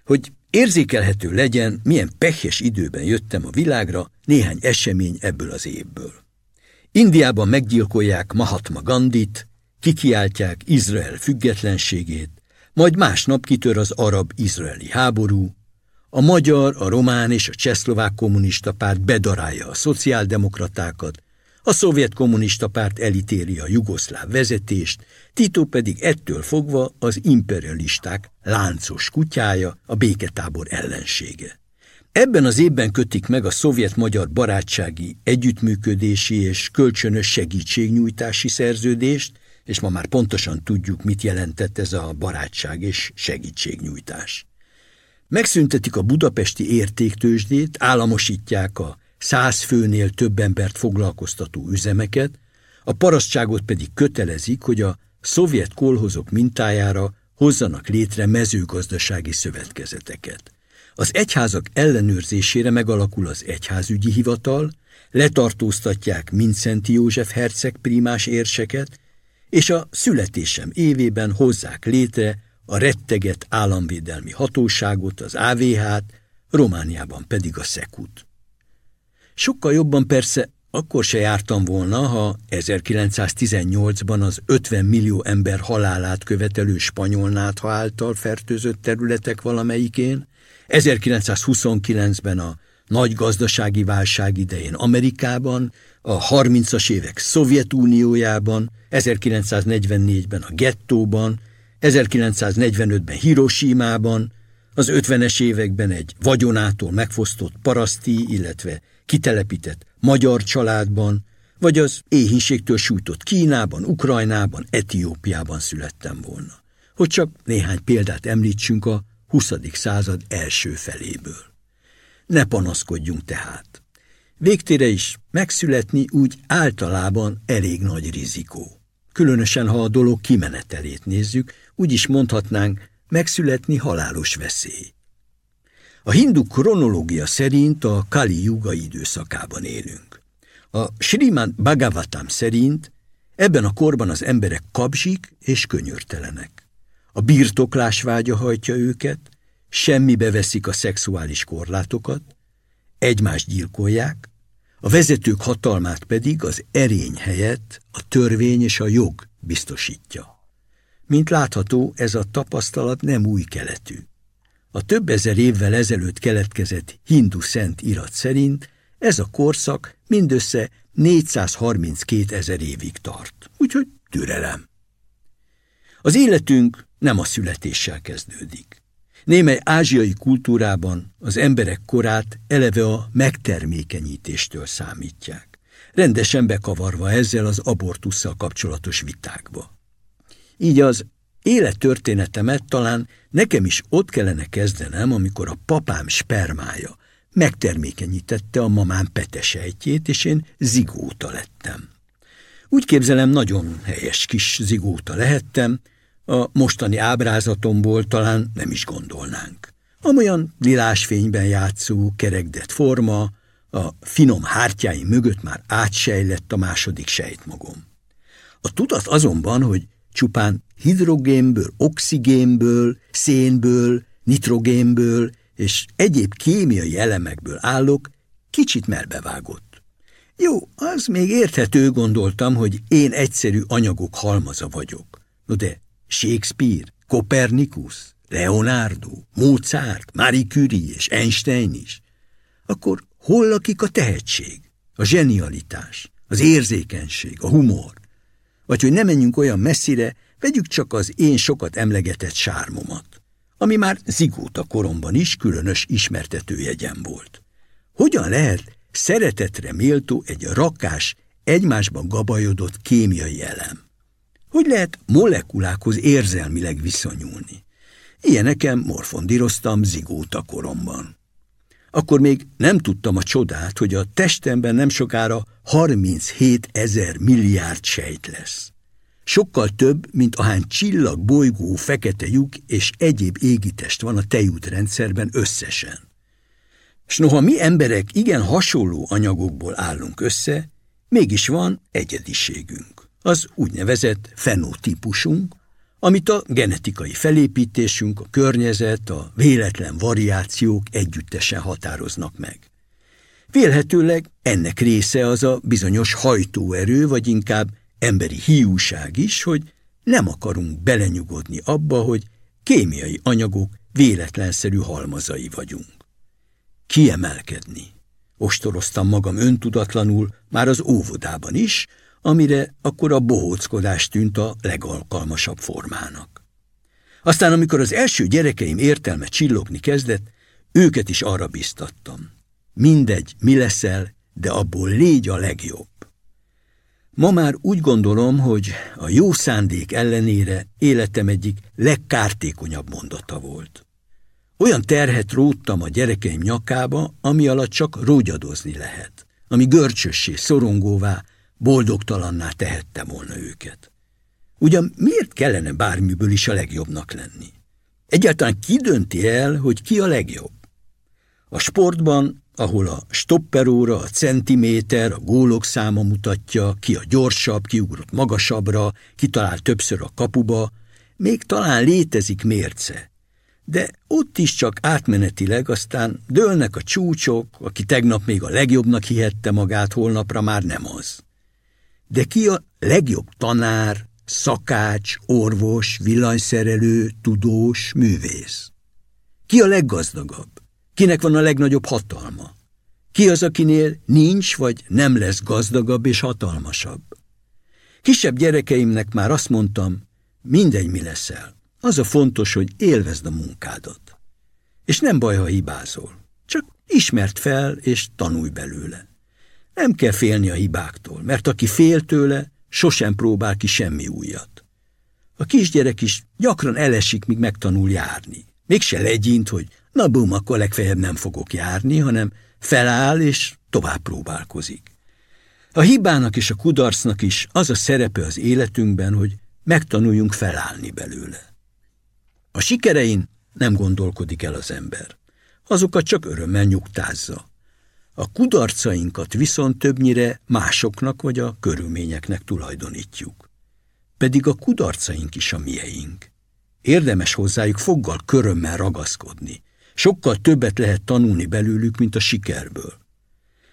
Hogy érzékelhető legyen, milyen pehes időben jöttem a világra, néhány esemény ebből az évből. Indiában meggyilkolják Mahatma Gandit, kikiáltják Izrael függetlenségét, majd másnap kitör az arab-izraeli háború, a magyar, a román és a csehszlovák kommunista párt bedarálja a szociáldemokratákat, a szovjet kommunista párt elítéli a jugoszláv vezetést, Tito pedig ettől fogva az imperialisták láncos kutyája, a béketábor ellensége. Ebben az évben kötik meg a szovjet-magyar barátsági, együttműködési és kölcsönös segítségnyújtási szerződést, és ma már pontosan tudjuk, mit jelentett ez a barátság és segítségnyújtás. Megszüntetik a budapesti értéktősdét, államosítják a száz főnél több embert foglalkoztató üzemeket, a parasztságot pedig kötelezik, hogy a szovjet kolhozok mintájára hozzanak létre mezőgazdasági szövetkezeteket. Az egyházak ellenőrzésére megalakul az egyházügyi hivatal, letartóztatják Mincenti József herceg primás érseket, és a születésem évében hozzák létre a retteget államvédelmi hatóságot, az AVH-t, Romániában pedig a Szekut. Sokkal jobban persze akkor se jártam volna, ha 1918-ban az 50 millió ember halálát követelő spanyol nátha által fertőzött területek valamelyikén, 1929-ben a nagy gazdasági válság idején Amerikában, a 30-as évek Szovjetuniójában, 1944-ben a gettóban, 1945-ben Hiroshima-ban, az 50-es években egy vagyonától megfosztott paraszti, illetve kitelepített magyar családban, vagy az éhínségtől sújtott Kínában, Ukrajnában, Etiópiában születtem volna. Hogy csak néhány példát említsünk a 20. század első feléből. Ne panaszkodjunk tehát. Végtére is megszületni úgy általában elég nagy rizikó. Különösen, ha a dolog kimenetelét nézzük, úgy is mondhatnánk, megszületni halálos veszély. A hindu kronológia szerint a Kali Yuga időszakában élünk. A Srimad Bhagavatam szerint ebben a korban az emberek kabzsik és könyörtelenek. A birtoklás vágya hajtja őket, semmibe veszik a szexuális korlátokat, egymást gyilkolják, a vezetők hatalmát pedig az erény helyett a törvény és a jog biztosítja. Mint látható, ez a tapasztalat nem új keletű. A több ezer évvel ezelőtt keletkezett hindu szent irat szerint ez a korszak mindössze 432 ezer évig tart, úgyhogy türelem. Az életünk nem a születéssel kezdődik. Némely ázsiai kultúrában az emberek korát eleve a megtermékenyítéstől számítják, rendesen bekavarva ezzel az abortussal kapcsolatos vitákba. Így az élettörténetemet talán nekem is ott kellene kezdenem, amikor a papám spermája megtermékenyítette a mamám petesejtjét, és én zigóta lettem. Úgy képzelem, nagyon helyes kis zigóta lehettem, a mostani ábrázatomból talán nem is gondolnánk. Amolyan lilásfényben játszó, kerekdett forma, a finom hártyái mögött már átsejlett a második sejtmagom. A tudat azonban, hogy csupán hidrogénből, oxigénből, szénből, nitrogénből és egyéb kémiai elemekből állok, kicsit melbevágott. Jó, az még érthető, gondoltam, hogy én egyszerű anyagok halmaza vagyok. No de Shakespeare, Kopernikus, Leonardo, Mozart, Marie Curie és Einstein is. Akkor hol lakik a tehetség, a zsenialitás, az érzékenység, a humor? Vagy hogy ne menjünk olyan messzire, vegyük csak az én sokat emlegetett sármomat, ami már zigóta koromban is különös ismertetőjegyem volt. Hogyan lehet szeretetre méltó egy rakás, egymásban gabajodott kémiai elem? Hogy lehet molekulákhoz érzelmileg viszonyulni? Ilyeneken morfondíroztam zigóta koromban. Akkor még nem tudtam a csodát, hogy a testemben nem sokára 37 ezer milliárd sejt lesz. Sokkal több, mint ahány csillag, bolygó, fekete lyuk és egyéb égitest van a tejútrendszerben összesen. S noha mi emberek igen hasonló anyagokból állunk össze, mégis van egyediségünk, az úgynevezett fenotípusunk, amit a genetikai felépítésünk, a környezet, a véletlen variációk együttesen határoznak meg. Vélhetőleg ennek része az a bizonyos hajtóerő, vagy inkább emberi hiúság is, hogy nem akarunk belenyugodni abba, hogy kémiai anyagok véletlenszerű halmazai vagyunk. Kiemelkedni. Ostoroztam magam öntudatlanul, már az óvodában is, amire akkor a bohóckodás tűnt a legalkalmasabb formának. Aztán, amikor az első gyerekeim értelme csillogni kezdett, őket is arra biztattam. Mindegy, mi leszel, de abból légy a legjobb. Ma már úgy gondolom, hogy a jó szándék ellenére életem egyik legkártékonyabb mondata volt. Olyan terhet róttam a gyerekeim nyakába, ami alatt csak rógyadozni lehet, ami görcsössé, szorongóvá, boldogtalanná tehette volna őket. Ugyan miért kellene bármiből is a legjobbnak lenni? Egyáltalán ki dönti el, hogy ki a legjobb? A sportban, ahol a stopperóra, a centiméter, a gólok száma mutatja, ki a gyorsabb, ki ugrott magasabbra, ki talál többször a kapuba, még talán létezik mérce. De ott is csak átmenetileg aztán dőlnek a csúcsok, aki tegnap még a legjobbnak hihette magát, holnapra már nem az. De ki a legjobb tanár, szakács, orvos, villanyszerelő, tudós, művész? Ki a leggazdagabb? Kinek van a legnagyobb hatalma? Ki az, akinél nincs vagy nem lesz gazdagabb és hatalmasabb? Kisebb gyerekeimnek már azt mondtam, mindegy mi leszel. Az a fontos, hogy élvezd a munkádat. És nem baj, ha hibázol. Csak ismert fel és tanulj belőle. Nem kell félni a hibáktól, mert aki fél tőle, sosem próbál ki semmi újat. A kisgyerek is gyakran elesik, míg megtanul járni. Mégse legyint, hogy na bum, akkor legfeljebb nem fogok járni, hanem feláll és tovább próbálkozik. A hibának és a kudarcnak is az a szerepe az életünkben, hogy megtanuljunk felállni belőle. A sikerein nem gondolkodik el az ember. Azokat csak örömmel nyugtázza. A kudarcainkat viszont többnyire másoknak vagy a körülményeknek tulajdonítjuk. Pedig a kudarcaink is a mieink. Érdemes hozzájuk foggal körömmel ragaszkodni. Sokkal többet lehet tanulni belőlük, mint a sikerből.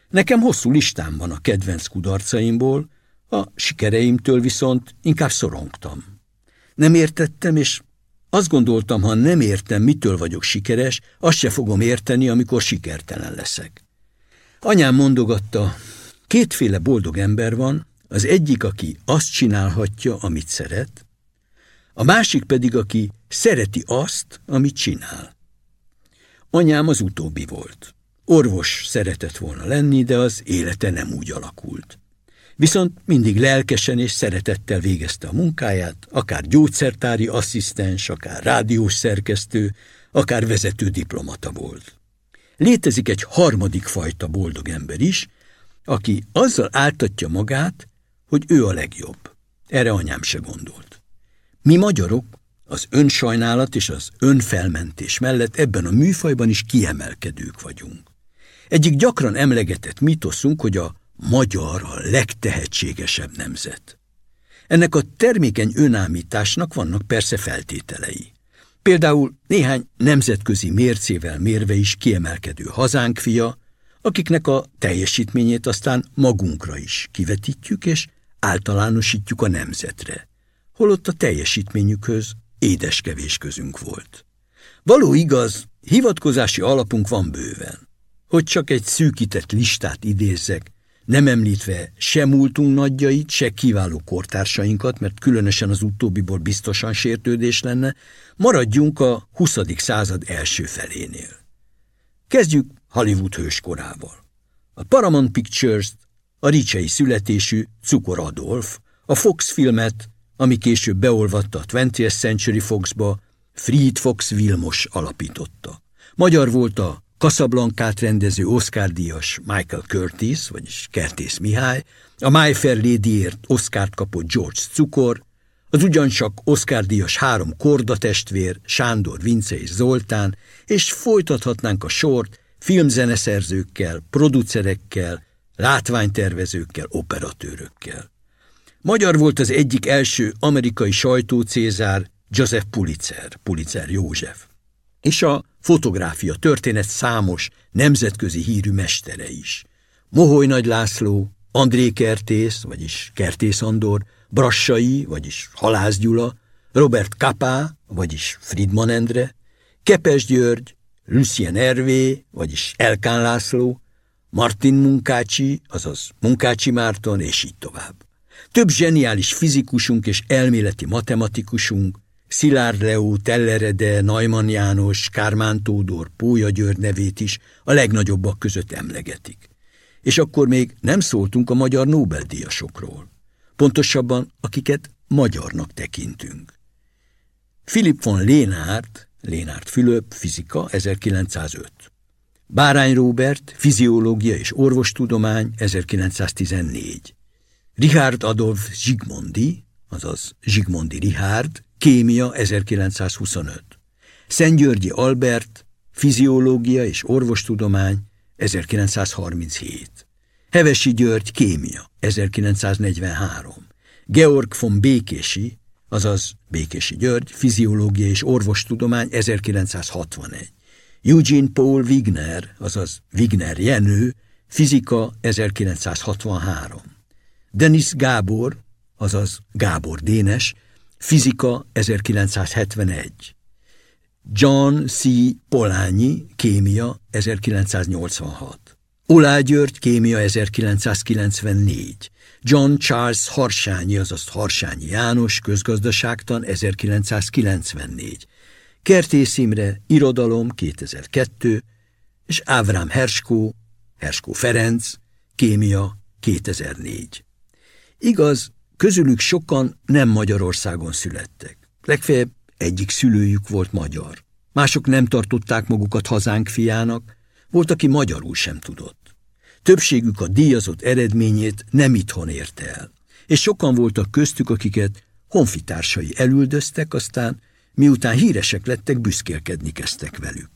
Nekem hosszú listám van a kedvenc kudarcaimból, a sikereimtől viszont inkább szorongtam. Nem értettem, és azt gondoltam, ha nem értem, mitől vagyok sikeres, azt se fogom érteni, amikor sikertelen leszek. Anyám mondogatta, kétféle boldog ember van, az egyik, aki azt csinálhatja, amit szeret, a másik pedig, aki szereti azt, amit csinál. Anyám az utóbbi volt. Orvos szeretett volna lenni, de az élete nem úgy alakult. Viszont mindig lelkesen és szeretettel végezte a munkáját, akár gyógyszertári asszisztens, akár rádiós szerkesztő, akár vezető diplomata volt. Létezik egy harmadik fajta boldog ember is, aki azzal áltatja magát, hogy ő a legjobb. Erre anyám se gondolt. Mi magyarok az önsajnálat és az önfelmentés mellett ebben a műfajban is kiemelkedők vagyunk. Egyik gyakran emlegetett mitoszunk, hogy a magyar a legtehetségesebb nemzet. Ennek a termékeny önállításnak vannak persze feltételei. Például néhány nemzetközi mércével mérve is kiemelkedő hazánk fia, akiknek a teljesítményét aztán magunkra is kivetítjük, és általánosítjuk a nemzetre, holott a teljesítményükhöz édeskevés közünk volt. Való igaz, hivatkozási alapunk van bőven. Hogy csak egy szűkített listát idézzek, nem említve se múltunk nagyjait, se kiváló kortársainkat, mert különösen az utóbbiból biztosan sértődés lenne, maradjunk a 20. század első felénél. Kezdjük Hollywood hőskorával. A Paramount Pictures-t, a ricsei születésű Cukor Adolf, a Fox filmet, ami később beolvatta a 20th Century Foxba, Fried Fox Vilmos alapította. Magyar volt a Casablancát rendező Oscar-díjas Michael Curtis, vagyis Kertész Mihály, a My Fair Ladyért Oscárt kapott George Cukor, az ugyancsak Oscar-díjas három korda testvér, Sándor, Vince és Zoltán, és folytathatnánk a sort filmzeneszerzőkkel, producerekkel, látványtervezőkkel, operatőrökkel. Magyar volt az egyik első amerikai sajtócézár, Joseph Pulitzer, Pulitzer József és a fotográfia történet számos nemzetközi hírű mestere is. Moholy Nagy László, André Kertész, vagyis Kertész Andor, Brassai, vagyis Halász Gyula, Robert Kapá, vagyis Friedman Endre, Kepes György, Lucien Hervé, vagyis Elkán László, Martin Munkácsi, azaz Munkácsi Márton, és így tovább. Több zseniális fizikusunk és elméleti matematikusunk, Szilárd Leó, Tellerede, Najman János, Kármán Tódor, Pója György nevét is a legnagyobbak között emlegetik. És akkor még nem szóltunk a magyar Nobel-díjasokról. Pontosabban, akiket magyarnak tekintünk. Philip von Lénárt, Lénárt Fülöp, fizika, 1905. Bárány Róbert, fiziológia és orvostudomány, 1914. Richard Adolf Zsigmondi, azaz Zsigmondi Richard, Kémia 1925. Szentgyörgyi Albert, Fiziológia és Orvostudomány 1937. Hevesi György Kémia 1943. Georg von Békési, azaz Békési György, Fiziológia és Orvostudomány 1961. Eugene Paul Wigner, azaz Wigner Jenő, Fizika 1963. Denis Gábor, azaz Gábor Dénes, Fizika 1971. John C. Polányi, kémia 1986. Olá György, kémia 1994. John Charles Harsányi, azaz Harsányi János, közgazdaságtan 1994. Kertész Imre, irodalom 2002, és Ávram Herskó, Herskó Ferenc, kémia 2004. Igaz, Közülük sokan nem Magyarországon születtek. Legfeljebb egyik szülőjük volt magyar. Mások nem tartották magukat hazánk fiának, volt, aki magyarul sem tudott. Többségük a díjazott eredményét nem itthon érte el, és sokan voltak köztük, akiket honfitársai elüldöztek, aztán miután híresek lettek, büszkélkedni kezdtek velük.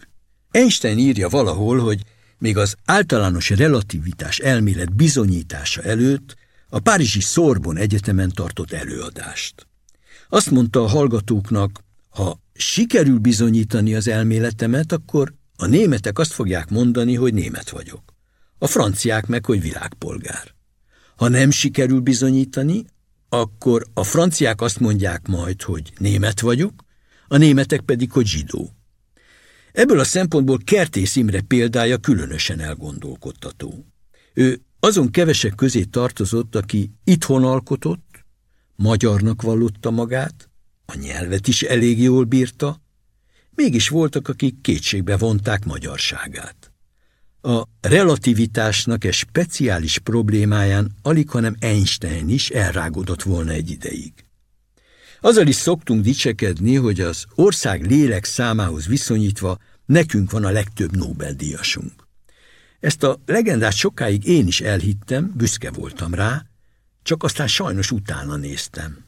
Einstein írja valahol, hogy még az általános relativitás elmélet bizonyítása előtt a Párizsi Szorbon Egyetemen tartott előadást. Azt mondta a hallgatóknak, ha sikerül bizonyítani az elméletemet, akkor a németek azt fogják mondani, hogy német vagyok. A franciák meg, hogy világpolgár. Ha nem sikerül bizonyítani, akkor a franciák azt mondják majd, hogy német vagyok, a németek pedig, hogy zsidó. Ebből a szempontból Kertész Imre példája különösen elgondolkodtató. Ő azon kevesek közé tartozott, aki itthon alkotott, magyarnak vallotta magát, a nyelvet is elég jól bírta, mégis voltak, akik kétségbe vonták magyarságát. A relativitásnak egy speciális problémáján alig, hanem Einstein is elrágodott volna egy ideig. Azzal is szoktunk dicsekedni, hogy az ország lélek számához viszonyítva nekünk van a legtöbb Nobel-díjasunk. Ezt a legendát sokáig én is elhittem, büszke voltam rá, csak aztán sajnos utána néztem.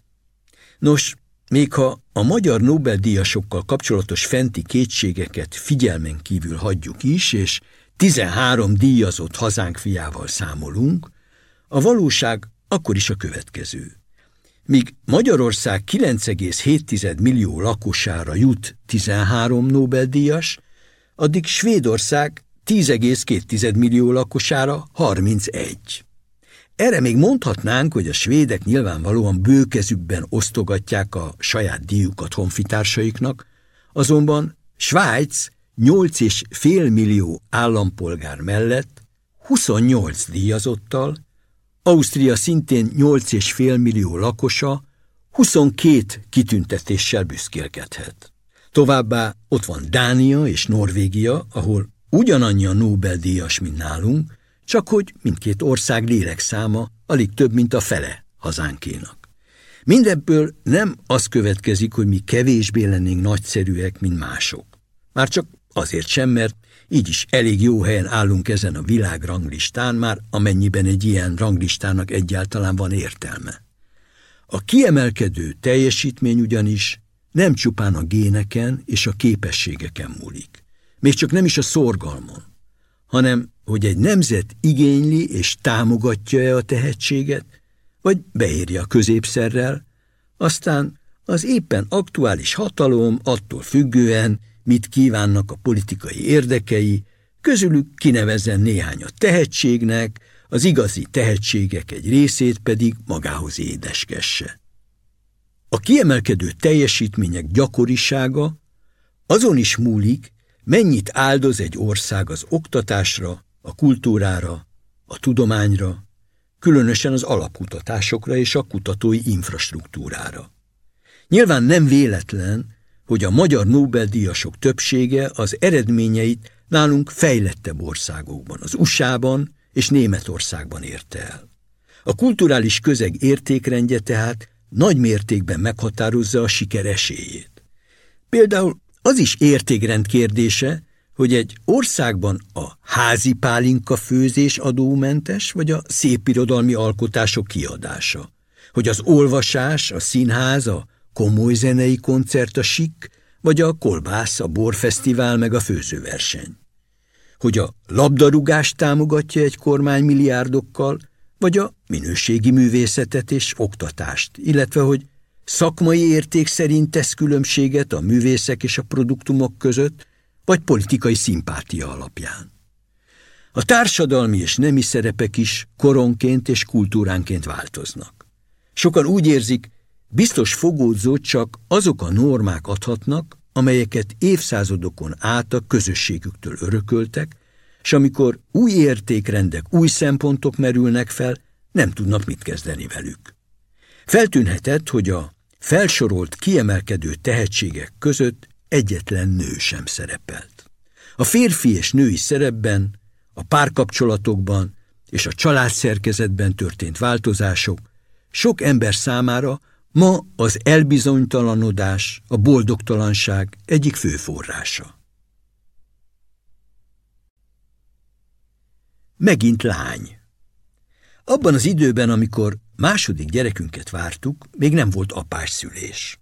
Nos, még ha a magyar Nobel-díjasokkal kapcsolatos fenti kétségeket figyelmen kívül hagyjuk is, és 13 díjazott hazánk fiával számolunk, a valóság akkor is a következő. Míg Magyarország 9,7 millió lakosára jut 13 Nobel-díjas, addig Svédország 10,2 millió lakosára 31. Erre még mondhatnánk, hogy a svédek nyilvánvalóan bőkezükben osztogatják a saját díjukat honfitársaiknak, azonban Svájc 8,5 millió állampolgár mellett 28 díjazottal, Ausztria szintén 8,5 millió lakosa 22 kitüntetéssel büszkélkedhet. Továbbá ott van Dánia és Norvégia, ahol ugyanannyi a Nobel-díjas, mint nálunk, csak hogy mindkét ország lélekszáma alig több, mint a fele hazánkénak. Mindebből nem az következik, hogy mi kevésbé lennénk nagyszerűek, mint mások. Már csak azért sem, mert így is elég jó helyen állunk ezen a világ ranglistán, már amennyiben egy ilyen ranglistának egyáltalán van értelme. A kiemelkedő teljesítmény ugyanis nem csupán a géneken és a képességeken múlik, még csak nem is a szorgalmon, hanem hogy egy nemzet igényli és támogatja-e a tehetséget, vagy beírja a középszerrel, aztán az éppen aktuális hatalom attól függően, mit kívánnak a politikai érdekei, közülük kinevezzen néhányat tehetségnek, az igazi tehetségek egy részét pedig magához édeskesse. A kiemelkedő teljesítmények gyakorisága azon is múlik, mennyit áldoz egy ország az oktatásra, a kultúrára, a tudományra, különösen az alapkutatásokra és a kutatói infrastruktúrára. Nyilván nem véletlen, hogy a magyar Nobel-díjasok többsége az eredményeit nálunk fejlettebb országokban, az USA-ban és Németországban érte el. A kulturális közeg értékrendje tehát nagy mértékben meghatározza a siker esélyét. Például az is értékrend kérdése, hogy egy országban a házi pálinka főzés adómentes, vagy a szépirodalmi alkotások kiadása. Hogy az olvasás, a színház, a komoly zenei koncert, a sik, vagy a kolbász, a borfesztivál, meg a főzőverseny. Hogy a labdarúgást támogatja egy kormány milliárdokkal, vagy a minőségi művészetet és oktatást, illetve hogy szakmai érték szerint tesz különbséget a művészek és a produktumok között, vagy politikai szimpátia alapján. A társadalmi és nemi szerepek is koronként és kultúránként változnak. Sokan úgy érzik, biztos fogódzót csak azok a normák adhatnak, amelyeket évszázadokon át a közösségüktől örököltek, és amikor új értékrendek, új szempontok merülnek fel, nem tudnak mit kezdeni velük. Feltűnhetett, hogy a felsorolt kiemelkedő tehetségek között egyetlen nő sem szerepelt. A férfi és női szerepben, a párkapcsolatokban és a családszerkezetben történt változások sok ember számára ma az elbizonytalanodás, a boldogtalanság egyik fő forrása. Megint lány. Abban az időben, amikor második gyerekünket vártuk, még nem volt apás szülés.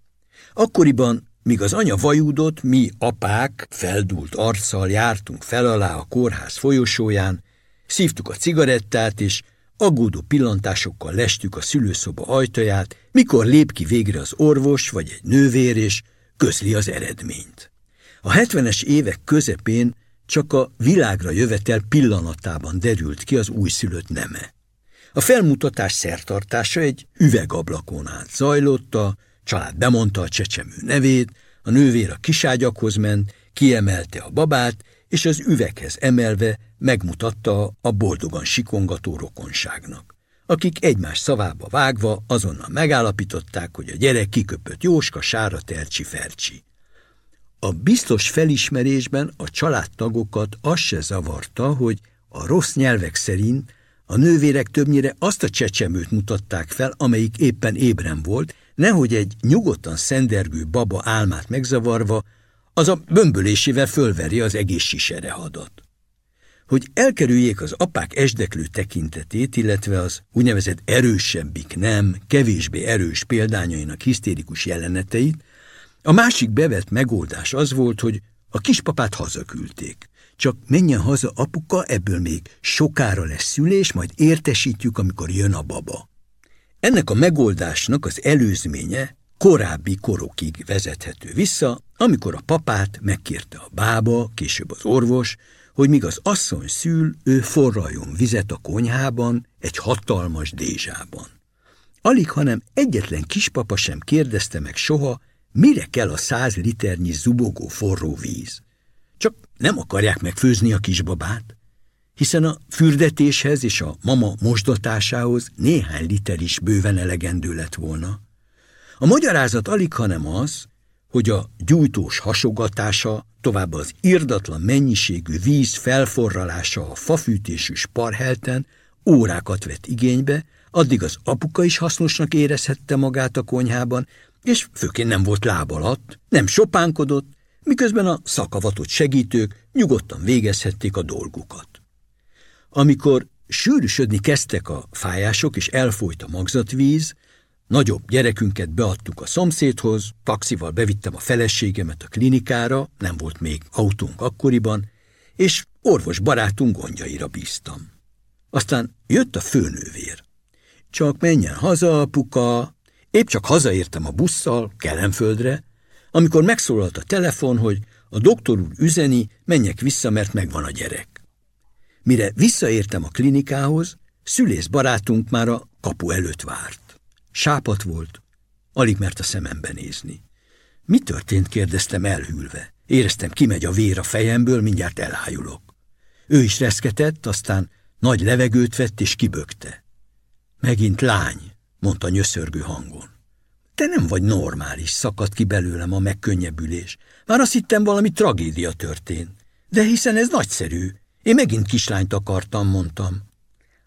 Akkoriban Míg az anya vajúdott, mi apák feldult arccal jártunk fel alá a kórház folyosóján, szívtuk a cigarettát, és aggódó pillantásokkal lestük a szülőszoba ajtaját, mikor lép ki végre az orvos vagy egy nővér, és közli az eredményt. A hetvenes évek közepén csak a világra jövetel pillanatában derült ki az újszülött neme. A felmutatás szertartása egy üvegablakon át zajlott, a család bemondta a csecsemő nevét, a nővér a kiságyakhoz ment, kiemelte a babát, és az üveghez emelve megmutatta a boldogan sikongató rokonságnak, akik egymás szavába vágva azonnal megállapították, hogy a gyerek kiköpött Jóska sára tercsi fercsi. A biztos felismerésben a családtagokat az se zavarta, hogy a rossz nyelvek szerint a nővérek többnyire azt a csecsemőt mutatták fel, amelyik éppen ébren volt, nehogy egy nyugodtan szendergő baba álmát megzavarva, az a bömbölésével fölveri az egész siserehadat. Hogy elkerüljék az apák esdeklő tekintetét, illetve az úgynevezett erősebbik nem, kevésbé erős példányainak hisztérikus jeleneteit, a másik bevett megoldás az volt, hogy a kispapát hazaküldték. Csak menjen haza apuka, ebből még sokára lesz szülés, majd értesítjük, amikor jön a baba. Ennek a megoldásnak az előzménye korábbi korokig vezethető vissza, amikor a papát megkérte a bába, később az orvos, hogy míg az asszony szül, ő forraljon vizet a konyhában, egy hatalmas dézsában. Alig, hanem egyetlen kispapa sem kérdezte meg soha, mire kell a száz liternyi zubogó forró víz. Nem akarják megfőzni a kisbabát, hiszen a fürdetéshez és a mama mosdatásához néhány liter is bőven elegendő lett volna. A magyarázat alig, hanem az, hogy a gyújtós hasogatása, tovább az irdatlan mennyiségű víz felforralása a fafűtésű sparhelten órákat vett igénybe, addig az apuka is hasznosnak érezhette magát a konyhában, és főként nem volt láb alatt, nem sopánkodott, miközben a szakavatott segítők nyugodtan végezhették a dolgukat. Amikor sűrűsödni kezdtek a fájások, és elfolyt a magzatvíz, Nagyobb gyerekünket beadtuk a szomszédhoz, taxival bevittem a feleségemet a klinikára, nem volt még autónk akkoriban, és orvos barátunk gondjaira bíztam. Aztán jött a főnővér. Csak menjen haza, apuka. Épp csak hazaértem a busszal, Kelenföldre, amikor megszólalt a telefon, hogy a doktor úr üzeni, menjek vissza, mert megvan a gyerek. Mire visszaértem a klinikához, szülész barátunk már a kapu előtt várt. Sápat volt, alig mert a szemembe nézni. Mi történt, kérdeztem elhűlve. Éreztem, kimegy a vér a fejemből, mindjárt elájulok. Ő is reszketett, aztán nagy levegőt vett és kibökte. Megint lány, mondta nyöszörgő hangon. Te nem vagy normális, szakadt ki belőlem a megkönnyebbülés. Már azt hittem, valami tragédia történt. De hiszen ez nagyszerű. Én megint kislányt akartam, mondtam.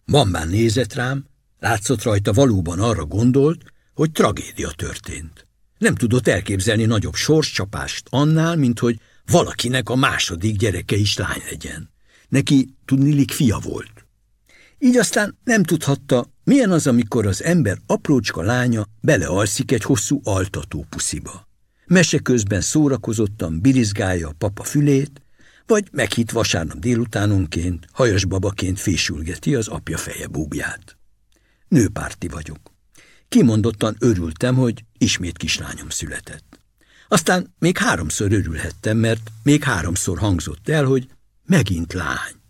Bambán nézett rám, Látszott rajta valóban arra gondolt, hogy tragédia történt. Nem tudott elképzelni nagyobb sorscsapást annál, mint hogy valakinek a második gyereke is lány legyen. Neki tudnilik fia volt. Így aztán nem tudhatta, milyen az, amikor az ember aprócska lánya belealszik egy hosszú altató pusziba. Mese közben szórakozottan birizgálja a papa fülét, vagy meghitt vasárnap délutánonként, hajas babaként fésülgeti az apja feje búbját. Nőpárti vagyok. Kimondottan örültem, hogy ismét kislányom született. Aztán még háromszor örülhettem, mert még háromszor hangzott el, hogy megint lány.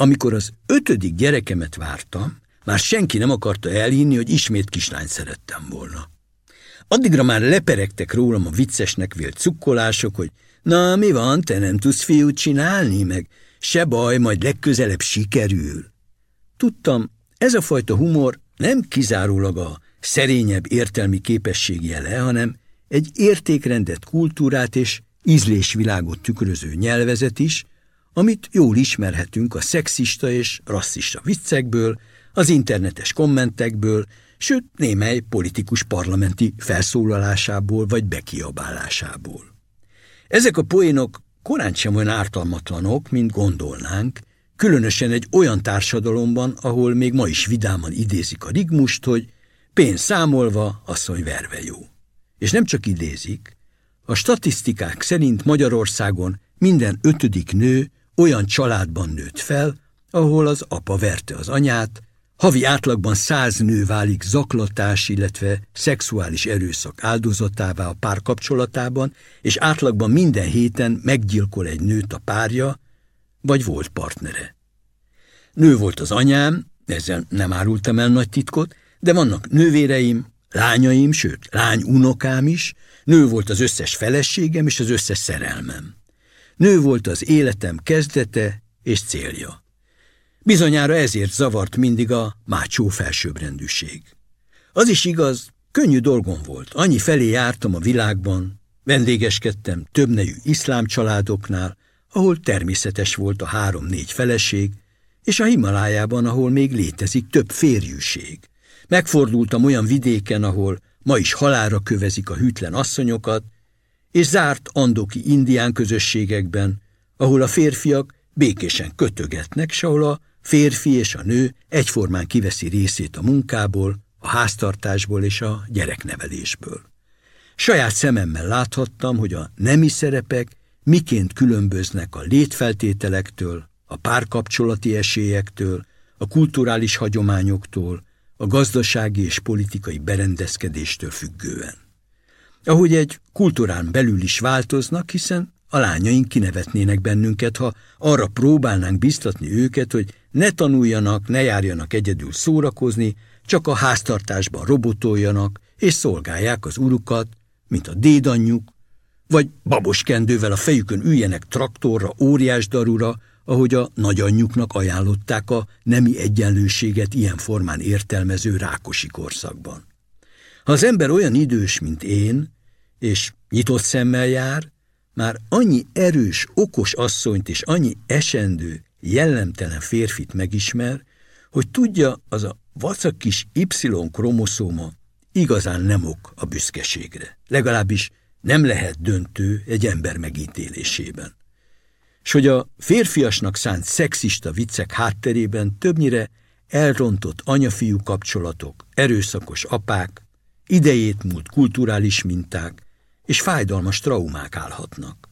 Amikor az ötödik gyerekemet vártam, már senki nem akarta elhinni, hogy ismét kislány szerettem volna. Addigra már leperegtek rólam a viccesnek vélt cukkolások, hogy na, mi van, te nem tudsz fiút csinálni, meg se baj, majd legközelebb sikerül. Tudtam, ez a fajta humor nem kizárólag a szerényebb értelmi képesség jele, hanem egy értékrendet, kultúrát és ízlésvilágot tükröző nyelvezet is, amit jól ismerhetünk a szexista és rasszista viccekből, az internetes kommentekből, sőt némely politikus parlamenti felszólalásából vagy bekiabálásából. Ezek a poénok korán sem olyan ártalmatlanok, mint gondolnánk, Különösen egy olyan társadalomban, ahol még ma is vidáman idézik a rigmust, hogy pénz számolva, asszony verve jó. És nem csak idézik, a statisztikák szerint Magyarországon minden ötödik nő olyan családban nőtt fel, ahol az apa verte az anyát, havi átlagban száz nő válik zaklatás, illetve szexuális erőszak áldozatává a párkapcsolatában, és átlagban minden héten meggyilkol egy nőt a párja, vagy volt partnere. Nő volt az anyám, ezzel nem árultam el nagy titkot, de vannak nővéreim, lányaim, sőt, lány unokám is, nő volt az összes feleségem és az összes szerelmem. Nő volt az életem kezdete és célja. Bizonyára ezért zavart mindig a mácsó felsőbbrendűség. Az is igaz, könnyű dolgom volt. Annyi felé jártam a világban, vendégeskedtem több nejű iszlám családoknál, ahol természetes volt a három-négy feleség, és a Himalájában, ahol még létezik több férjűség. Megfordultam olyan vidéken, ahol ma is halára kövezik a hűtlen asszonyokat, és zárt andoki indián közösségekben, ahol a férfiak békésen kötögetnek, s ahol a férfi és a nő egyformán kiveszi részét a munkából, a háztartásból és a gyereknevelésből. Saját szememmel láthattam, hogy a nemi szerepek miként különböznek a létfeltételektől, a párkapcsolati esélyektől, a kulturális hagyományoktól, a gazdasági és politikai berendezkedéstől függően. Ahogy egy kultúrán belül is változnak, hiszen a lányaink kinevetnének bennünket, ha arra próbálnánk biztatni őket, hogy ne tanuljanak, ne járjanak egyedül szórakozni, csak a háztartásban robotoljanak, és szolgálják az urukat, mint a dédanyjuk, vagy baboskendővel a fejükön üljenek traktorra, óriás darura, ahogy a nagyanyjuknak ajánlották a nemi egyenlőséget ilyen formán értelmező rákosi korszakban. Ha az ember olyan idős, mint én, és nyitott szemmel jár, már annyi erős, okos asszonyt és annyi esendő, jellemtelen férfit megismer, hogy tudja, az a vacak kis Y-kromoszóma igazán nem ok a büszkeségre. Legalábbis nem lehet döntő egy ember megítélésében. S hogy a férfiasnak szánt szexista viccek hátterében többnyire elrontott anyafiú kapcsolatok, erőszakos apák, idejét múlt kulturális minták és fájdalmas traumák állhatnak.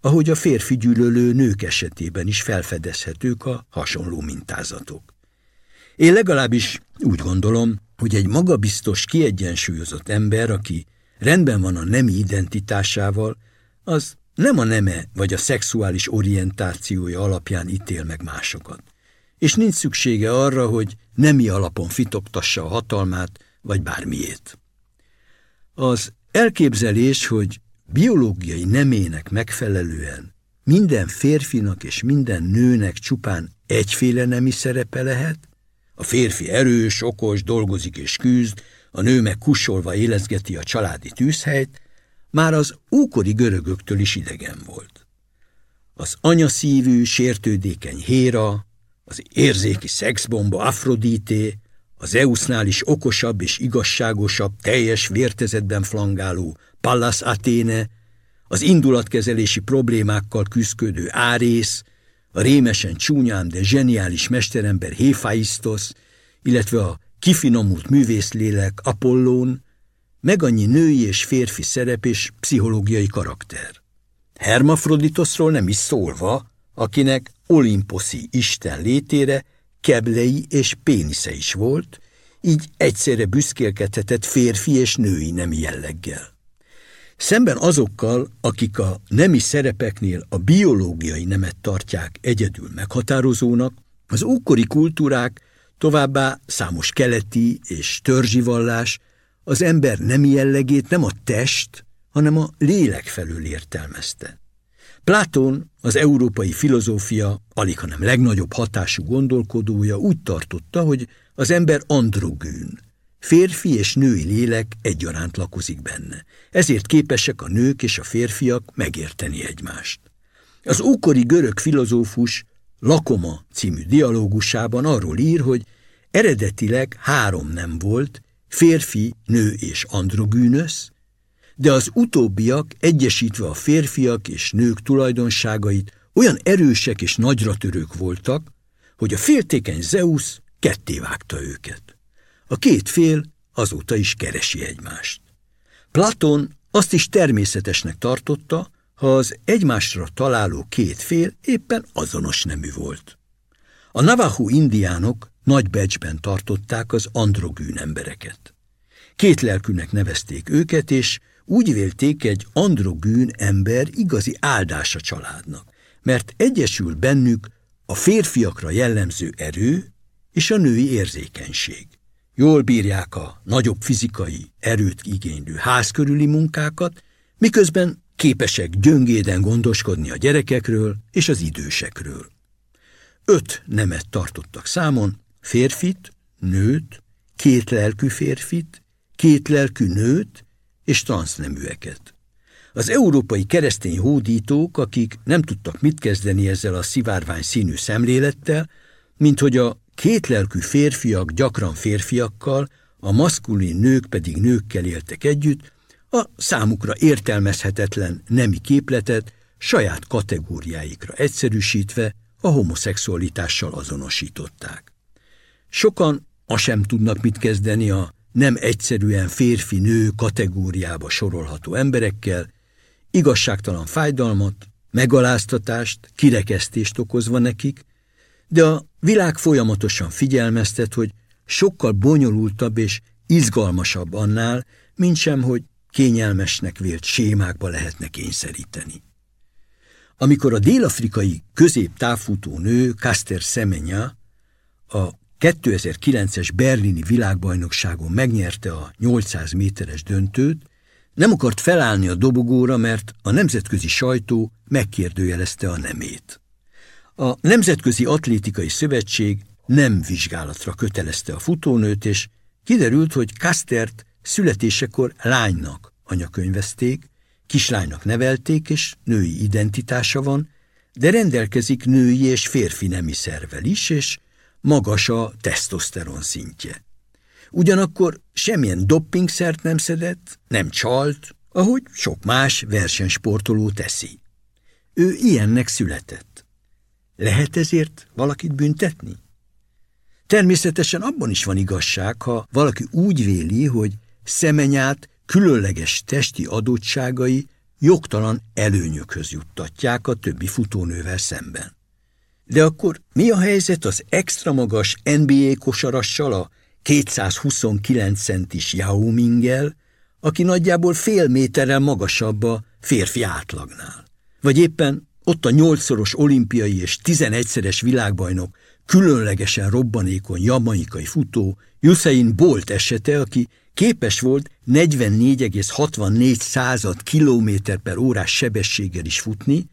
Ahogy a férfi gyűlölő nők esetében is felfedezhetők a hasonló mintázatok. Én legalábbis úgy gondolom, hogy egy magabiztos, kiegyensúlyozott ember, aki rendben van a nemi identitásával, az nem a neme vagy a szexuális orientációja alapján ítél meg másokat. És nincs szüksége arra, hogy nemi alapon fitogtassa a hatalmát vagy bármiét. Az elképzelés, hogy biológiai nemének megfelelően minden férfinak és minden nőnek csupán egyféle nemi szerepe lehet, a férfi erős, okos, dolgozik és küzd, a nő meg kusolva élezgeti a családi tűzhelyt, már az ókori görögöktől is idegen volt. Az anyaszívű, sértődékeny Héra, az érzéki szexbomba Afrodité, az Eusznál is okosabb és igazságosabb, teljes vértezetben flangáló Pallas Athéne, az indulatkezelési problémákkal küzdködő Árész, a rémesen csúnyán, de zseniális mesterember Héphaistos, illetve a kifinomult művészlélek Apollón, meg annyi női és férfi szerep és pszichológiai karakter. Hermafroditosról nem is szólva, akinek olimposzi isten létére keblei és pénisze is volt, így egyszerre büszkélkedhetett férfi és női nemi jelleggel. Szemben azokkal, akik a nemi szerepeknél a biológiai nemet tartják egyedül meghatározónak, az ókori kultúrák, továbbá számos keleti és törzsi vallás az ember nemi jellegét nem a test, hanem a lélek felől értelmezte. Platón, az európai filozófia, alig hanem legnagyobb hatású gondolkodója úgy tartotta, hogy az ember androgűn, férfi és női lélek egyaránt lakozik benne. Ezért képesek a nők és a férfiak megérteni egymást. Az ókori görög filozófus Lakoma című dialógusában arról ír, hogy eredetileg három nem volt, férfi, nő és androgűnös, de az utóbbiak egyesítve a férfiak és nők tulajdonságait olyan erősek és nagyra törők voltak, hogy a féltékeny Zeus ketté vágta őket. A két fél azóta is keresi egymást. Platon azt is természetesnek tartotta, ha az egymásra találó két fél éppen azonos nemű volt. A Navajo indiánok nagy becsben tartották az androgűn embereket. Két lelkűnek nevezték őket, és úgy vélték egy androgűn ember igazi áldása családnak, mert egyesül bennük a férfiakra jellemző erő és a női érzékenység. Jól bírják a nagyobb fizikai erőt igénylő házkörüli munkákat, miközben képesek gyöngéden gondoskodni a gyerekekről és az idősekről. Öt nemet tartottak számon, férfit, nőt, két lelkű férfit, két lelkű nőt és transzneműeket. Az európai keresztény hódítók, akik nem tudtak mit kezdeni ezzel a szivárvány színű szemlélettel, mint hogy a kétlelkű férfiak gyakran férfiakkal, a maszkulin nők pedig nőkkel éltek együtt, a számukra értelmezhetetlen nemi képletet saját kategóriáikra egyszerűsítve a homoszexualitással azonosították. Sokan ma sem tudnak mit kezdeni a nem egyszerűen férfi-nő kategóriába sorolható emberekkel, igazságtalan fájdalmat, megaláztatást, kirekesztést okozva nekik, de a világ folyamatosan figyelmeztet, hogy sokkal bonyolultabb és izgalmasabb annál, mint sem, hogy kényelmesnek vélt sémákba lehetne kényszeríteni. Amikor a dél-afrikai középtávfutó nő Caster Semenya a 2009-es berlini világbajnokságon megnyerte a 800 méteres döntőt, nem akart felállni a dobogóra, mert a nemzetközi sajtó megkérdőjelezte a nemét. A Nemzetközi Atlétikai Szövetség nem vizsgálatra kötelezte a futónőt, és kiderült, hogy Kastert születésekor lánynak anyakönyvezték, kislánynak nevelték, és női identitása van, de rendelkezik női és férfi nemi szervel is, és magas a tesztoszteron szintje. Ugyanakkor semmilyen doppingszert nem szedett, nem csalt, ahogy sok más versenysportoló teszi. Ő ilyennek született. Lehet ezért valakit büntetni? Természetesen abban is van igazság, ha valaki úgy véli, hogy szemenyát különleges testi adottságai jogtalan előnyökhöz juttatják a többi futónővel szemben. De akkor mi a helyzet az extra magas NBA kosarassal, a 229 centis Yao Minggel, aki nagyjából fél méterrel magasabb a férfi átlagnál? Vagy éppen ott a nyolcszoros olimpiai és tizenegyszeres világbajnok, különlegesen robbanékony jamaikai futó, Usain Bolt esete, aki képes volt 44,64 század kilométer per órás sebességgel is futni,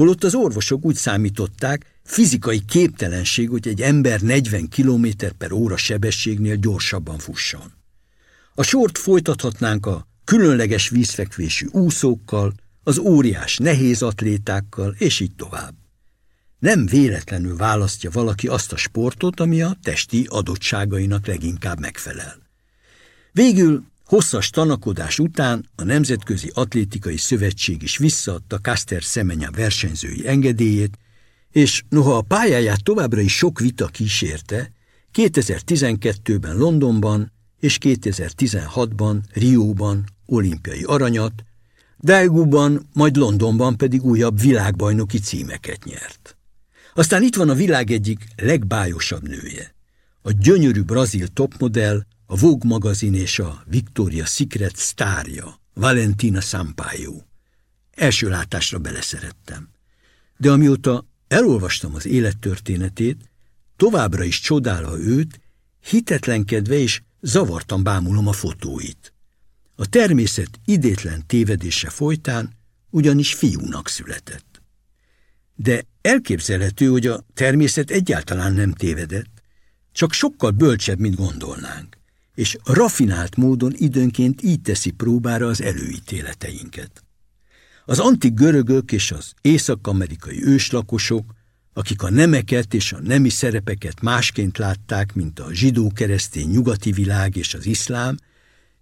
holott az orvosok úgy számították, fizikai képtelenség, hogy egy ember 40 km per óra sebességnél gyorsabban fusson. A sort folytathatnánk a különleges vízfekvésű úszókkal, az óriás nehéz atlétákkal, és így tovább. Nem véletlenül választja valaki azt a sportot, ami a testi adottságainak leginkább megfelel. Végül hosszas tanakodás után a Nemzetközi Atlétikai Szövetség is visszaadta Caster Semenya versenyzői engedélyét, és noha a pályáját továbbra is sok vita kísérte, 2012-ben Londonban és 2016-ban Rióban olimpiai aranyat, Daeguban, majd Londonban pedig újabb világbajnoki címeket nyert. Aztán itt van a világ egyik legbájosabb nője. A gyönyörű brazil topmodell, a Vogue magazin és a Victoria Secret sztárja, Valentina Sampaio. Első látásra beleszerettem. De amióta elolvastam az élettörténetét, továbbra is csodálva őt, hitetlenkedve és zavartan bámulom a fotóit. A természet idétlen tévedése folytán ugyanis fiúnak született. De elképzelhető, hogy a természet egyáltalán nem tévedett, csak sokkal bölcsebb, mint gondolnánk, és rafinált módon időnként így teszi próbára az előítéleteinket. Az antik görögök és az észak-amerikai őslakosok, akik a nemeket és a nemi szerepeket másként látták, mint a zsidó-keresztény nyugati világ és az iszlám,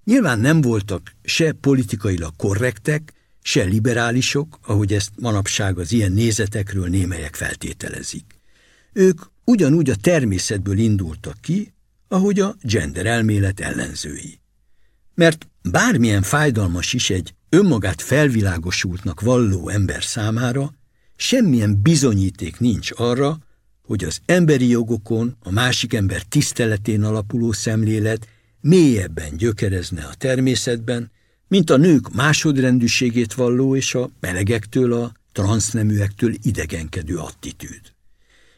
nyilván nem voltak se politikailag korrektek, se liberálisok, ahogy ezt manapság az ilyen nézetekről némelyek feltételezik. Ők ugyanúgy a természetből indultak ki, ahogy a gender elmélet ellenzői. Mert bármilyen fájdalmas is egy önmagát felvilágosultnak valló ember számára, semmilyen bizonyíték nincs arra, hogy az emberi jogokon, a másik ember tiszteletén alapuló szemlélet mélyebben gyökerezne a természetben, mint a nők másodrendűségét valló és a melegektől, a transzneműektől idegenkedő attitűd.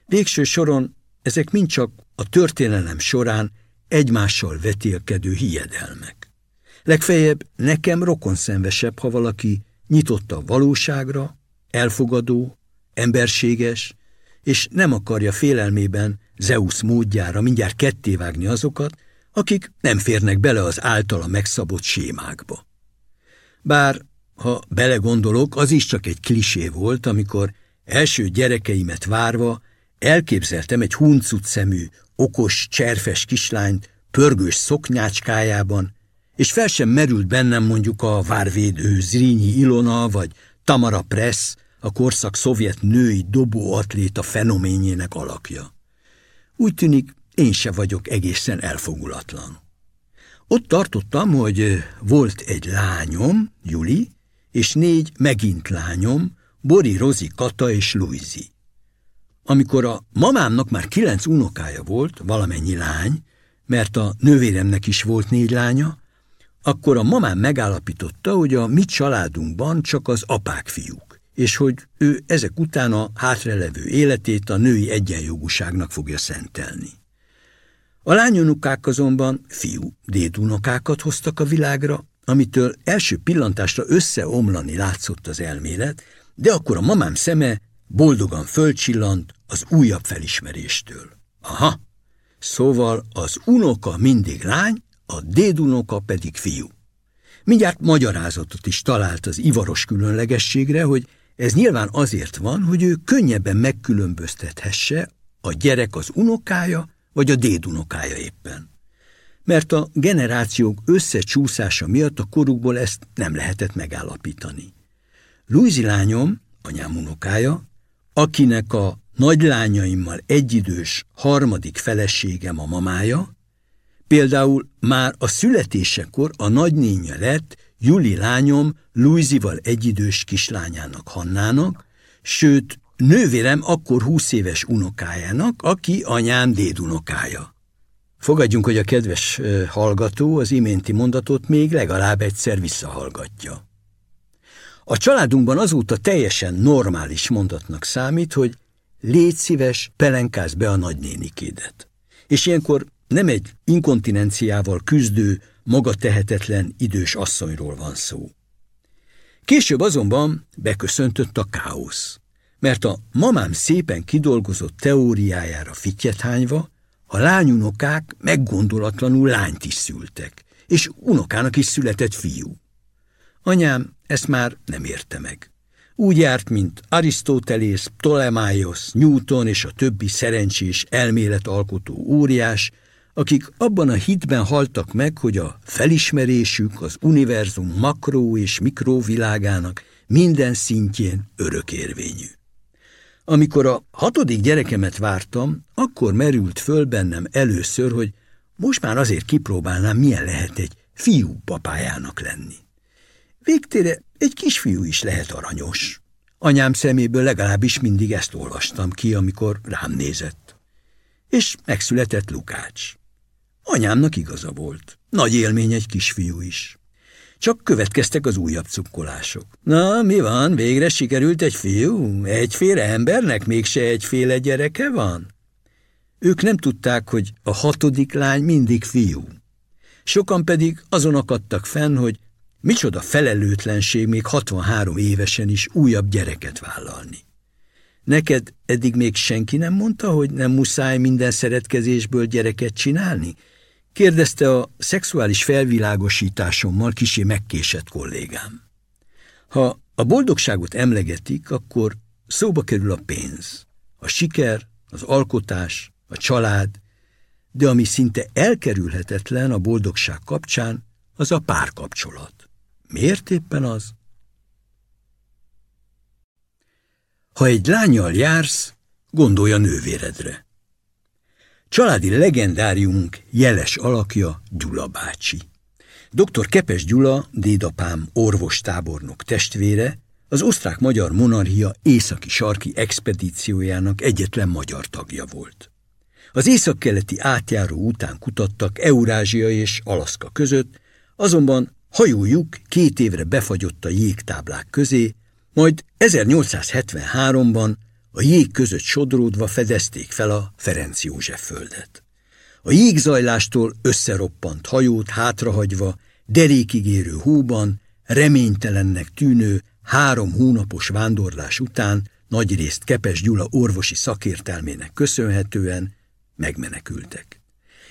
Végső soron ezek mind csak a történelem során egymással vetélkedő hiedelmek. Legfeljebb nekem rokonszenvesebb, ha valaki nyitott a valóságra, elfogadó, emberséges, és nem akarja félelmében Zeus módjára mindjárt kettévágni azokat, akik nem férnek bele az általa megszabott sémákba. Bár, ha belegondolok, az is csak egy klisé volt, amikor első gyerekeimet várva elképzeltem egy huncut szemű, okos, cserfes kislányt pörgős szoknyácskájában, és fel sem merült bennem mondjuk a várvédő Zrínyi Ilona vagy Tamara Press, a korszak szovjet női dobóatléta fenoménjének alakja. Úgy tűnik, én se vagyok egészen elfogulatlan. Ott tartottam, hogy volt egy lányom, Juli, és négy megint lányom, Bori, Rozi, Kata és Luizi. Amikor a mamámnak már kilenc unokája volt, valamennyi lány, mert a nővéremnek is volt négy lánya, akkor a mamám megállapította, hogy a mi családunkban csak az apák fiúk, és hogy ő ezek után a hátrelevő életét a női egyenjogúságnak fogja szentelni. A lányunukák azonban fiú dédunokákat hoztak a világra, amitől első pillantásra összeomlani látszott az elmélet, de akkor a mamám szeme boldogan fölcsillant az újabb felismeréstől. Aha, szóval az unoka mindig lány, a dédunoka pedig fiú. Mindjárt magyarázatot is talált az ivaros különlegességre, hogy ez nyilván azért van, hogy ő könnyebben megkülönböztethesse a gyerek az unokája, vagy a dédunokája éppen. Mert a generációk összecsúszása miatt a korukból ezt nem lehetett megállapítani. Luizi lányom, anyám unokája, akinek a nagylányaimmal egyidős harmadik feleségem a mamája, például már a születésekor a nagynénye lett Juli lányom Luizival egyidős kislányának Hannának, sőt, nővérem akkor húsz éves unokájának, aki anyám dédunokája. Fogadjunk, hogy a kedves hallgató az iménti mondatot még legalább egyszer visszahallgatja. A családunkban azóta teljesen normális mondatnak számít, hogy légy szíves, pelenkáz be a nagynénikédet. És ilyenkor nem egy inkontinenciával küzdő, maga tehetetlen idős asszonyról van szó. Később azonban beköszöntött a káosz, mert a mamám szépen kidolgozott teóriájára fityethányva, a lányunokák meggondolatlanul lányt is szültek, és unokának is született fiú. Anyám ezt már nem érte meg. Úgy járt, mint Arisztotelész, Ptolemaios, Newton és a többi szerencsés elméletalkotó óriás, akik abban a hitben haltak meg, hogy a felismerésük az univerzum makró és mikrovilágának minden szintjén örökérvényű. Amikor a hatodik gyerekemet vártam, akkor merült föl bennem először, hogy most már azért kipróbálnám, milyen lehet egy fiú papájának lenni. Végtére egy kisfiú is lehet aranyos. Anyám szeméből legalábbis mindig ezt olvastam ki, amikor rám nézett. És megszületett Lukács. Anyámnak igaza volt. Nagy élmény egy kisfiú is. Csak következtek az újabb cukkolások. Na, mi van, végre sikerült egy fiú? Egyféle embernek mégse egyféle gyereke van? Ők nem tudták, hogy a hatodik lány mindig fiú. Sokan pedig azon akadtak fenn, hogy micsoda felelőtlenség még 63 évesen is újabb gyereket vállalni. Neked eddig még senki nem mondta, hogy nem muszáj minden szeretkezésből gyereket csinálni? kérdezte a szexuális felvilágosításommal kisé megkésett kollégám. Ha a boldogságot emlegetik, akkor szóba kerül a pénz, a siker, az alkotás, a család, de ami szinte elkerülhetetlen a boldogság kapcsán, az a párkapcsolat. Miért éppen az? Ha egy lányjal jársz, gondolja nővéredre. Családi legendáriumunk jeles alakja Gyula bácsi. Dr. Kepes Gyula, dédapám orvostábornok testvére, az osztrák-magyar monarchia északi-sarki expedíciójának egyetlen magyar tagja volt. Az északkeleti átjáró után kutattak Eurázsia és Alaszka között, azonban hajójuk két évre befagyott a jégtáblák közé, majd 1873-ban a jég között sodródva fedezték fel a Ferenc József földet. A jégzajlástól összeroppant hajót hátrahagyva, derékig érő hóban, reménytelennek tűnő három hónapos vándorlás után nagyrészt Kepes Gyula orvosi szakértelmének köszönhetően megmenekültek.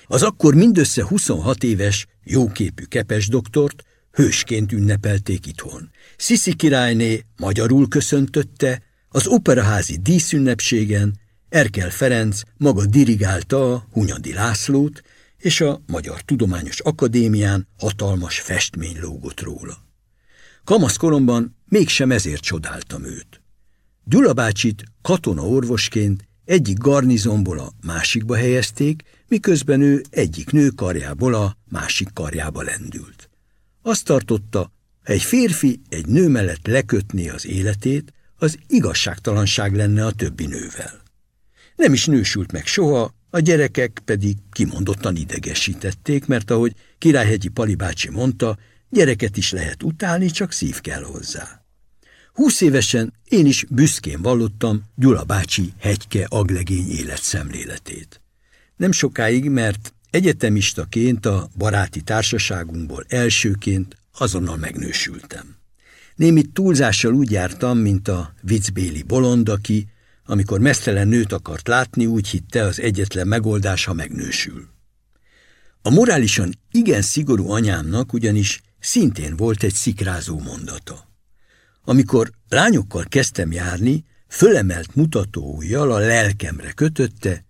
Az akkor mindössze 26 éves, jóképű Kepes doktort hősként ünnepelték itthon. Sziszi királyné magyarul köszöntötte, az operaházi díszünnepségen Erkel Ferenc maga dirigálta a Hunyadi Lászlót, és a Magyar Tudományos Akadémián hatalmas festmény lógott róla. Kamaszkoromban mégsem ezért csodáltam őt. Gyula bácsit katona orvosként egyik garnizomból a másikba helyezték, miközben ő egyik nő karjából a másik karjába lendült. Azt tartotta, egy férfi egy nő mellett lekötné az életét, az igazságtalanság lenne a többi nővel. Nem is nősült meg soha, a gyerekek pedig kimondottan idegesítették, mert ahogy Királyhegyi Pali bácsi mondta, gyereket is lehet utálni, csak szív kell hozzá. Húsz évesen én is büszkén vallottam Gyula bácsi hegyke aglegény életszemléletét. Nem sokáig, mert egyetemistaként a baráti társaságunkból elsőként azonnal megnősültem. Némi túlzással úgy jártam, mint a viccbéli bolond, aki, amikor mesztelen nőt akart látni, úgy hitte az egyetlen megoldás, ha megnősül. A morálisan igen szigorú anyámnak ugyanis szintén volt egy szikrázó mondata. Amikor lányokkal kezdtem járni, fölemelt mutatóujjal a lelkemre kötötte,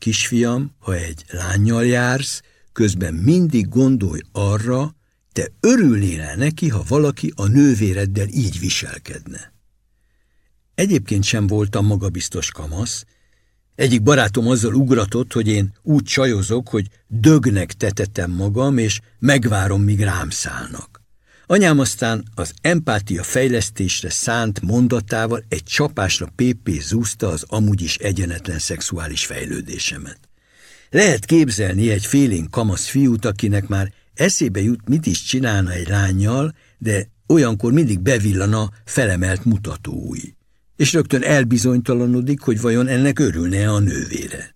kisfiam, ha egy lányjal jársz, közben mindig gondolj arra, te örülnél neki, ha valaki a nővéreddel így viselkedne. Egyébként sem voltam magabiztos kamasz. Egyik barátom azzal ugratott, hogy én úgy csajozok, hogy dögnek tetetem magam, és megvárom, míg rám szállnak. Anyám aztán az empátia fejlesztésre szánt mondatával egy csapásra pépé zúzta az amúgy is egyenetlen szexuális fejlődésemet. Lehet képzelni egy félén kamasz fiút, akinek már eszébe jut, mit is csinálna egy lányjal, de olyankor mindig bevillana felemelt mutatóúj, és rögtön elbizonytalanodik, hogy vajon ennek örülne a nővére.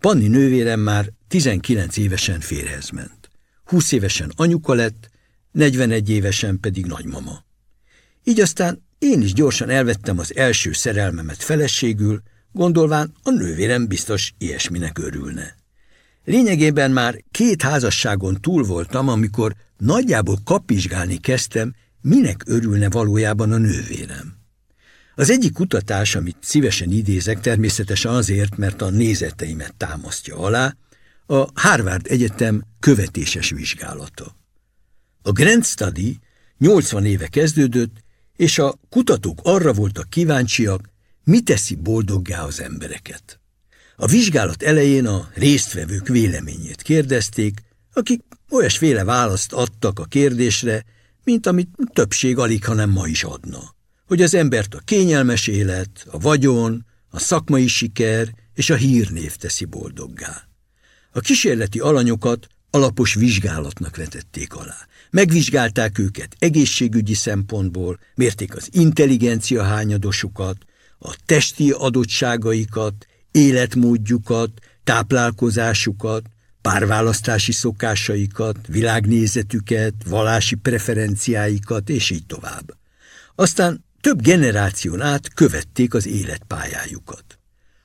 Panni nővérem már 19 évesen férhez ment. 20 évesen anyuka lett, 41 évesen pedig nagymama. Így aztán én is gyorsan elvettem az első szerelmemet feleségül, gondolván a nővérem biztos ilyesminek örülne. Lényegében már két házasságon túl voltam, amikor nagyjából kapizsgálni kezdtem, minek örülne valójában a nővérem. Az egyik kutatás, amit szívesen idézek, természetesen azért, mert a nézeteimet támasztja alá, a Harvard Egyetem követéses vizsgálata. A Grand Study 80 éve kezdődött, és a kutatók arra voltak kíváncsiak, mi teszi boldoggá az embereket. A vizsgálat elején a résztvevők véleményét kérdezték, akik olyasféle választ adtak a kérdésre, mint amit többség alig, hanem ma is adna. Hogy az embert a kényelmes élet, a vagyon, a szakmai siker és a hírnév teszi boldoggá. A kísérleti alanyokat alapos vizsgálatnak vetették alá. Megvizsgálták őket egészségügyi szempontból, mérték az intelligencia hányadosukat, a testi adottságaikat, életmódjukat, táplálkozásukat, párválasztási szokásaikat, világnézetüket, vallási preferenciáikat, és így tovább. Aztán több generáción át követték az életpályájukat.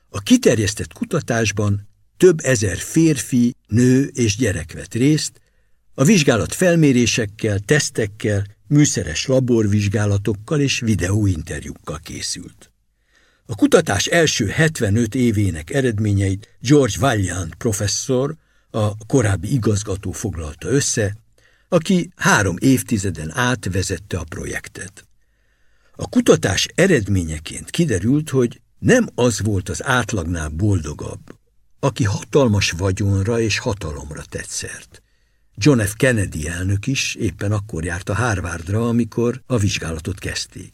A kiterjesztett kutatásban több ezer férfi, nő és gyerek vett részt, a vizsgálat felmérésekkel, tesztekkel, műszeres laborvizsgálatokkal és videóinterjúkkal készült. A kutatás első 75 évének eredményeit George Valiant professzor, a korábbi igazgató foglalta össze, aki három évtizeden át vezette a projektet. A kutatás eredményeként kiderült, hogy nem az volt az átlagnál boldogabb, aki hatalmas vagyonra és hatalomra tetszert. John F. Kennedy elnök is éppen akkor járt a Harvardra, amikor a vizsgálatot kezdték.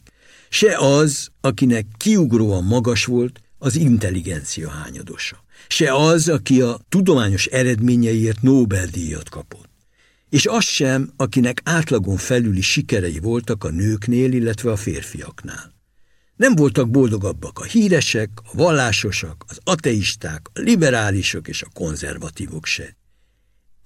Se az, akinek kiugróan magas volt, az intelligencia hányadosa. Se az, aki a tudományos eredményeiért Nobel-díjat kapott. És az sem, akinek átlagon felüli sikerei voltak a nőknél, illetve a férfiaknál. Nem voltak boldogabbak a híresek, a vallásosak, az ateisták, a liberálisok és a konzervatívok se.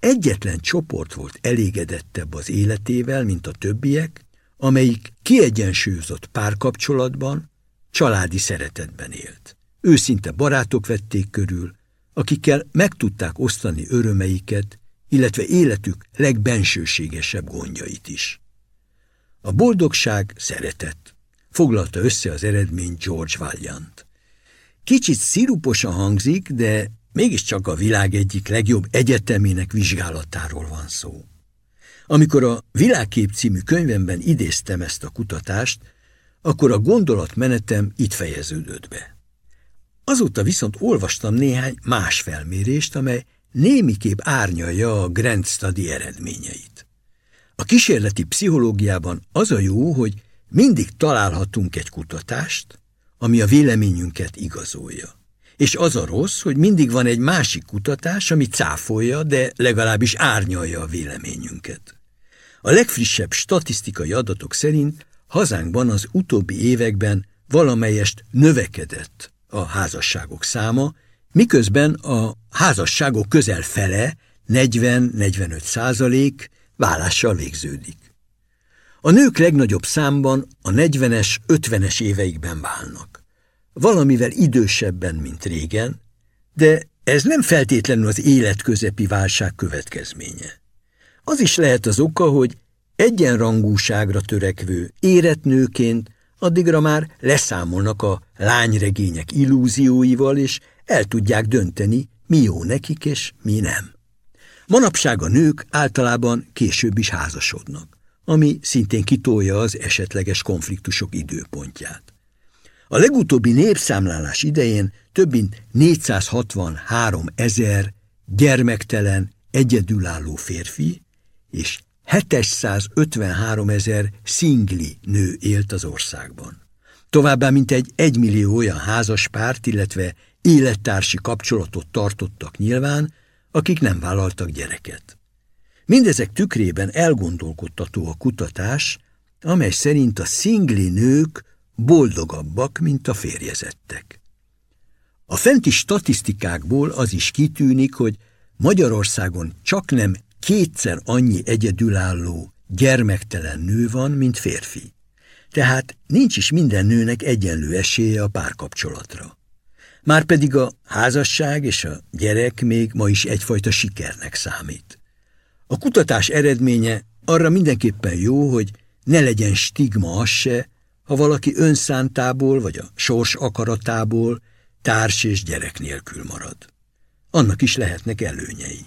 Egyetlen csoport volt elégedettebb az életével, mint a többiek, amelyik kiegyensúlyozott párkapcsolatban, családi szeretetben élt. Őszinte barátok vették körül, akikkel meg tudták osztani örömeiket, illetve életük legbensőségesebb gondjait is. A boldogság szeretet, foglalta össze az eredmény George Valiant. Kicsit sziruposan hangzik, de mégiscsak a világ egyik legjobb egyetemének vizsgálatáról van szó. Amikor a Világkép című könyvemben idéztem ezt a kutatást, akkor a gondolatmenetem itt fejeződött be. Azóta viszont olvastam néhány más felmérést, amely némiképp árnyalja a Grand Study eredményeit. A kísérleti pszichológiában az a jó, hogy mindig találhatunk egy kutatást, ami a véleményünket igazolja. És az a rossz, hogy mindig van egy másik kutatás, ami cáfolja, de legalábbis árnyalja a véleményünket. A legfrissebb statisztikai adatok szerint hazánkban az utóbbi években valamelyest növekedett a házasságok száma, miközben a házasságok közel fele, 40-45 százalék vállással végződik. A nők legnagyobb számban a 40-es, 50-es éveikben válnak. Valamivel idősebben, mint régen, de ez nem feltétlenül az életközepi válság következménye. Az is lehet az oka, hogy egyenrangúságra törekvő, érett nőként addigra már leszámolnak a lányregények illúzióival, és el tudják dönteni, mi jó nekik és mi nem. Manapság a nők általában később is házasodnak, ami szintén kitolja az esetleges konfliktusok időpontját. A legutóbbi népszámlálás idején több mint 463 ezer gyermektelen, egyedülálló férfi és 753 ezer szingli nő élt az országban. Továbbá mintegy egy millió olyan házaspárt, illetve élettársi kapcsolatot tartottak nyilván, akik nem vállaltak gyereket. Mindezek tükrében elgondolkodtató a kutatás, amely szerint a szingli nők boldogabbak, mint a férjezettek. A fenti statisztikákból az is kitűnik, hogy Magyarországon csak nem kétszer annyi egyedülálló, gyermektelen nő van, mint férfi. Tehát nincs is minden nőnek egyenlő esélye a párkapcsolatra. Márpedig a házasság és a gyerek még ma is egyfajta sikernek számít. A kutatás eredménye arra mindenképpen jó, hogy ne legyen stigma az se, ha valaki önszántából vagy a sors akaratából társ és gyerek nélkül marad. Annak is lehetnek előnyei.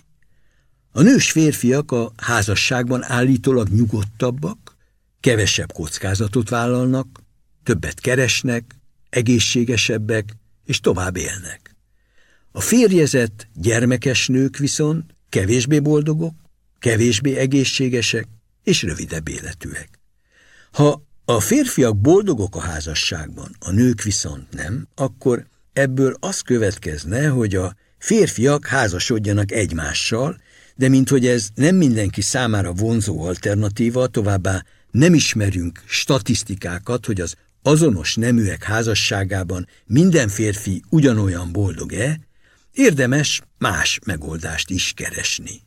A nős férfiak a házasságban állítólag nyugodtabbak, kevesebb kockázatot vállalnak, többet keresnek, egészségesebbek és tovább élnek. A férjezett, gyermekes nők viszont kevésbé boldogok, kevésbé egészségesek és rövidebb életűek. Ha a férfiak boldogok a házasságban, a nők viszont nem, akkor ebből az következne, hogy a férfiak házasodjanak egymással, de minthogy ez nem mindenki számára vonzó alternatíva, továbbá nem ismerünk statisztikákat, hogy az azonos neműek házasságában minden férfi ugyanolyan boldog-e, érdemes más megoldást is keresni.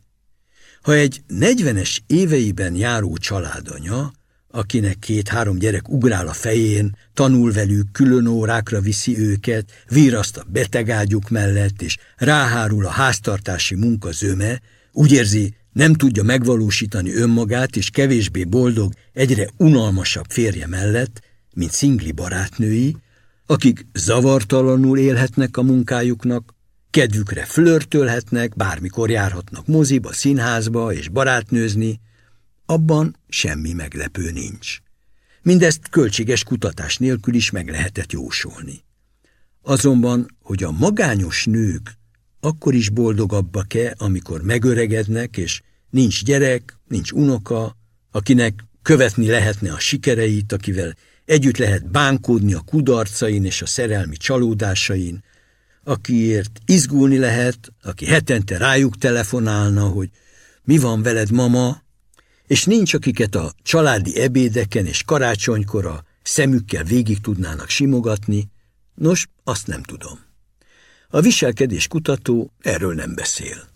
Ha egy 40-es éveiben járó családanya akinek két-három gyerek ugrál a fején, tanul velük, külön órákra viszi őket, víraszt a betegágyuk mellett, és ráhárul a háztartási munka zöme, úgy érzi, nem tudja megvalósítani önmagát, és kevésbé boldog, egyre unalmasabb férje mellett, mint szingli barátnői, akik zavartalanul élhetnek a munkájuknak, kedvükre flörtölhetnek, bármikor járhatnak moziba, színházba és barátnőzni, abban semmi meglepő nincs. Mindezt költséges kutatás nélkül is meg lehetett jósolni. Azonban, hogy a magányos nők akkor is boldogabbak-e, amikor megöregednek, és nincs gyerek, nincs unoka, akinek követni lehetne a sikereit, akivel együtt lehet bánkódni a kudarcain és a szerelmi csalódásain, akiért izgulni lehet, aki hetente rájuk telefonálna, hogy mi van veled, mama, és nincs, akiket a családi ebédeken és karácsonykor a szemükkel végig tudnának simogatni, nos, azt nem tudom. A viselkedés kutató erről nem beszél.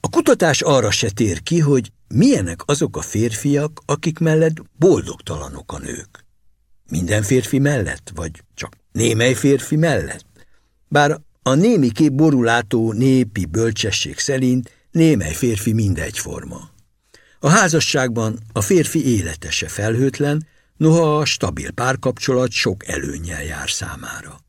A kutatás arra se tér ki, hogy milyenek azok a férfiak, akik mellett boldogtalanok a nők. Minden férfi mellett, vagy csak némely férfi mellett? Bár a némiké borulátó népi bölcsesség szerint némely férfi mindegyforma. A házasságban a férfi élete se felhőtlen, noha a stabil párkapcsolat sok előnyel jár számára.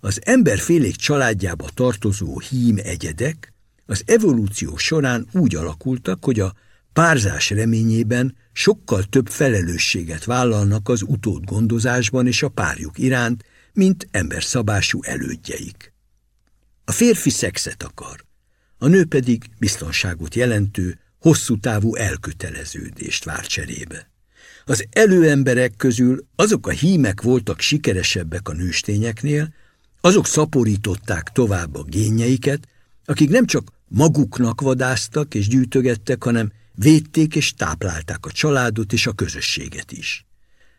Az emberfélék családjába tartozó hím egyedek az evolúció során úgy alakultak, hogy a párzás reményében sokkal több felelősséget vállalnak az utód gondozásban és a párjuk iránt, mint emberszabású elődjeik. A férfi szexet akar, a nő pedig biztonságot jelentő, hosszú távú elköteleződést vár cserébe. Az előemberek közül azok a hímek voltak sikeresebbek a nőstényeknél, azok szaporították tovább a génjeiket, akik nem csak maguknak vadáztak és gyűjtögettek, hanem védték és táplálták a családot és a közösséget is.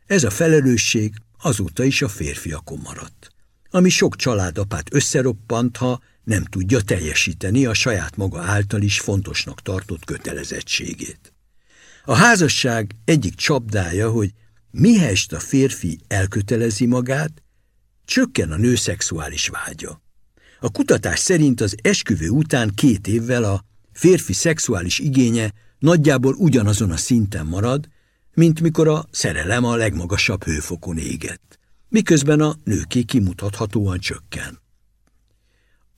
Ez a felelősség azóta is a férfiakon maradt, ami sok családapát összeroppant, ha nem tudja teljesíteni a saját maga által is fontosnak tartott kötelezettségét. A házasság egyik csapdája, hogy mihelyest a férfi elkötelezi magát, csökken a nő szexuális vágya. A kutatás szerint az esküvő után két évvel a férfi szexuális igénye nagyjából ugyanazon a szinten marad, mint mikor a szerelem a legmagasabb hőfokon égett, miközben a nőké kimutathatóan csökken.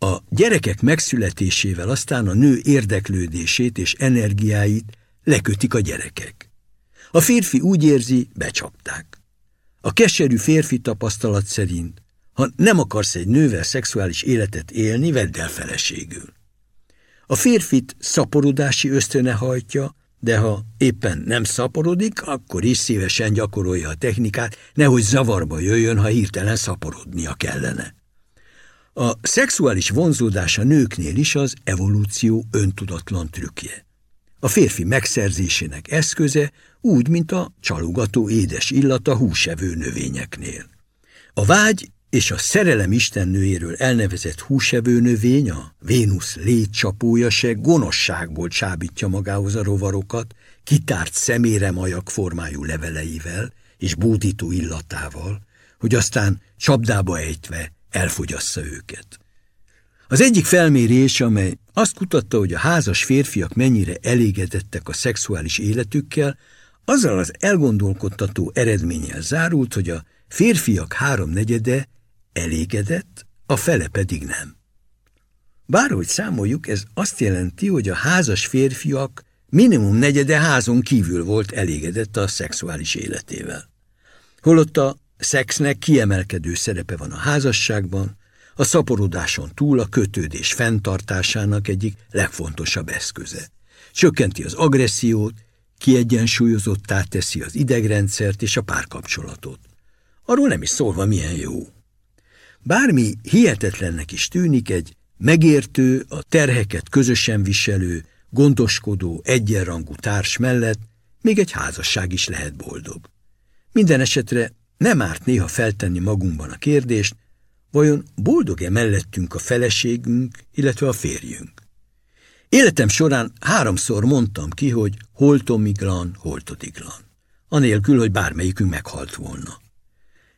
A gyerekek megszületésével aztán a nő érdeklődését és energiáit lekötik a gyerekek. A férfi úgy érzi, becsapták. A keserű férfi tapasztalat szerint, ha nem akarsz egy nővel szexuális életet élni, vedd el feleségül. A férfit szaporodási ösztöne hajtja, de ha éppen nem szaporodik, akkor is szívesen gyakorolja a technikát, nehogy zavarba jöjjön, ha hirtelen szaporodnia kellene. A szexuális vonzódás a nőknél is az evolúció öntudatlan trükkje. A férfi megszerzésének eszköze úgy, mint a csalogató édes illata húsevő növényeknél. A vágy és a szerelem istennőjéről elnevezett húsevő növény, a Vénusz létcsapója se gonoszságból csábítja magához a rovarokat, kitárt szemére majak formájú leveleivel és bódító illatával, hogy aztán csapdába ejtve elfogyassza őket. Az egyik felmérés, amely azt kutatta, hogy a házas férfiak mennyire elégedettek a szexuális életükkel, azzal az elgondolkodtató eredménnyel zárult, hogy a férfiak háromnegyede elégedett, a fele pedig nem. Bárhogy számoljuk, ez azt jelenti, hogy a házas férfiak minimum negyede házon kívül volt elégedett a szexuális életével. Holott a szexnek kiemelkedő szerepe van a házasságban, a szaporodáson túl a kötődés fenntartásának egyik legfontosabb eszköze. Csökkenti az agressziót, kiegyensúlyozottá teszi az idegrendszert és a párkapcsolatot. Arról nem is szólva milyen jó. Bármi hihetetlennek is tűnik, egy megértő, a terheket közösen viselő, gondoskodó, egyenrangú társ mellett még egy házasság is lehet boldog. Minden esetre nem árt néha feltenni magunkban a kérdést, vajon boldog-e mellettünk a feleségünk, illetve a férjünk? Életem során háromszor mondtam ki, hogy holtomiglan, holtodiglan, anélkül, hogy bármelyikünk meghalt volna.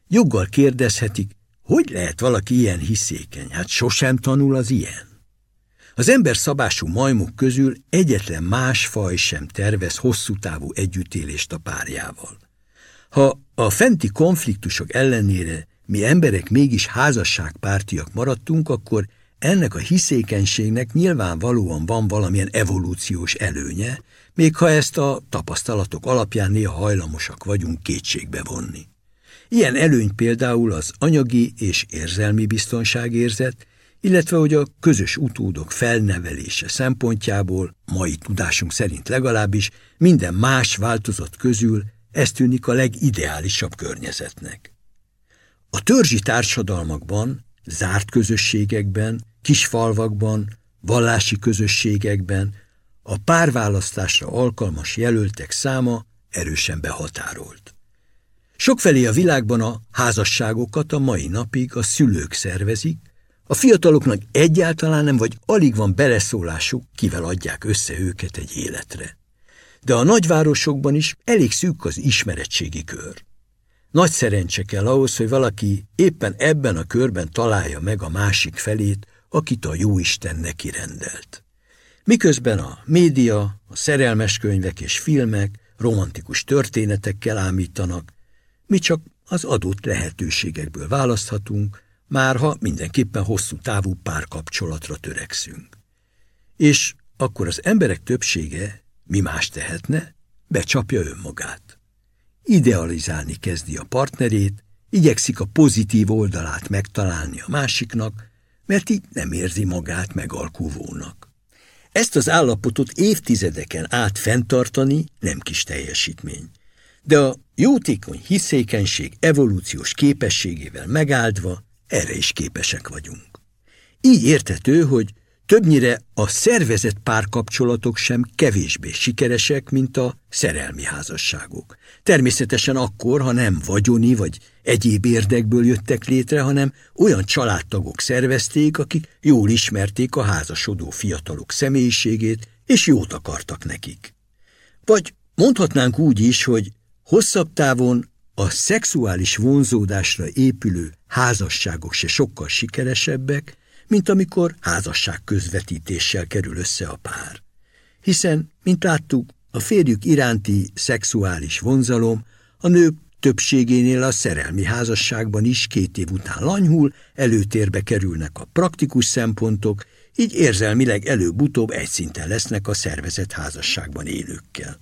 Joggal kérdezhetik, hogy lehet valaki ilyen hiszékeny? Hát sosem tanul az ilyen. Az ember szabású majmok közül egyetlen más faj sem tervez hosszú távú együttélést a párjával. Ha a fenti konfliktusok ellenére mi emberek mégis házasságpártiak maradtunk, akkor ennek a hiszékenységnek nyilvánvalóan van valamilyen evolúciós előnye, még ha ezt a tapasztalatok alapján néha hajlamosak vagyunk kétségbe vonni. Ilyen előny például az anyagi és érzelmi biztonságérzet, illetve hogy a közös utódok felnevelése szempontjából, mai tudásunk szerint legalábbis, minden más változat közül ez tűnik a legideálisabb környezetnek. A törzsi társadalmakban, zárt közösségekben, kisfalvakban, vallási közösségekben a párválasztásra alkalmas jelöltek száma erősen behatárolt. Sokfelé a világban a házasságokat a mai napig a szülők szervezik, a fiataloknak egyáltalán nem vagy alig van beleszólásuk, kivel adják össze őket egy életre. De a nagyvárosokban is elég szűk az ismeretségi kör. Nagy szerencse kell ahhoz, hogy valaki éppen ebben a körben találja meg a másik felét, akit a Jóisten neki rendelt. Miközben a média, a szerelmes könyvek és filmek romantikus történetekkel ámítanak, mi csak az adott lehetőségekből választhatunk, már ha mindenképpen hosszú távú párkapcsolatra törekszünk. És akkor az emberek többsége mi más tehetne? Becsapja önmagát. Idealizálni kezdi a partnerét, igyekszik a pozitív oldalát megtalálni a másiknak, mert így nem érzi magát megalkuvónak. Ezt az állapotot évtizedeken át fenntartani nem kis teljesítmény de a jótékony hiszékenység evolúciós képességével megáldva erre is képesek vagyunk. Így értető, hogy többnyire a szervezett párkapcsolatok sem kevésbé sikeresek, mint a szerelmi házasságok. Természetesen akkor, ha nem vagyoni vagy egyéb érdekből jöttek létre, hanem olyan családtagok szervezték, akik jól ismerték a házasodó fiatalok személyiségét, és jót akartak nekik. Vagy mondhatnánk úgy is, hogy hosszabb távon a szexuális vonzódásra épülő házasságok se sokkal sikeresebbek, mint amikor házasság közvetítéssel kerül össze a pár. Hiszen, mint láttuk, a férjük iránti szexuális vonzalom a nők többségénél a szerelmi házasságban is két év után lanyhul, előtérbe kerülnek a praktikus szempontok, így érzelmileg előbb-utóbb egy szinten lesznek a szervezett házasságban élőkkel.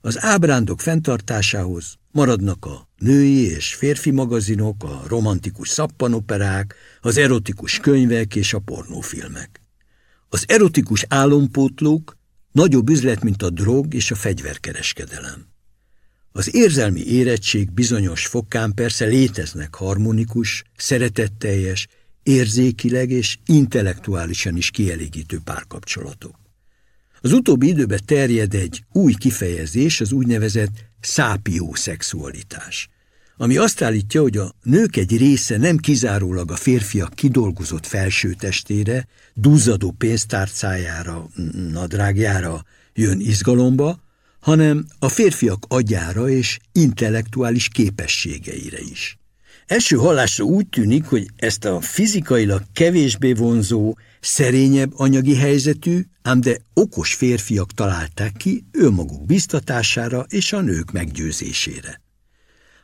Az ábrándok fenntartásához maradnak a női és férfi magazinok, a romantikus szappanoperák, az erotikus könyvek és a pornófilmek. Az erotikus álompótlók nagyobb üzlet, mint a drog és a fegyverkereskedelem. Az érzelmi érettség bizonyos fokán persze léteznek harmonikus, szeretetteljes, érzékileg és intellektuálisan is kielégítő párkapcsolatok. Az utóbbi időben terjed egy új kifejezés, az úgynevezett szápiószexualitás, ami azt állítja, hogy a nők egy része nem kizárólag a férfiak kidolgozott felsőtestére, duzzadó pénztárcájára, nadrágjára jön izgalomba, hanem a férfiak agyára és intellektuális képességeire is. Első hallásra úgy tűnik, hogy ezt a fizikailag kevésbé vonzó, szerényebb anyagi helyzetű, ám de okos férfiak találták ki önmaguk biztatására és a nők meggyőzésére.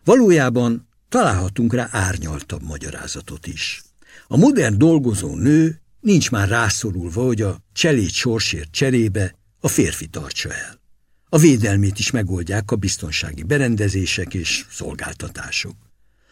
Valójában találhatunk rá árnyaltabb magyarázatot is. A modern dolgozó nő nincs már rászorulva, hogy a cselét sorsért cserébe a férfi tartsa el. A védelmét is megoldják a biztonsági berendezések és szolgáltatások.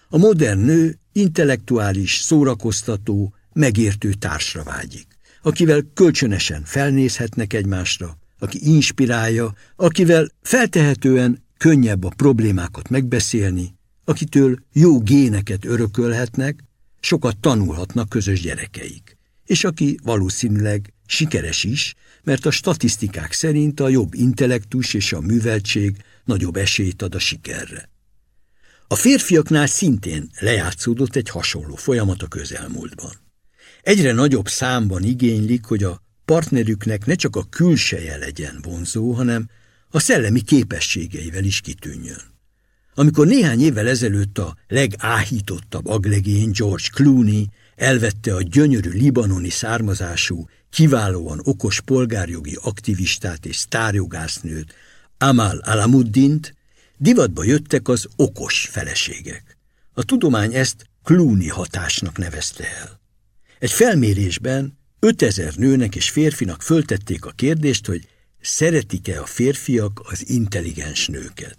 A modern nő intellektuális, szórakoztató, megértő társra vágyik, akivel kölcsönösen felnézhetnek egymásra, aki inspirálja, akivel feltehetően könnyebb a problémákat megbeszélni, akitől jó géneket örökölhetnek, sokat tanulhatnak közös gyerekeik, és aki valószínűleg sikeres is, mert a statisztikák szerint a jobb intellektus és a műveltség nagyobb esélyt ad a sikerre. A férfiaknál szintén lejátszódott egy hasonló folyamat a közelmúltban. Egyre nagyobb számban igénylik, hogy a partnerüknek ne csak a külseje legyen vonzó, hanem a szellemi képességeivel is kitűnjön. Amikor néhány évvel ezelőtt a legáhítottabb aglegény George Clooney elvette a gyönyörű libanoni származású, kiválóan okos polgárjogi aktivistát és sztárjogásznőt, Amal Alamuddint, divatba jöttek az okos feleségek. A tudomány ezt Clooney hatásnak nevezte el. Egy felmérésben 5000 nőnek és férfinak föltették a kérdést, hogy szeretik-e a férfiak az intelligens nőket.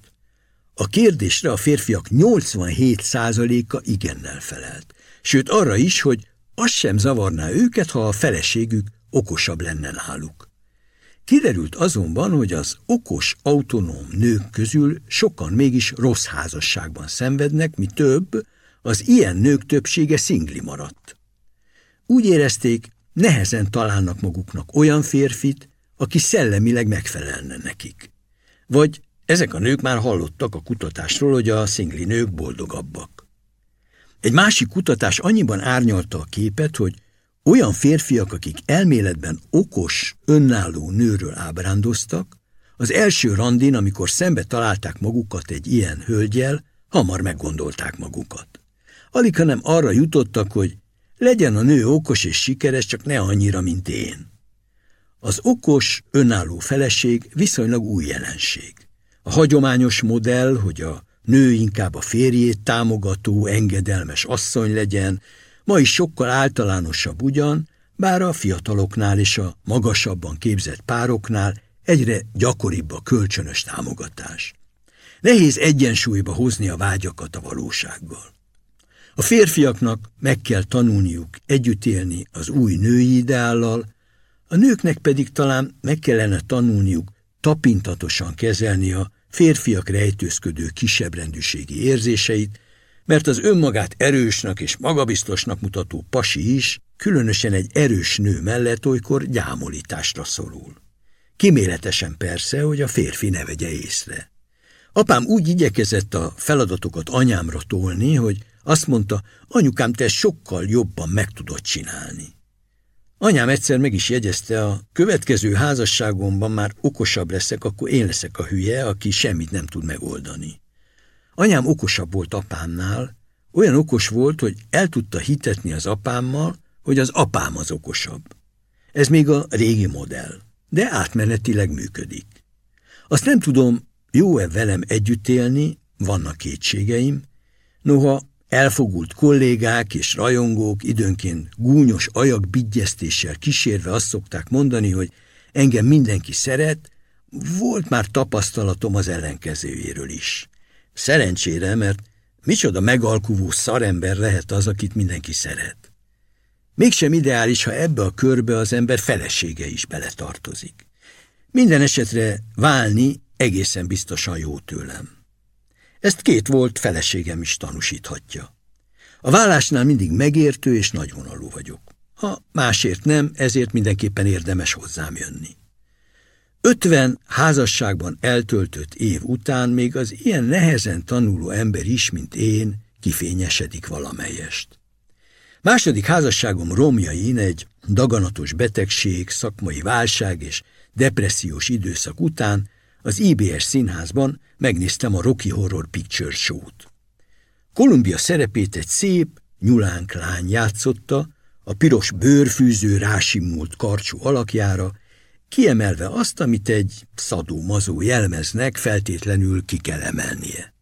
A kérdésre a férfiak 87%-a igennel felelt, sőt arra is, hogy az sem zavarná őket, ha a feleségük okosabb lenne náluk. Kiderült azonban, hogy az okos, autonóm nők közül sokan mégis rossz házasságban szenvednek, mi több, az ilyen nők többsége szingli maradt. Úgy érezték, nehezen találnak maguknak olyan férfit, aki szellemileg megfelelne nekik. Vagy ezek a nők már hallottak a kutatásról, hogy a szingli nők boldogabbak. Egy másik kutatás annyiban árnyalta a képet, hogy olyan férfiak, akik elméletben okos, önálló nőről ábrándoztak, az első randin, amikor szembe találták magukat egy ilyen hölgyel, hamar meggondolták magukat. Alig, hanem arra jutottak, hogy legyen a nő okos és sikeres, csak ne annyira, mint én. Az okos, önálló feleség viszonylag új jelenség. A hagyományos modell, hogy a nő inkább a férjét támogató, engedelmes asszony legyen, ma is sokkal általánosabb ugyan, bár a fiataloknál és a magasabban képzett pároknál egyre gyakoribb a kölcsönös támogatás. Nehéz egyensúlyba hozni a vágyakat a valósággal. A férfiaknak meg kell tanulniuk együtt élni az új női ideállal, a nőknek pedig talán meg kellene tanulniuk tapintatosan kezelni a férfiak rejtőzködő kisebbrendűségi érzéseit, mert az önmagát erősnek és magabiztosnak mutató pasi is különösen egy erős nő mellett olykor gyámolításra szorul. Kiméletesen persze, hogy a férfi ne vegye észre. Apám úgy igyekezett a feladatokat anyámra tolni, hogy azt mondta, anyukám, te sokkal jobban meg tudod csinálni. Anyám egyszer meg is jegyezte, a következő házasságomban már okosabb leszek, akkor én leszek a hülye, aki semmit nem tud megoldani. Anyám okosabb volt apámnál, olyan okos volt, hogy el tudta hitetni az apámmal, hogy az apám az okosabb. Ez még a régi modell, de átmenetileg működik. Azt nem tudom, jó-e velem együtt élni, vannak kétségeim, noha elfogult kollégák és rajongók időnként gúnyos ajakbigyeztéssel kísérve azt szokták mondani, hogy engem mindenki szeret, volt már tapasztalatom az ellenkezőjéről is. Szerencsére, mert micsoda megalkuvó szarember lehet az, akit mindenki szeret. Mégsem ideális, ha ebbe a körbe az ember felesége is beletartozik. Minden esetre válni egészen biztosan jó tőlem. Ezt két volt feleségem is tanúsíthatja. A vállásnál mindig megértő és nagyvonalú vagyok. Ha másért nem, ezért mindenképpen érdemes hozzám jönni. Ötven házasságban eltöltött év után még az ilyen nehezen tanuló ember is, mint én, kifényesedik valamelyest. Második házasságom romjain egy daganatos betegség, szakmai válság és depressziós időszak után az IBS színházban megnéztem a Rocky Horror Picture Show-t. Kolumbia szerepét egy szép, nyulánk lány játszotta, a piros bőrfűző rásimult karcsú alakjára, kiemelve azt, amit egy szadó-mazó jelmeznek feltétlenül ki kell emelnie.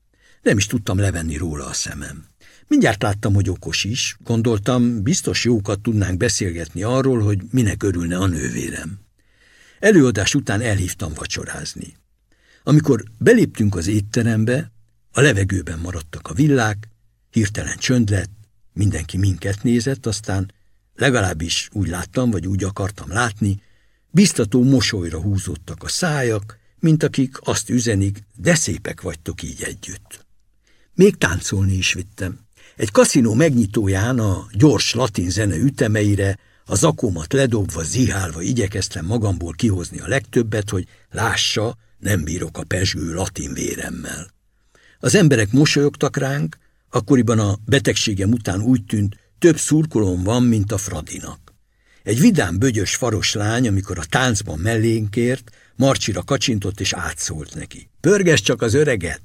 Nem is tudtam levenni róla a szemem. Mindjárt láttam, hogy okos is, gondoltam, biztos jókat tudnánk beszélgetni arról, hogy minek örülne a nővérem. Előadás után elhívtam vacsorázni. Amikor beléptünk az étterembe, a levegőben maradtak a villák, hirtelen csönd lett, mindenki minket nézett, aztán legalábbis úgy láttam, vagy úgy akartam látni, biztató mosolyra húzódtak a szájak, mint akik azt üzenik, de szépek vagytok így együtt. Még táncolni is vittem. Egy kaszinó megnyitóján a gyors latin zene ütemeire, a zakómat ledobva, zihálva igyekeztem magamból kihozni a legtöbbet, hogy lássa, nem bírok a pesgő latin véremmel. Az emberek mosolyogtak ránk, akkoriban a betegségem után úgy tűnt, több szurkolom van, mint a Fradinak. Egy vidám, bögyös faros lány, amikor a táncban mellénkért, Marcsira kacsintott és átszólt neki. Pörges csak az öreget!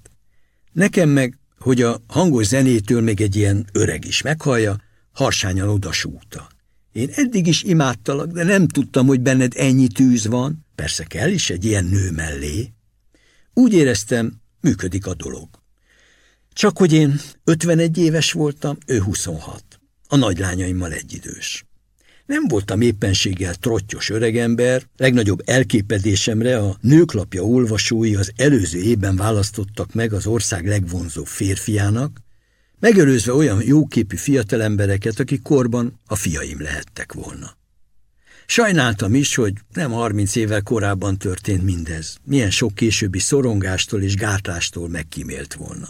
Nekem meg, hogy a hangos zenétől még egy ilyen öreg is meghallja, harsányan odasúgta. Én eddig is imádtalak, de nem tudtam, hogy benned ennyi tűz van. Persze kell is egy ilyen nő mellé. Úgy éreztem, működik a dolog. Csak hogy én 51 éves voltam, ő 26. A nagylányaimmal egyidős. Nem voltam éppenséggel trottyos öregember, legnagyobb elképedésemre a nőklapja olvasói az előző évben választottak meg az ország legvonzóbb férfiának, megelőzve olyan jóképű fiatalembereket, akik korban a fiaim lehettek volna. Sajnáltam is, hogy nem harminc évvel korábban történt mindez, milyen sok későbbi szorongástól és gátlástól megkímélt volna.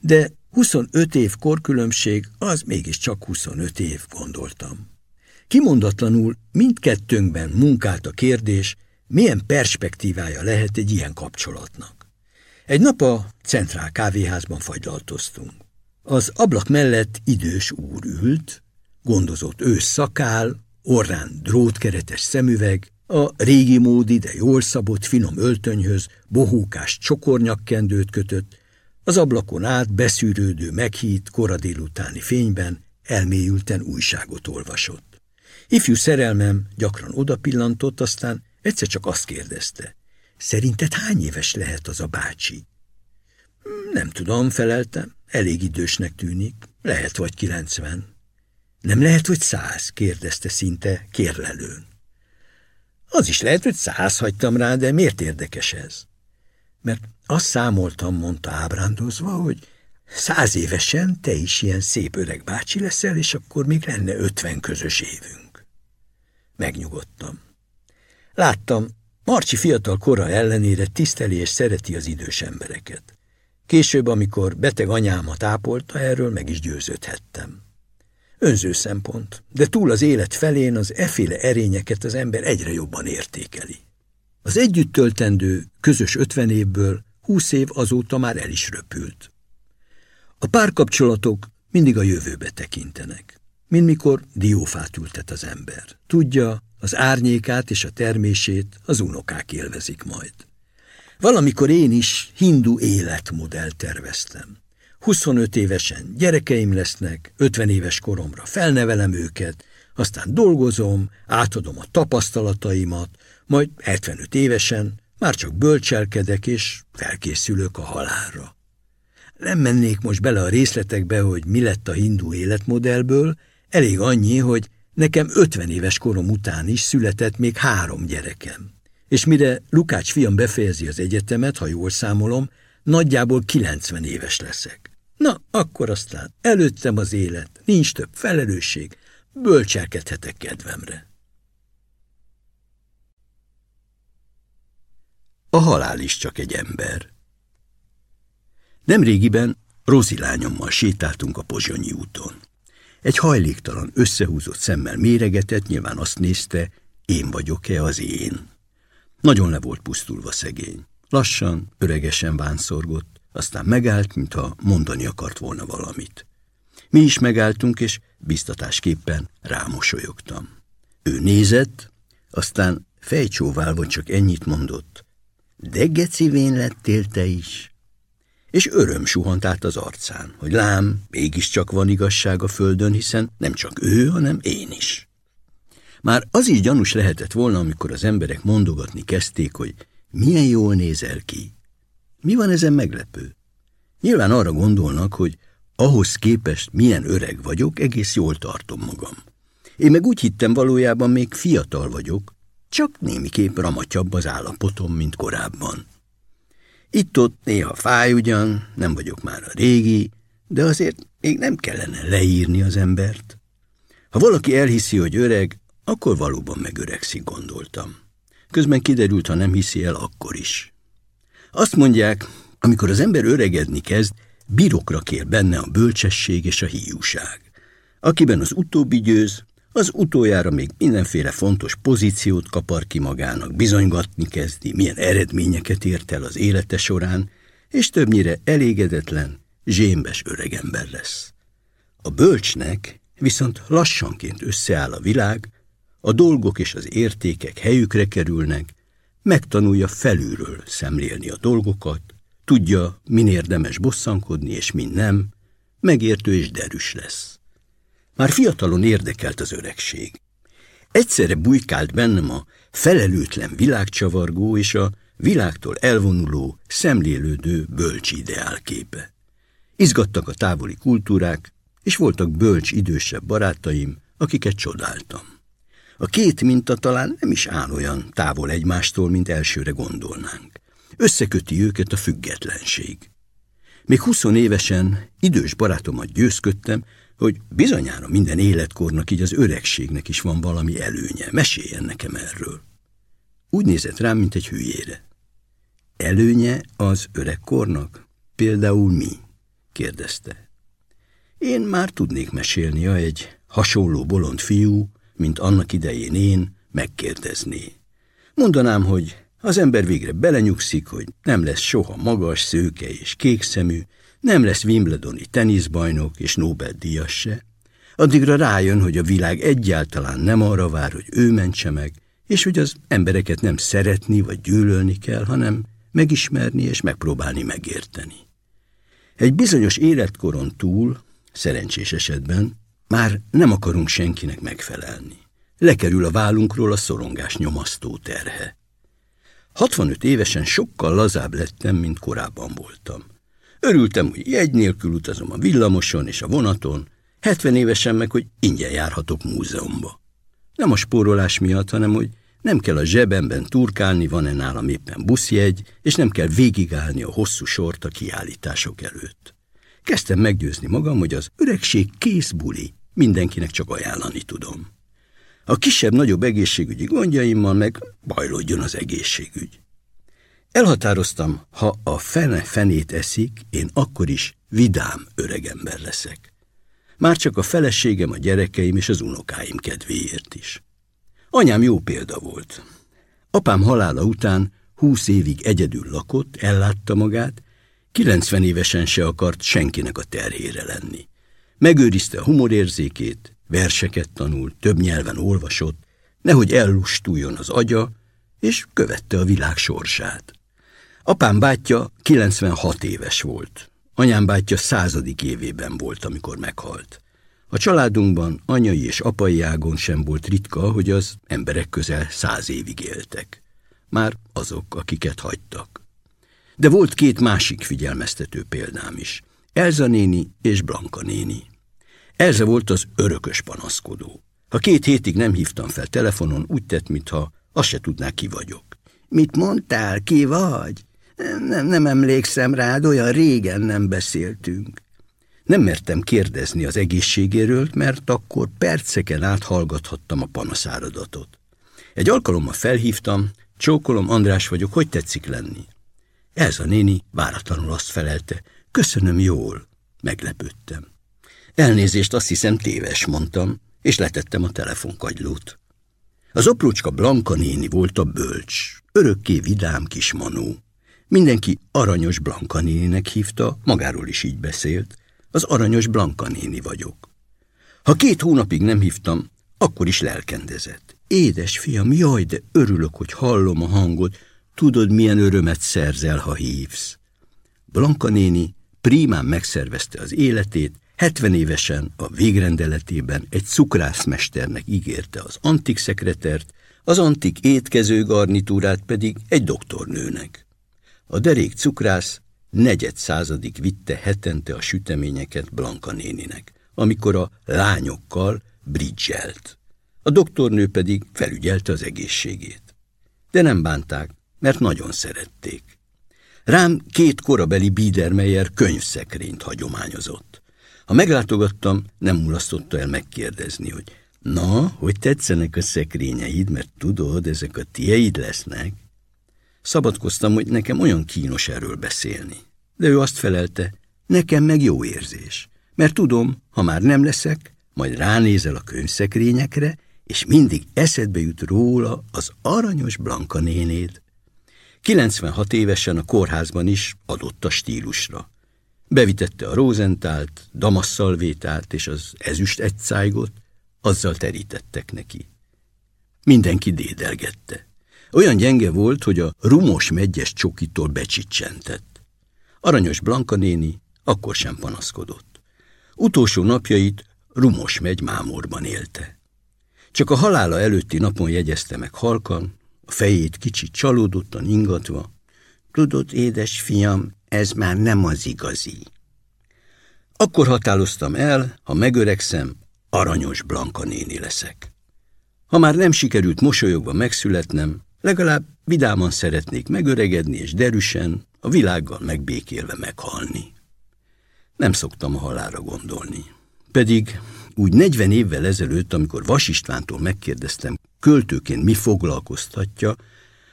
De 25 év korkülönbség, az mégiscsak 25 év, gondoltam. Kimondatlanul mindkettőnkben munkált a kérdés, milyen perspektívája lehet egy ilyen kapcsolatnak. Egy nap a Centrál kávéházban fagylaltoztunk. Az ablak mellett idős úr ült, gondozott ősz szakál, orrán drótkeretes szemüveg, a régi módi, de jól szabott finom öltönyhöz bohókás csokornyakkendőt kötött, az ablakon át beszűrődő meghít kora délutáni fényben elmélyülten újságot olvasott. Ifjú szerelmem gyakran odapillantott, aztán egyszer csak azt kérdezte. Szerinted hány éves lehet az a bácsi? Nem tudom, feleltem. Elég idősnek tűnik. Lehet vagy kilencven. Nem lehet, hogy száz? kérdezte szinte kérlelőn. Az is lehet, hogy száz hagytam rá, de miért érdekes ez? Mert azt számoltam, mondta ábrándozva, hogy száz évesen te is ilyen szép öreg bácsi leszel, és akkor még lenne ötven közös évünk. Megnyugodtam. Láttam, Marcsi fiatal kora ellenére tiszteli és szereti az idős embereket. Később, amikor beteg anyámat ápolta, erről meg is győződhettem. Önző szempont, de túl az élet felén az eféle erényeket az ember egyre jobban értékeli. Az együtt töltendő, közös ötven évből húsz év azóta már el is röpült. A párkapcsolatok mindig a jövőbe tekintenek, mint mikor diófát ültet az ember. Tudja, az árnyékát és a termését az unokák élvezik majd. Valamikor én is hindu életmodell terveztem. 25 évesen gyerekeim lesznek, 50 éves koromra felnevelem őket, aztán dolgozom, átadom a tapasztalataimat, majd 75 évesen már csak bölcselkedek és felkészülök a halálra. Nem mennék most bele a részletekbe, hogy mi lett a hindu életmodellből, elég annyi, hogy nekem 50 éves korom után is született még három gyerekem. És mire Lukács fiam befejezi az egyetemet, ha jól számolom, nagyjából 90 éves leszek. Na, akkor aztán előttem az élet, nincs több felelősség, bölcselkedhetek kedvemre. A halál is csak egy ember. Nemrégiben Rozi lányommal sétáltunk a Pozsonyi úton. Egy hajléktalan, összehúzott szemmel méregetett, nyilván azt nézte, én vagyok-e az én. Nagyon le volt pusztulva szegény. Lassan, öregesen vánszorgott, aztán megállt, mintha mondani akart volna valamit. Mi is megálltunk, és biztatásképpen rámosolyogtam. Ő nézett, aztán fejcsóválva csak ennyit mondott. De gecivén lettél te is. És öröm suhant át az arcán, hogy lám, mégiscsak van igazság a földön, hiszen nem csak ő, hanem én is. Már az is gyanús lehetett volna, amikor az emberek mondogatni kezdték, hogy milyen jól nézel ki, mi van ezen meglepő? Nyilván arra gondolnak, hogy ahhoz képest milyen öreg vagyok, egész jól tartom magam. Én meg úgy hittem valójában még fiatal vagyok, csak némiképp ramatyabb az állapotom, mint korábban. Itt-ott néha fáj ugyan, nem vagyok már a régi, de azért még nem kellene leírni az embert. Ha valaki elhiszi, hogy öreg, akkor valóban megöregszik, gondoltam. Közben kiderült, ha nem hiszi el, akkor is. Azt mondják, amikor az ember öregedni kezd, birokra kér benne a bölcsesség és a hiúság. Akiben az utóbbi győz, az utoljára még mindenféle fontos pozíciót kapar ki magának, bizonygatni kezdi, milyen eredményeket ért el az élete során, és többnyire elégedetlen, zsémbes öregember lesz. A bölcsnek viszont lassanként összeáll a világ, a dolgok és az értékek helyükre kerülnek, megtanulja felülről szemlélni a dolgokat, tudja, min érdemes bosszankodni és min nem, megértő és derűs lesz. Már fiatalon érdekelt az öregség. Egyszerre bujkált bennem a felelőtlen világcsavargó és a világtól elvonuló, szemlélődő bölcs ideálképe. Izgattak a távoli kultúrák, és voltak bölcs idősebb barátaim, akiket csodáltam. A két minta talán nem is áll olyan távol egymástól, mint elsőre gondolnánk. Összeköti őket a függetlenség. Még huszon idős barátomat győzködtem, hogy bizonyára minden életkornak, így az öregségnek is van valami előnye. Meséljen nekem erről. Úgy nézett rám, mint egy hülyére. Előnye az öregkornak? Például mi? kérdezte. Én már tudnék mesélni, ha egy hasonló bolond fiú mint annak idején én, megkérdezné. Mondanám, hogy az ember végre belenyugszik, hogy nem lesz soha magas, szőke és kékszemű, nem lesz Wimbledoni teniszbajnok és Nobel-díjas se. Addigra rájön, hogy a világ egyáltalán nem arra vár, hogy ő mentse meg, és hogy az embereket nem szeretni vagy gyűlölni kell, hanem megismerni és megpróbálni megérteni. Egy bizonyos életkoron túl, szerencsés esetben, már nem akarunk senkinek megfelelni. Lekerül a vállunkról a szorongás nyomasztó terhe. 65 évesen sokkal lazább lettem, mint korábban voltam. Örültem, hogy jegy nélkül utazom a villamoson és a vonaton, 70 évesen meg, hogy ingyen járhatok múzeumba. Nem a spórolás miatt, hanem hogy nem kell a zsebemben turkálni, van-e nálam éppen buszjegy, és nem kell végigállni a hosszú sort a kiállítások előtt. Kezdtem meggyőzni magam, hogy az öregség kész buli, mindenkinek csak ajánlani tudom. A kisebb-nagyobb egészségügyi gondjaimmal meg bajlódjon az egészségügy. Elhatároztam, ha a fene fenét eszik, én akkor is vidám öregember leszek. Már csak a feleségem, a gyerekeim és az unokáim kedvéért is. Anyám jó példa volt. Apám halála után húsz évig egyedül lakott, ellátta magát, 90 évesen se akart senkinek a terhére lenni. Megőrizte a humorérzékét, verseket tanult, több nyelven olvasott, nehogy ellustuljon az agya, és követte a világ sorsát. Apám bátyja 96 éves volt. Anyám bátyja századik évében volt, amikor meghalt. A családunkban anyai és apai ágon sem volt ritka, hogy az emberek közel száz évig éltek. Már azok, akiket hagytak. De volt két másik figyelmeztető példám is. Elza néni és Blanka néni. Elza volt az örökös panaszkodó. Ha két hétig nem hívtam fel telefonon, úgy tett, mintha azt se tudná, ki vagyok. Mit mondtál, ki vagy? Nem, nem emlékszem rád, olyan régen nem beszéltünk. Nem mertem kérdezni az egészségéről, mert akkor perceken át hallgathattam a panaszáradatot. Egy alkalommal felhívtam, csókolom, András vagyok, hogy tetszik lenni? Ez a néni váratlanul azt felelte, köszönöm jól. Meglepődtem. Elnézést, azt hiszem téves, mondtam, és letettem a telefonkagylót. Az aprócska Blanka néni volt a bölcs, örökké vidám kis manó. Mindenki aranyos Blanka néninek hívta, magáról is így beszélt. Az aranyos Blanka néni vagyok. Ha két hónapig nem hívtam, akkor is lelkendezett. Édes fiam, jaj, de örülök, hogy hallom a hangot, tudod, milyen örömet szerzel, ha hívsz. Blanka néni prímán megszervezte az életét, 70 évesen a végrendeletében egy cukrászmesternek ígérte az antik szekretert, az antik étkező garnitúrát pedig egy doktornőnek. A derék cukrász negyed századik vitte hetente a süteményeket Blanka néninek, amikor a lányokkal bridgelt. A doktornő pedig felügyelte az egészségét. De nem bánták, mert nagyon szerették. Rám két korabeli Biedermeyer könyvszekrényt hagyományozott. Ha meglátogattam, nem mulasztotta el megkérdezni, hogy na, hogy tetszenek a szekrényeid, mert tudod, ezek a tieid lesznek. Szabadkoztam, hogy nekem olyan kínos erről beszélni. De ő azt felelte, nekem meg jó érzés, mert tudom, ha már nem leszek, majd ránézel a könyvszekrényekre, és mindig eszedbe jut róla az aranyos Blanka nénéd. 96 évesen a kórházban is adott a stílusra. Bevitette a rózentált, damasszalvétált és az ezüst egyszájgot, azzal terítettek neki. Mindenki dédelgette. Olyan gyenge volt, hogy a rumos megyes csokitól becsicsentett. Aranyos Blanka néni akkor sem panaszkodott. Utolsó napjait rumos megy mámorban élte. Csak a halála előtti napon jegyezte meg halkan, a fejét kicsit csalódottan ingatva. Tudod, édes fiam, ez már nem az igazi. Akkor határoztam el, ha megöregszem, aranyos Blanka néni leszek. Ha már nem sikerült mosolyogva megszületnem, legalább vidáman szeretnék megöregedni és derűsen, a világgal megbékélve meghalni. Nem szoktam a halára gondolni. Pedig úgy 40 évvel ezelőtt, amikor Vas Istvántól megkérdeztem, költőként mi foglalkoztatja,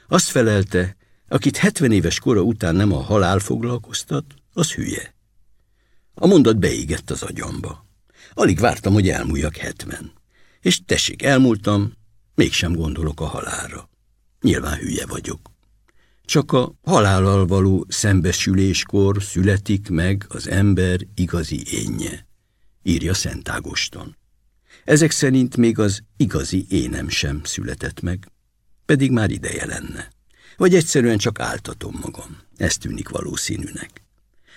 azt felelte, akit 70 éves kora után nem a halál foglalkoztat, az hülye. A mondat beégett az agyamba. Alig vártam, hogy elmúljak 70. És tessék, elmúltam, mégsem gondolok a halálra. Nyilván hülye vagyok. Csak a halállal való szembesüléskor születik meg az ember igazi énje, írja Szent Ágoston. Ezek szerint még az igazi énem sem született meg, pedig már ideje lenne. Vagy egyszerűen csak áltatom magam. Ez tűnik valószínűnek.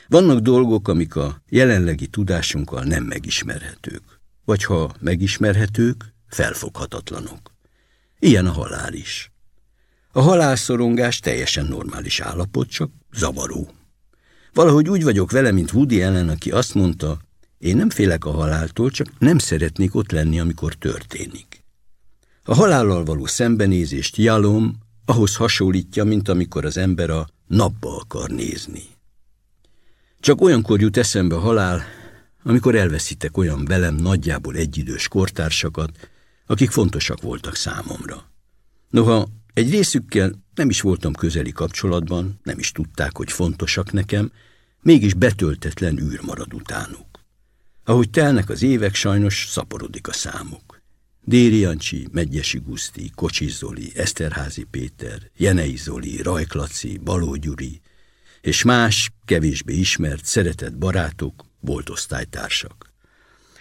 Vannak dolgok, amik a jelenlegi tudásunkkal nem megismerhetők. Vagy ha megismerhetők, felfoghatatlanok. Ilyen a halál is. A halálszorongás teljesen normális állapot, csak zavaró. Valahogy úgy vagyok vele, mint Woody ellen, aki azt mondta, én nem félek a haláltól, csak nem szeretnék ott lenni, amikor történik. A halállal való szembenézést jalom ahhoz hasonlítja, mint amikor az ember a napba akar nézni. Csak olyankor jut eszembe a halál, amikor elveszítek olyan velem nagyjából egyidős kortársakat, akik fontosak voltak számomra. Noha egy részükkel nem is voltam közeli kapcsolatban, nem is tudták, hogy fontosak nekem, mégis betöltetlen űr marad utánuk. Ahogy telnek az évek, sajnos szaporodik a számuk. Déri Jancsi, Megyesi Guszti, Kocsis Zoli, Eszterházi Péter, Jenei Zoli, Rajklaci, Baló Gyuri, és más, kevésbé ismert, szeretett barátok, volt osztálytársak.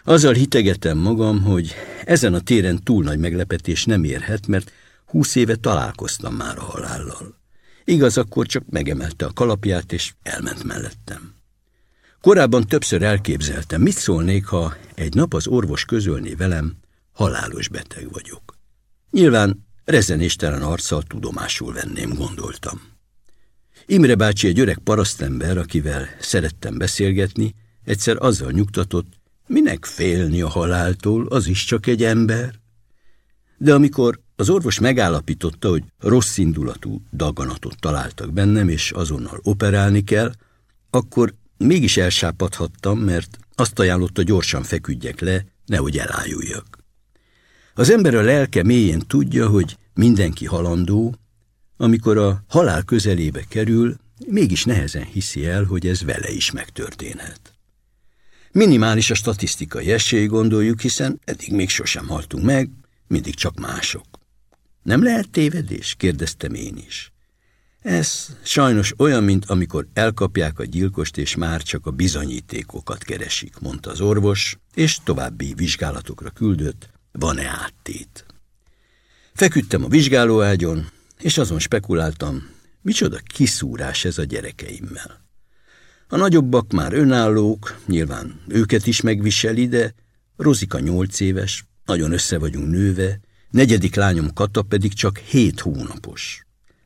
Azzal hitegetem magam, hogy ezen a téren túl nagy meglepetés nem érhet, mert húsz éve találkoztam már a halállal. Igaz, akkor csak megemelte a kalapját, és elment mellettem. Korábban többször elképzeltem, mit szólnék, ha egy nap az orvos közölné velem, halálos beteg vagyok. Nyilván rezenéstelen arccal tudomásul venném, gondoltam. Imre bácsi egy öreg parasztember, akivel szerettem beszélgetni, egyszer azzal nyugtatott, minek félni a haláltól, az is csak egy ember. De amikor az orvos megállapította, hogy rossz indulatú daganatot találtak bennem, és azonnal operálni kell, akkor mégis elsápadhattam, mert azt ajánlotta, gyorsan feküdjek le, nehogy elájuljak. Az ember a lelke mélyén tudja, hogy mindenki halandó, amikor a halál közelébe kerül, mégis nehezen hiszi el, hogy ez vele is megtörténhet. Minimális a statisztikai esély, gondoljuk, hiszen eddig még sosem haltunk meg, mindig csak mások. Nem lehet tévedés? kérdeztem én is. Ez sajnos olyan, mint amikor elkapják a gyilkost, és már csak a bizonyítékokat keresik, mondta az orvos, és további vizsgálatokra küldött, van-e áttét. Feküdtem a vizsgálóágyon, és azon spekuláltam, micsoda kiszúrás ez a gyerekeimmel. A nagyobbak már önállók, nyilván őket is megviseli, de Rozika nyolc éves, nagyon össze vagyunk nőve, negyedik lányom Kata pedig csak hét hónapos.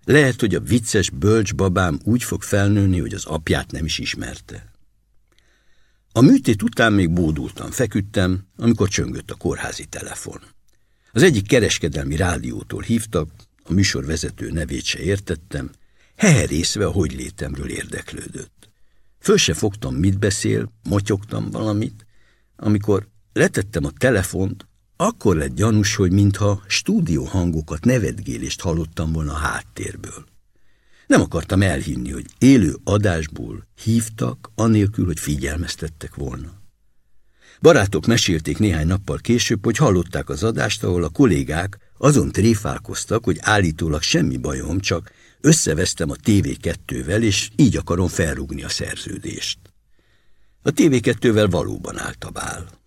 Lehet, hogy a vicces bölcs babám úgy fog felnőni, hogy az apját nem is ismerte. A műtét után még bódultam, feküdtem, amikor csöngött a kórházi telefon. Az egyik kereskedelmi rádiótól hívtak, a műsorvezető nevét se értettem, heherészve a hogy létemről érdeklődött. Föl se fogtam, mit beszél, motyogtam valamit, amikor letettem a telefont, akkor lett gyanús, hogy mintha stúdióhangokat, nevetgélést hallottam volna a háttérből. Nem akartam elhinni, hogy élő adásból hívtak, anélkül, hogy figyelmeztettek volna. Barátok mesélték néhány nappal később, hogy hallották az adást, ahol a kollégák azon tréfálkoztak, hogy állítólag semmi bajom, csak összevesztem a TV2-vel, és így akarom felrúgni a szerződést. A TV2-vel valóban állt a bál.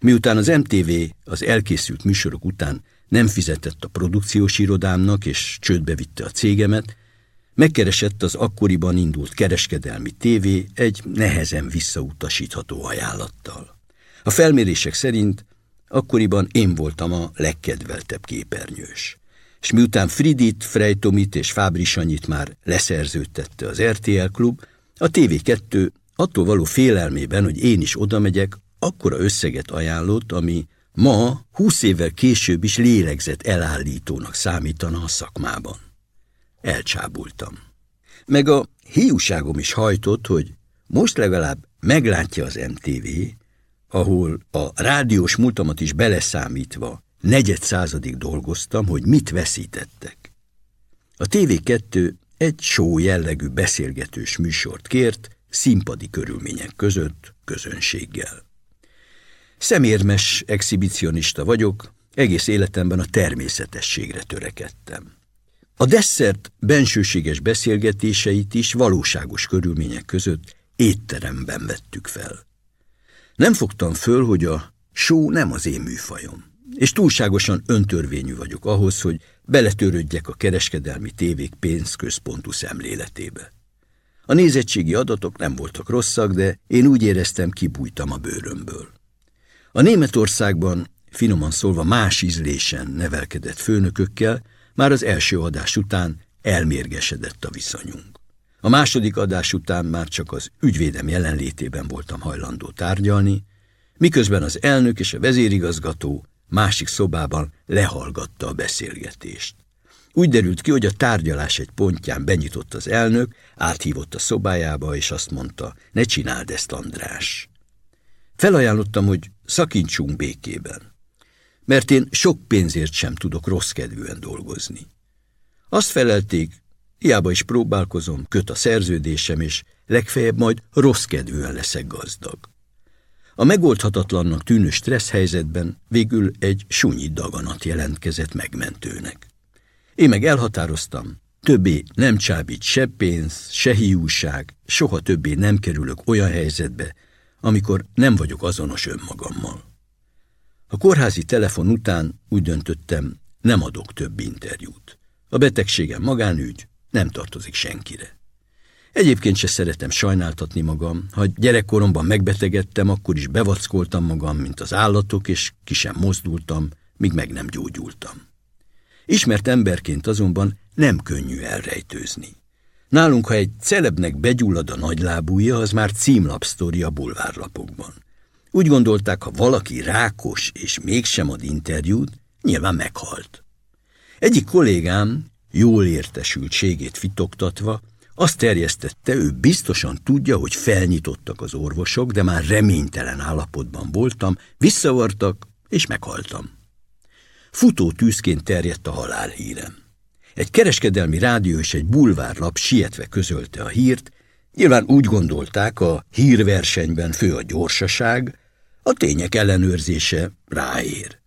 Miután az MTV az elkészült műsorok után nem fizetett a produkciós irodámnak, és csődbe vitte a cégemet, megkeresett az akkoriban indult kereskedelmi tévé egy nehezen visszautasítható ajánlattal. A felmérések szerint akkoriban én voltam a legkedveltebb képernyős. És miután Fridit, Frejtomit és Fábrisanyit már leszerződtette az RTL klub, a TV2 attól való félelmében, hogy én is oda megyek, akkora összeget ajánlott, ami ma, húsz évvel később is lélegzett elállítónak számítana a szakmában. Elcsábultam. Meg a hiúságom is hajtott, hogy most legalább meglátja az MTV, ahol a rádiós múltamat is beleszámítva negyed századig dolgoztam, hogy mit veszítettek. A TV2 egy show jellegű beszélgetős műsort kért, színpadi körülmények között, közönséggel. Szemérmes exhibicionista vagyok, egész életemben a természetességre törekedtem. A desszert bensőséges beszélgetéseit is valóságos körülmények között étteremben vettük fel. Nem fogtam föl, hogy a só nem az én műfajom, és túlságosan öntörvényű vagyok ahhoz, hogy beletörődjek a kereskedelmi tévék pénzközpontú szemléletébe. A nézettségi adatok nem voltak rosszak, de én úgy éreztem, kibújtam a bőrömből. A Németországban, finoman szólva más ízlésen nevelkedett főnökökkel, már az első adás után elmérgesedett a viszonyunk. A második adás után már csak az ügyvédem jelenlétében voltam hajlandó tárgyalni, miközben az elnök és a vezérigazgató másik szobában lehallgatta a beszélgetést. Úgy derült ki, hogy a tárgyalás egy pontján benyitott az elnök, áthívott a szobájába, és azt mondta, ne csináld ezt, András. Felajánlottam, hogy szakincsunk békében, mert én sok pénzért sem tudok rossz kedvűen dolgozni. Azt felelték, hiába is próbálkozom, köt a szerződésem, és legfeljebb majd rossz kedvűen leszek gazdag. A megoldhatatlannak tűnő stressz helyzetben végül egy sunyi daganat jelentkezett megmentőnek. Én meg elhatároztam, többé nem csábít se pénz, se hiúság, soha többé nem kerülök olyan helyzetbe, amikor nem vagyok azonos önmagammal. A kórházi telefon után úgy döntöttem, nem adok több interjút. A betegségem magánügy, nem tartozik senkire. Egyébként se szeretem sajnáltatni magam. Ha gyerekkoromban megbetegedtem, akkor is bevackoltam magam, mint az állatok, és ki sem mozdultam, míg meg nem gyógyultam. Ismert emberként azonban nem könnyű elrejtőzni. Nálunk, ha egy celebnek begyullad a nagylábúja, az már címlapsztori a bulvárlapokban. Úgy gondolták, ha valaki rákos és mégsem ad interjút, nyilván meghalt. Egyik kollégám, jól értesültségét fitoktatva, azt terjesztette, ő biztosan tudja, hogy felnyitottak az orvosok, de már reménytelen állapotban voltam, visszavartak, és meghaltam. Futó tűzként terjedt a halálhírem. Egy kereskedelmi rádió és egy bulvárlap sietve közölte a hírt, nyilván úgy gondolták, a hírversenyben fő a gyorsaság, a tények ellenőrzése ráér.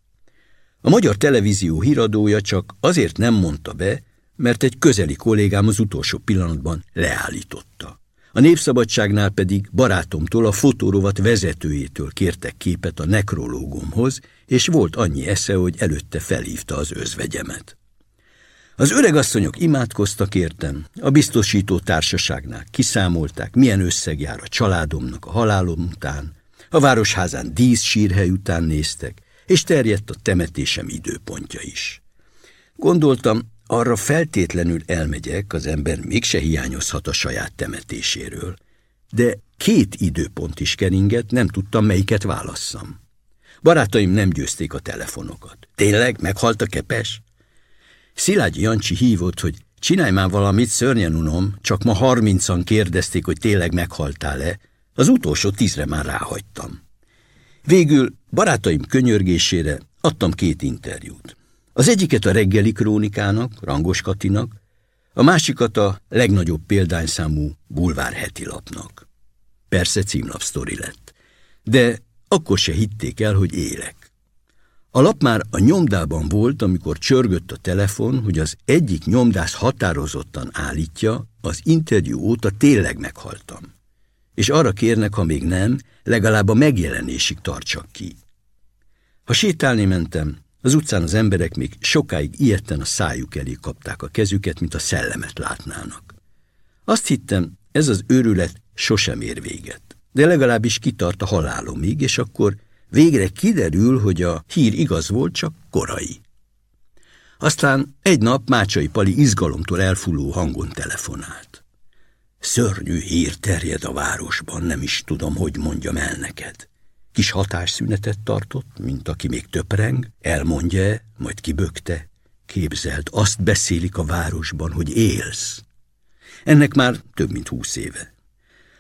A magyar televízió híradója csak azért nem mondta be, mert egy közeli kollégám az utolsó pillanatban leállította. A Népszabadságnál pedig barátomtól, a fotórovat vezetőjétől kértek képet a nekrológumhoz, és volt annyi esze, hogy előtte felhívta az özvegyemet. Az öregasszonyok imádkoztak értem, a biztosító társaságnál kiszámolták, milyen összeg jár a családomnak a halálom után, a városházán dísz sírhely után néztek, és terjedt a temetésem időpontja is. Gondoltam, arra feltétlenül elmegyek, az ember mégse hiányozhat a saját temetéséről. De két időpont is keringett, nem tudtam, melyiket válasszam. Barátaim nem győzték a telefonokat. Tényleg meghalt a kepes? Szilágyi Jancsi hívott, hogy csinálj már valamit, szörnyen unom, csak ma harmincan kérdezték, hogy tényleg meghaltál-e. Az utolsó tízre már ráhagytam. Végül barátaim könyörgésére adtam két interjút. Az egyiket a reggeli krónikának, Rangos Katinak, a másikat a legnagyobb példányszámú bulvár heti lapnak. Persze címlapsztori lett, de akkor se hitték el, hogy élek. A lap már a nyomdában volt, amikor csörgött a telefon, hogy az egyik nyomdász határozottan állítja, az interjú óta tényleg meghaltam. És arra kérnek, ha még nem, legalább a megjelenésig tartsak ki. Ha sétálni mentem, az utcán az emberek még sokáig ilyetten a szájuk elé kapták a kezüket, mint a szellemet látnának. Azt hittem, ez az őrület sosem ér véget, de legalábbis kitart a halálomig, és akkor végre kiderül, hogy a hír igaz volt, csak korai. Aztán egy nap Mácsai Pali izgalomtól elfulló hangon telefonált. Szörnyű hír terjed a városban, nem is tudom, hogy mondjam el neked. Kis hatásszünetet tartott, mint aki még töpreng, elmondja, majd kibökte. Képzelt, azt beszélik a városban, hogy élsz. Ennek már több mint húsz éve.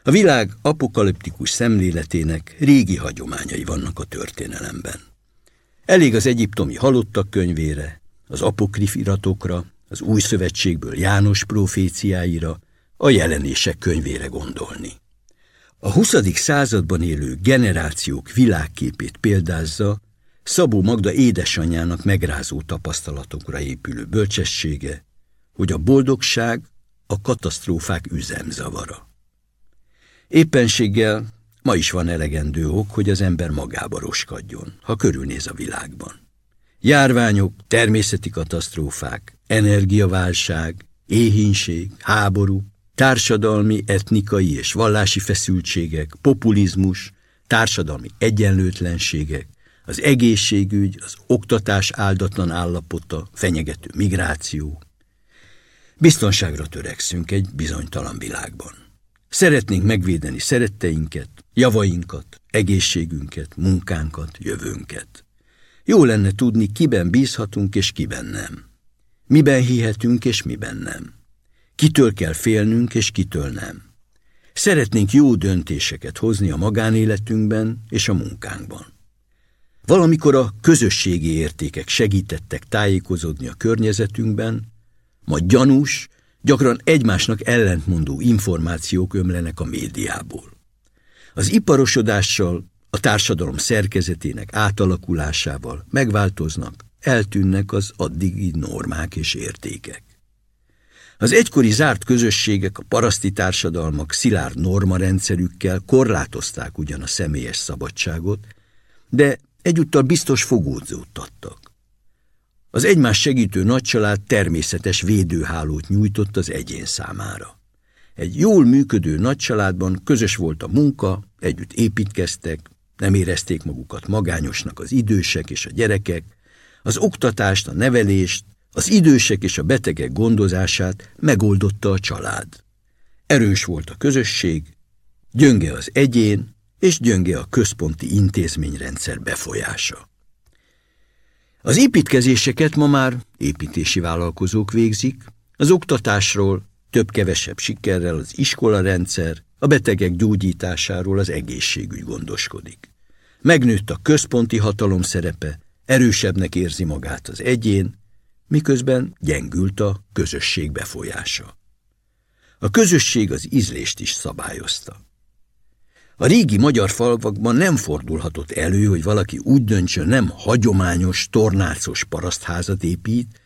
A világ apokaliptikus szemléletének régi hagyományai vannak a történelemben. Elég az egyiptomi halottak könyvére, az apokrif iratokra, az új szövetségből János proféciáira, a jelenések könyvére gondolni. A 20. században élő generációk világképét példázza Szabó Magda édesanyjának megrázó tapasztalatokra épülő bölcsessége, hogy a boldogság a katasztrófák üzemzavara. Éppenséggel ma is van elegendő ok, hogy az ember magába roskadjon, ha körülnéz a világban. Járványok, természeti katasztrófák, energiaválság, éhínség, háború, társadalmi, etnikai és vallási feszültségek, populizmus, társadalmi egyenlőtlenségek, az egészségügy, az oktatás áldatlan állapota, fenyegető migráció. Biztonságra törekszünk egy bizonytalan világban. Szeretnénk megvédeni szeretteinket, javainkat, egészségünket, munkánkat, jövőnket. Jó lenne tudni, kiben bízhatunk és kiben nem. Miben hihetünk és miben nem. Kitől kell félnünk, és kitől nem. Szeretnénk jó döntéseket hozni a magánéletünkben és a munkánkban. Valamikor a közösségi értékek segítettek tájékozódni a környezetünkben, ma gyanús, gyakran egymásnak ellentmondó információk ömlenek a médiából. Az iparosodással, a társadalom szerkezetének átalakulásával megváltoznak, eltűnnek az addigi normák és értékek. Az egykori zárt közösségek, a paraszti társadalmak szilárd normarendszerükkel korlátozták ugyan a személyes szabadságot, de egyúttal biztos fogódzódtattak. Az egymás segítő nagycsalád természetes védőhálót nyújtott az egyén számára. Egy jól működő nagycsaládban közös volt a munka, együtt építkeztek, nem érezték magukat magányosnak az idősek és a gyerekek, az oktatást, a nevelést, az idősek és a betegek gondozását megoldotta a család. Erős volt a közösség, gyönge az egyén, és gyönge a központi intézményrendszer befolyása. Az építkezéseket ma már építési vállalkozók végzik, az oktatásról több-kevesebb sikerrel az iskolarendszer, a betegek gyógyításáról az egészségügy gondoskodik. Megnőtt a központi hatalom szerepe, erősebbnek érzi magát az egyén, miközben gyengült a közösség befolyása. A közösség az ízlést is szabályozta. A régi magyar falvakban nem fordulhatott elő, hogy valaki úgy döntsön, nem hagyományos, tornácos parasztházat épít,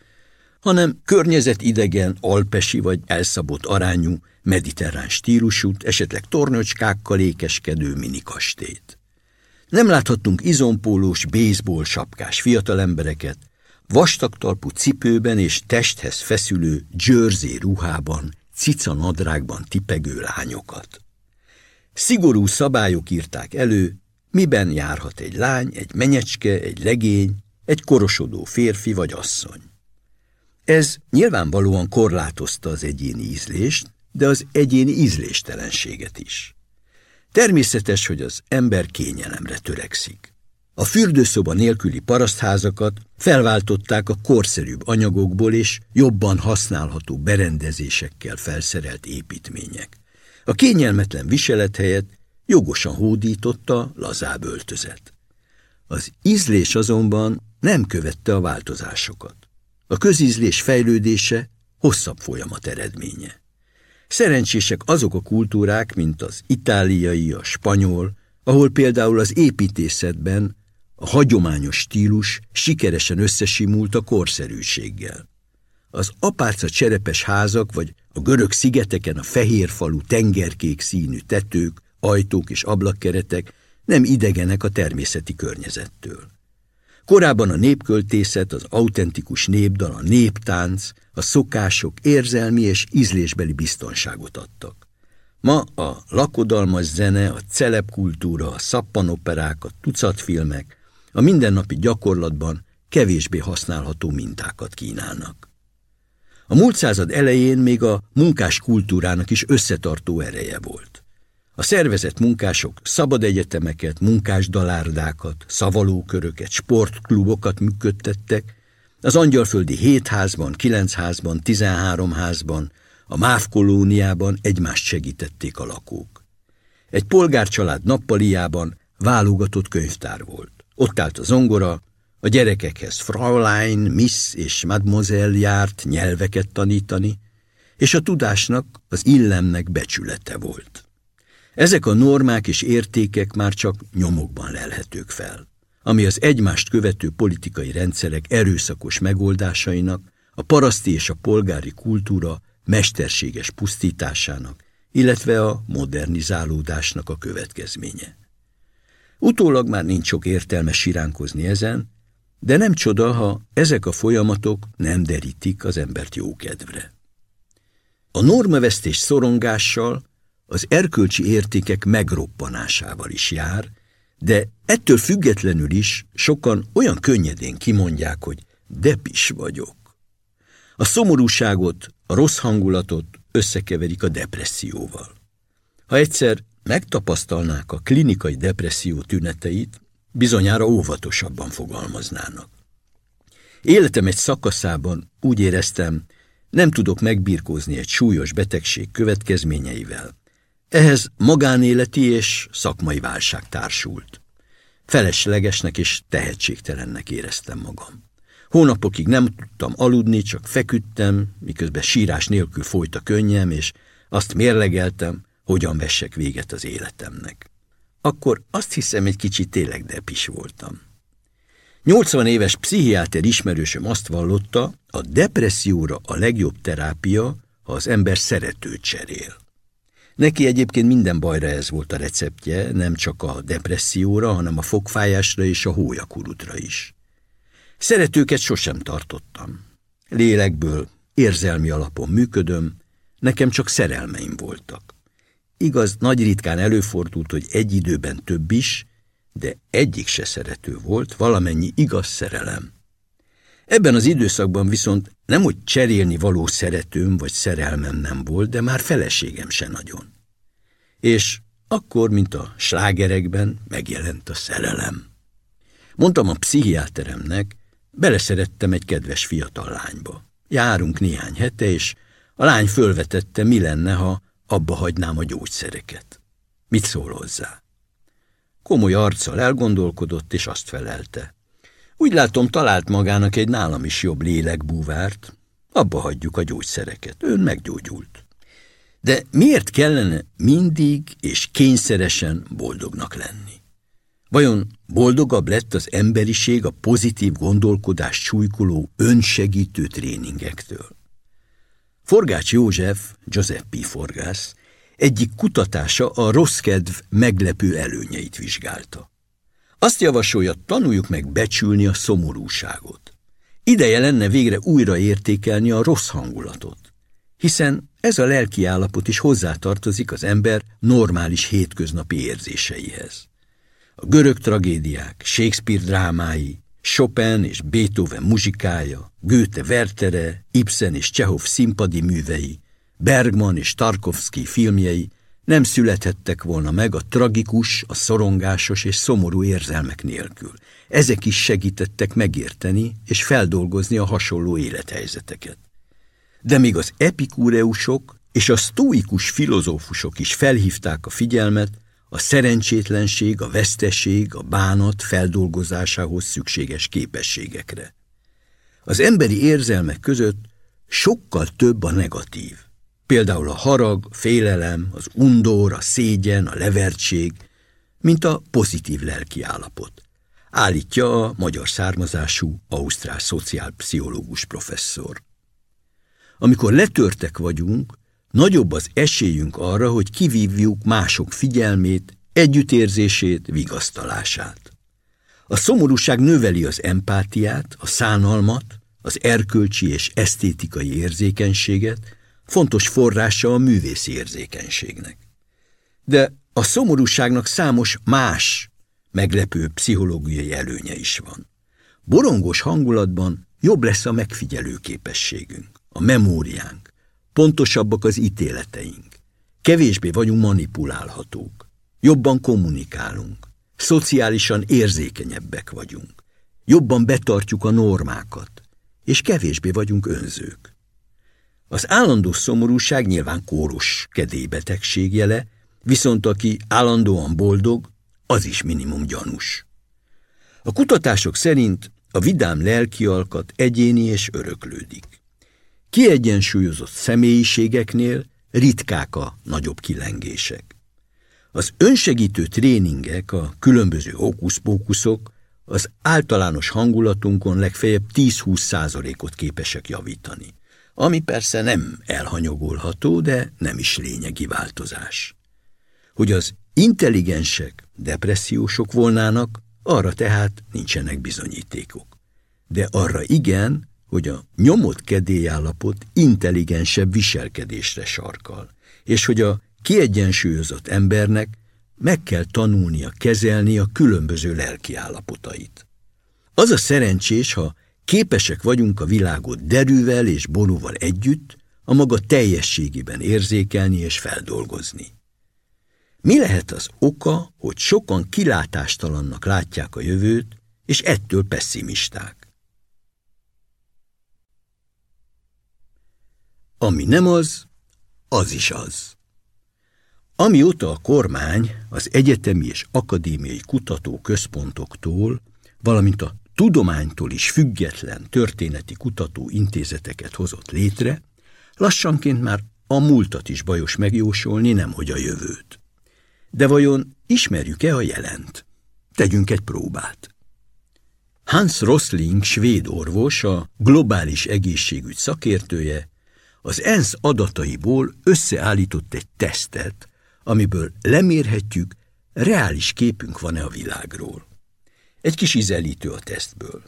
hanem környezetidegen, alpesi vagy elszabott arányú, mediterrán stílusút, esetleg tornyocskákkal ékeskedő minikastét. Nem láthattunk izompólós, baseball sapkás fiatalembereket, vastagtalpú cipőben és testhez feszülő jersey ruhában, cica nadrágban tipegő lányokat. Szigorú szabályok írták elő, miben járhat egy lány, egy menyecske, egy legény, egy korosodó férfi vagy asszony. Ez nyilvánvalóan korlátozta az egyéni ízlést, de az egyéni ízléstelenséget is. Természetes, hogy az ember kényelemre törekszik. A fürdőszoba nélküli parasztházakat felváltották a korszerűbb anyagokból és jobban használható berendezésekkel felszerelt építmények. A kényelmetlen viselet helyett jogosan hódította lazább öltözet. Az ízlés azonban nem követte a változásokat. A közízlés fejlődése hosszabb folyamat eredménye. Szerencsések azok a kultúrák, mint az itáliai, a spanyol, ahol például az építészetben a hagyományos stílus sikeresen összesimult a korszerűséggel. Az apárca cserepes házak, vagy a görög szigeteken a fehér falu tengerkék színű tetők, ajtók és ablakkeretek nem idegenek a természeti környezettől. Korábban a népköltészet, az autentikus népdal, a néptánc, a szokások érzelmi és ízlésbeli biztonságot adtak. Ma a lakodalmas zene, a celebkultúra, a szappanoperák, a tucatfilmek a mindennapi gyakorlatban kevésbé használható mintákat kínálnak. A múlt század elején még a munkás kultúrának is összetartó ereje volt. A szervezett munkások szabad egyetemeket, munkásdalárdákat, szavalóköröket, sportklubokat működtettek, az angyalföldi hét házban, kilenc házban, tizenhárom házban, a MÁV kolóniában egymást segítették a lakók. Egy polgárcsalád nappaliában válogatott könyvtár volt. Ott állt a zongora, a gyerekekhez Fraulein, Miss és Mademoiselle járt nyelveket tanítani, és a tudásnak, az illemnek becsülete volt. Ezek a normák és értékek már csak nyomokban lelhetők fel, ami az egymást követő politikai rendszerek erőszakos megoldásainak, a paraszti és a polgári kultúra mesterséges pusztításának, illetve a modernizálódásnak a következménye. Utólag már nincs sok értelme siránkozni ezen, de nem csoda, ha ezek a folyamatok nem derítik az embert jókedvre. A normavesztés szorongással az erkölcsi értékek megroppanásával is jár, de ettől függetlenül is sokan olyan könnyedén kimondják, hogy depis vagyok. A szomorúságot, a rossz hangulatot összekeverik a depresszióval. Ha egyszer megtapasztalnák a klinikai depresszió tüneteit, bizonyára óvatosabban fogalmaznának. Életem egy szakaszában úgy éreztem, nem tudok megbirkózni egy súlyos betegség következményeivel. Ehhez magánéleti és szakmai válság társult. Feleslegesnek és tehetségtelennek éreztem magam. Hónapokig nem tudtam aludni, csak feküdtem, miközben sírás nélkül folyt a könnyem, és azt mérlegeltem, hogyan vessek véget az életemnek. Akkor azt hiszem, egy kicsit tényleg depis voltam. 80 éves pszichiáter ismerősöm azt vallotta, a depresszióra a legjobb terápia, ha az ember szeretőt cserél. Neki egyébként minden bajra ez volt a receptje, nem csak a depresszióra, hanem a fogfájásra és a hólyakurutra is. Szeretőket sosem tartottam. Lélekből, érzelmi alapon működöm, nekem csak szerelmeim voltak. Igaz, nagy ritkán előfordult, hogy egy időben több is, de egyik se szerető volt, valamennyi igaz szerelem. Ebben az időszakban viszont nem, hogy cserélni való szeretőm vagy szerelmem nem volt, de már feleségem se nagyon. És akkor, mint a slágerekben, megjelent a szerelem. Mondtam a pszichiáteremnek, beleszerettem egy kedves fiatal lányba. Járunk néhány hete, és a lány fölvetette, mi lenne, ha abba hagynám a gyógyszereket. Mit szól hozzá? Komoly arccal elgondolkodott, és azt felelte. Úgy látom, talált magának egy nálam is jobb lélekbúvárt. Abba hagyjuk a gyógyszereket. Ön meggyógyult. De miért kellene mindig és kényszeresen boldognak lenni? Vajon boldogabb lett az emberiség a pozitív gondolkodás súlykoló önsegítő tréningektől? Forgács József, Giuseppe Forgász, egyik kutatása a rossz kedv meglepő előnyeit vizsgálta. Azt javasolja, tanuljuk meg becsülni a szomorúságot. Ideje lenne végre újra értékelni a rossz hangulatot, hiszen ez a lelki állapot is hozzátartozik az ember normális hétköznapi érzéseihez. A görög tragédiák, Shakespeare drámái, Chopin és Beethoven muzsikája, Goethe Wertere, Ibsen és Csehov színpadi művei, Bergman és Tarkovsky filmjei nem születhettek volna meg a tragikus, a szorongásos és szomorú érzelmek nélkül. Ezek is segítettek megérteni és feldolgozni a hasonló élethelyzeteket. De még az epikúreusok és a sztóikus filozófusok is felhívták a figyelmet a szerencsétlenség, a veszteség, a bánat feldolgozásához szükséges képességekre. Az emberi érzelmek között sokkal több a negatív. Például a harag, félelem, az undor, a szégyen, a levertség, mint a pozitív lelki állapot, állítja a magyar származású ausztrál szociálpszichológus professzor. Amikor letörtek vagyunk, nagyobb az esélyünk arra, hogy kivívjuk mások figyelmét, együttérzését, vigasztalását. A szomorúság növeli az empátiát, a szánalmat, az erkölcsi és esztétikai érzékenységet, fontos forrása a művészi érzékenységnek. De a szomorúságnak számos más, meglepő pszichológiai előnye is van. Borongos hangulatban jobb lesz a megfigyelő képességünk, a memóriánk, pontosabbak az ítéleteink, kevésbé vagyunk manipulálhatók, jobban kommunikálunk, szociálisan érzékenyebbek vagyunk, jobban betartjuk a normákat, és kevésbé vagyunk önzők. Az állandó szomorúság nyilván kórus kedélybetegség jele, viszont aki állandóan boldog, az is minimum gyanús. A kutatások szerint a vidám lelkialkat egyéni és öröklődik. Kiegyensúlyozott személyiségeknél ritkák a nagyobb kilengések. Az önsegítő tréningek, a különböző hókuszpókuszok az általános hangulatunkon legfeljebb 10-20 százalékot képesek javítani, ami persze nem elhanyagolható, de nem is lényegi változás. Hogy az intelligensek depressziósok volnának, arra tehát nincsenek bizonyítékok. De arra igen, hogy a nyomott kedélyállapot intelligensebb viselkedésre sarkal, és hogy a kiegyensúlyozott embernek meg kell tanulnia kezelni a különböző lelki állapotait. Az a szerencsés, ha képesek vagyunk a világot derűvel és borúval együtt, a maga teljességében érzékelni és feldolgozni. Mi lehet az oka, hogy sokan kilátástalannak látják a jövőt, és ettől pessimisták? Ami nem az, az is az. Amióta a kormány az egyetemi és akadémiai kutatóközpontoktól, valamint a tudománytól is független történeti kutatóintézeteket hozott létre, lassanként már a múltat is bajos megjósolni, nemhogy a jövőt. De vajon ismerjük-e a jelent? Tegyünk egy próbát. Hans Rosling, svéd orvos, a globális egészségügy szakértője, az ENSZ adataiból összeállított egy tesztet, amiből lemérhetjük, reális képünk van-e a világról. Egy kis ízelítő a tesztből.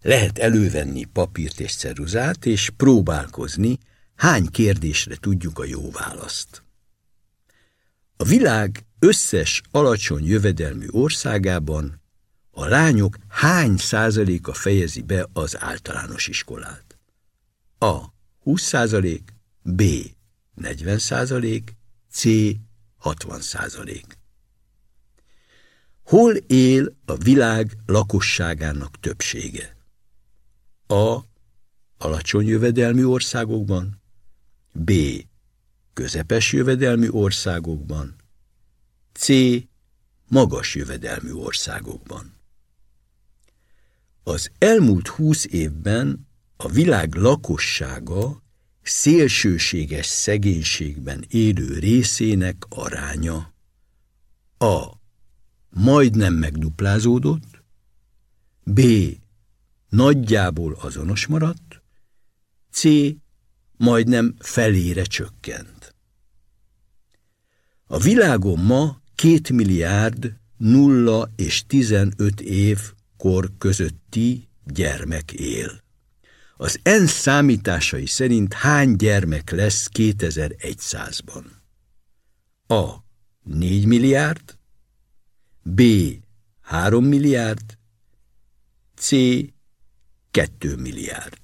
Lehet elővenni papírt és ceruzát, és próbálkozni, hány kérdésre tudjuk a jó választ. A világ összes alacsony jövedelmű országában a lányok hány százaléka fejezi be az általános iskolát? A. 20 százalék, B. 40 százalék, C. 60 százalék. Hol él a világ lakosságának többsége? A. Alacsony jövedelmű országokban, B. Közepes jövedelmű országokban, C. Magas jövedelmű országokban. Az elmúlt húsz évben a világ lakossága szélsőséges szegénységben élő részének aránya A. Majdnem megduplázódott, B. Nagyjából azonos maradt, C. Majdnem felére csökkent. A világon ma két milliárd nulla és tizenöt év kor közötti gyermek él. Az ENSZ számításai szerint hány gyermek lesz 2100-ban? A. 4 milliárd, B. 3 milliárd, C. 2 milliárd.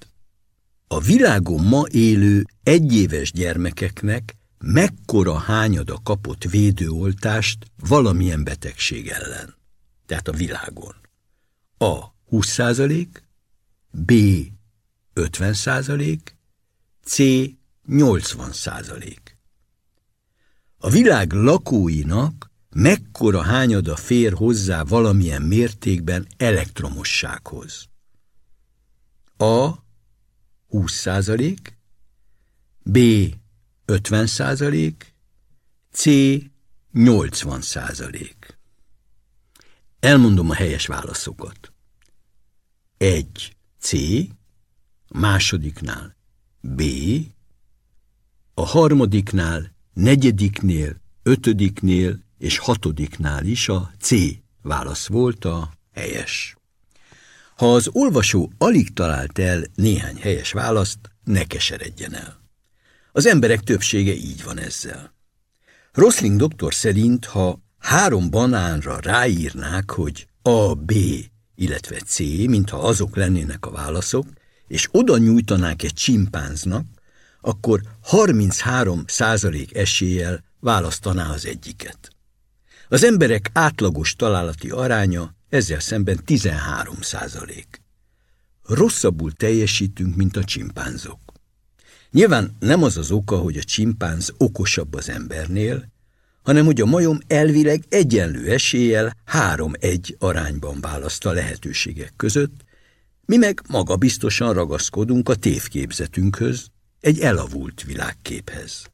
A világon ma élő egyéves gyermekeknek mekkora hányada kapott védőoltást valamilyen betegség ellen? Tehát a világon. A. 20 százalék, B. 50 százalék, C. 80 százalék. A világ lakóinak mekkora hányada fér hozzá valamilyen mértékben elektromossághoz? A. 20 százalék, B. 50 százalék, C. 80 százalék. Elmondom a helyes válaszokat. Egy C, a másodiknál B, a harmadiknál, negyediknél, ötödiknél és hatodiknál is a C válasz volt a helyes. Ha az olvasó alig talált el néhány helyes választ, ne keseredjen el. Az emberek többsége így van ezzel. Rosling doktor szerint, ha három banánra ráírnák, hogy A, B, illetve C, mintha azok lennének a válaszok, és oda nyújtanák egy csimpánznak, akkor 33 százalék eséllyel választaná az egyiket. Az emberek átlagos találati aránya ezzel szemben 13 százalék. Rosszabbul teljesítünk, mint a csimpánzok. Nyilván nem az az oka, hogy a csimpánz okosabb az embernél, hanem hogy a majom elvileg egyenlő eséllyel három-egy arányban választ a lehetőségek között, mi meg maga biztosan ragaszkodunk a tévképzetünkhöz, egy elavult világképhez.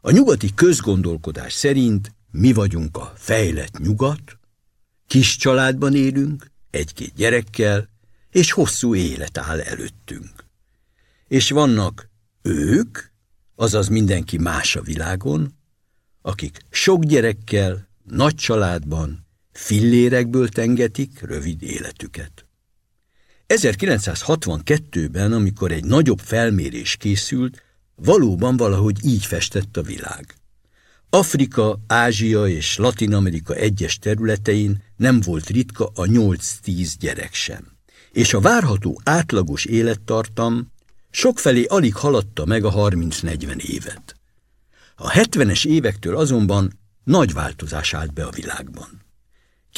A nyugati közgondolkodás szerint mi vagyunk a fejlett nyugat, kis családban élünk, egy-két gyerekkel, és hosszú élet áll előttünk. És vannak ők, azaz mindenki más a világon, akik sok gyerekkel, nagy családban, fillérekből tengetik rövid életüket. 1962-ben, amikor egy nagyobb felmérés készült, valóban valahogy így festett a világ. Afrika, Ázsia és Latin Amerika egyes területein nem volt ritka a 8-10 gyerek sem. És a várható átlagos élettartam sokfelé alig haladta meg a 30-40 évet. A 70-es évektől azonban nagy változás állt be a világban.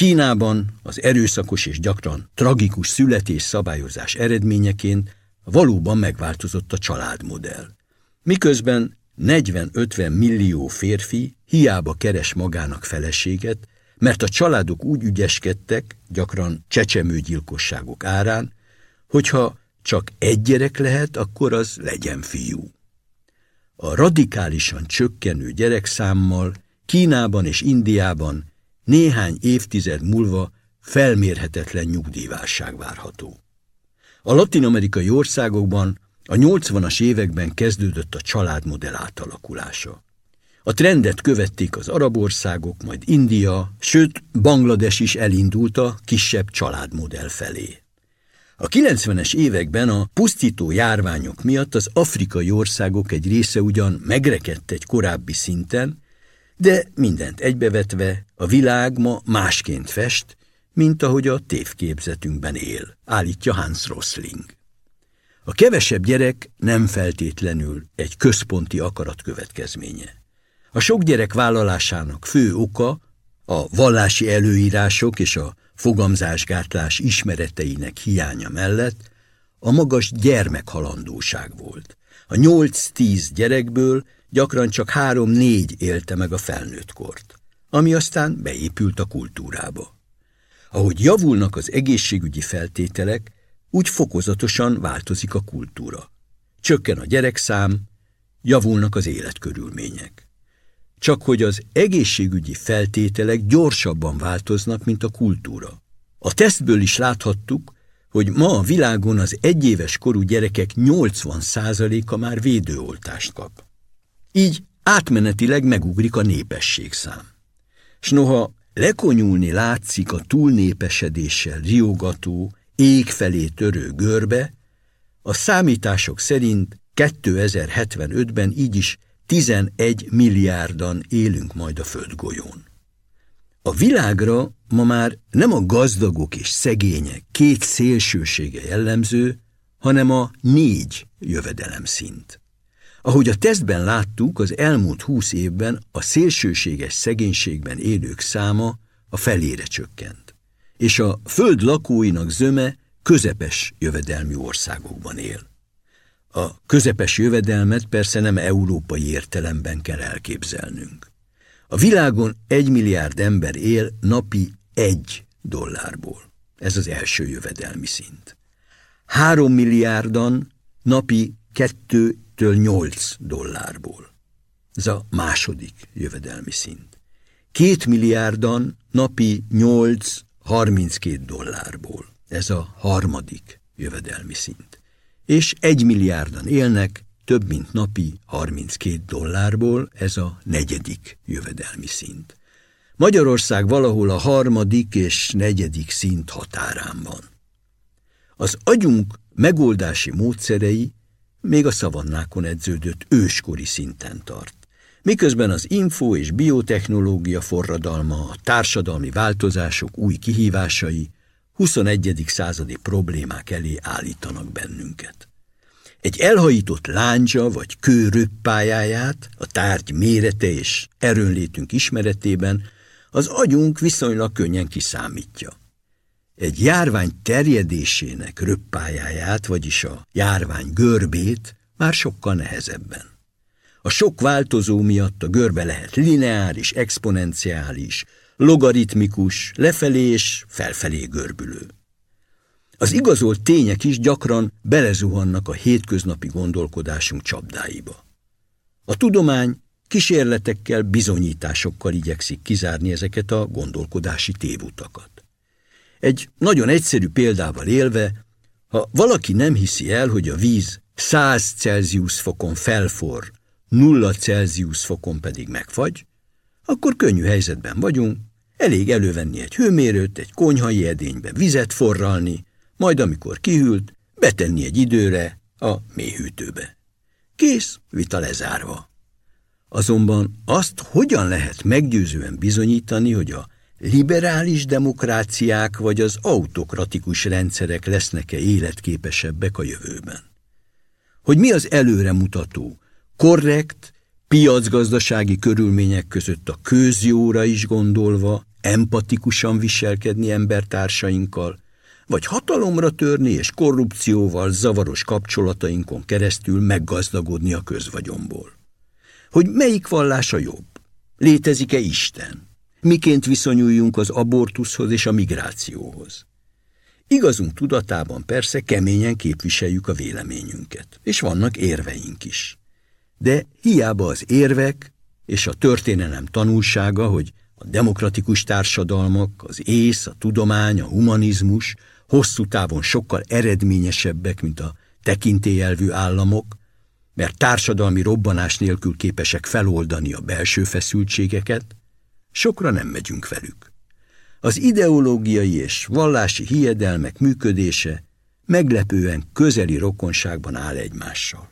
Kínában az erőszakos és gyakran tragikus születés szabályozás eredményeként valóban megváltozott a családmodell. Miközben 40-50 millió férfi hiába keres magának feleséget, mert a családok úgy ügyeskedtek, gyakran csecsemőgyilkosságok árán, hogyha csak egy gyerek lehet, akkor az legyen fiú. A radikálisan csökkenő gyerekszámmal Kínában és Indiában néhány évtized múlva felmérhetetlen nyugdíjválság várható. A latin-amerikai országokban a 80-as években kezdődött a családmodell átalakulása. A trendet követték az arab országok, majd India, sőt Banglades is elindult a kisebb családmodell felé. A 90-es években a pusztító járványok miatt az afrikai országok egy része ugyan megrekedt egy korábbi szinten, de mindent egybevetve a világ ma másként fest, mint ahogy a tévképzetünkben él, állítja Hans Rosling. A kevesebb gyerek nem feltétlenül egy központi akarat következménye. A sok gyerek vállalásának fő oka a vallási előírások és a fogamzásgátlás ismereteinek hiánya mellett a magas gyermekhalandóság volt. A 8-10 gyerekből gyakran csak 3-4 élte meg a felnőtt kort, ami aztán beépült a kultúrába. Ahogy javulnak az egészségügyi feltételek, úgy fokozatosan változik a kultúra. Csökken a gyerekszám, javulnak az életkörülmények. Csak hogy az egészségügyi feltételek gyorsabban változnak, mint a kultúra. A tesztből is láthattuk, hogy ma a világon az egyéves korú gyerekek 80%-a már védőoltást kap. Így átmenetileg megugrik a népességszám. S noha lekonyulni látszik a túlnépesedéssel riogató, ég felé törő görbe, a számítások szerint 2075-ben így is 11 milliárdan élünk majd a földgolyón. A világra ma már nem a gazdagok és szegények két szélsősége jellemző, hanem a négy jövedelem szint. Ahogy a tesztben láttuk, az elmúlt húsz évben a szélsőséges szegénységben élők száma a felére csökkent, és a föld lakóinak zöme közepes jövedelmi országokban él. A közepes jövedelmet persze nem európai értelemben kell elképzelnünk. A világon egy milliárd ember él napi egy dollárból. Ez az első jövedelmi szint. Három milliárdan napi kettőtől nyolc dollárból. Ez a második jövedelmi szint. Két milliárdan napi 8-32 dollárból. Ez a harmadik jövedelmi szint és egy milliárdan élnek, több mint napi 32 dollárból, ez a negyedik jövedelmi szint. Magyarország valahol a harmadik és negyedik szint határán van. Az agyunk megoldási módszerei még a szavannákon edződött őskori szinten tart. Miközben az info és biotechnológia forradalma, a társadalmi változások új kihívásai 21. századi problémák elé állítanak bennünket. Egy elhajított láncsa vagy kő röppájáját, a tárgy mérete és erőnlétünk ismeretében az agyunk viszonylag könnyen kiszámítja. Egy járvány terjedésének röppájáját, vagyis a járvány görbét már sokkal nehezebben. A sok változó miatt a görbe lehet lineáris, exponenciális, logaritmikus, lefelé és felfelé görbülő. Az igazolt tények is gyakran belezuhannak a hétköznapi gondolkodásunk csapdáiba. A tudomány kísérletekkel, bizonyításokkal igyekszik kizárni ezeket a gondolkodási tévutakat. Egy nagyon egyszerű példával élve, ha valaki nem hiszi el, hogy a víz 100 Celsius fokon felfor, 0 Celsius fokon pedig megfagy, akkor könnyű helyzetben vagyunk, elég elővenni egy hőmérőt, egy konyhai edénybe vizet forralni, majd amikor kihűlt, betenni egy időre a mélyhűtőbe. Kész, vita lezárva. Azonban azt hogyan lehet meggyőzően bizonyítani, hogy a liberális demokráciák vagy az autokratikus rendszerek lesznek-e életképesebbek a jövőben? Hogy mi az előremutató, korrekt, piacgazdasági körülmények között a közjóra is gondolva, empatikusan viselkedni embertársainkkal, vagy hatalomra törni és korrupcióval, zavaros kapcsolatainkon keresztül meggazdagodni a közvagyomból. Hogy melyik vallása jobb? Létezik-e Isten? Miként viszonyuljunk az abortuszhoz és a migrációhoz? Igazunk tudatában persze keményen képviseljük a véleményünket, és vannak érveink is. De hiába az érvek, és a történelem tanulsága, hogy a demokratikus társadalmak, az ész, a tudomány, a humanizmus hosszú távon sokkal eredményesebbek, mint a tekintélyelvű államok, mert társadalmi robbanás nélkül képesek feloldani a belső feszültségeket, sokra nem megyünk velük. Az ideológiai és vallási hiedelmek működése meglepően közeli rokonságban áll egymással.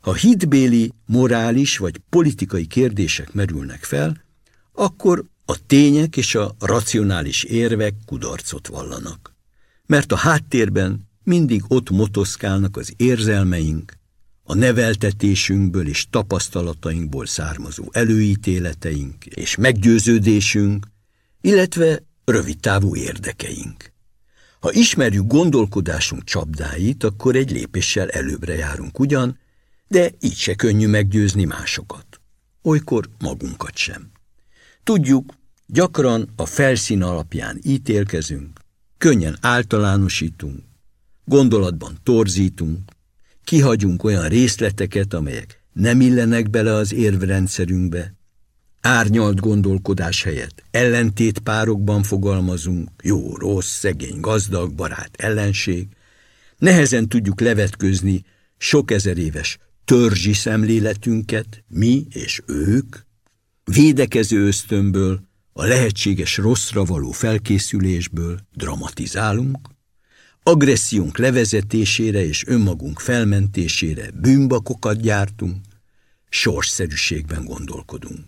Ha hitbéli, morális vagy politikai kérdések merülnek fel, akkor a tények és a racionális érvek kudarcot vallanak. Mert a háttérben mindig ott motoszkálnak az érzelmeink, a neveltetésünkből és tapasztalatainkból származó előítéleteink és meggyőződésünk, illetve rövidtávú érdekeink. Ha ismerjük gondolkodásunk csapdáit, akkor egy lépéssel előbbre járunk ugyan, de így se könnyű meggyőzni másokat. Olykor magunkat sem. Tudjuk, gyakran a felszín alapján ítélkezünk, könnyen általánosítunk, gondolatban torzítunk, kihagyunk olyan részleteket, amelyek nem illenek bele az érvrendszerünkbe, árnyalt gondolkodás helyett ellentét párokban fogalmazunk, jó, rossz, szegény, gazdag, barát, ellenség, nehezen tudjuk levetközni sok ezer éves törzsi szemléletünket, mi és ők, védekező ösztönből, a lehetséges rosszra való felkészülésből dramatizálunk, agressziónk levezetésére és önmagunk felmentésére bűnbakokat gyártunk, sorsszerűségben gondolkodunk.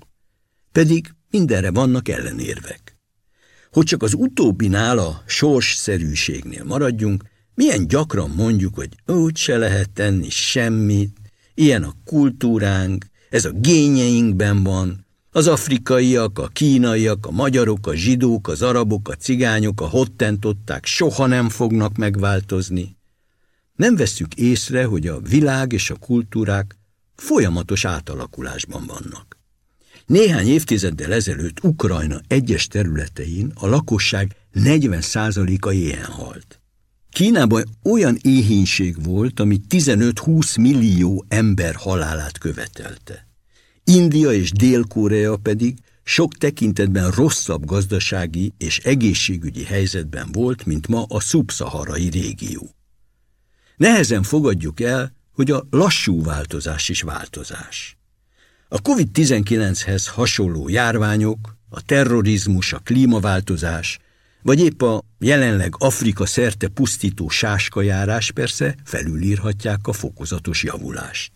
Pedig mindenre vannak ellenérvek. Hogy csak az utóbbinál a sorsszerűségnél maradjunk, milyen gyakran mondjuk, hogy úgy se lehet tenni semmit, ilyen a kultúránk, ez a gényeinkben van, az afrikaiak, a kínaiak, a magyarok, a zsidók, az arabok, a cigányok, a hottentották soha nem fognak megváltozni. Nem vesszük észre, hogy a világ és a kultúrák folyamatos átalakulásban vannak. Néhány évtizeddel ezelőtt Ukrajna egyes területein a lakosság 40%-a éhen halt. Kínában olyan éhínség volt, ami 15-20 millió ember halálát követelte. India és Dél-Korea pedig sok tekintetben rosszabb gazdasági és egészségügyi helyzetben volt, mint ma a szubszaharai régió. Nehezen fogadjuk el, hogy a lassú változás is változás. A COVID-19-hez hasonló járványok, a terrorizmus, a klímaváltozás, vagy épp a jelenleg Afrika szerte pusztító sáskajárás persze felülírhatják a fokozatos javulást.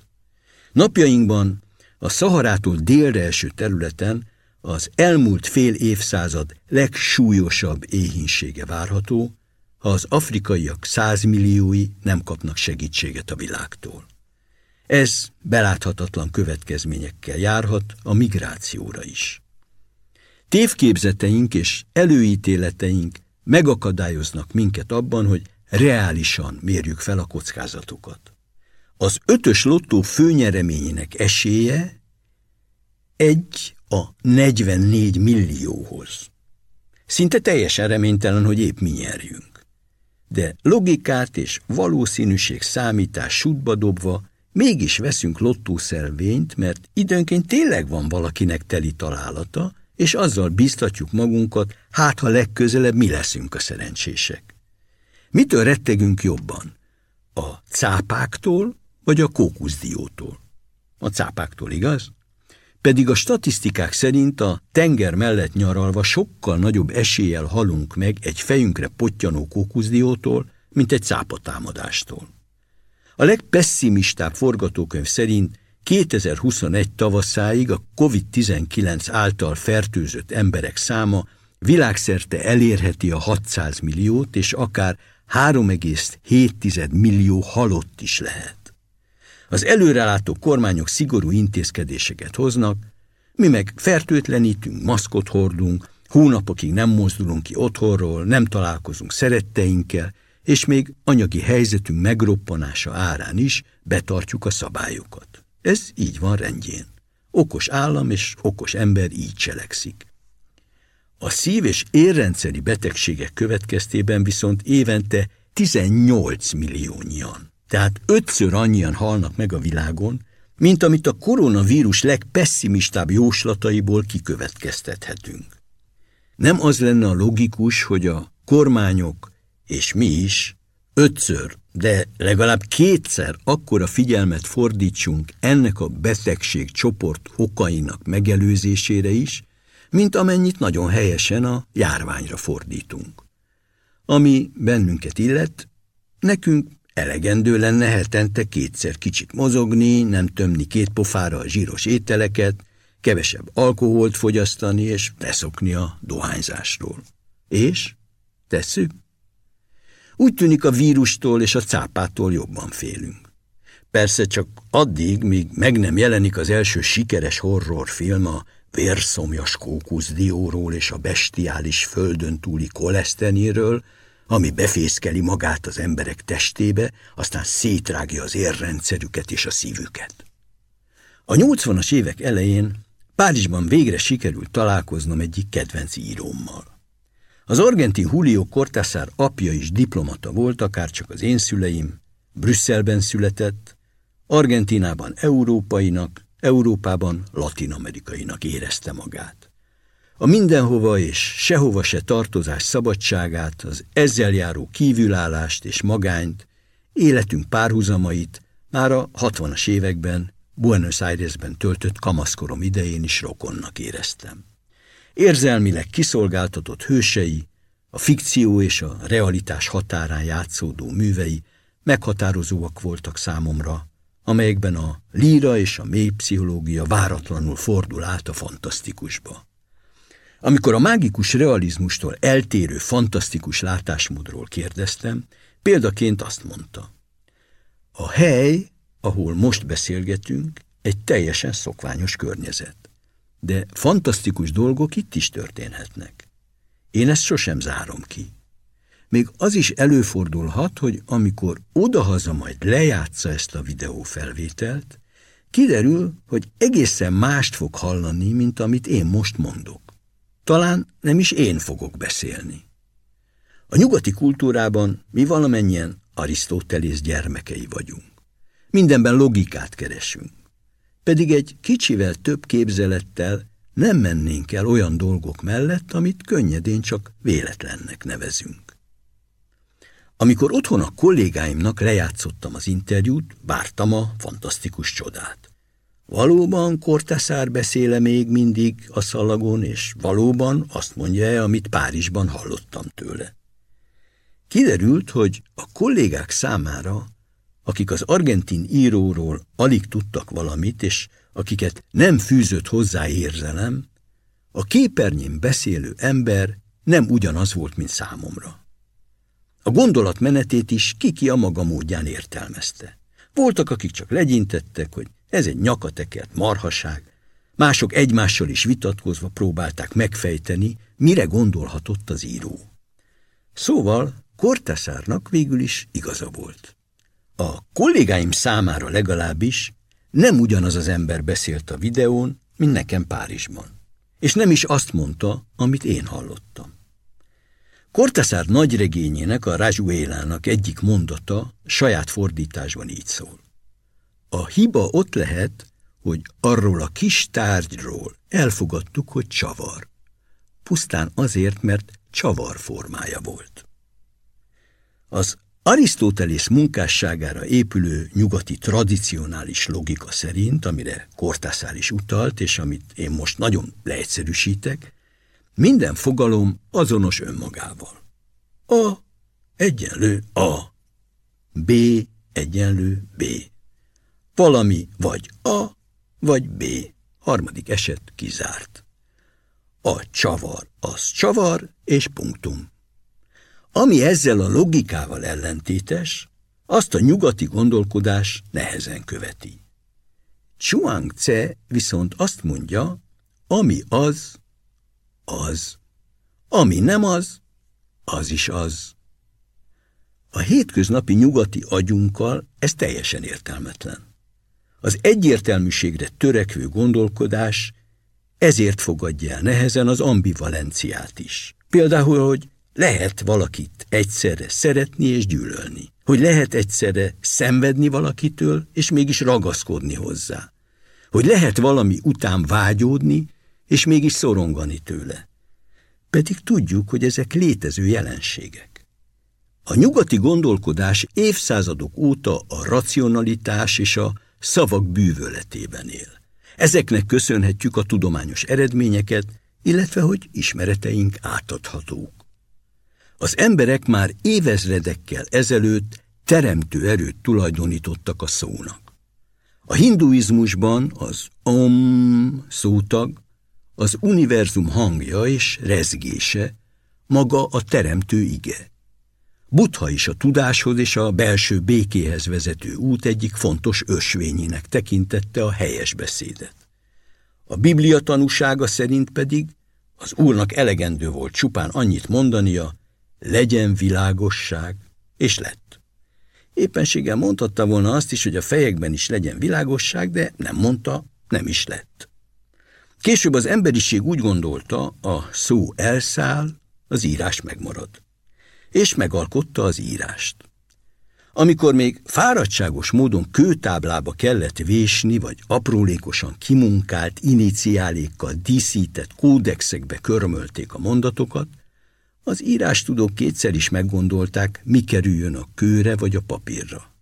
Napjainkban a Szaharától délre eső területen az elmúlt fél évszázad legsúlyosabb éhínsége várható, ha az afrikaiak százmilliói nem kapnak segítséget a világtól. Ez beláthatatlan következményekkel járhat a migrációra is. Tévképzeteink és előítéleteink megakadályoznak minket abban, hogy reálisan mérjük fel a kockázatokat. Az ötös lottó főnyereményének esélye egy a 44 millióhoz. Szinte teljesen reménytelen, hogy épp mi nyerjünk. De logikát és valószínűség számítás sútba dobva mégis veszünk lottószelvényt, mert időnként tényleg van valakinek teli találata, és azzal biztatjuk magunkat, hát ha legközelebb mi leszünk a szerencsések. Mitől rettegünk jobban? A cápáktól, vagy a kókuszdiótól. A cápáktól, igaz? Pedig a statisztikák szerint a tenger mellett nyaralva sokkal nagyobb eséllyel halunk meg egy fejünkre pottyanó kókuszdiótól, mint egy cápatámadástól. A legpesszimistább forgatókönyv szerint 2021 tavaszáig a COVID-19 által fertőzött emberek száma világszerte elérheti a 600 milliót, és akár 3,7 millió halott is lehet. Az előrelátó kormányok szigorú intézkedéseket hoznak, mi meg fertőtlenítünk, maszkot hordunk, hónapokig nem mozdulunk ki otthonról, nem találkozunk szeretteinkkel, és még anyagi helyzetünk megroppanása árán is betartjuk a szabályokat. Ez így van rendjén. Okos állam és okos ember így cselekszik. A szív- és érrendszeri betegségek következtében viszont évente 18 milliónyian tehát ötször annyian halnak meg a világon, mint amit a koronavírus legpesszimistább jóslataiból kikövetkeztethetünk. Nem az lenne a logikus, hogy a kormányok és mi is ötször, de legalább kétszer akkora figyelmet fordítsunk ennek a betegség csoport okainak megelőzésére is, mint amennyit nagyon helyesen a járványra fordítunk. Ami bennünket illet, nekünk elegendő lenne hetente kétszer kicsit mozogni, nem tömni két pofára a zsíros ételeket, kevesebb alkoholt fogyasztani és leszokni a dohányzásról. És? Tesszük? Úgy tűnik a vírustól és a cápától jobban félünk. Persze csak addig, míg meg nem jelenik az első sikeres horrorfilm a vérszomjas kókuszdióról és a bestiális földön túli koleszteniről, ami befészkeli magát az emberek testébe, aztán szétrágja az érrendszerüket és a szívüket. A 80-as évek elején Párizsban végre sikerült találkoznom egyik kedvenc írómmal. Az argentin Julio Cortázar apja is diplomata volt, akár csak az én szüleim, Brüsszelben született, Argentinában európainak, Európában latinamerikainak érezte magát. A mindenhova és sehova se tartozás szabadságát, az ezzel járó kívülállást és magányt, életünk párhuzamait már a 60-as években Buenos Airesben töltött kamaszkorom idején is rokonnak éreztem. Érzelmileg kiszolgáltatott hősei, a fikció és a realitás határán játszódó művei meghatározóak voltak számomra, amelyekben a líra és a mély pszichológia váratlanul fordul át a fantasztikusba. Amikor a mágikus realizmustól eltérő fantasztikus látásmódról kérdeztem, példaként azt mondta. A hely, ahol most beszélgetünk, egy teljesen szokványos környezet. De fantasztikus dolgok itt is történhetnek. Én ezt sosem zárom ki. Még az is előfordulhat, hogy amikor odahaza majd lejátsza ezt a videófelvételt, kiderül, hogy egészen mást fog hallani, mint amit én most mondok. Talán nem is én fogok beszélni. A nyugati kultúrában mi valamennyien Arisztotelész gyermekei vagyunk. Mindenben logikát keresünk. Pedig egy kicsivel több képzelettel nem mennénk el olyan dolgok mellett, amit könnyedén csak véletlennek nevezünk. Amikor otthon a kollégáimnak lejátszottam az interjút, vártam a fantasztikus csodát. Valóban Korteszár beszéle még mindig a szalagon, és valóban azt mondja-e, amit Párizsban hallottam tőle. Kiderült, hogy a kollégák számára, akik az argentin íróról alig tudtak valamit, és akiket nem fűzött hozzá érzelem, a képernyén beszélő ember nem ugyanaz volt, mint számomra. A gondolat menetét is kiki a maga módján értelmezte. Voltak, akik csak legyintettek, hogy ez egy nyakatekert marhaság. Mások egymással is vitatkozva próbálták megfejteni, mire gondolhatott az író. Szóval Korteszárnak végül is igaza volt. A kollégáim számára legalábbis nem ugyanaz az ember beszélt a videón, mint nekem Párizsban. És nem is azt mondta, amit én hallottam. Korteszár nagyregényének, a Rajuélának egyik mondata saját fordításban így szól. A hiba ott lehet, hogy arról a kis tárgyról elfogadtuk, hogy csavar. Pusztán azért, mert csavar formája volt. Az Arisztotelész munkásságára épülő nyugati tradicionális logika szerint, amire Kortászár is utalt, és amit én most nagyon leegyszerűsítek, minden fogalom azonos önmagával. A egyenlő A, B egyenlő B. Valami vagy A, vagy B. Harmadik eset kizárt. A csavar az csavar és punktum. Ami ezzel a logikával ellentétes, azt a nyugati gondolkodás nehezen követi. Chuang Tse viszont azt mondja, ami az, az. Ami nem az, az is az. A hétköznapi nyugati agyunkkal ez teljesen értelmetlen. Az egyértelműségre törekvő gondolkodás ezért fogadja el nehezen az ambivalenciát is. Például, hogy lehet valakit egyszerre szeretni és gyűlölni. Hogy lehet egyszerre szenvedni valakitől, és mégis ragaszkodni hozzá. hogy lehet valami után vágyódni, és mégis szorongani tőle. Pedig tudjuk, hogy ezek létező jelenségek. A nyugati gondolkodás évszázadok óta a racionalitás és a szavak bűvöletében él. Ezeknek köszönhetjük a tudományos eredményeket, illetve hogy ismereteink átadhatók. Az emberek már évezredekkel ezelőtt teremtő erőt tulajdonítottak a szónak. A hinduizmusban az om szótag az univerzum hangja és rezgése, maga a teremtő ige. Buddha is a tudáshoz és a belső békéhez vezető út egyik fontos ösvényének tekintette a helyes beszédet. A Biblia tanúsága szerint pedig az úrnak elegendő volt csupán annyit mondania, legyen világosság, és lett. Éppenséggel mondhatta volna azt is, hogy a fejekben is legyen világosság, de nem mondta, nem is lett. Később az emberiség úgy gondolta, a szó elszáll, az írás megmarad. És megalkotta az írást. Amikor még fáradtságos módon kőtáblába kellett vésni, vagy aprólékosan kimunkált iniciálékkal díszített kódexekbe körmölték a mondatokat, az írástudók kétszer is meggondolták, mi kerüljön a kőre vagy a papírra.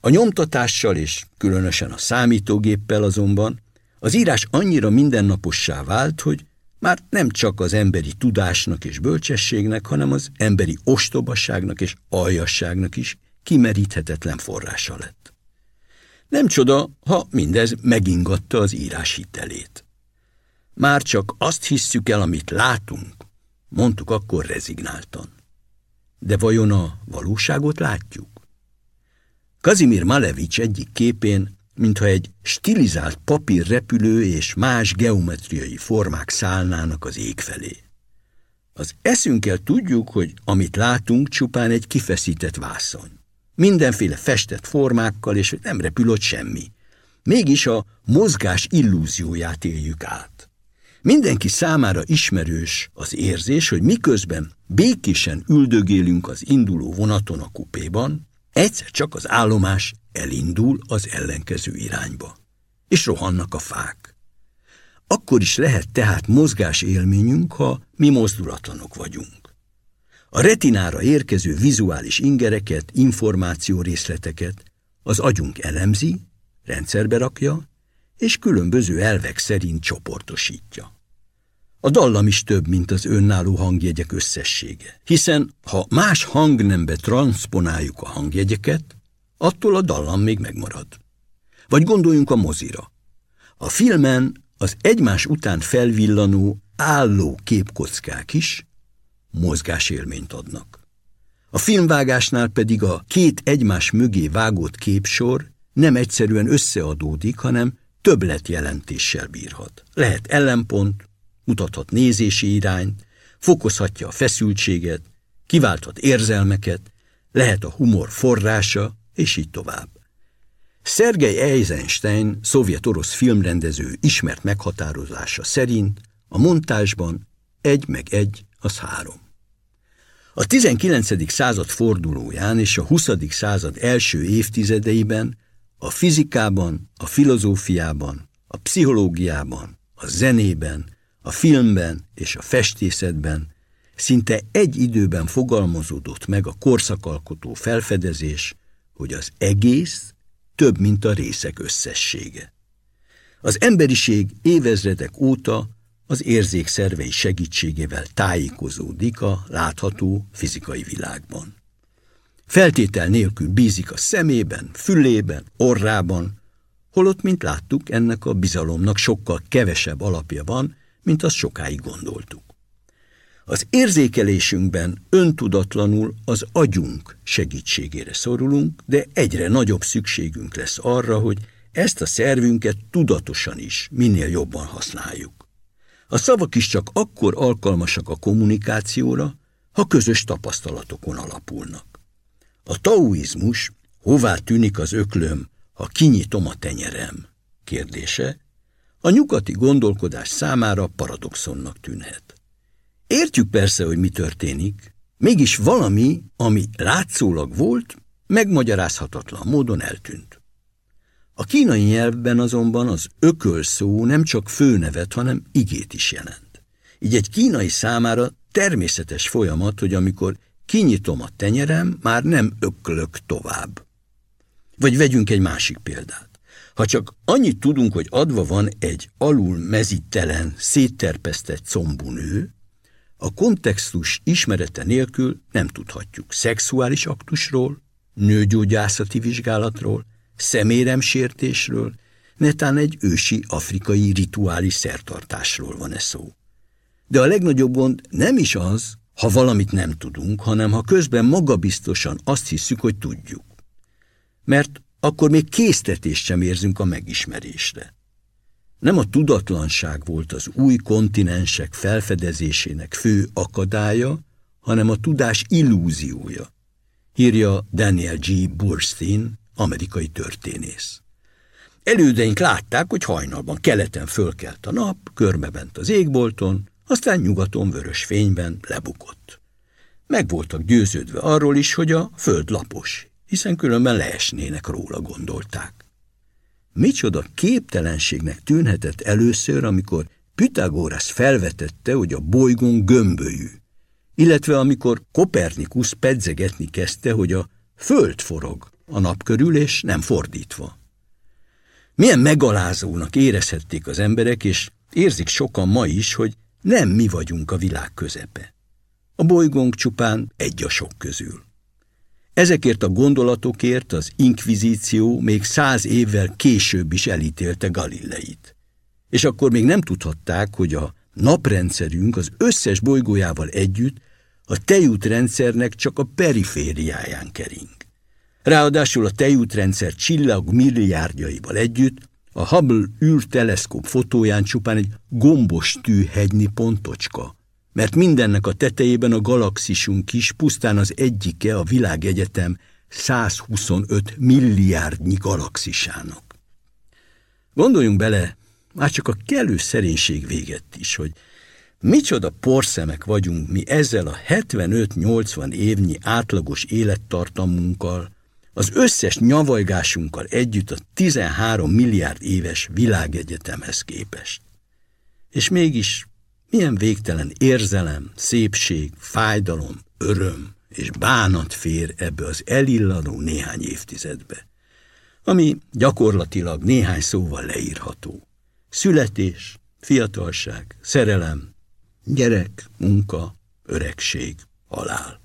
A nyomtatással és különösen a számítógéppel azonban az írás annyira mindennapossá vált, hogy már nem csak az emberi tudásnak és bölcsességnek, hanem az emberi ostobasságnak és aljasságnak is kimeríthetetlen forrása lett. Nem csoda, ha mindez megingatta az írás hitelét. Már csak azt hisszük el, amit látunk, mondtuk akkor rezignáltan. De vajon a valóságot látjuk? Kazimir Malevics egyik képén mintha egy stilizált papírrepülő és más geometriai formák szállnának az ég felé. Az eszünkkel tudjuk, hogy amit látunk, csupán egy kifeszített vászony. Mindenféle festett formákkal, és nem repül ott semmi. Mégis a mozgás illúzióját éljük át. Mindenki számára ismerős az érzés, hogy miközben békésen üldögélünk az induló vonaton a kupéban, egyszer csak az állomás elindul az ellenkező irányba, és rohannak a fák. Akkor is lehet tehát mozgás élményünk, ha mi mozdulatlanok vagyunk. A retinára érkező vizuális ingereket, információ részleteket az agyunk elemzi, rendszerbe rakja, és különböző elvek szerint csoportosítja. A dallam is több, mint az önálló hangjegyek összessége, hiszen ha más hangnembe transponáljuk a hangjegyeket, attól a dallam még megmarad. Vagy gondoljunk a mozira. A filmen az egymás után felvillanó, álló képkockák is mozgásélményt adnak. A filmvágásnál pedig a két egymás mögé vágott képsor nem egyszerűen összeadódik, hanem többlet jelentéssel bírhat. Lehet ellenpont, mutathat nézési irányt, fokozhatja a feszültséget, kiválthat érzelmeket, lehet a humor forrása, és így tovább. Szergej Eisenstein, szovjet-orosz filmrendező ismert meghatározása szerint a montásban egy meg egy az három. A 19. század fordulóján és a 20. század első évtizedeiben a fizikában, a filozófiában, a pszichológiában, a zenében, a filmben és a festészetben szinte egy időben fogalmazódott meg a korszakalkotó felfedezés, hogy az egész több, mint a részek összessége. Az emberiség évezredek óta az érzékszervei segítségével tájékozódik a látható fizikai világban. Feltétel nélkül bízik a szemében, fülében, orrában, holott, mint láttuk, ennek a bizalomnak sokkal kevesebb alapja van, mint azt sokáig gondoltuk. Az érzékelésünkben öntudatlanul az agyunk segítségére szorulunk, de egyre nagyobb szükségünk lesz arra, hogy ezt a szervünket tudatosan is minél jobban használjuk. A szavak is csak akkor alkalmasak a kommunikációra, ha közös tapasztalatokon alapulnak. A taoizmus, hová tűnik az öklöm, ha kinyitom a tenyerem kérdése, a nyugati gondolkodás számára paradoxonnak tűnhet. Értjük persze, hogy mi történik, mégis valami, ami látszólag volt, megmagyarázhatatlan módon eltűnt. A kínai nyelvben azonban az ököl szó nem csak főnevet, hanem igét is jelent. Így egy kínai számára természetes folyamat, hogy amikor kinyitom a tenyerem, már nem öklök tovább. Vagy vegyünk egy másik példát. Ha csak annyit tudunk, hogy adva van egy alul mezítelen, szétterpesztett combú nő, a kontextus ismerete nélkül nem tudhatjuk szexuális aktusról, nőgyógyászati vizsgálatról, szeméremsértésről, netán egy ősi afrikai rituális szertartásról van e szó. De a legnagyobb gond nem is az, ha valamit nem tudunk, hanem ha közben magabiztosan azt hiszük, hogy tudjuk. Mert akkor még késztetést sem érzünk a megismerésre. Nem a tudatlanság volt az új kontinensek felfedezésének fő akadálya, hanem a tudás illúziója, írja Daniel G. Burstein, amerikai történész. Elődeink látták, hogy hajnalban keleten fölkelt a nap, körbebent az égbolton, aztán nyugaton vörös fényben lebukott. Meg voltak győződve arról is, hogy a föld lapos, hiszen különben leesnének róla, gondolták. Micsoda képtelenségnek tűnhetett először, amikor Pythagoras felvetette, hogy a bolygón gömbölyű, illetve amikor Kopernikus pedzegetni kezdte, hogy a föld forog a nap körül, és nem fordítva. Milyen megalázónak érezhették az emberek, és érzik sokan ma is, hogy nem mi vagyunk a világ közepe. A bolygónk csupán egy a sok közül. Ezekért a gondolatokért az inkvizíció még száz évvel később is elítélte Galileit. És akkor még nem tudhatták, hogy a naprendszerünk az összes bolygójával együtt a tejútrendszernek csak a perifériáján kering. Ráadásul a tejútrendszer csillag milliárdjaival együtt a Hubble űrteleszkóp fotóján csupán egy gombos tűhegynyi pontocska, mert mindennek a tetejében a galaxisunk is pusztán az egyike a világegyetem 125 milliárdnyi galaxisának. Gondoljunk bele, már csak a kellő szerénység véget is, hogy micsoda porszemek vagyunk mi ezzel a 75-80 évnyi átlagos élettartamunkkal, az összes nyavajgásunkkal együtt a 13 milliárd éves világegyetemhez képest. És mégis milyen végtelen érzelem, szépség, fájdalom, öröm és bánat fér ebbe az elilladó néhány évtizedbe, ami gyakorlatilag néhány szóval leírható. Születés, fiatalság, szerelem, gyerek, munka, öregség, halál.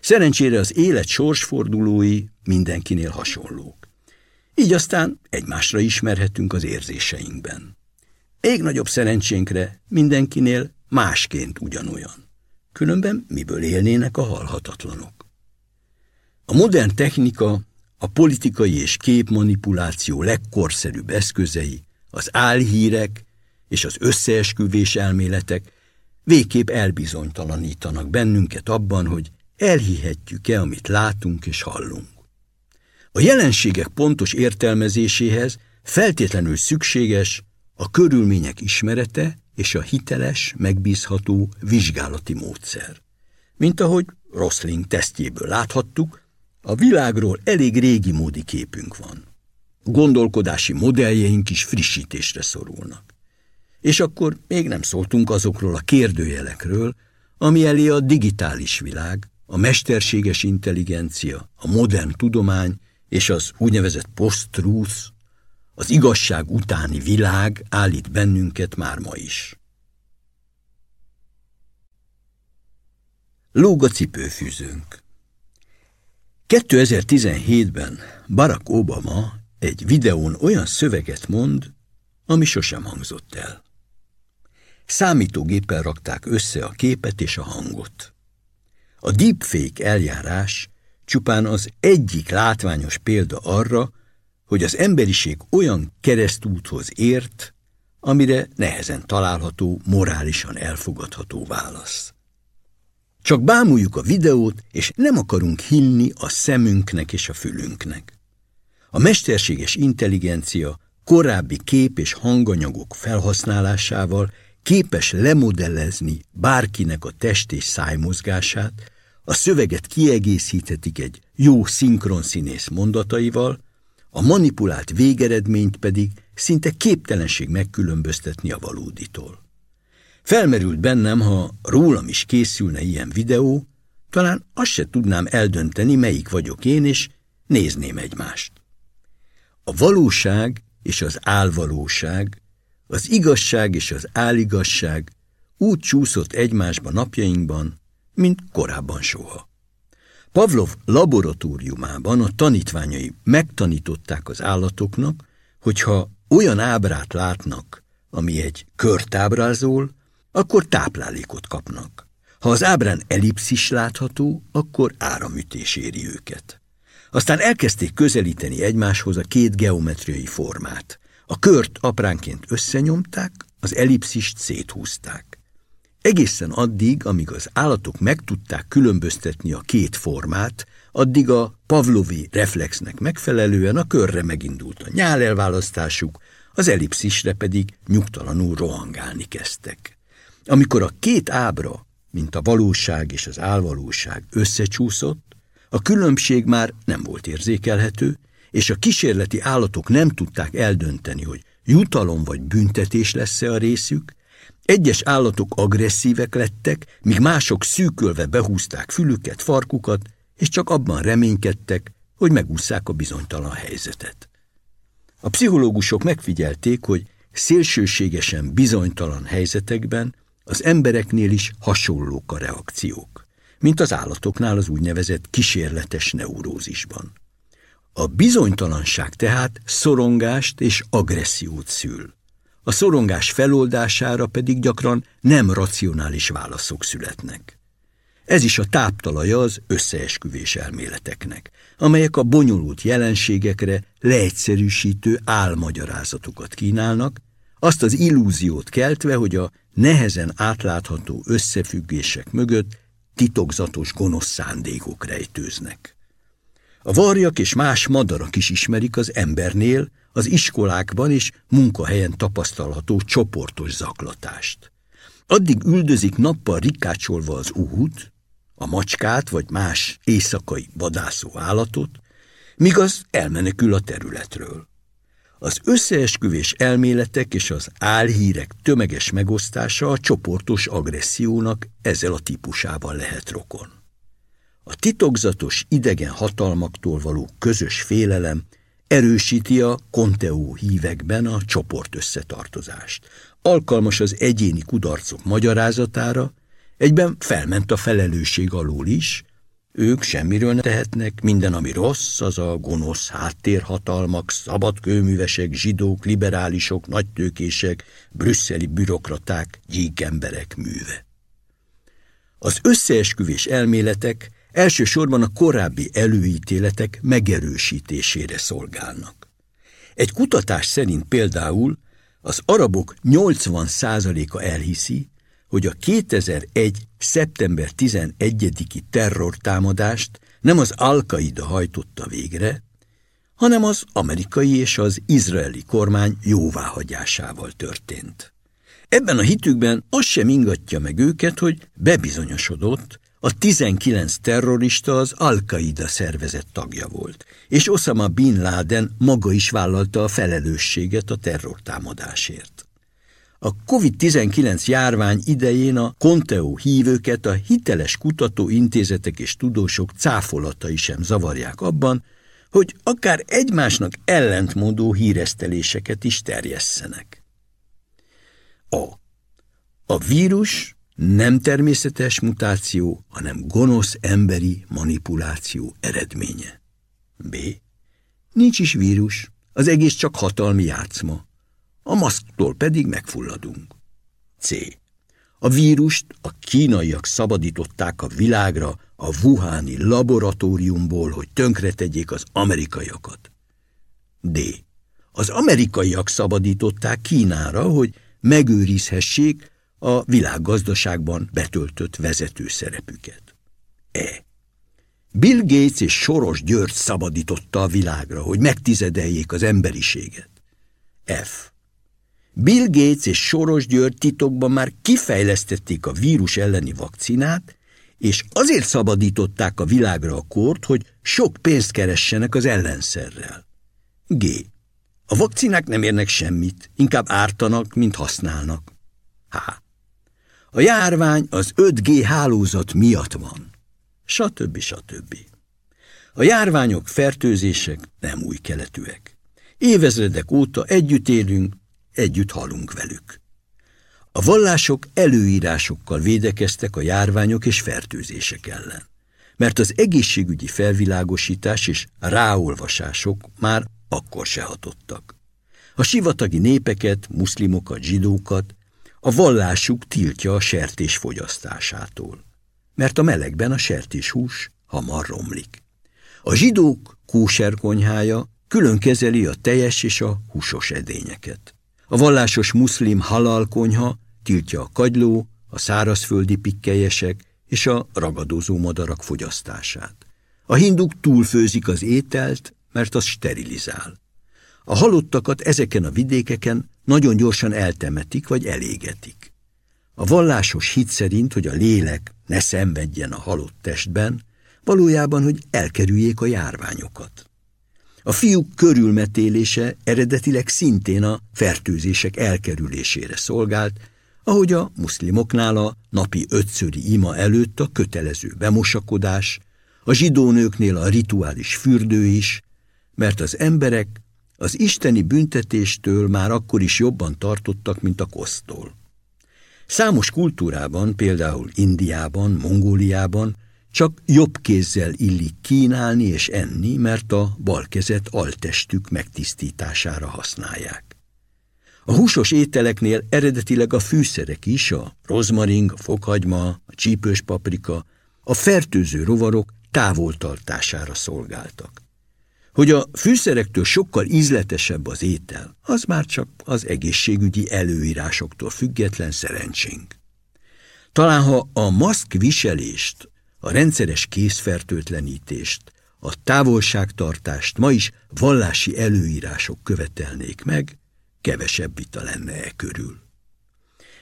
Szerencsére az élet sorsfordulói mindenkinél hasonlók. Így aztán egymásra ismerhetünk az érzéseinkben. Még nagyobb szerencsénkre mindenkinél másként ugyanolyan. Különben miből élnének a halhatatlanok? A modern technika, a politikai és képmanipuláció legkorszerűbb eszközei, az álhírek és az összeesküvés elméletek végképp elbizonytalanítanak bennünket abban, hogy elhihetjük-e, amit látunk és hallunk. A jelenségek pontos értelmezéséhez feltétlenül szükséges a körülmények ismerete és a hiteles, megbízható vizsgálati módszer. Mint ahogy Rosling tesztjéből láthattuk, a világról elég régi módi képünk van. Gondolkodási modelljeink is frissítésre szorulnak. És akkor még nem szóltunk azokról a kérdőjelekről, ami elé a digitális világ, a mesterséges intelligencia, a modern tudomány és az úgynevezett post-truth, az igazság utáni világ állít bennünket már ma is. Lóg a cipőfűzőnk. 2017-ben Barack Obama egy videón olyan szöveget mond, ami sosem hangzott el. Számítógéppel rakták össze a képet és a hangot. A deepfake eljárás csupán az egyik látványos példa arra, hogy az emberiség olyan keresztúthoz ért, amire nehezen található, morálisan elfogadható válasz. Csak bámuljuk a videót, és nem akarunk hinni a szemünknek és a fülünknek. A mesterséges intelligencia korábbi kép és hanganyagok felhasználásával képes lemodellezni bárkinek a test és szájmozgását, a szöveget kiegészíthetik egy jó szinkronszínész mondataival, a manipulált végeredményt pedig szinte képtelenség megkülönböztetni a valóditól. Felmerült bennem, ha rólam is készülne ilyen videó, talán azt se tudnám eldönteni, melyik vagyok én, és nézném egymást. A valóság és az álvalóság, az igazság és az áligasság úgy csúszott egymásba napjainkban, mint korábban soha. Pavlov laboratóriumában a tanítványai megtanították az állatoknak, hogyha olyan ábrát látnak, ami egy kört ábrázol, akkor táplálékot kapnak. Ha az ábrán ellipszis látható, akkor áramütés éri őket. Aztán elkezdték közelíteni egymáshoz a két geometriai formát. A kört apránként összenyomták, az ellipszist széthúzták. Egészen addig, amíg az állatok meg tudták különböztetni a két formát, addig a Pavlovi reflexnek megfelelően a körre megindult a nyál az ellipszisre pedig nyugtalanul rohangálni kezdtek. Amikor a két ábra, mint a valóság és az álvalóság összecsúszott, a különbség már nem volt érzékelhető, és a kísérleti állatok nem tudták eldönteni, hogy jutalom vagy büntetés lesz-e a részük, egyes állatok agresszívek lettek, míg mások szűkölve behúzták fülüket, farkukat, és csak abban reménykedtek, hogy megúszszák a bizonytalan helyzetet. A pszichológusok megfigyelték, hogy szélsőségesen bizonytalan helyzetekben az embereknél is hasonlók a reakciók, mint az állatoknál az úgynevezett kísérletes neurózisban. A bizonytalanság tehát szorongást és agressziót szül. A szorongás feloldására pedig gyakran nem racionális válaszok születnek. Ez is a táptalaja az összeesküvés elméleteknek, amelyek a bonyolult jelenségekre leegyszerűsítő álmagyarázatokat kínálnak, azt az illúziót keltve, hogy a nehezen átlátható összefüggések mögött titokzatos gonosz szándékok rejtőznek. A varjak és más madarak is ismerik az embernél, az iskolákban és munkahelyen tapasztalható csoportos zaklatást. Addig üldözik nappal rikácsolva az uhut, a macskát vagy más éjszakai vadászó állatot, míg az elmenekül a területről. Az összeesküvés elméletek és az álhírek tömeges megosztása a csoportos agressziónak ezzel a típusával lehet rokon. A titokzatos idegen hatalmaktól való közös félelem erősíti a konteó hívekben a csoport összetartozást. Alkalmas az egyéni kudarcok magyarázatára, egyben felment a felelősség alól is, ők semmiről ne tehetnek, minden, ami rossz, az a gonosz háttérhatalmak, szabadkőművesek, zsidók, liberálisok, nagytőkések, brüsszeli bürokraták, gyíkemberek műve. Az összeesküvés elméletek elsősorban a korábbi előítéletek megerősítésére szolgálnak. Egy kutatás szerint például az arabok 80%-a elhiszi, hogy a 2001. szeptember 11-i terrortámadást nem az Al-Qaida hajtotta végre, hanem az amerikai és az izraeli kormány jóváhagyásával történt. Ebben a hitükben az sem ingatja meg őket, hogy bebizonyosodott, a 19 terrorista az Al-Qaida szervezet tagja volt, és Osama Bin Laden maga is vállalta a felelősséget a terrortámadásért. A COVID-19 járvány idején a Conteo hívőket a hiteles kutatóintézetek és tudósok cáfolatai sem zavarják abban, hogy akár egymásnak ellentmondó híreszteléseket is terjesszenek. A. A vírus nem természetes mutáció, hanem gonosz emberi manipuláció eredménye. B. Nincs is vírus, az egész csak hatalmi játszma a maszktól pedig megfulladunk. C. A vírust a kínaiak szabadították a világra a Wuhani laboratóriumból, hogy tönkretegyék az amerikaiakat. D. Az amerikaiak szabadították Kínára, hogy megőrizhessék a világgazdaságban betöltött vezető szerepüket. E. Bill Gates és Soros György szabadította a világra, hogy megtizedeljék az emberiséget. F. Bill Gates és Soros György titokban már kifejlesztették a vírus elleni vakcinát, és azért szabadították a világra a kort, hogy sok pénzt keressenek az ellenszerrel. G. A vakcinák nem érnek semmit, inkább ártanak, mint használnak. H. A járvány az 5G hálózat miatt van. Stb. stb. A járványok, fertőzések nem új keletűek. Évezredek óta együtt élünk, együtt halunk velük. A vallások előírásokkal védekeztek a járványok és fertőzések ellen, mert az egészségügyi felvilágosítás és ráolvasások már akkor se hatottak. A sivatagi népeket, muszlimokat, zsidókat a vallásuk tiltja a sertés fogyasztásától, mert a melegben a sertéshús hamar romlik. A zsidók kóserkonyhája külön kezeli a teljes és a húsos edényeket. A vallásos muszlim halal konyha tiltja a kagyló, a szárazföldi pikkelyesek és a ragadozó madarak fogyasztását. A hinduk túlfőzik az ételt, mert az sterilizál. A halottakat ezeken a vidékeken nagyon gyorsan eltemetik vagy elégetik. A vallásos hit szerint, hogy a lélek ne szenvedjen a halott testben, valójában, hogy elkerüljék a járványokat. A fiúk körülmetélése eredetileg szintén a fertőzések elkerülésére szolgált, ahogy a muszlimoknál a napi ötszöri ima előtt a kötelező bemosakodás, a zsidónőknél a rituális fürdő is, mert az emberek az isteni büntetéstől már akkor is jobban tartottak, mint a kosztól. Számos kultúrában, például Indiában, Mongóliában csak jobb kézzel illik kínálni és enni, mert a bal kezet altestük megtisztítására használják. A húsos ételeknél eredetileg a fűszerek is, a rozmaring, a fokhagyma, a csípős paprika, a fertőző rovarok távoltartására szolgáltak. Hogy a fűszerektől sokkal ízletesebb az étel, az már csak az egészségügyi előírásoktól független szerencsénk. Talán ha a maszk viselést a rendszeres készfertőtlenítést, a távolságtartást ma is vallási előírások követelnék meg, kevesebb vita lenne e körül.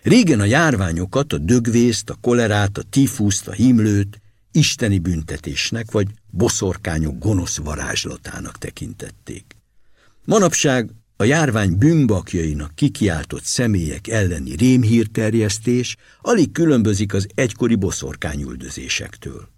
Régen a járványokat, a dögvészt, a kolerát, a tifuszt, a himlőt isteni büntetésnek vagy boszorkányok gonosz varázslatának tekintették. Manapság a járvány bűnbakjainak kikiáltott személyek elleni rémhírterjesztés alig különbözik az egykori boszorkányüldözésektől.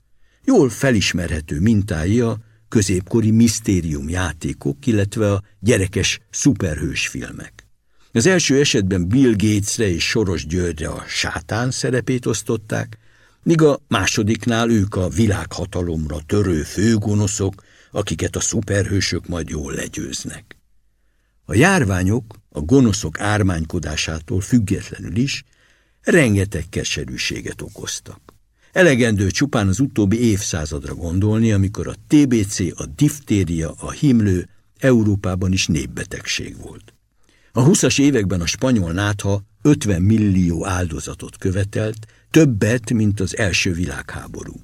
Jól felismerhető mintái a középkori misztérium játékok, illetve a gyerekes szuperhős filmek. Az első esetben Bill Gatesre és Soros Györgyre a sátán szerepét osztották, míg a másodiknál ők a világhatalomra törő főgonoszok, akiket a szuperhősök majd jól legyőznek. A járványok a gonoszok ármánykodásától függetlenül is rengeteg keserűséget okoztak. Elegendő csupán az utóbbi évszázadra gondolni, amikor a TBC, a diftéria, a himlő Európában is népbetegség volt. A 20-as években a spanyol nátha 50 millió áldozatot követelt, többet, mint az első világháború.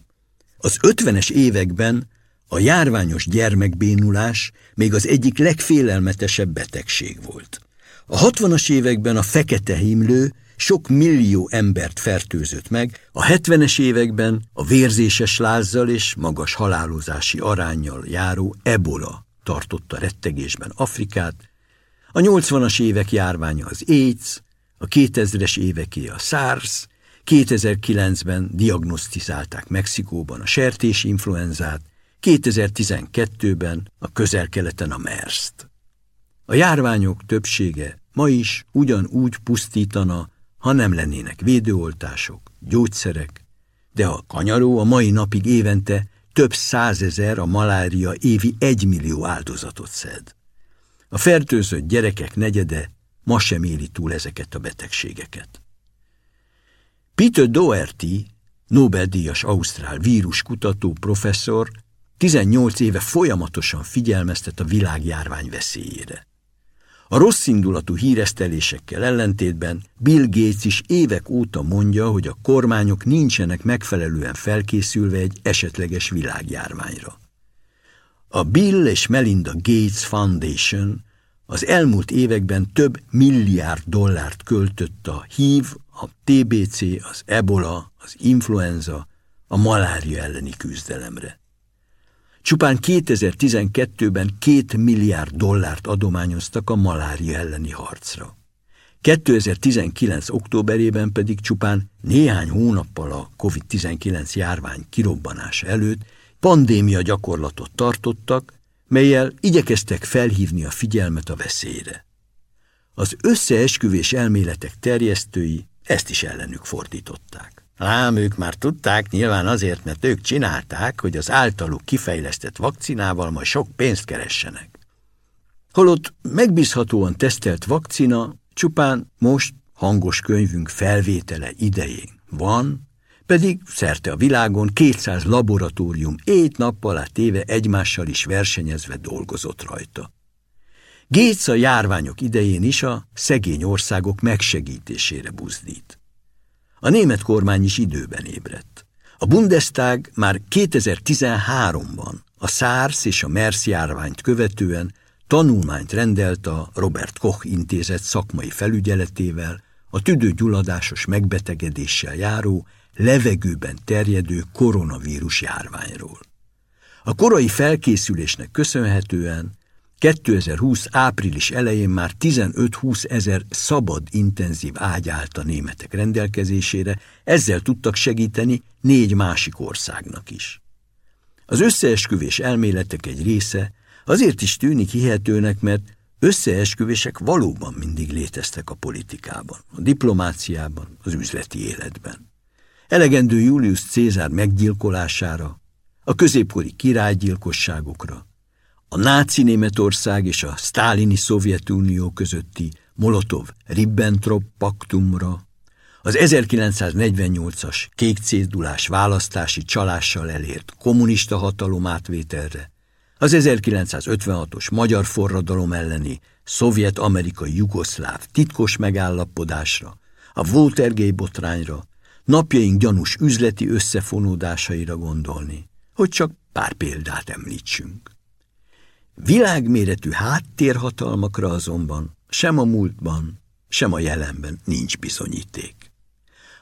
Az 50-es években a járványos gyermekbénulás még az egyik legfélelmetesebb betegség volt. A 60-as években a fekete himlő sok millió embert fertőzött meg, a 70-es években a vérzéses lázzal és magas halálozási arányjal járó ebola tartotta rettegésben Afrikát, a 80-as évek járványa az AIDS, a 2000-es éveké a SARS, 2009-ben diagnosztizálták Mexikóban a sertésinfluenzát, 2012-ben a közel-keleten a MERS-t. A járványok többsége ma is ugyanúgy pusztítana, ha nem lennének védőoltások, gyógyszerek, de a kanyaró a mai napig évente több százezer, a malária évi egymillió áldozatot szed. A fertőzött gyerekek negyede ma sem éli túl ezeket a betegségeket. Peter Doherty, Nobel-díjas ausztrál víruskutató professzor 18 éve folyamatosan figyelmeztet a világjárvány veszélyére. A rosszindulatú híresztelésekkel ellentétben Bill Gates is évek óta mondja, hogy a kormányok nincsenek megfelelően felkészülve egy esetleges világjárványra. A Bill és Melinda Gates Foundation az elmúlt években több milliárd dollárt költött a HIV, a TBC, az ebola, az influenza, a malária elleni küzdelemre. Csupán 2012-ben két milliárd dollárt adományoztak a malária elleni harcra. 2019. októberében pedig csupán néhány hónappal a COVID-19 járvány kirobbanása előtt pandémia gyakorlatot tartottak, melyel igyekeztek felhívni a figyelmet a veszélyre. Az összeesküvés elméletek terjesztői ezt is ellenük fordították. Ám ők már tudták, nyilván azért, mert ők csinálták, hogy az általuk kifejlesztett vakcinával majd sok pénzt keressenek. Holott megbízhatóan tesztelt vakcina csupán most hangos könyvünk felvétele idején van, pedig szerte a világon 200 laboratórium ét nappal át téve egymással is versenyezve dolgozott rajta. Gates járványok idején is a szegény országok megsegítésére buzdít. A német kormány is időben ébredt. A Bundestag már 2013-ban a SARS és a MERS járványt követően tanulmányt rendelt a Robert Koch intézet szakmai felügyeletével a tüdőgyulladásos megbetegedéssel járó, levegőben terjedő koronavírus járványról. A korai felkészülésnek köszönhetően 2020 április elején már 15-20 ezer szabad intenzív ágy állt a németek rendelkezésére, ezzel tudtak segíteni négy másik országnak is. Az összeesküvés elméletek egy része azért is tűnik hihetőnek, mert összeesküvések valóban mindig léteztek a politikában, a diplomáciában, az üzleti életben. Elegendő Julius Cézár meggyilkolására, a középkori királygyilkosságokra, a náci Németország és a sztálini Szovjetunió közötti Molotov-Ribbentrop paktumra, az 1948-as kékcédulás választási csalással elért kommunista hatalom átvételre, az 1956-os magyar forradalom elleni szovjet-amerikai jugoszláv titkos megállapodásra, a Watergate botrányra, napjaink gyanús üzleti összefonódásaira gondolni, hogy csak pár példát említsünk. Világméretű háttérhatalmakra azonban sem a múltban, sem a jelenben nincs bizonyíték.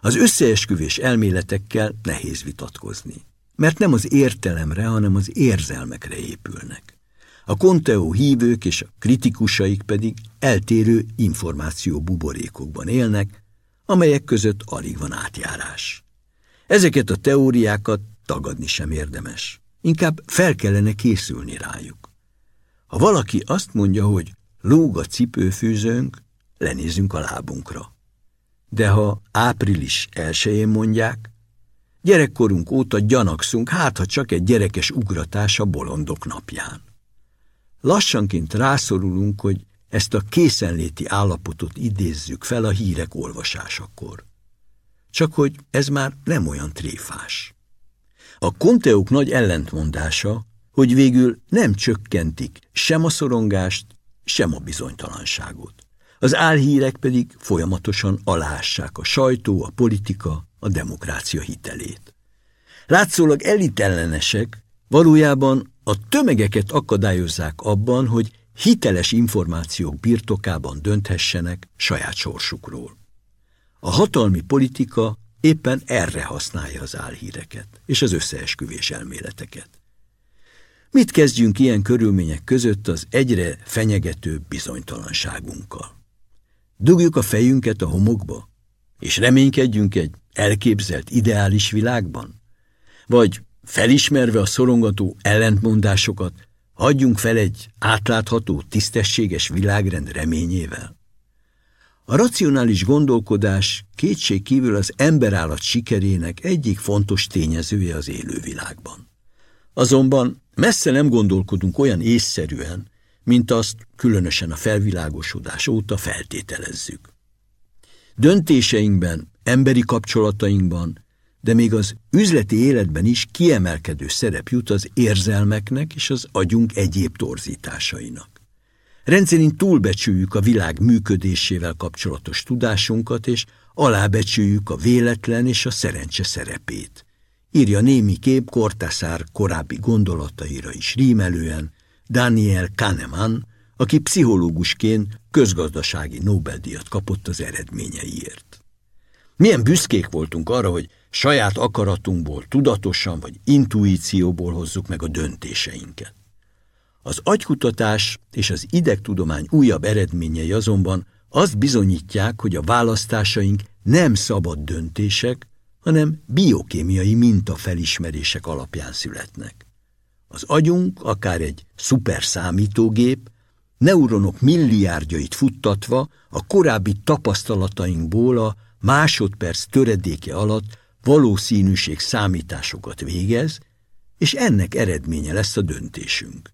Az összeesküvés elméletekkel nehéz vitatkozni, mert nem az értelemre, hanem az érzelmekre épülnek. A Conteo hívők és a kritikusaik pedig eltérő információ buborékokban élnek, amelyek között alig van átjárás. Ezeket a teóriákat tagadni sem érdemes, inkább fel kellene készülni rájuk. Ha valaki azt mondja, hogy lóg a cipőfűzőnk, lenézünk a lábunkra. De ha április elsőjén mondják, gyerekkorunk óta gyanakszunk, hát ha csak egy gyerekes ugratás a bolondok napján. Lassanként rászorulunk, hogy ezt a készenléti állapotot idézzük fel a hírek olvasásakor. Csak hogy ez már nem olyan tréfás. A konteók nagy ellentmondása, hogy végül nem csökkentik sem a szorongást, sem a bizonytalanságot. Az álhírek pedig folyamatosan alássák a sajtó, a politika, a demokrácia hitelét. Látszólag elitellenesek, valójában a tömegeket akadályozzák abban, hogy hiteles információk birtokában dönthessenek saját sorsukról. A hatalmi politika éppen erre használja az álhíreket és az összeesküvés elméleteket. Mit kezdjünk ilyen körülmények között az egyre fenyegetőbb bizonytalanságunkkal? Dugjuk a fejünket a homokba, és reménykedjünk egy elképzelt ideális világban? Vagy felismerve a szorongató ellentmondásokat, adjunk fel egy átlátható, tisztességes világrend reményével? A racionális gondolkodás kétség kívül az emberállat sikerének egyik fontos tényezője az élővilágban. Azonban messze nem gondolkodunk olyan észszerűen, mint azt különösen a felvilágosodás óta feltételezzük. Döntéseinkben, emberi kapcsolatainkban, de még az üzleti életben is kiemelkedő szerep jut az érzelmeknek és az agyunk egyéb torzításainak. Rendszerint túlbecsüljük a világ működésével kapcsolatos tudásunkat, és alábecsüljük a véletlen és a szerencse szerepét írja némi kép Kortaszár korábbi gondolataira is rímelően Daniel Kahneman, aki pszichológusként közgazdasági Nobel-díjat kapott az eredményeiért. Milyen büszkék voltunk arra, hogy saját akaratunkból, tudatosan vagy intuícióból hozzuk meg a döntéseinket. Az agykutatás és az idegtudomány újabb eredményei azonban azt bizonyítják, hogy a választásaink nem szabad döntések, hanem biokémiai mintafelismerések alapján születnek. Az agyunk, akár egy szuper számítógép, neuronok milliárdjait futtatva a korábbi tapasztalatainkból a másodperc töredéke alatt valószínűség számításokat végez, és ennek eredménye lesz a döntésünk.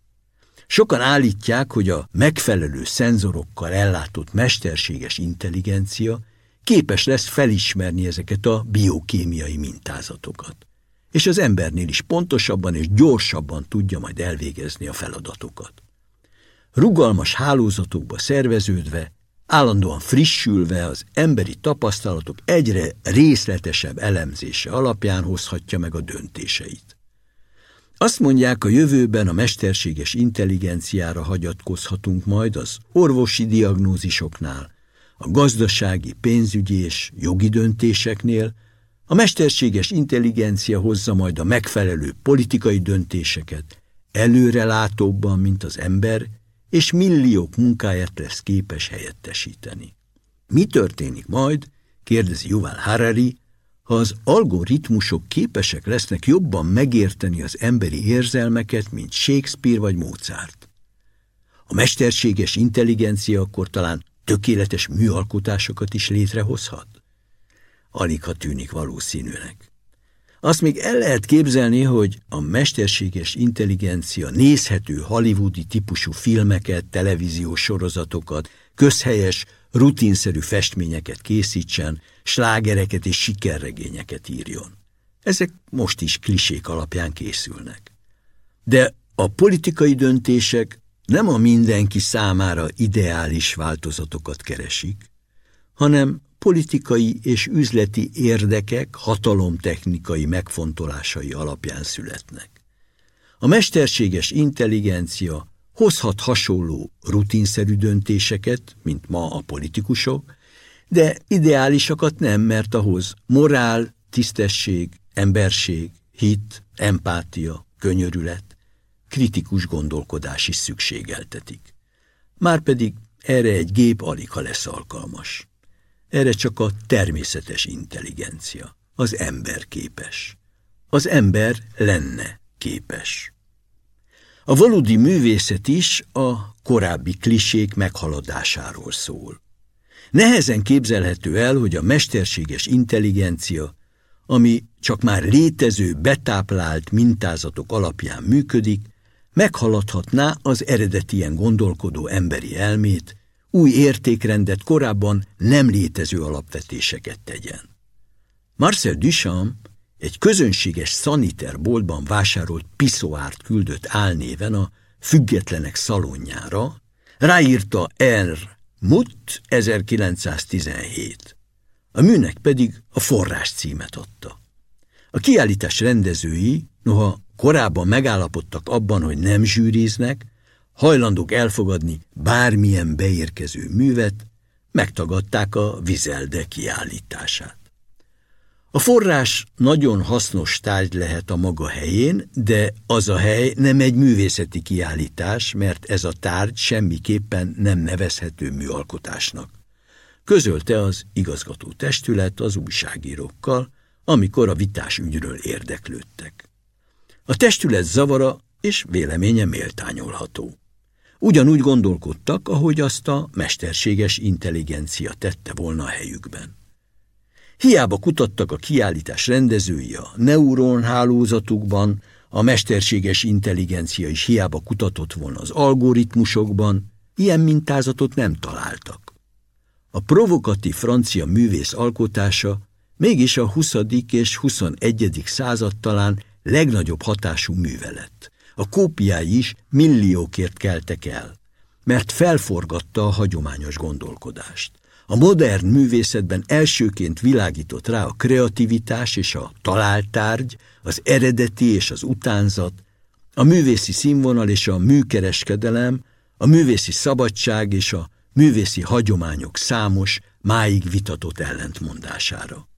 Sokan állítják, hogy a megfelelő szenzorokkal ellátott mesterséges intelligencia képes lesz felismerni ezeket a biokémiai mintázatokat. És az embernél is pontosabban és gyorsabban tudja majd elvégezni a feladatokat. Rugalmas hálózatokba szerveződve, állandóan frissülve az emberi tapasztalatok egyre részletesebb elemzése alapján hozhatja meg a döntéseit. Azt mondják, a jövőben a mesterséges intelligenciára hagyatkozhatunk majd az orvosi diagnózisoknál, a gazdasági, pénzügyi és jogi döntéseknél, a mesterséges intelligencia hozza majd a megfelelő politikai döntéseket, előrelátóbban, mint az ember, és milliók munkáját lesz képes helyettesíteni. Mi történik majd, kérdezi Yuval Harari, ha az algoritmusok képesek lesznek jobban megérteni az emberi érzelmeket, mint Shakespeare vagy Mozart. A mesterséges intelligencia akkor talán tökéletes műalkotásokat is létrehozhat? Alig ha tűnik valószínűnek. Azt még el lehet képzelni, hogy a mesterséges intelligencia nézhető hollywoodi típusú filmeket, televíziós sorozatokat, közhelyes, rutinszerű festményeket készítsen, slágereket és sikerregényeket írjon. Ezek most is klisék alapján készülnek. De a politikai döntések nem a mindenki számára ideális változatokat keresik, hanem politikai és üzleti érdekek hatalomtechnikai megfontolásai alapján születnek. A mesterséges intelligencia hozhat hasonló rutinszerű döntéseket, mint ma a politikusok, de ideálisakat nem, mert ahhoz morál, tisztesség, emberség, hit, empátia, könyörület, kritikus gondolkodás is szükségeltetik. Márpedig erre egy gép alig ha lesz alkalmas. Erre csak a természetes intelligencia, az ember képes. Az ember lenne képes. A valódi művészet is a korábbi klisék meghaladásáról szól. Nehezen képzelhető el, hogy a mesterséges intelligencia, ami csak már létező, betáplált mintázatok alapján működik, meghaladhatná az eredetien gondolkodó emberi elmét, új értékrendet korábban nem létező alapvetéseket tegyen. Marcel Duchamp egy közönséges szaniter boltban vásárolt piszoárt küldött álnéven a függetlenek szalonjára, ráírta R. Mutt 1917. A műnek pedig a forrás címet adta. A kiállítás rendezői, noha korábban megállapodtak abban, hogy nem zsűriznek, hajlandók elfogadni bármilyen beérkező művet, megtagadták a vizelde kiállítását. A forrás nagyon hasznos tárgy lehet a maga helyén, de az a hely nem egy művészeti kiállítás, mert ez a tárgy semmiképpen nem nevezhető műalkotásnak. Közölte az igazgató testület az újságírókkal, amikor a vitás ügyről érdeklődtek. A testület zavara és véleménye méltányolható. Ugyanúgy gondolkodtak, ahogy azt a mesterséges intelligencia tette volna a helyükben. Hiába kutattak a kiállítás rendezői a neuronhálózatukban, a mesterséges intelligencia is hiába kutatott volna az algoritmusokban, ilyen mintázatot nem találtak. A provokatív francia művész alkotása mégis a 20. és 21. század talán legnagyobb hatású művelet. A kópiái is milliókért keltek el, mert felforgatta a hagyományos gondolkodást. A modern művészetben elsőként világított rá a kreativitás és a találtárgy, az eredeti és az utánzat, a művészi színvonal és a műkereskedelem, a művészi szabadság és a művészi hagyományok számos, máig vitatott ellentmondására.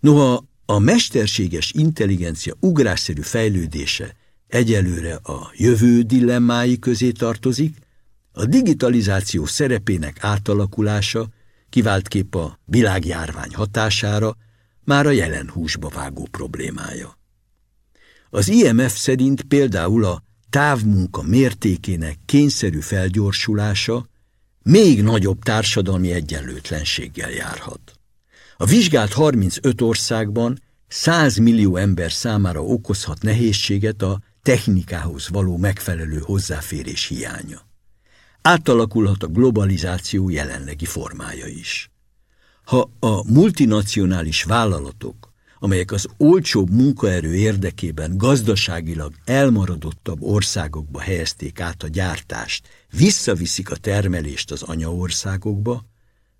Noha a mesterséges intelligencia ugrásszerű fejlődése egyelőre a jövő dilemmái közé tartozik, a digitalizáció szerepének átalakulása, kiváltképp a világjárvány hatására, már a jelen húsba vágó problémája. Az IMF szerint például a távmunka mértékének kényszerű felgyorsulása még nagyobb társadalmi egyenlőtlenséggel járhat. A vizsgált 35 országban 100 millió ember számára okozhat nehézséget a technikához való megfelelő hozzáférés hiánya. Átalakulhat a globalizáció jelenlegi formája is. Ha a multinacionális vállalatok, amelyek az olcsóbb munkaerő érdekében gazdaságilag elmaradottabb országokba helyezték át a gyártást, visszaviszik a termelést az anyaországokba,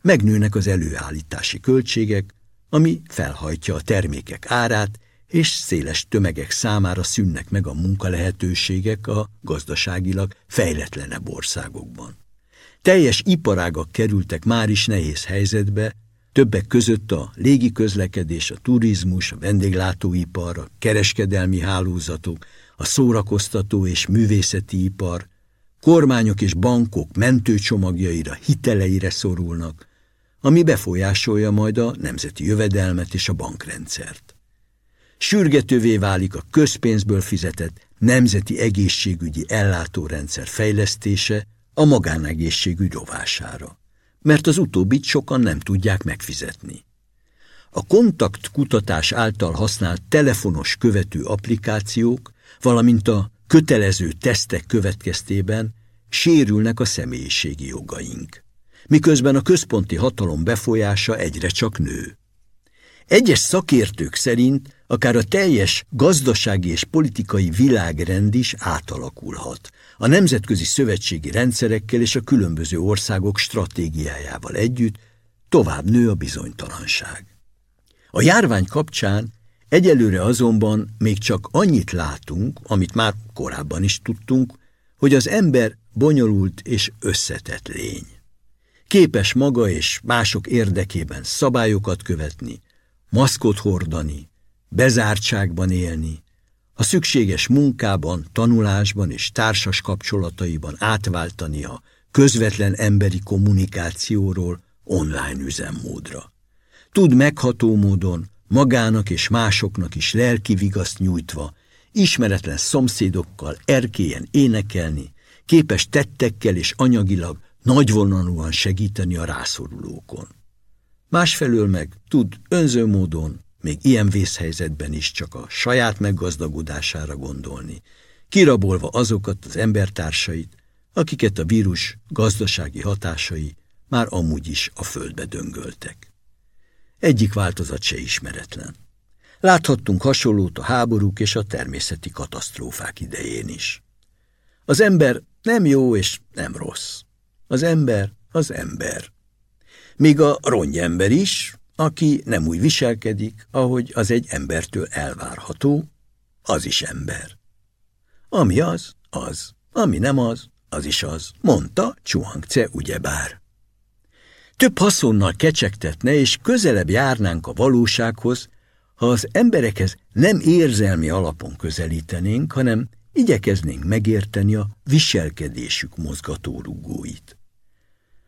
megnőnek az előállítási költségek, ami felhajtja a termékek árát, és széles tömegek számára szűnnek meg a munkalehetőségek a gazdaságilag fejletlenebb országokban. Teljes iparágak kerültek már is nehéz helyzetbe, többek között a légiközlekedés, a turizmus, a vendéglátóipar, a kereskedelmi hálózatok, a szórakoztató és művészeti ipar, kormányok és bankok mentőcsomagjaira, hiteleire szorulnak, ami befolyásolja majd a nemzeti jövedelmet és a bankrendszert. Sürgetővé válik a közpénzből fizetett nemzeti egészségügyi ellátórendszer fejlesztése a magánegészségügy rovására, mert az utóbbit sokan nem tudják megfizetni. A kontaktkutatás által használt telefonos követő applikációk, valamint a kötelező tesztek következtében sérülnek a személyiségi jogaink miközben a központi hatalom befolyása egyre csak nő. Egyes szakértők szerint akár a teljes gazdasági és politikai világrend is átalakulhat, a nemzetközi szövetségi rendszerekkel és a különböző országok stratégiájával együtt tovább nő a bizonytalanság. A járvány kapcsán egyelőre azonban még csak annyit látunk, amit már korábban is tudtunk, hogy az ember bonyolult és összetett lény képes maga és mások érdekében szabályokat követni, maszkot hordani, bezártságban élni, a szükséges munkában, tanulásban és társas kapcsolataiban átváltani a közvetlen emberi kommunikációról online üzemmódra. Tud megható módon magának és másoknak is lelki vigaszt nyújtva, ismeretlen szomszédokkal erkélyen énekelni, képes tettekkel és anyagilag nagyvonalúan segíteni a rászorulókon. Másfelől meg tud önző módon, még ilyen vészhelyzetben is csak a saját meggazdagodására gondolni, kirabolva azokat az embertársait, akiket a vírus gazdasági hatásai már amúgy is a földbe döngöltek. Egyik változat se ismeretlen. Láthattunk hasonlót a háborúk és a természeti katasztrófák idején is. Az ember nem jó és nem rossz. Az ember az ember. Míg a rongyember is, aki nem úgy viselkedik, ahogy az egy embertől elvárható, az is ember. Ami az, az. Ami nem az, az is az, mondta Csuhangce ugyebár. Több haszonnal kecsegtetne, és közelebb járnánk a valósághoz, ha az emberekhez nem érzelmi alapon közelítenénk, hanem igyekeznénk megérteni a viselkedésük mozgatórugóit.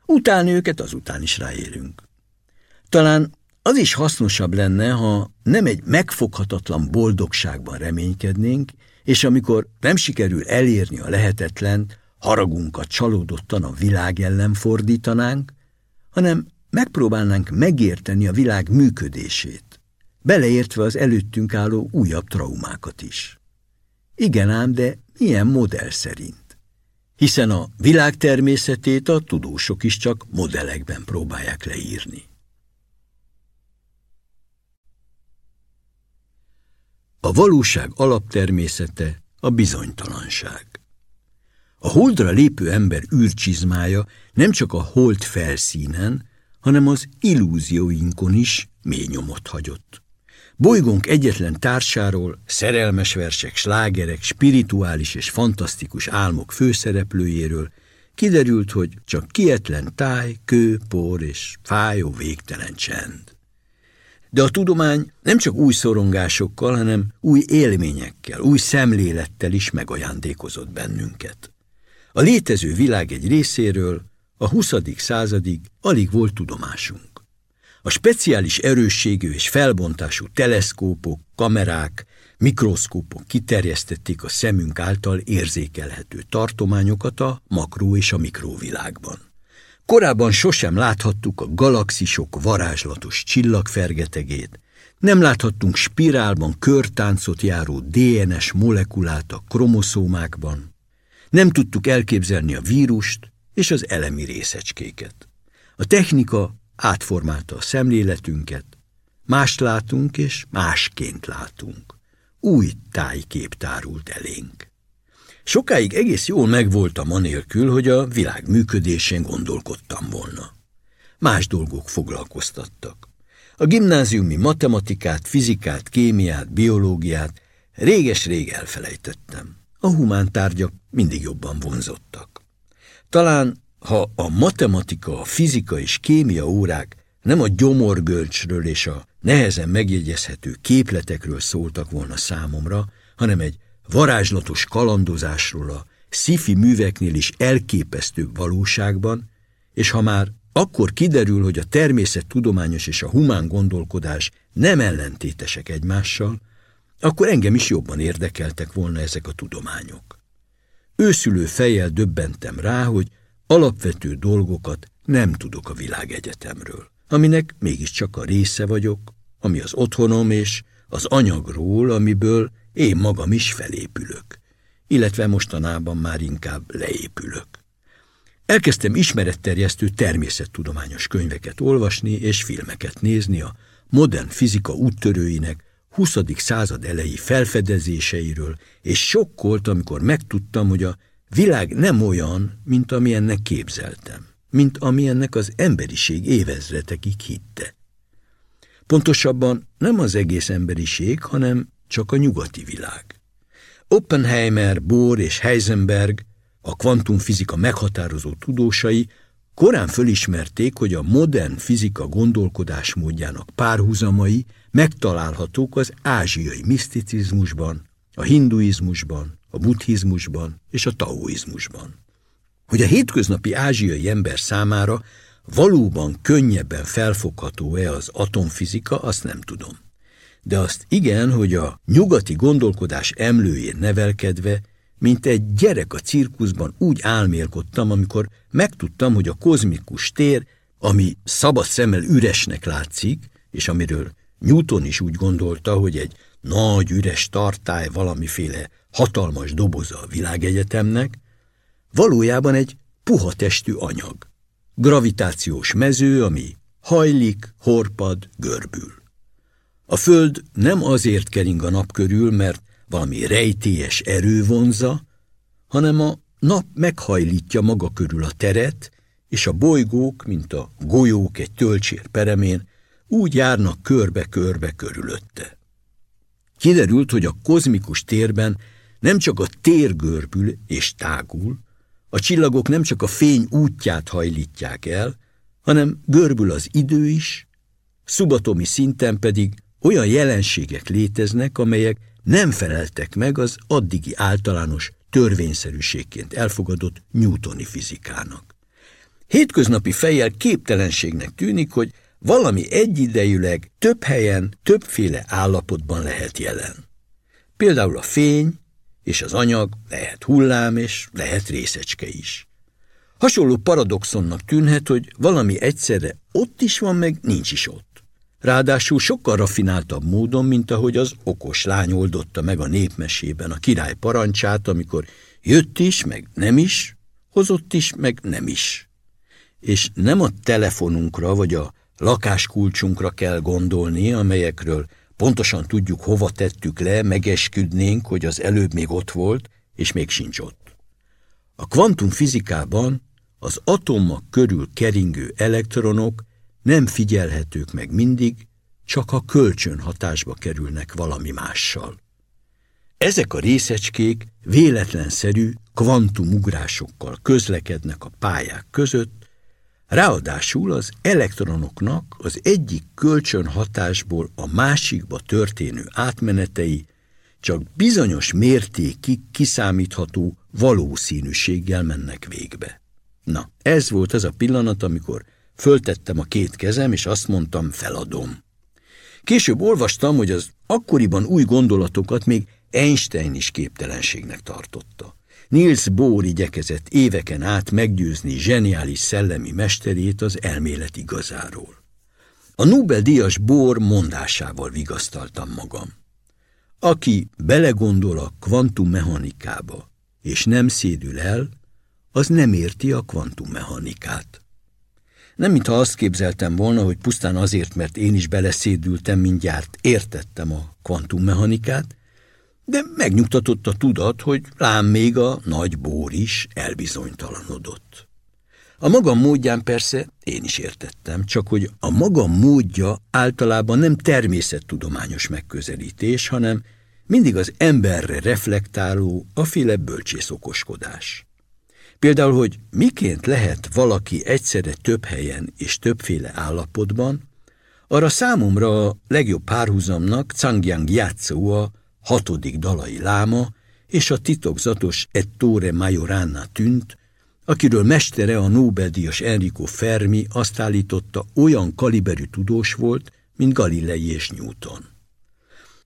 Utána őket azután is ráérünk. Talán az is hasznosabb lenne, ha nem egy megfoghatatlan boldogságban reménykednénk, és amikor nem sikerül elérni a lehetetlen, haragunkat csalódottan a világ ellen fordítanánk, hanem megpróbálnánk megérteni a világ működését, beleértve az előttünk álló újabb traumákat is. Igen ám, de milyen modell szerint? hiszen a világ természetét a tudósok is csak modellekben próbálják leírni. A valóság alaptermészete a bizonytalanság. A holdra lépő ember űrcsizmája nem csak a hold felszínen, hanem az illúzióinkon is mély nyomot hagyott. Bolygónk egyetlen társáról, szerelmes versek, slágerek, spirituális és fantasztikus álmok főszereplőjéről kiderült, hogy csak kietlen táj, kő, por és fájó végtelen csend. De a tudomány nem csak új szorongásokkal, hanem új élményekkel, új szemlélettel is megajándékozott bennünket. A létező világ egy részéről a 20. századig alig volt tudomásunk. A speciális erősségű és felbontású teleszkópok, kamerák, mikroszkópok kiterjesztették a szemünk által érzékelhető tartományokat a makró és a mikróvilágban. Korábban sosem láthattuk a galaxisok varázslatos csillagfergetegét, nem láthattunk spirálban körtáncot járó DNS molekulát a kromoszómákban, nem tudtuk elképzelni a vírust és az elemi részecskéket. A technika átformálta a szemléletünket, mást látunk és másként látunk. Új tájkép tárult elénk. Sokáig egész jól megvoltam anélkül, hogy a világ működésén gondolkodtam volna. Más dolgok foglalkoztattak. A gimnáziumi matematikát, fizikát, kémiát, biológiát réges-rég elfelejtettem. A humántárgyak mindig jobban vonzottak. Talán, ha a matematika, a fizika és kémia órák nem a gyomorgölcsről és a nehezen megjegyezhető képletekről szóltak volna számomra, hanem egy varázslatos kalandozásról a szifi műveknél is elképesztőbb valóságban, és ha már akkor kiderül, hogy a természettudományos és a humán gondolkodás nem ellentétesek egymással, akkor engem is jobban érdekeltek volna ezek a tudományok. Őszülő fejjel döbbentem rá, hogy alapvető dolgokat nem tudok a világegyetemről, aminek mégiscsak a része vagyok, ami az otthonom és az anyagról, amiből én magam is felépülök, illetve mostanában már inkább leépülök. Elkezdtem ismeretterjesztő természettudományos könyveket olvasni és filmeket nézni a modern fizika úttörőinek 20. század elejé felfedezéseiről, és sokkolt, amikor megtudtam, hogy a világ nem olyan, mint amilyennek képzeltem, mint amilyennek az emberiség évezretekig hitte. Pontosabban nem az egész emberiség, hanem csak a nyugati világ. Oppenheimer, Bohr és Heisenberg, a kvantumfizika meghatározó tudósai korán fölismerték, hogy a modern fizika gondolkodásmódjának párhuzamai megtalálhatók az ázsiai miszticizmusban, a hinduizmusban, a buddhizmusban és a taoizmusban. Hogy a hétköznapi ázsiai ember számára valóban könnyebben felfogható-e az atomfizika, azt nem tudom. De azt igen, hogy a nyugati gondolkodás emlőjén nevelkedve, mint egy gyerek a cirkuszban úgy álmélkodtam, amikor megtudtam, hogy a kozmikus tér, ami szabad szemmel üresnek látszik, és amiről Newton is úgy gondolta, hogy egy nagy üres tartály valamiféle hatalmas doboza a világegyetemnek, valójában egy puha testű anyag, gravitációs mező, ami hajlik, horpad, görbül. A Föld nem azért kering a nap körül, mert valami rejtélyes erő vonza, hanem a nap meghajlítja maga körül a teret, és a bolygók, mint a golyók egy tölcsér peremén, úgy járnak körbe-körbe körülötte. Kiderült, hogy a kozmikus térben nem csak a tér görbül és tágul, a csillagok nem csak a fény útját hajlítják el, hanem görbül az idő is, szubatomi szinten pedig olyan jelenségek léteznek, amelyek nem feleltek meg az addigi általános törvényszerűségként elfogadott newtoni fizikának. Hétköznapi fejjel képtelenségnek tűnik, hogy valami egyidejűleg több helyen, többféle állapotban lehet jelen. Például a fény és az anyag lehet hullám és lehet részecske is. Hasonló paradoxonnak tűnhet, hogy valami egyszerre ott is van, meg nincs is ott. Ráadásul sokkal rafináltabb módon, mint ahogy az okos lány oldotta meg a népmesében a király parancsát, amikor jött is, meg nem is, hozott is, meg nem is. És nem a telefonunkra vagy a lakáskulcsunkra kell gondolni, amelyekről pontosan tudjuk, hova tettük le, megesküdnénk, hogy az előbb még ott volt, és még sincs ott. A kvantumfizikában az atomok körül keringő elektronok nem figyelhetők meg mindig, csak a kölcsönhatásba kerülnek valami mással. Ezek a részecskék véletlenszerű kvantumugrásokkal közlekednek a pályák között, Ráadásul az elektronoknak az egyik kölcsönhatásból a másikba történő átmenetei csak bizonyos mértékig kiszámítható valószínűséggel mennek végbe. Na, ez volt az a pillanat, amikor föltettem a két kezem, és azt mondtam, feladom. Később olvastam, hogy az akkoriban új gondolatokat még Einstein is képtelenségnek tartotta. Niels Bohr igyekezett éveken át meggyőzni zseniális szellemi mesterét az elmélet igazáról. A Nobel-díjas Bohr mondásával vigasztaltam magam. Aki belegondol a kvantummechanikába, és nem szédül el, az nem érti a kvantummechanikát. Nem mintha azt képzeltem volna, hogy pusztán azért, mert én is beleszédültem, mindjárt értettem a kvantummechanikát, de megnyugtatott a tudat, hogy lám még a nagy bór is elbizonytalanodott. A magam módján persze én is értettem, csak hogy a magam módja általában nem természettudományos megközelítés, hanem mindig az emberre reflektáló, a féle bölcsész okoskodás. Például, hogy miként lehet valaki egyszerre több helyen és többféle állapotban, arra számomra a legjobb párhuzamnak Cangyang Yatsu a hatodik dalai láma és a titokzatos Ettore Majorana tűnt, akiről mestere a Nobel-díjas Enrico Fermi azt állította, olyan kaliberű tudós volt, mint Galilei és Newton.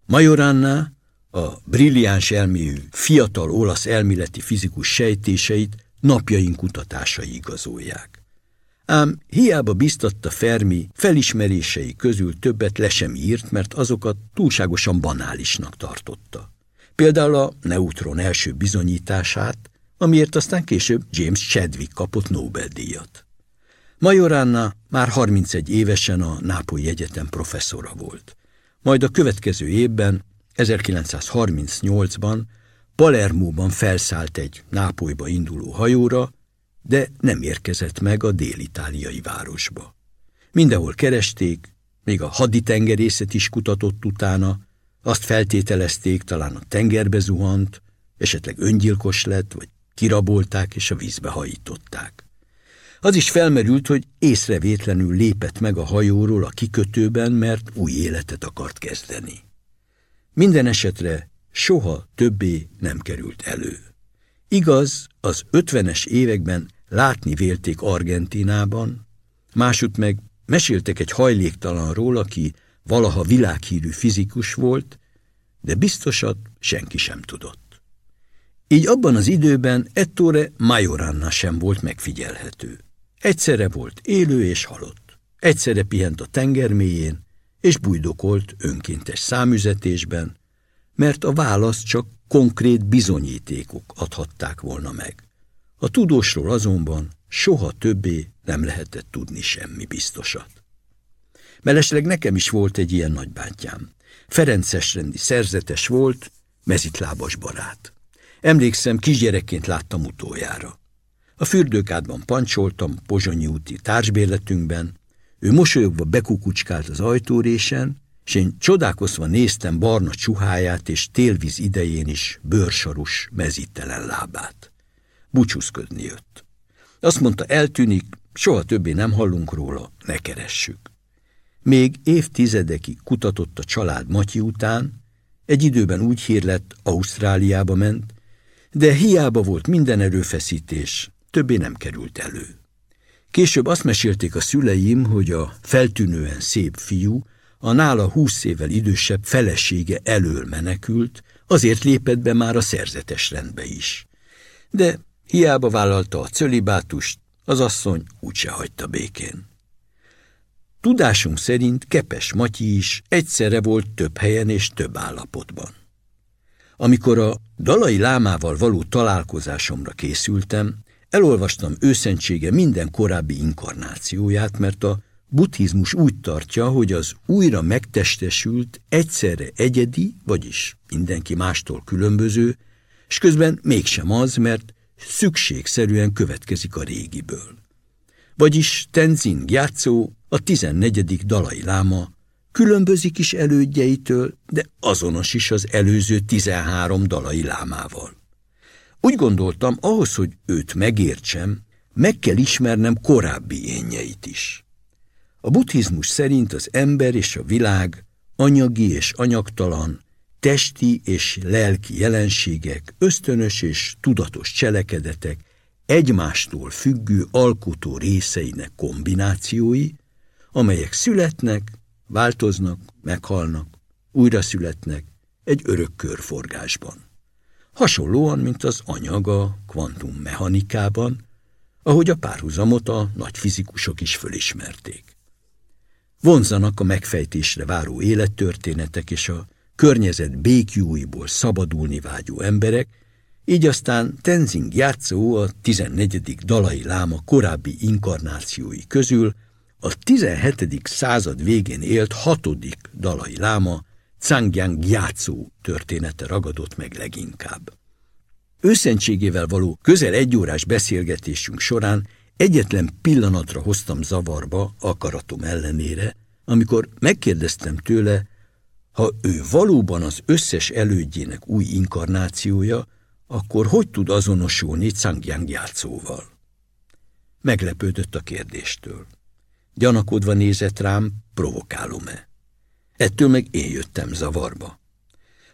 Majorana a brilliáns elméjű fiatal olasz elméleti fizikus sejtéseit napjaink kutatásai igazolják. Ám hiába biztatta Fermi, felismerései közül többet le sem írt, mert azokat túlságosan banálisnak tartotta. Például a neutron első bizonyítását, amiért aztán később James Chadwick kapott Nobel-díjat. Majorana már 31 évesen a Nápolyi Egyetem professzora volt. Majd a következő évben, 1938-ban Palermóban felszállt egy Nápolyba induló hajóra, de nem érkezett meg a dél-itáliai városba. Mindenhol keresték, még a haditengerészet is kutatott utána, azt feltételezték, talán a tengerbe zuhant, esetleg öngyilkos lett, vagy kirabolták és a vízbe hajították. Az is felmerült, hogy észrevétlenül lépett meg a hajóról a kikötőben, mert új életet akart kezdeni. Minden esetre soha többé nem került elő. Igaz, az ötvenes években látni vélték Argentinában, másút meg meséltek egy hajléktalanról, aki valaha világhírű fizikus volt, de biztosat senki sem tudott. Így abban az időben Ettore Majorana sem volt megfigyelhető. Egyszerre volt élő és halott. Egyszerre pihent a tenger mélyén, és bujdokolt önkéntes számüzetésben, mert a választ csak konkrét bizonyítékok adhatták volna meg. A tudósról azonban soha többé nem lehetett tudni semmi biztosat. Mellesleg nekem is volt egy ilyen nagybátyám. Ferences rendi szerzetes volt, mezitlábas barát. Emlékszem, kisgyerekként láttam utoljára. A fürdőkádban pancsoltam, Pozsonyi úti társbérletünkben, ő mosolyogva bekukucskált az ajtórésen, és én csodálkozva néztem barna csuháját és télvíz idején is bőrsarus, mezítelen lábát. Búcsúzködni jött. Azt mondta, eltűnik, soha többé nem hallunk róla, ne keressük. Még évtizedekig kutatott a család Matyi után, egy időben úgy hír lett, Ausztráliába ment, de hiába volt minden erőfeszítés, többé nem került elő. Később azt mesélték a szüleim, hogy a feltűnően szép fiú a nála húsz évvel idősebb felesége elől menekült, azért lépett be már a szerzetes rendbe is. De hiába vállalta a cölibátust, az asszony úgyse hagyta békén. Tudásunk szerint Kepes Matyi is egyszerre volt több helyen és több állapotban. Amikor a dalai lámával való találkozásomra készültem, elolvastam őszentsége minden korábbi inkarnációját, mert a buddhizmus úgy tartja, hogy az újra megtestesült, egyszerre egyedi, vagyis mindenki mástól különböző, és közben mégsem az, mert szükségszerűen következik a régiből. Vagyis Tenzin Gyatso, a 14. dalai láma, különbözik is elődjeitől, de azonos is az előző 13 dalai lámával. Úgy gondoltam, ahhoz, hogy őt megértsem, meg kell ismernem korábbi énjeit is. A buddhizmus szerint az ember és a világ anyagi és anyagtalan, testi és lelki jelenségek, ösztönös és tudatos cselekedetek, egymástól függő alkotó részeinek kombinációi, amelyek születnek, változnak, meghalnak, újra születnek egy örök körforgásban. Hasonlóan, mint az anyag a kvantummechanikában, ahogy a párhuzamot a nagy fizikusok is fölismerték. Vonzanak a megfejtésre váró élettörténetek és a környezet békjúiból szabadulni vágyó emberek, így aztán Tenzing játszó a 14. dalai láma korábbi inkarnációi közül a 17. század végén élt hatodik dalai láma Cangyang játszó története ragadott meg leginkább. Őszentségével való közel egyórás beszélgetésünk során egyetlen pillanatra hoztam zavarba akaratom ellenére, amikor megkérdeztem tőle, ha ő valóban az összes elődjének új inkarnációja, akkor hogy tud azonosulni Cangyang játszóval? Meglepődött a kérdéstől. Gyanakodva nézett rám, provokálom-e. Ettől meg én jöttem zavarba.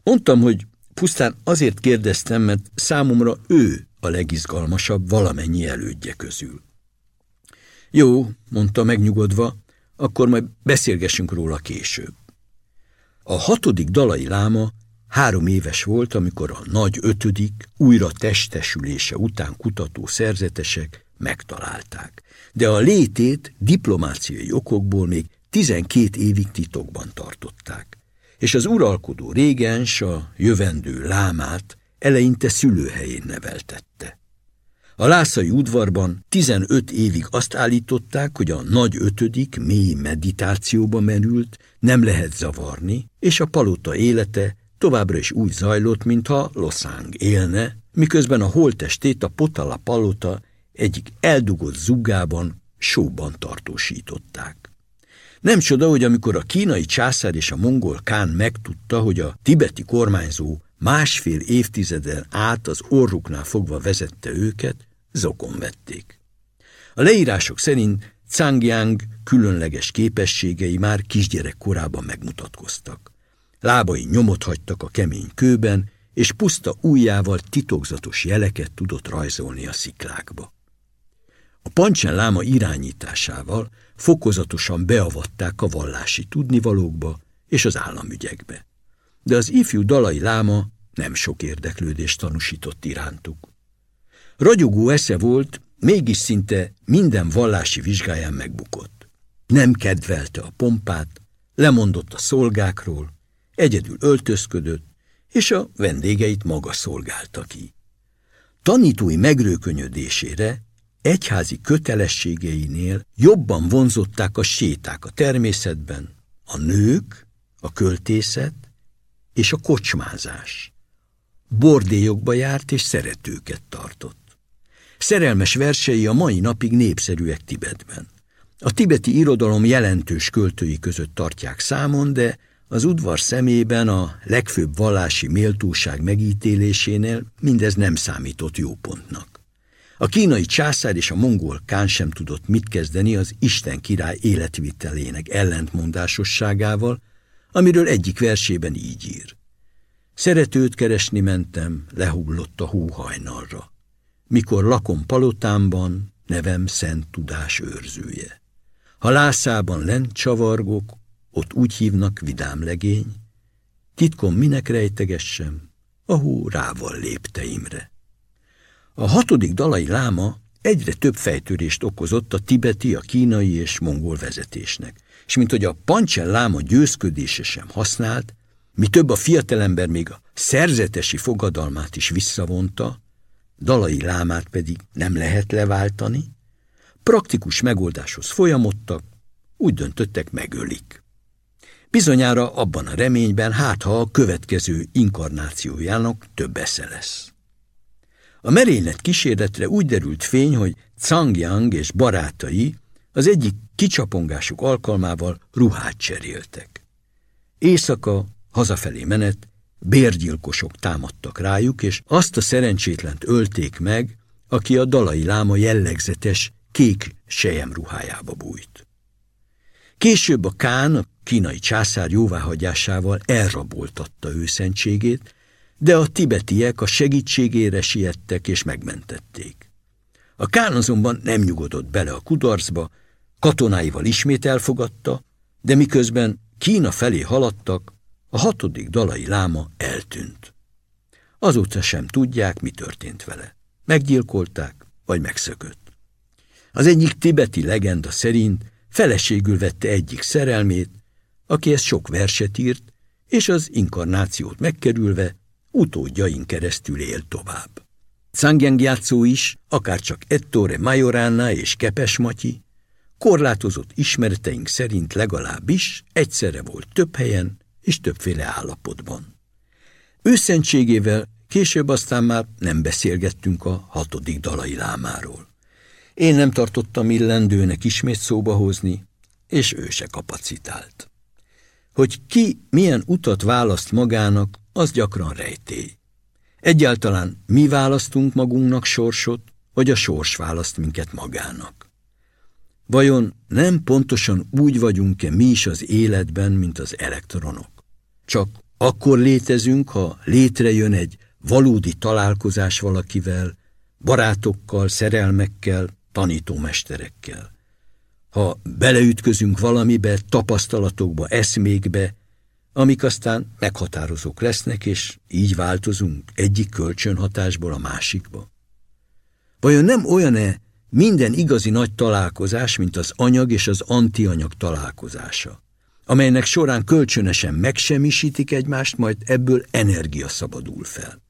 Mondtam, hogy pusztán azért kérdeztem, mert számomra ő a legizgalmasabb valamennyi elődje közül. Jó, mondta megnyugodva, akkor majd beszélgessünk róla később. A hatodik dalai láma három éves volt, amikor a nagy ötödik újra testesülése után kutató szerzetesek megtalálták, de a létét diplomáciai okokból még 12 évig titokban tartották, és az uralkodó régens a jövendő lámát eleinte szülőhelyén neveltette. A lászai udvarban 15 évig azt állították, hogy a nagy ötödik mély meditációba merült, nem lehet zavarni, és a palota élete továbbra is úgy zajlott, mintha Loszáng élne, miközben a holtestét a Potala palota egyik eldugott zugában, sóban tartósították. Nem csoda, hogy amikor a kínai császár és a mongol kán megtudta, hogy a tibeti kormányzó másfél évtizeden át az orruknál fogva vezette őket, zokon vették. A leírások szerint Cangyang különleges képességei már kisgyerek korában megmutatkoztak. Lábai nyomot hagytak a kemény kőben, és puszta ujjával titokzatos jeleket tudott rajzolni a sziklákba. A pancsen láma irányításával fokozatosan beavatták a vallási tudnivalókba és az államügyekbe. De az ifjú dalai láma nem sok érdeklődést tanúsított irántuk. Ragyogó esze volt, mégis szinte minden vallási vizsgáján megbukott. Nem kedvelte a pompát, lemondott a szolgákról, egyedül öltözködött, és a vendégeit maga szolgálta ki. Tanítói megrőkönyödésére egyházi kötelességeinél jobban vonzották a séták a természetben, a nők, a költészet és a kocsmázás. Bordélyokba járt és szeretőket tartott. Szerelmes versei a mai napig népszerűek Tibetben. A tibeti irodalom jelentős költői között tartják számon, de az udvar szemében a legfőbb vallási méltóság megítélésénél mindez nem számított jó pontnak. A kínai császár és a mongol kán sem tudott mit kezdeni az Isten király életvitelének ellentmondásosságával, amiről egyik versében így ír. Szeretőt keresni mentem, lehullott a hóhajnalra. Mikor lakom palotámban, nevem szent tudás őrzője. Ha lászában lent csavargok, ott úgy hívnak vidám legény, titkom minek rejtegessem, a hó rával lépteimre. A hatodik dalai láma egyre több fejtörést okozott a tibeti, a kínai és mongol vezetésnek, és mint hogy a pancsen láma győzködése sem használt, mi több a fiatalember még a szerzetesi fogadalmát is visszavonta, dalai lámát pedig nem lehet leváltani, praktikus megoldáshoz folyamodtak, úgy döntöttek megölik. Bizonyára abban a reményben, hát ha a következő inkarnációjának több esze lesz. A merénylet kísérletre úgy derült fény, hogy Cang Yang és barátai az egyik kicsapongásuk alkalmával ruhát cseréltek. Éjszaka, hazafelé menet, bérgyilkosok támadtak rájuk, és azt a szerencsétlent ölték meg, aki a dalai láma jellegzetes kék sejem ruhájába bújt. Később a Kán a kínai császár jóváhagyásával elraboltatta őszentségét, de a tibetiek a segítségére siettek és megmentették. A Kán azonban nem nyugodott bele a kudarcba, katonáival ismét elfogadta, de miközben Kína felé haladtak, a hatodik dalai láma eltűnt. Azóta sem tudják, mi történt vele. Meggyilkolták, vagy megszökött. Az egyik tibeti legenda szerint feleségül vette egyik szerelmét, aki ezt sok verset írt, és az inkarnációt megkerülve utódjain keresztül él tovább. Cangyang játszó is, akárcsak Ettore Majorana és Kepes Matyi, korlátozott ismereteink szerint legalábbis egyszerre volt több helyen és többféle állapotban. Őszentségével később aztán már nem beszélgettünk a hatodik dalai lámáról. Én nem tartottam illendőnek ismét szóba hozni, és ő se kapacitált. Hogy ki milyen utat választ magának, az gyakran rejtély. Egyáltalán mi választunk magunknak sorsot, vagy a sors választ minket magának. Vajon nem pontosan úgy vagyunk-e mi is az életben, mint az elektronok? Csak akkor létezünk, ha létrejön egy valódi találkozás valakivel, barátokkal, szerelmekkel, tanítómesterekkel. Ha beleütközünk valamibe, tapasztalatokba, eszmékbe, amik aztán meghatározók lesznek, és így változunk egyik kölcsönhatásból a másikba. Vajon nem olyan-e minden igazi nagy találkozás, mint az anyag és az antianyag találkozása, amelynek során kölcsönösen megsemmisítik egymást, majd ebből energia szabadul fel.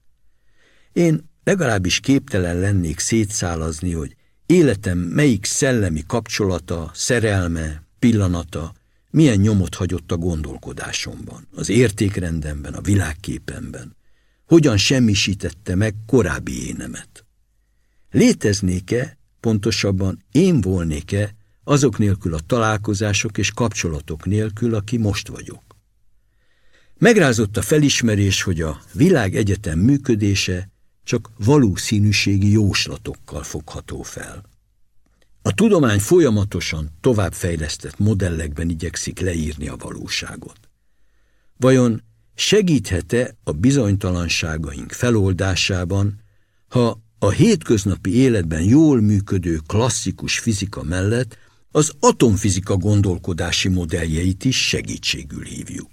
Én legalábbis képtelen lennék szétszálazni, hogy életem melyik szellemi kapcsolata, szerelme, pillanata, milyen nyomot hagyott a gondolkodásomban, az értékrendemben, a világképemben, hogyan semmisítette meg korábbi énemet. Léteznék-e, pontosabban én volnék-e azok nélkül a találkozások és kapcsolatok nélkül, aki most vagyok? Megrázott a felismerés, hogy a világegyetem működése csak valószínűségi jóslatokkal fogható fel. A tudomány folyamatosan továbbfejlesztett modellekben igyekszik leírni a valóságot. Vajon segíthet-e a bizonytalanságaink feloldásában, ha a hétköznapi életben jól működő klasszikus fizika mellett az atomfizika gondolkodási modelljeit is segítségül hívjuk.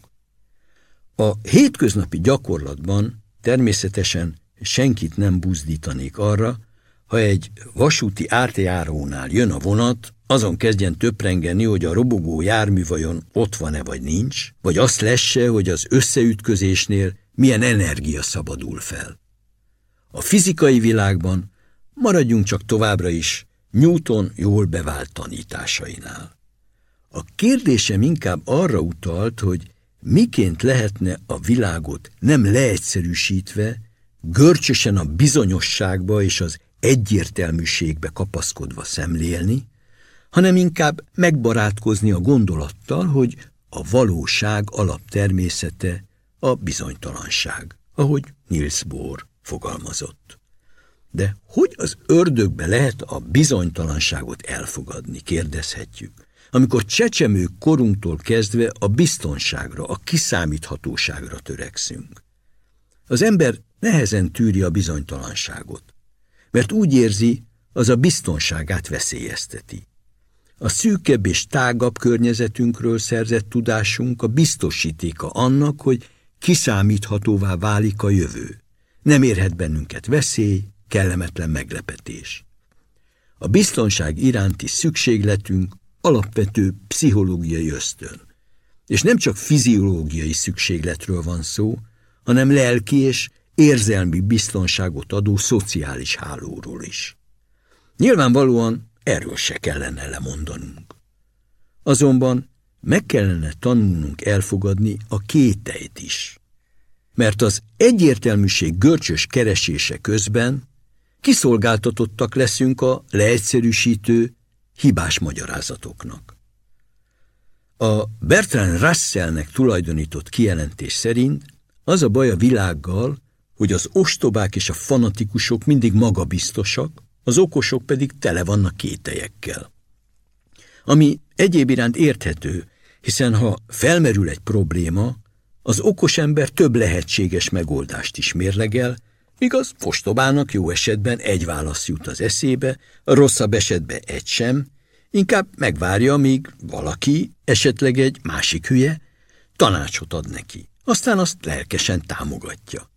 A hétköznapi gyakorlatban természetesen senkit nem buzdítanék arra, ha egy vasúti átjárónál jön a vonat, azon kezdjen töprengeni, hogy a robogó jármű vajon ott van-e vagy nincs, vagy azt lesse, hogy az összeütközésnél milyen energia szabadul fel. A fizikai világban maradjunk csak továbbra is Newton jól bevált tanításainál. A kérdésem inkább arra utalt, hogy miként lehetne a világot nem leegyszerűsítve, görcsösen a bizonyosságba és az egyértelműségbe kapaszkodva szemlélni, hanem inkább megbarátkozni a gondolattal, hogy a valóság alaptermészete a bizonytalanság, ahogy Niels Bohr fogalmazott. De hogy az ördögbe lehet a bizonytalanságot elfogadni, kérdezhetjük, amikor csecsemő korunktól kezdve a biztonságra, a kiszámíthatóságra törekszünk. Az ember nehezen tűri a bizonytalanságot mert úgy érzi, az a biztonságát veszélyezteti. A szűkebb és tágabb környezetünkről szerzett tudásunk a biztosítéka annak, hogy kiszámíthatóvá válik a jövő. Nem érhet bennünket veszély, kellemetlen meglepetés. A biztonság iránti szükségletünk alapvető pszichológiai ösztön. És nem csak fiziológiai szükségletről van szó, hanem lelki és érzelmi biztonságot adó szociális hálóról is. Nyilvánvalóan erről se kellene lemondanunk. Azonban meg kellene tanulnunk elfogadni a kételyt is. Mert az egyértelműség görcsös keresése közben kiszolgáltatottak leszünk a leegyszerűsítő, hibás magyarázatoknak. A Bertrand Russellnek tulajdonított kijelentés szerint az a baj a világgal, hogy az ostobák és a fanatikusok mindig magabiztosak, az okosok pedig tele vannak kételyekkel. Ami egyéb iránt érthető, hiszen ha felmerül egy probléma, az okos ember több lehetséges megoldást is mérlegel, míg az fostobának jó esetben egy válasz jut az eszébe, a rosszabb esetben egy sem, inkább megvárja, míg valaki, esetleg egy másik hülye, tanácsot ad neki, aztán azt lelkesen támogatja.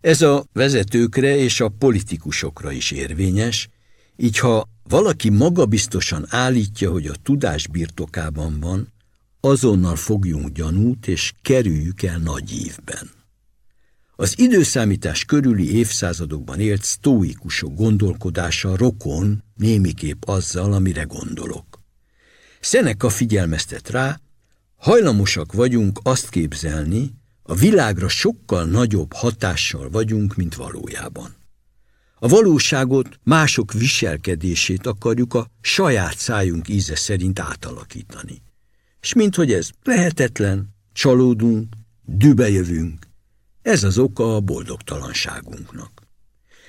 Ez a vezetőkre és a politikusokra is érvényes, így ha valaki magabiztosan állítja, hogy a tudás birtokában van, azonnal fogjunk gyanút és kerüljük el nagy évben. Az időszámítás körüli évszázadokban élt sztóikusok gondolkodása rokon némiképp azzal, amire gondolok. Szeneka figyelmeztet rá, hajlamosak vagyunk azt képzelni, a világra sokkal nagyobb hatással vagyunk, mint valójában. A valóságot, mások viselkedését akarjuk a saját szájunk íze szerint átalakítani. És minthogy ez lehetetlen, csalódunk, dübejövünk, ez az oka a boldogtalanságunknak.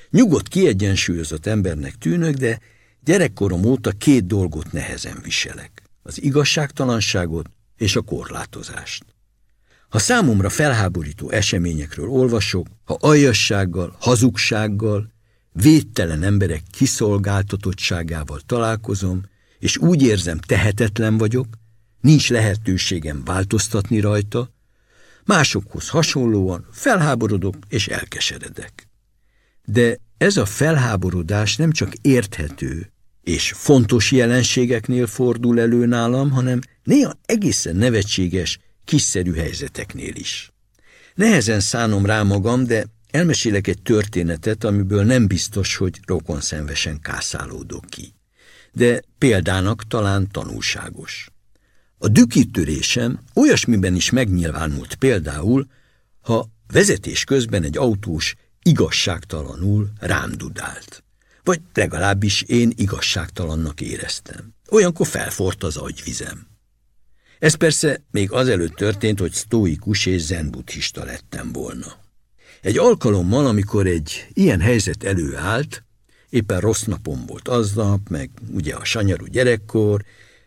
Nyugodt, kiegyensúlyozott embernek tűnök, de gyerekkorom óta két dolgot nehezen viselek. Az igazságtalanságot és a korlátozást. Ha számomra felháborító eseményekről olvasok, ha aljassággal, hazugsággal, védtelen emberek kiszolgáltatottságával találkozom, és úgy érzem tehetetlen vagyok, nincs lehetőségem változtatni rajta, másokhoz hasonlóan felháborodok és elkeseredek. De ez a felháborodás nem csak érthető és fontos jelenségeknél fordul elő nálam, hanem néha egészen nevetséges, kiszerű helyzeteknél is. Nehezen szánom rá magam, de elmesélek egy történetet, amiből nem biztos, hogy rokonszenvesen kászálódok ki. De példának talán tanulságos. A dükitörésem olyasmiben is megnyilvánult például, ha vezetés közben egy autós igazságtalanul rám dudált. Vagy legalábbis én igazságtalannak éreztem. Olyankor felfort az agyvizem. Ez persze még azelőtt történt, hogy sztóikus és zenbuddhista lettem volna. Egy alkalommal, amikor egy ilyen helyzet előállt, éppen rossz napom volt aznap, meg ugye a sanyarú gyerekkor,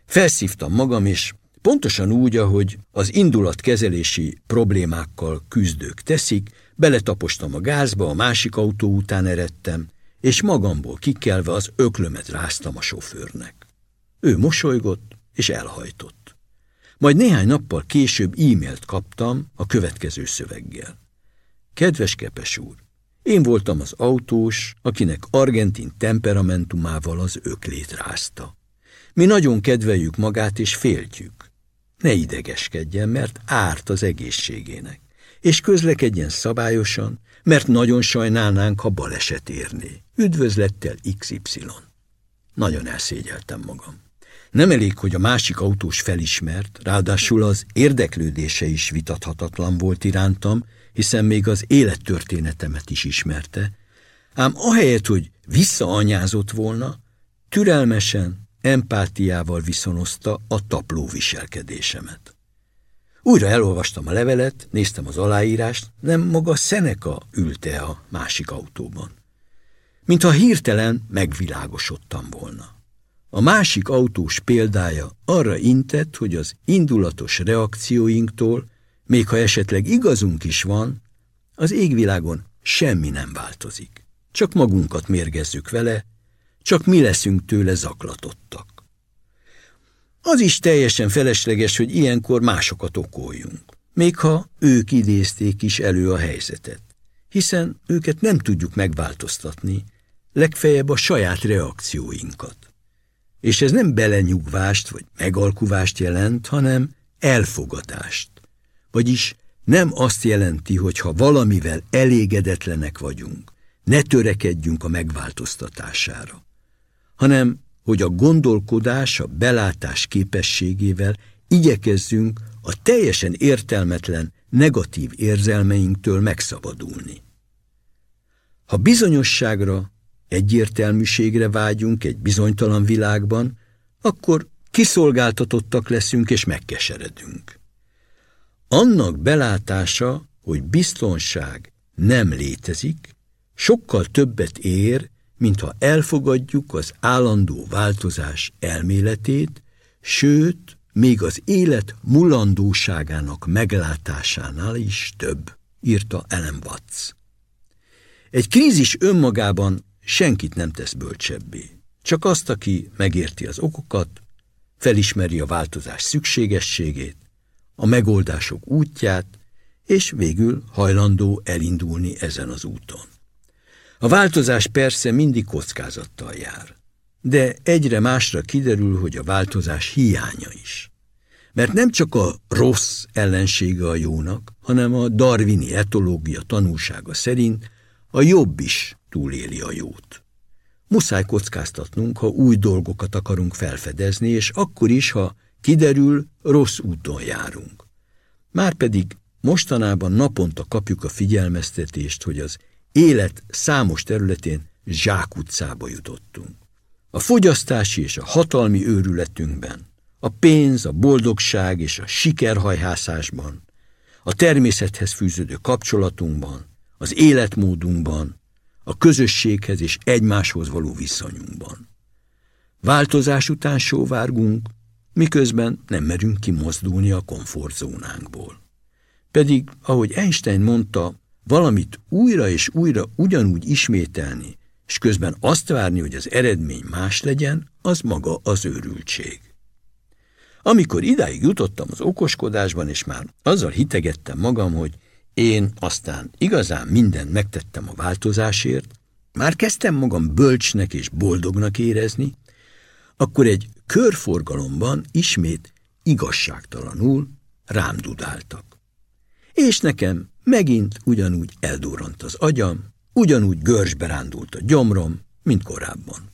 felszívtam magam, és pontosan úgy, ahogy az indulatkezelési problémákkal küzdők teszik, beletapostam a gázba, a másik autó után eredtem, és magamból kikelve az öklömet ráztam a sofőrnek. Ő mosolygott, és elhajtott. Majd néhány nappal később e-mailt kaptam a következő szöveggel. Kedves Kepes úr, én voltam az autós, akinek argentin temperamentumával az öklét rázta. Mi nagyon kedveljük magát és féltjük. Ne idegeskedjen, mert árt az egészségének. És közlekedjen szabályosan, mert nagyon sajnálnánk, ha baleset érné. Üdvözlettel XY. Nagyon elszégyeltem magam. Nem elég, hogy a másik autós felismert, ráadásul az érdeklődése is vitathatatlan volt irántam, hiszen még az élettörténetemet is ismerte, ám ahelyett, hogy visszaanyázott volna, türelmesen, empátiával viszonozta a tapló viselkedésemet. Újra elolvastam a levelet, néztem az aláírást, nem maga Szeneka ülte a másik autóban. Mintha hirtelen megvilágosodtam volna. A másik autós példája arra intett, hogy az indulatos reakcióinktól, még ha esetleg igazunk is van, az égvilágon semmi nem változik. Csak magunkat mérgezzük vele, csak mi leszünk tőle zaklatottak. Az is teljesen felesleges, hogy ilyenkor másokat okoljunk, még ha ők idézték is elő a helyzetet, hiszen őket nem tudjuk megváltoztatni, legfeljebb a saját reakcióinkat. És ez nem belenyugvást vagy megalkuvást jelent, hanem elfogadást. Vagyis nem azt jelenti, hogy ha valamivel elégedetlenek vagyunk, ne törekedjünk a megváltoztatására, hanem hogy a gondolkodás, a belátás képességével igyekezzünk a teljesen értelmetlen, negatív érzelmeinktől megszabadulni. Ha bizonyosságra, egyértelműségre vágyunk egy bizonytalan világban, akkor kiszolgáltatottak leszünk és megkeseredünk. Annak belátása, hogy biztonság nem létezik, sokkal többet ér, mintha elfogadjuk az állandó változás elméletét, sőt, még az élet mulandóságának meglátásánál is több, írta Ellen Watts. Egy krízis önmagában senkit nem tesz bölcsebbé, csak azt, aki megérti az okokat, felismeri a változás szükségességét, a megoldások útját, és végül hajlandó elindulni ezen az úton. A változás persze mindig kockázattal jár, de egyre másra kiderül, hogy a változás hiánya is. Mert nem csak a rossz ellensége a jónak, hanem a darwini etológia tanulsága szerint a jobb is túléli a jót. Muszáj kockáztatnunk, ha új dolgokat akarunk felfedezni, és akkor is, ha kiderül, rossz úton járunk. Márpedig mostanában naponta kapjuk a figyelmeztetést, hogy az élet számos területén zsákutcába jutottunk. A fogyasztási és a hatalmi őrületünkben, a pénz, a boldogság és a sikerhajhászásban, a természethez fűződő kapcsolatunkban, az életmódunkban, a közösséghez és egymáshoz való viszonyunkban. Változás után sóvárgunk, miközben nem merünk kimozdulni a komfortzónánkból. Pedig, ahogy Einstein mondta, valamit újra és újra ugyanúgy ismételni, és közben azt várni, hogy az eredmény más legyen, az maga az őrültség. Amikor idáig jutottam az okoskodásban, és már azzal hitegettem magam, hogy én aztán igazán mindent megtettem a változásért, már kezdtem magam bölcsnek és boldognak érezni, akkor egy körforgalomban ismét igazságtalanul rám dudáltak. És nekem megint ugyanúgy eldurrant az agyam, ugyanúgy görsbe rándult a gyomrom, mint korábban.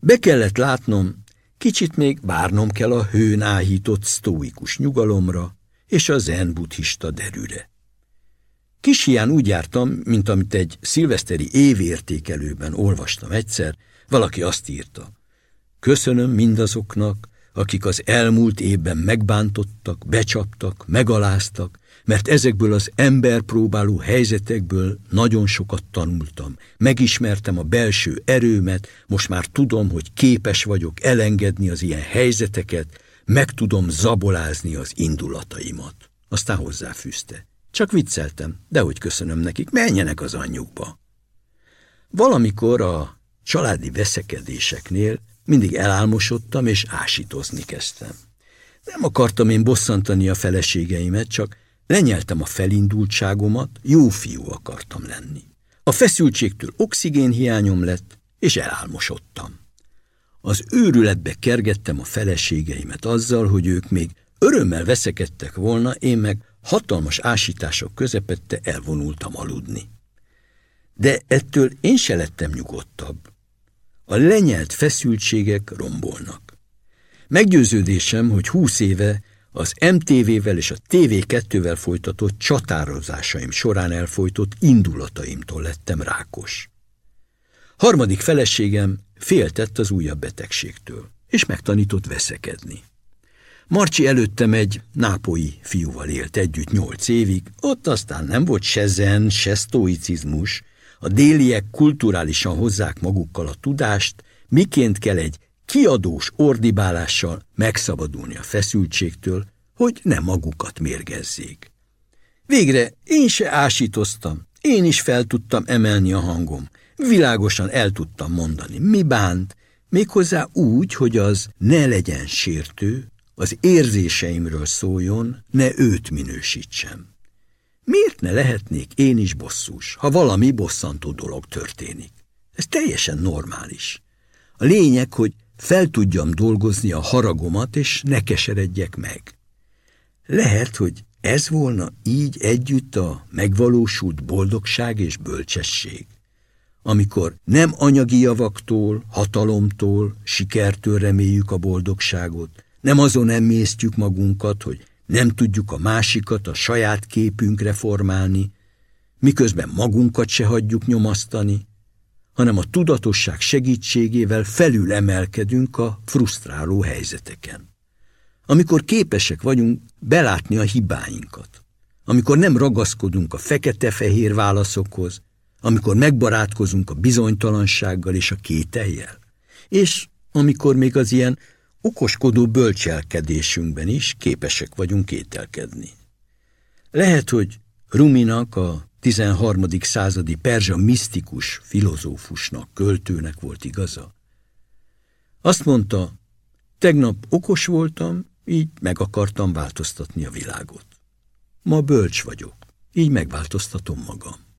Be kellett látnom, kicsit még várnom kell a hőn áhított sztóikus nyugalomra és a zen buddhista derűre. Kis hián úgy jártam, mint amit egy szilveszteri évértékelőben olvastam egyszer, valaki azt írta. Köszönöm mindazoknak, akik az elmúlt évben megbántottak, becsaptak, megaláztak, mert ezekből az emberpróbáló helyzetekből nagyon sokat tanultam. Megismertem a belső erőmet, most már tudom, hogy képes vagyok elengedni az ilyen helyzeteket, meg tudom zabolázni az indulataimat. Aztán hozzáfűzte. Csak vicceltem, de hogy köszönöm nekik, menjenek az anyjukba. Valamikor a családi veszekedéseknél mindig elálmosodtam és ásítozni kezdtem. Nem akartam én bosszantani a feleségeimet, csak lenyeltem a felindultságomat, jó fiú akartam lenni. A feszültségtől oxigénhiányom lett, és elálmosodtam. Az őrületbe kergettem a feleségeimet azzal, hogy ők még örömmel veszekedtek volna, én meg hatalmas ásítások közepette elvonultam aludni. De ettől én se lettem nyugodtabb. A lenyelt feszültségek rombolnak. Meggyőződésem, hogy húsz éve az MTV-vel és a TV2-vel folytatott csatározásaim során elfolytott indulataimtól lettem rákos. Harmadik feleségem féltett az újabb betegségtől, és megtanított veszekedni. Marcsi előttem egy nápoi fiúval élt együtt nyolc évig, ott aztán nem volt se zen, se sztoicizmus, a déliek kulturálisan hozzák magukkal a tudást, miként kell egy kiadós ordibálással megszabadulni a feszültségtől, hogy ne magukat mérgezzék. Végre én se ásítoztam, én is fel tudtam emelni a hangom, világosan el tudtam mondani, mi bánt, méghozzá úgy, hogy az ne legyen sértő, az érzéseimről szóljon, ne őt minősítsem. Miért ne lehetnék én is bosszús, ha valami bosszantó dolog történik? Ez teljesen normális. A lényeg, hogy fel tudjam dolgozni a haragomat, és ne keseredjek meg. Lehet, hogy ez volna így együtt a megvalósult boldogság és bölcsesség. Amikor nem anyagi javaktól, hatalomtól, sikertől reméljük a boldogságot, nem azon emésztjük magunkat, hogy nem tudjuk a másikat a saját képünkre formálni, miközben magunkat se hagyjuk nyomasztani, hanem a tudatosság segítségével felül emelkedünk a frusztráló helyzeteken. Amikor képesek vagyunk belátni a hibáinkat, amikor nem ragaszkodunk a fekete-fehér válaszokhoz, amikor megbarátkozunk a bizonytalansággal és a kételjel, és amikor még az ilyen okoskodó bölcselkedésünkben is képesek vagyunk kételkedni. Lehet, hogy Ruminak, a 13. századi perzsa misztikus filozófusnak, költőnek volt igaza. Azt mondta, tegnap okos voltam, így meg akartam változtatni a világot. Ma bölcs vagyok, így megváltoztatom magam.